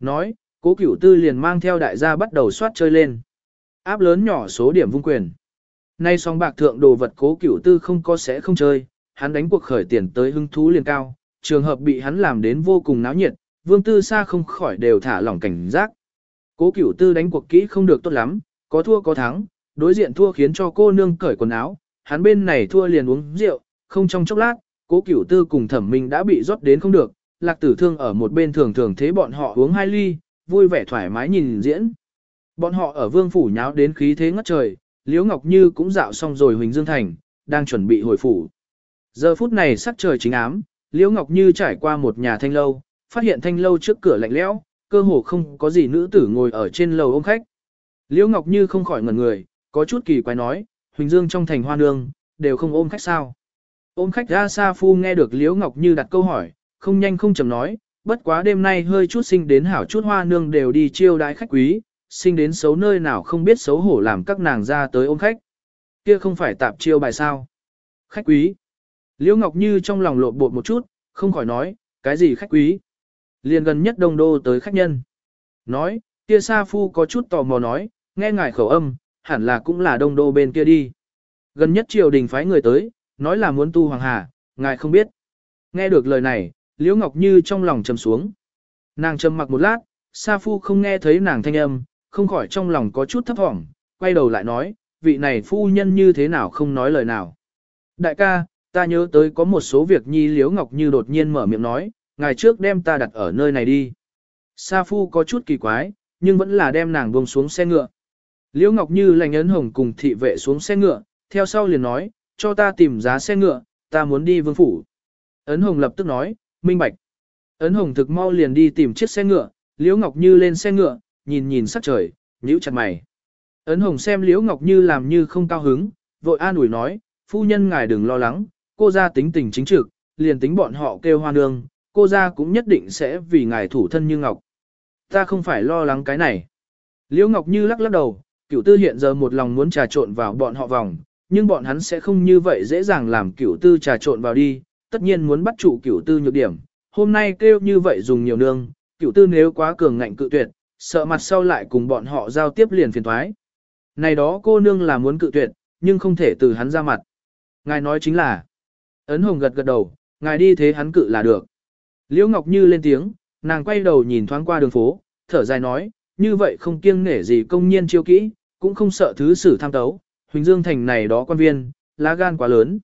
Nói, cố cửu tư liền mang theo đại gia bắt đầu soát chơi lên. Áp lớn nhỏ số điểm vung quyền. Nay song bạc thượng đồ vật cố cửu tư không có sẽ không chơi, hắn đánh cuộc khởi tiền tới hứng thú liền cao, trường hợp bị hắn làm đến vô cùng náo nhiệt, vương tư xa không khỏi đều thả lỏng cảnh giác. Cố cửu tư đánh cuộc kỹ không được tốt lắm, có thua có thắng, đối diện thua khiến cho cô nương cởi quần áo, hắn bên này thua liền uống rượu, không trong chốc lát, cố cửu tư cùng thẩm minh đã bị rót đến không được, lạc tử thương ở một bên thường thường thế bọn họ uống hai ly, vui vẻ thoải mái nhìn diễn. Bọn họ ở vương phủ nháo đến khí thế ngất trời, Liễu Ngọc Như cũng dạo xong rồi Huỳnh Dương Thành, đang chuẩn bị hồi phủ. Giờ phút này sắc trời chính ám, Liễu Ngọc Như trải qua một nhà thanh lâu, phát hiện thanh lâu trước cửa lạnh lẽo, cơ hồ không có gì nữ tử ngồi ở trên lầu ôm khách. Liễu Ngọc Như không khỏi ngẩn người, có chút kỳ quái nói, Huỳnh Dương trong thành hoa nương, đều không ôm khách sao. Ôm khách ra Sa Phu nghe được Liễu Ngọc Như đặt câu hỏi, không nhanh không chậm nói, bất quá đêm nay hơi chút sinh đến hảo chút hoa nương đều đi chiêu đãi khách quý, sinh đến xấu nơi nào không biết xấu hổ làm các nàng ra tới ôm khách. Kia không phải tạp chiêu bài sao. Khách quý. Liễu Ngọc Như trong lòng lộn bột một chút, không khỏi nói, cái gì khách quý. Liền gần nhất đông đô tới khách nhân. Nói, kia Sa Phu có chút tò mò nói, nghe ngài khẩu âm, hẳn là cũng là đông đô bên kia đi. Gần nhất triều đình phái người tới, nói là muốn tu hoàng hà, ngài không biết. Nghe được lời này, Liễu Ngọc Như trong lòng trầm xuống. Nàng trầm mặc một lát, Sa Phu không nghe thấy nàng thanh âm, không khỏi trong lòng có chút thấp thỏm, quay đầu lại nói, vị này phu nhân như thế nào không nói lời nào. Đại ca, ta nhớ tới có một số việc nhi liếu ngọc như đột nhiên mở miệng nói, ngày trước đem ta đặt ở nơi này đi. Sa phu có chút kỳ quái, nhưng vẫn là đem nàng buông xuống xe ngựa. Liễu Ngọc Như lành ấn hồng cùng thị vệ xuống xe ngựa, theo sau liền nói, cho ta tìm giá xe ngựa, ta muốn đi vương phủ. Ấn hồng lập tức nói, minh bạch. Ấn Hồng thực mau liền đi tìm chiếc xe ngựa, Liễu Ngọc Như lên xe ngựa, nhìn nhìn sắc trời, nhíu chặt mày. Ấn Hồng xem Liễu Ngọc Như làm như không cao hứng, vội an ủi nói, phu nhân ngài đừng lo lắng, cô ra tính tình chính trực, liền tính bọn họ kêu hoa nương, cô ra cũng nhất định sẽ vì ngài thủ thân như Ngọc. Ta không phải lo lắng cái này. Liễu Ngọc Như lắc lắc đầu, cửu tư hiện giờ một lòng muốn trà trộn vào bọn họ vòng, nhưng bọn hắn sẽ không như vậy dễ dàng làm cửu tư trà trộn vào đi, tất nhiên muốn bắt trụ cửu tư nhược điểm. Hôm nay kêu như vậy dùng nhiều nương, cửu tư nếu quá cường ngạnh cự tuyệt, sợ mặt sau lại cùng bọn họ giao tiếp liền phiền thoái. Này đó cô nương là muốn cự tuyệt, nhưng không thể từ hắn ra mặt. Ngài nói chính là, ấn hồng gật gật đầu, ngài đi thế hắn cự là được. Liễu Ngọc Như lên tiếng, nàng quay đầu nhìn thoáng qua đường phố, thở dài nói, như vậy không kiêng nể gì công nhiên chiêu kỹ, cũng không sợ thứ sử tham tấu, Huỳnh Dương Thành này đó quan viên, lá gan quá lớn.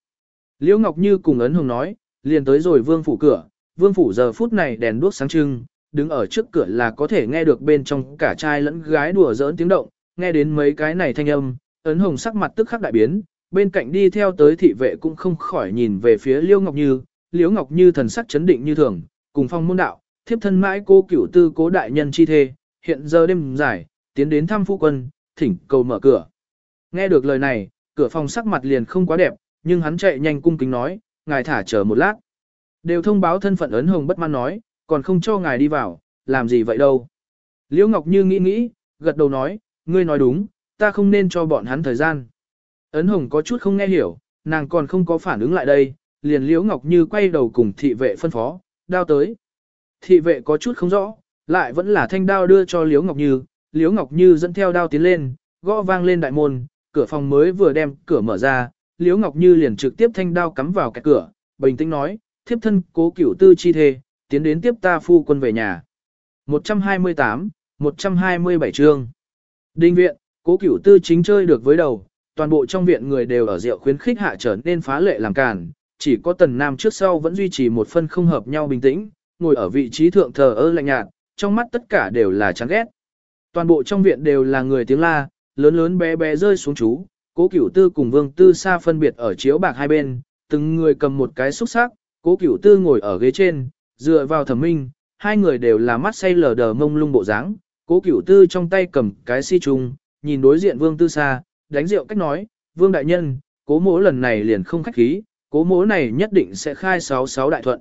Liễu Ngọc Như cùng ấn hồng nói, liền tới rồi vương phủ cửa, vương phủ giờ phút này đèn đuốc sáng trưng, đứng ở trước cửa là có thể nghe được bên trong cả trai lẫn gái đùa giỡn tiếng động, nghe đến mấy cái này thanh âm, ấn hồng sắc mặt tức khắc đại biến, bên cạnh đi theo tới thị vệ cũng không khỏi nhìn về phía Liễu Ngọc Như, Liễu Ngọc Như thần sắc chấn định như thường, cùng phong môn đạo, thiếp thân mãi cô cửu tư cố đại nhân chi thê, hiện giờ đêm dài, tiến đến thăm phu quân, thỉnh cầu mở cửa. Nghe được lời này, cửa phòng sắc mặt liền không quá đẹp, nhưng hắn chạy nhanh cung kính nói, ngài thả chờ một lát. Đều thông báo thân phận ấn hồng bất mãn nói, còn không cho ngài đi vào, làm gì vậy đâu. Liễu Ngọc Như nghĩ nghĩ, gật đầu nói, ngươi nói đúng, ta không nên cho bọn hắn thời gian. Ấn hồng có chút không nghe hiểu, nàng còn không có phản ứng lại đây, liền Liễu Ngọc Như quay đầu cùng thị vệ phân phó, đao tới. Thị vệ có chút không rõ, lại vẫn là thanh đao đưa cho Liễu Ngọc Như, Liễu Ngọc Như dẫn theo đao tiến lên, gõ vang lên đại môn, cửa phòng mới vừa đem cửa mở ra, Liễu Ngọc Như liền trực tiếp thanh đao cắm vào cái cửa, bình tĩnh nói, thiếp thân cố cửu tư chi thề, tiến đến tiếp ta phu quân về nhà. 128, 127 chương. Đinh viện, cố cửu tư chính chơi được với đầu, toàn bộ trong viện người đều ở rượu khuyến khích hạ trở nên phá lệ làm cản, chỉ có tần nam trước sau vẫn duy trì một phân không hợp nhau bình tĩnh, ngồi ở vị trí thượng thờ ơ lạnh nhạt, trong mắt tất cả đều là chán ghét. Toàn bộ trong viện đều là người tiếng la, lớn lớn bé bé rơi xuống chú, cố cửu tư cùng vương tư xa phân biệt ở chiếu bạc hai bên, từng người cầm một cái xúc sắc, cố cửu tư ngồi ở ghế trên, dựa vào thẩm minh, hai người đều là mắt say lờ đờ mông lung bộ dáng. cố cửu tư trong tay cầm cái si trùng, nhìn đối diện vương tư xa, đánh rượu cách nói, vương đại nhân, cố mỗ lần này liền không khách khí, cố mỗ này nhất định sẽ khai sáu sáu đại thuận.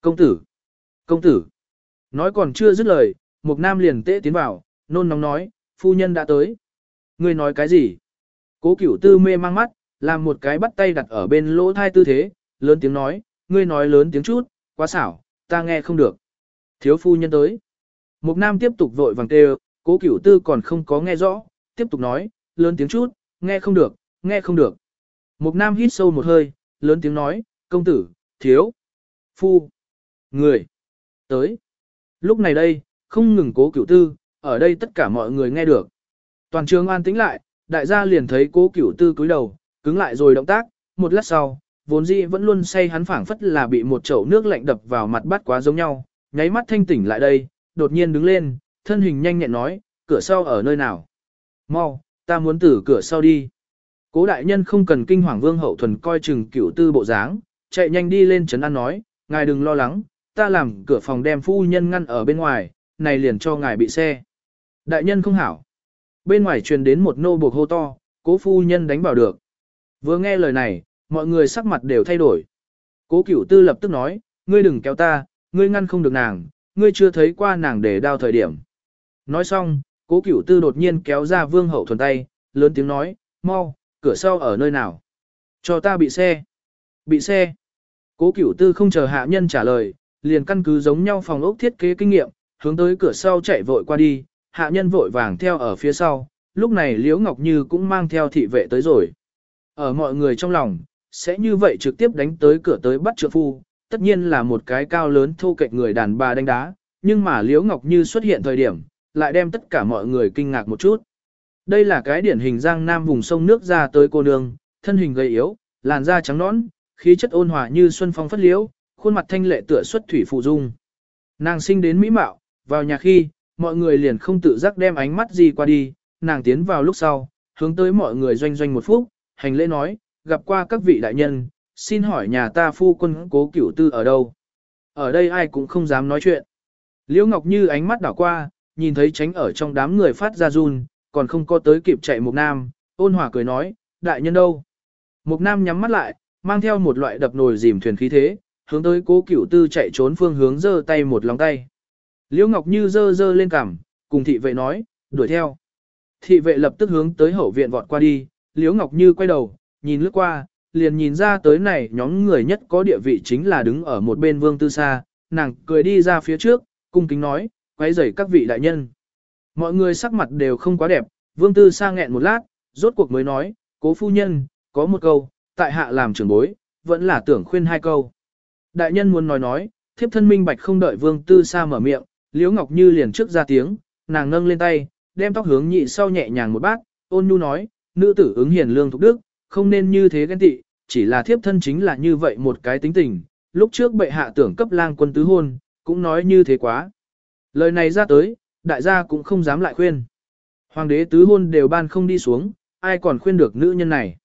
Công tử, công tử, nói còn chưa dứt lời, một nam liền tễ tiến vào, nôn nóng nói, phu nhân đã tới. người nói cái gì? Cố cửu tư mê mang mắt, làm một cái bắt tay đặt ở bên lỗ thai tư thế, lớn tiếng nói, ngươi nói lớn tiếng chút, quá xảo, ta nghe không được. Thiếu phu nhân tới. Mục nam tiếp tục vội vàng kêu, cố cửu tư còn không có nghe rõ, tiếp tục nói, lớn tiếng chút, nghe không được, nghe không được. Mục nam hít sâu một hơi, lớn tiếng nói, công tử, thiếu, phu, người, tới. Lúc này đây, không ngừng cố cửu tư, ở đây tất cả mọi người nghe được. Toàn trường an tĩnh lại, đại gia liền thấy cố cửu tư cúi đầu, cứng lại rồi động tác, một lát sau, vốn dĩ vẫn luôn say hắn phảng phất là bị một chậu nước lạnh đập vào mặt bắt quá giống nhau, nháy mắt thanh tỉnh lại đây, đột nhiên đứng lên, thân hình nhanh nhẹn nói, cửa sau ở nơi nào? Mau, ta muốn từ cửa sau đi. Cố đại nhân không cần kinh hoàng vương hậu thuần coi chừng cửu tư bộ dáng, chạy nhanh đi lên trấn an nói, ngài đừng lo lắng, ta làm cửa phòng đem phu nhân ngăn ở bên ngoài, này liền cho ngài bị xe. Đại nhân không hảo. Bên ngoài truyền đến một nô buộc hô to, cố phu nhân đánh bảo được. Vừa nghe lời này, mọi người sắc mặt đều thay đổi. Cố cửu tư lập tức nói, ngươi đừng kéo ta, ngươi ngăn không được nàng, ngươi chưa thấy qua nàng để đao thời điểm. Nói xong, cố cửu tư đột nhiên kéo ra vương hậu thuần tay, lớn tiếng nói, mau, cửa sau ở nơi nào? Cho ta bị xe. Bị xe. Cố cửu tư không chờ hạ nhân trả lời, liền căn cứ giống nhau phòng ốc thiết kế kinh nghiệm, hướng tới cửa sau chạy vội qua đi, hạ nhân vội vàng theo ở phía sau, lúc này Liễu Ngọc Như cũng mang theo thị vệ tới rồi. Ở mọi người trong lòng, sẽ như vậy trực tiếp đánh tới cửa tới bắt trượng phu, tất nhiên là một cái cao lớn thô kệch người đàn bà đánh đá, nhưng mà Liễu Ngọc Như xuất hiện thời điểm, lại đem tất cả mọi người kinh ngạc một chút. Đây là cái điển hình giang nam vùng sông nước ra tới cô nương, thân hình gầy yếu, làn da trắng nõn, khí chất ôn hòa như xuân phong phất liễu, khuôn mặt thanh lệ tựa xuất thủy phụ dung. Nàng sinh đến mỹ mạo, vào nhà khi, mọi người liền không tự giác đem ánh mắt gì qua đi, nàng tiến vào lúc sau, hướng tới mọi người doanh doanh một phút, hành lễ nói, gặp qua các vị đại nhân, xin hỏi nhà ta phu quân cố cửu tư ở đâu? ở đây ai cũng không dám nói chuyện. Liễu Ngọc Như ánh mắt đảo qua, nhìn thấy tránh ở trong đám người phát ra run, còn không có tới kịp chạy Mục Nam, ôn hòa cười nói, đại nhân đâu? Mục Nam nhắm mắt lại, mang theo một loại đập nồi dìm thuyền khí thế, hướng tới cố cửu tư chạy trốn phương hướng giơ tay một lòng tay. Liễu Ngọc Như giơ giơ lên cằm, cùng thị vệ nói, đuổi theo. Thị vệ lập tức hướng tới hậu viện vọt qua đi, Liễu Ngọc Như quay đầu, nhìn lướt qua, liền nhìn ra tới này nhóm người nhất có địa vị chính là đứng ở một bên Vương Tư Sa, nàng cười đi ra phía trước, cung kính nói, quấy rầy các vị đại nhân. Mọi người sắc mặt đều không quá đẹp, Vương Tư Sa nghẹn một lát, rốt cuộc mới nói, cố phu nhân, có một câu, tại hạ làm trưởng bối, vẫn là tưởng khuyên hai câu. Đại nhân muốn nói nói, thiếp thân minh bạch không đợi Vương Tư Sa mở miệng, Liễu Ngọc Như liền trước ra tiếng, nàng nâng lên tay, đem tóc hướng nhị sau nhẹ nhàng một bát, ôn nhu nói, nữ tử ứng hiền lương thục đức, không nên như thế ghen tị, chỉ là thiếp thân chính là như vậy một cái tính tình, lúc trước bệ hạ tưởng cấp lang quân tứ hôn, cũng nói như thế quá. Lời này ra tới, đại gia cũng không dám lại khuyên. Hoàng đế tứ hôn đều ban không đi xuống, ai còn khuyên được nữ nhân này.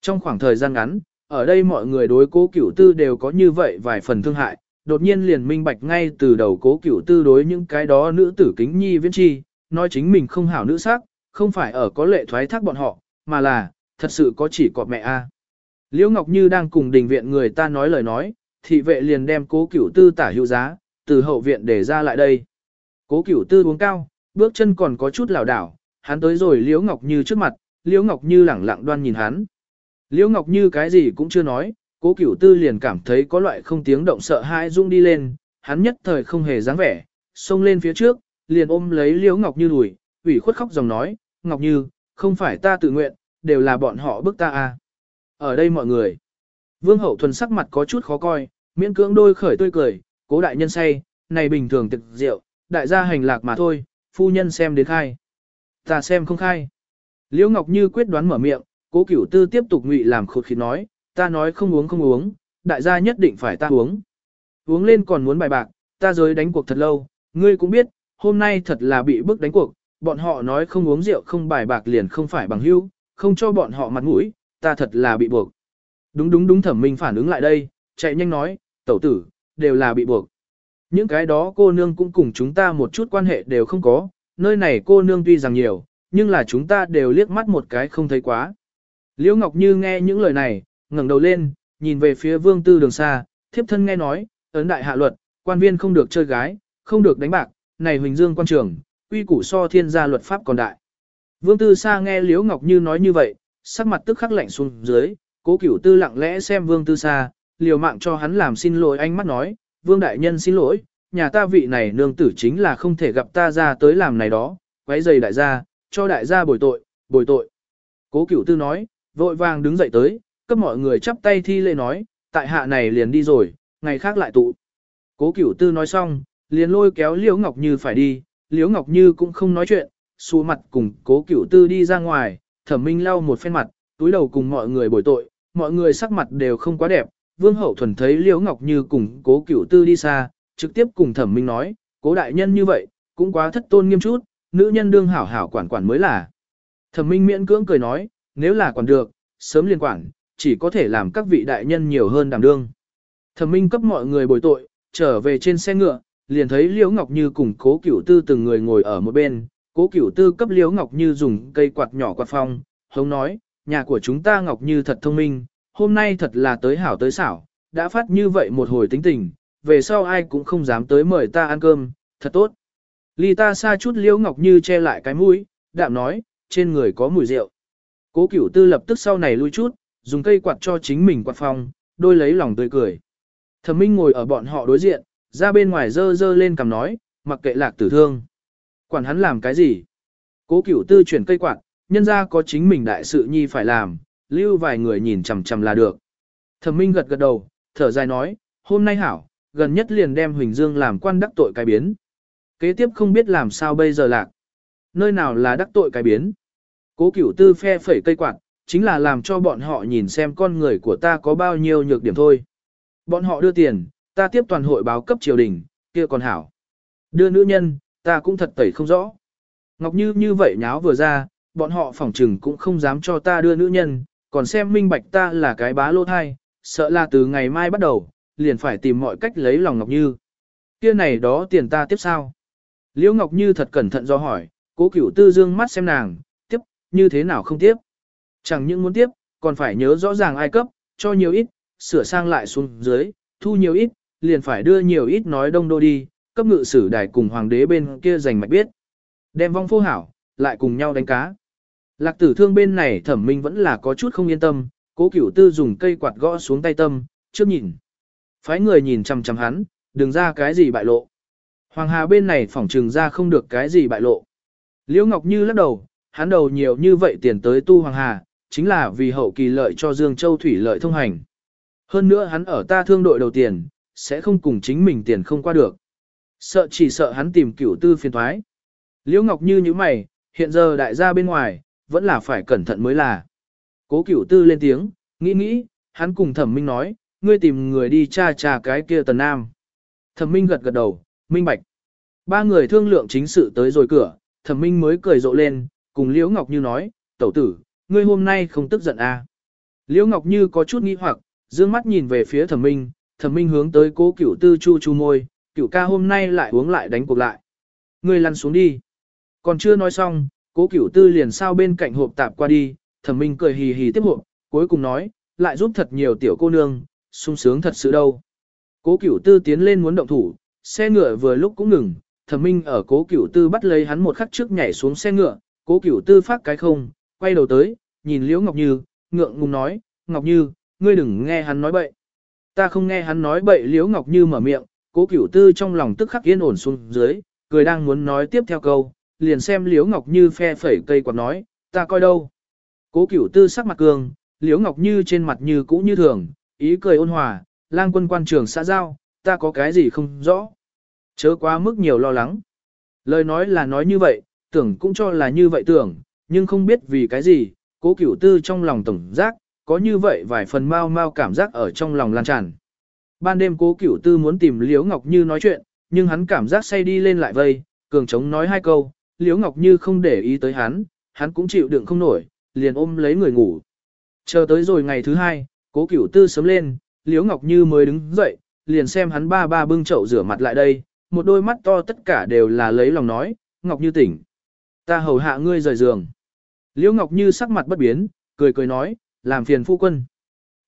Trong khoảng thời gian ngắn, ở đây mọi người đối cố cửu tư đều có như vậy vài phần thương hại, đột nhiên liền minh bạch ngay từ đầu cố cửu tư đối những cái đó nữ tử kính nhi viễn chi, nói chính mình không hảo nữ sắc, không phải ở có lệ thoái thác bọn họ, mà là, thật sự có chỉ cọp mẹ a. Liễu Ngọc Như đang cùng đình viện người ta nói lời nói, thị vệ liền đem cố cửu tư tả hữu giá, từ hậu viện để ra lại đây. Cố cửu tư uống cao, bước chân còn có chút lảo đảo, hắn tới rồi Liễu Ngọc Như trước mặt, Liễu Ngọc Như lẳng lặng đoan nhìn hắn. Liễu Ngọc Như cái gì cũng chưa nói, cố cửu tư liền cảm thấy có loại không tiếng động sợ hãi rung đi lên, hắn nhất thời không hề dáng vẻ, xông lên phía trước, liền ôm lấy Liễu Ngọc Như đùi, ủy khuất khóc dòng nói, Ngọc Như, không phải ta tự nguyện, đều là bọn họ bức ta à. Ở đây mọi người, Vương Hậu Thuần sắc mặt có chút khó coi, miễn cưỡng đôi khởi tươi cười, cố đại nhân say, này bình thường thực rượu, đại gia hành lạc mà thôi, phu nhân xem đến khai. Ta xem không khai. Liễu Ngọc Như quyết đoán mở miệng, cố cửu tư tiếp tục ngụy làm khột khí nói, ta nói không uống không uống, đại gia nhất định phải ta uống. Uống lên còn muốn bài bạc, ta giới đánh cuộc thật lâu, ngươi cũng biết, hôm nay thật là bị bức đánh cuộc, bọn họ nói không uống rượu không bài bạc liền không phải bằng hữu, không cho bọn họ mặt mũi, ta thật là bị buộc. Đúng đúng đúng thẩm minh phản ứng lại đây, chạy nhanh nói, tẩu tử, đều là bị buộc. Những cái đó cô nương cũng cùng chúng ta một chút quan hệ đều không có, nơi này cô nương tuy rằng nhiều, nhưng là chúng ta đều liếc mắt một cái không thấy quá. Liễu Ngọc Như nghe những lời này, ngẩng đầu lên, nhìn về phía vương tư đường xa, thiếp thân nghe nói, ấn đại hạ luật, quan viên không được chơi gái, không được đánh bạc, này huỳnh dương quan trường, quy củ so thiên gia luật pháp còn đại. Vương tư xa nghe Liễu Ngọc Như nói như vậy, sắc mặt tức khắc lạnh xuống dưới, cố cửu tư lặng lẽ xem vương tư xa, liều mạng cho hắn làm xin lỗi ánh mắt nói, vương đại nhân xin lỗi, nhà ta vị này nương tử chính là không thể gặp ta ra tới làm này đó, quấy giày đại gia, cho đại gia bồi tội, bồi tội. Cố cửu tư nói, vội vàng đứng dậy tới, cấp mọi người chắp tay thi lễ nói, tại hạ này liền đi rồi, ngày khác lại tụ. Cố cửu tư nói xong, liền lôi kéo Liễu Ngọc Như phải đi, Liễu Ngọc Như cũng không nói chuyện, xua mặt cùng cố cửu tư đi ra ngoài, thẩm minh lau một phen mặt, túi đầu cùng mọi người bồi tội, mọi người sắc mặt đều không quá đẹp, vương hậu thuần thấy Liễu Ngọc Như cùng cố cửu tư đi xa, trực tiếp cùng thẩm minh nói, cố đại nhân như vậy, cũng quá thất tôn nghiêm chút, nữ nhân đương hảo hảo quản quản mới là. Thẩm minh miễn cưỡng cười nói, nếu là quản được, sớm liên quản, chỉ có thể làm các vị đại nhân nhiều hơn đảm đương. Thẩm minh cấp mọi người bồi tội, trở về trên xe ngựa, liền thấy Liễu Ngọc Như cùng cố cửu tư từng người ngồi ở một bên, cố cửu tư cấp Liễu Ngọc Như dùng cây quạt nhỏ quạt phong, hống nói, nhà của chúng ta Ngọc Như thật thông minh, hôm nay thật là tới hảo tới xảo, đã phát như vậy một hồi tính tình, về sau ai cũng không dám tới mời ta ăn cơm, thật tốt. Ly ta xa chút Liễu Ngọc Như che lại cái mũi, đạm nói, trên người có mùi rượu. Cố cửu tư lập tức sau này lui chút, dùng cây quạt cho chính mình quạt phòng, đôi lấy lòng tươi cười. Thẩm Minh ngồi ở bọn họ đối diện, ra bên ngoài dơ dơ lên cầm nói, mặc kệ lạc tử thương. Quản hắn làm cái gì? Cố cửu tư chuyển cây quạt, nhân ra có chính mình đại sự nhi phải làm, lưu vài người nhìn chằm chằm là được. Thẩm Minh gật gật đầu, thở dài nói, hôm nay hảo, gần nhất liền đem Huỳnh Dương làm quan đắc tội cái biến. Kế tiếp không biết làm sao bây giờ lạc. Nơi nào là đắc tội cái biến. Cố cửu tư phe phẩy cây quạt, chính là làm cho bọn họ nhìn xem con người của ta có bao nhiêu nhược điểm thôi. Bọn họ đưa tiền, ta tiếp toàn hội báo cấp triều đình, kia còn hảo. Đưa nữ nhân, ta cũng thật tẩy không rõ. Ngọc Như như vậy nháo vừa ra, bọn họ phỏng trừng cũng không dám cho ta đưa nữ nhân, còn xem minh bạch ta là cái bá lô thai, sợ là từ ngày mai bắt đầu, liền phải tìm mọi cách lấy lòng Ngọc Như. Kia này đó tiền ta tiếp sao? Liễu Ngọc Như thật cẩn thận do hỏi, cố cửu tư dương mắt xem nàng, tiếp, như thế nào không tiếp? Chẳng những muốn tiếp, còn phải nhớ rõ ràng ai cấp, cho nhiều ít, sửa sang lại xuống dưới, thu nhiều ít, liền phải đưa nhiều ít nói đông đô đi, cấp ngự sử đài cùng hoàng đế bên kia giành mạch biết. Đem vong phô hảo, lại cùng nhau đánh cá. Lạc tử thương bên này thẩm minh vẫn là có chút không yên tâm, cố cửu tư dùng cây quạt gõ xuống tay tâm, trước nhìn. Phái người nhìn chằm chằm hắn, đừng ra cái gì bại lộ. Hoàng Hà bên này phỏng trừng ra không được cái gì bại lộ. Liễu Ngọc Như lắc đầu, hắn đầu nhiều như vậy tiền tới tu Hoàng Hà, chính là vì hậu kỳ lợi cho Dương Châu thủy lợi thông hành. Hơn nữa hắn ở ta thương đội đầu tiền, sẽ không cùng chính mình tiền không qua được. Sợ chỉ sợ hắn tìm cửu tư phiền thoái. Liễu Ngọc Như như mày, hiện giờ đại gia bên ngoài, vẫn là phải cẩn thận mới là. Cố cửu tư lên tiếng, nghĩ nghĩ, hắn cùng thẩm minh nói, ngươi tìm người đi tra tra cái kia tần nam. Thẩm minh gật gật đầu, minh bạch. Ba người thương lượng chính sự tới rồi cửa, thẩm minh mới cười rộ lên, cùng Liễu Ngọc Như nói, tẩu tử, ngươi hôm nay không tức giận à. Liễu Ngọc Như có chút nghi hoặc, dương mắt nhìn về phía thẩm minh, thẩm minh hướng tới cố cửu tư chu chu môi, cửu ca hôm nay lại uống lại đánh cuộc lại. Ngươi lăn xuống đi. Còn chưa nói xong, cố cửu tư liền sao bên cạnh hộp tạp qua đi, thẩm minh cười hì hì tiếp hộp, cuối cùng nói, lại giúp thật nhiều tiểu cô nương, sung sướng thật sự đâu. Cố cửu tư tiến lên muốn động thủ, xe ngựa vừa lúc cũng ngừng, thẩm minh ở cố cửu tư bắt lấy hắn một khắc trước nhảy xuống xe ngựa, cố cửu tư phát cái không, quay đầu tới, nhìn liễu ngọc như, ngượng ngùng nói, ngọc như, ngươi đừng nghe hắn nói bậy. Ta không nghe hắn nói bậy liễu ngọc như mở miệng, cố cửu tư trong lòng tức khắc yên ổn xuống dưới, cười đang muốn nói tiếp theo câu, liền xem liễu ngọc như phe phẩy cây quạt nói, ta coi đâu. Cố cửu tư sắc mặt cường, liễu ngọc như trên mặt như cũ như thường, ý cười ôn hòa, lang quân quan trường xã giao, ta có cái gì không rõ. Chớ quá mức nhiều lo lắng. Lời nói là nói như vậy, tưởng cũng cho là như vậy tưởng, nhưng không biết vì cái gì, cố cửu tư trong lòng tổng giác, có như vậy vài phần mau mau cảm giác ở trong lòng lan tràn. Ban đêm cố cửu tư muốn tìm Liễu Ngọc Như nói chuyện, nhưng hắn cảm giác say đi lên lại vây, cường trống nói hai câu, Liễu Ngọc Như không để ý tới hắn, hắn cũng chịu đựng không nổi, liền ôm lấy người ngủ. Chờ tới rồi ngày thứ hai, cố cửu tư sớm lên, Liễu Ngọc Như mới đứng dậy, liền xem hắn ba ba bưng chậu rửa mặt lại đây, một đôi mắt to tất cả đều là lấy lòng nói, Ngọc Như tỉnh. Ta hầu hạ ngươi rời giường. Liễu Ngọc Như sắc mặt bất biến, cười cười nói, làm phiền phu quân.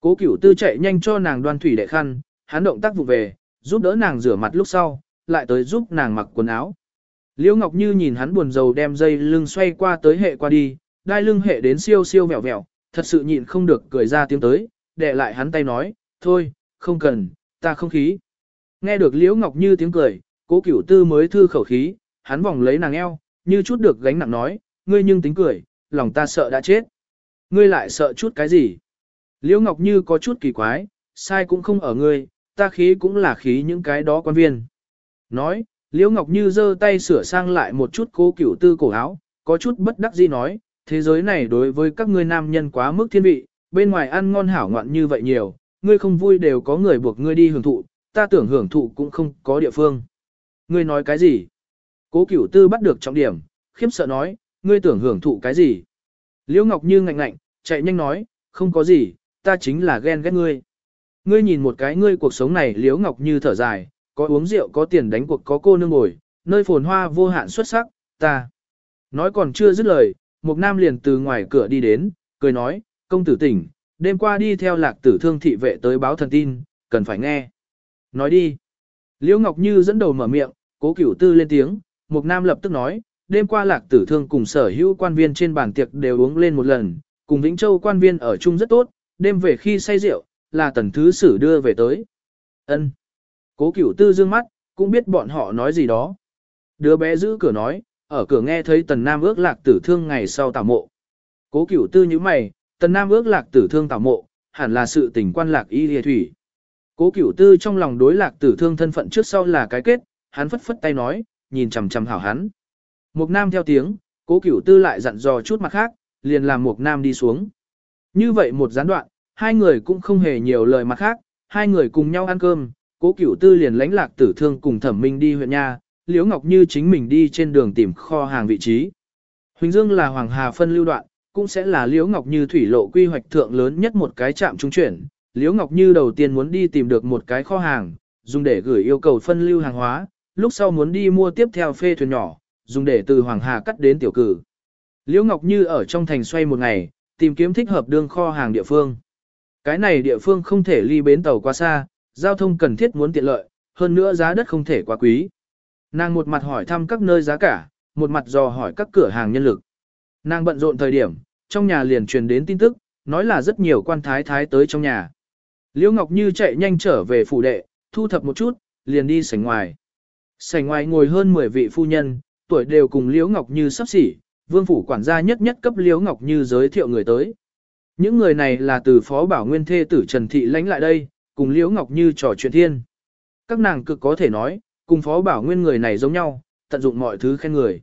Cố cửu tư chạy nhanh cho nàng đoan thủy đệ khăn, hắn động tác vụ về, giúp đỡ nàng rửa mặt lúc sau, lại tới giúp nàng mặc quần áo. Liễu Ngọc Như nhìn hắn buồn rầu đem dây lưng xoay qua tới hệ qua đi, đai lưng hệ đến siêu siêu vẹo vẹo, thật sự nhịn không được cười ra tiếng tới, đệ lại hắn tay nói, thôi, không cần, ta không khí. Nghe được Liễu Ngọc Như tiếng cười, cố cửu tư mới thư khẩu khí, hắn vòng lấy nàng eo, như chút được gánh nặng nói, ngươi nhưng tính cười, lòng ta sợ đã chết. Ngươi lại sợ chút cái gì? Liễu Ngọc Như có chút kỳ quái, sai cũng không ở ngươi, ta khí cũng là khí những cái đó quan viên. Nói, Liễu Ngọc Như giơ tay sửa sang lại một chút cố cửu tư cổ áo, có chút bất đắc dĩ nói, thế giới này đối với các ngươi nam nhân quá mức thiên vị, bên ngoài ăn ngon hảo ngoạn như vậy nhiều, ngươi không vui đều có người buộc ngươi đi hưởng thụ, ta tưởng hưởng thụ cũng không có địa phương. Ngươi nói cái gì? Cố cửu tư bắt được trọng điểm, khiếp sợ nói, ngươi tưởng hưởng thụ cái gì? Liễu Ngọc Như ngạnh ngạnh, chạy nhanh nói, không có gì, ta chính là ghen ghét ngươi. Ngươi nhìn một cái ngươi cuộc sống này Liễu Ngọc Như thở dài, có uống rượu có tiền đánh cuộc có cô nương ngồi, nơi phồn hoa vô hạn xuất sắc, ta. Nói còn chưa dứt lời, một nam liền từ ngoài cửa đi đến, cười nói, công tử tỉnh, đêm qua đi theo lạc tử thương thị vệ tới báo thần tin, cần phải nghe. Nói đi. Liễu Ngọc Như dẫn đầu mở miệng, cố cửu tư lên tiếng, một nam lập tức nói, đêm qua lạc tử thương cùng sở hữu quan viên trên bàn tiệc đều uống lên một lần, cùng Vĩnh Châu quan viên ở chung rất tốt, đêm về khi say rượu, là tần thứ sử đưa về tới. ân Cố cửu tư dương mắt, cũng biết bọn họ nói gì đó. Đứa bé giữ cửa nói, ở cửa nghe thấy tần nam ước lạc tử thương ngày sau tảo mộ. Cố cửu tư như mày, tần nam ước lạc tử thương tảo mộ, hẳn là sự tình quan lạc y lìa thủy. Cố cửu tư trong lòng đối lạc tử thương thân phận trước sau là cái kết, hắn phất phất tay nói, nhìn chằm chằm hảo hắn. Mục nam theo tiếng, cố cửu tư lại dặn dò chút mặt khác, liền làm mục nam đi xuống. Như vậy một gián đoạn, hai người cũng không hề nhiều lời mặt khác, hai người cùng nhau ăn cơm, cố cửu tư liền lãnh lạc tử thương cùng thẩm minh đi huyện nha, liễu ngọc như chính mình đi trên đường tìm kho hàng vị trí. Huỳnh Dương là Hoàng Hà phân lưu đoạn, cũng sẽ là liễu ngọc như thủy lộ quy hoạch thượng lớn nhất một cái trạm trung chuyển, Liễu Ngọc Như đầu tiên muốn đi tìm được một cái kho hàng, dùng để gửi yêu cầu phân lưu hàng hóa, lúc sau muốn đi mua tiếp theo phê thuyền nhỏ, dùng để từ Hoàng Hà cắt đến tiểu cử. Liễu Ngọc Như ở trong thành xoay một ngày, tìm kiếm thích hợp đương kho hàng địa phương. Cái này địa phương không thể ly bến tàu quá xa, giao thông cần thiết muốn tiện lợi, hơn nữa giá đất không thể quá quý. Nàng một mặt hỏi thăm các nơi giá cả, một mặt dò hỏi các cửa hàng nhân lực. Nàng bận rộn thời điểm, trong nhà liền truyền đến tin tức, nói là rất nhiều quan thái thái tới trong nhà. Liễu Ngọc Như chạy nhanh trở về phủ đệ, thu thập một chút, liền đi sảnh ngoài. Sảnh ngoài ngồi hơn 10 vị phu nhân, tuổi đều cùng Liễu Ngọc Như sắp xỉ, vương phủ quản gia nhất nhất cấp Liễu Ngọc Như giới thiệu người tới. Những người này là từ phó bảo nguyên thê tử Trần Thị lãnh lại đây, cùng Liễu Ngọc Như trò chuyện thiên. Các nàng cực có thể nói, cùng phó bảo nguyên người này giống nhau, tận dụng mọi thứ khen người.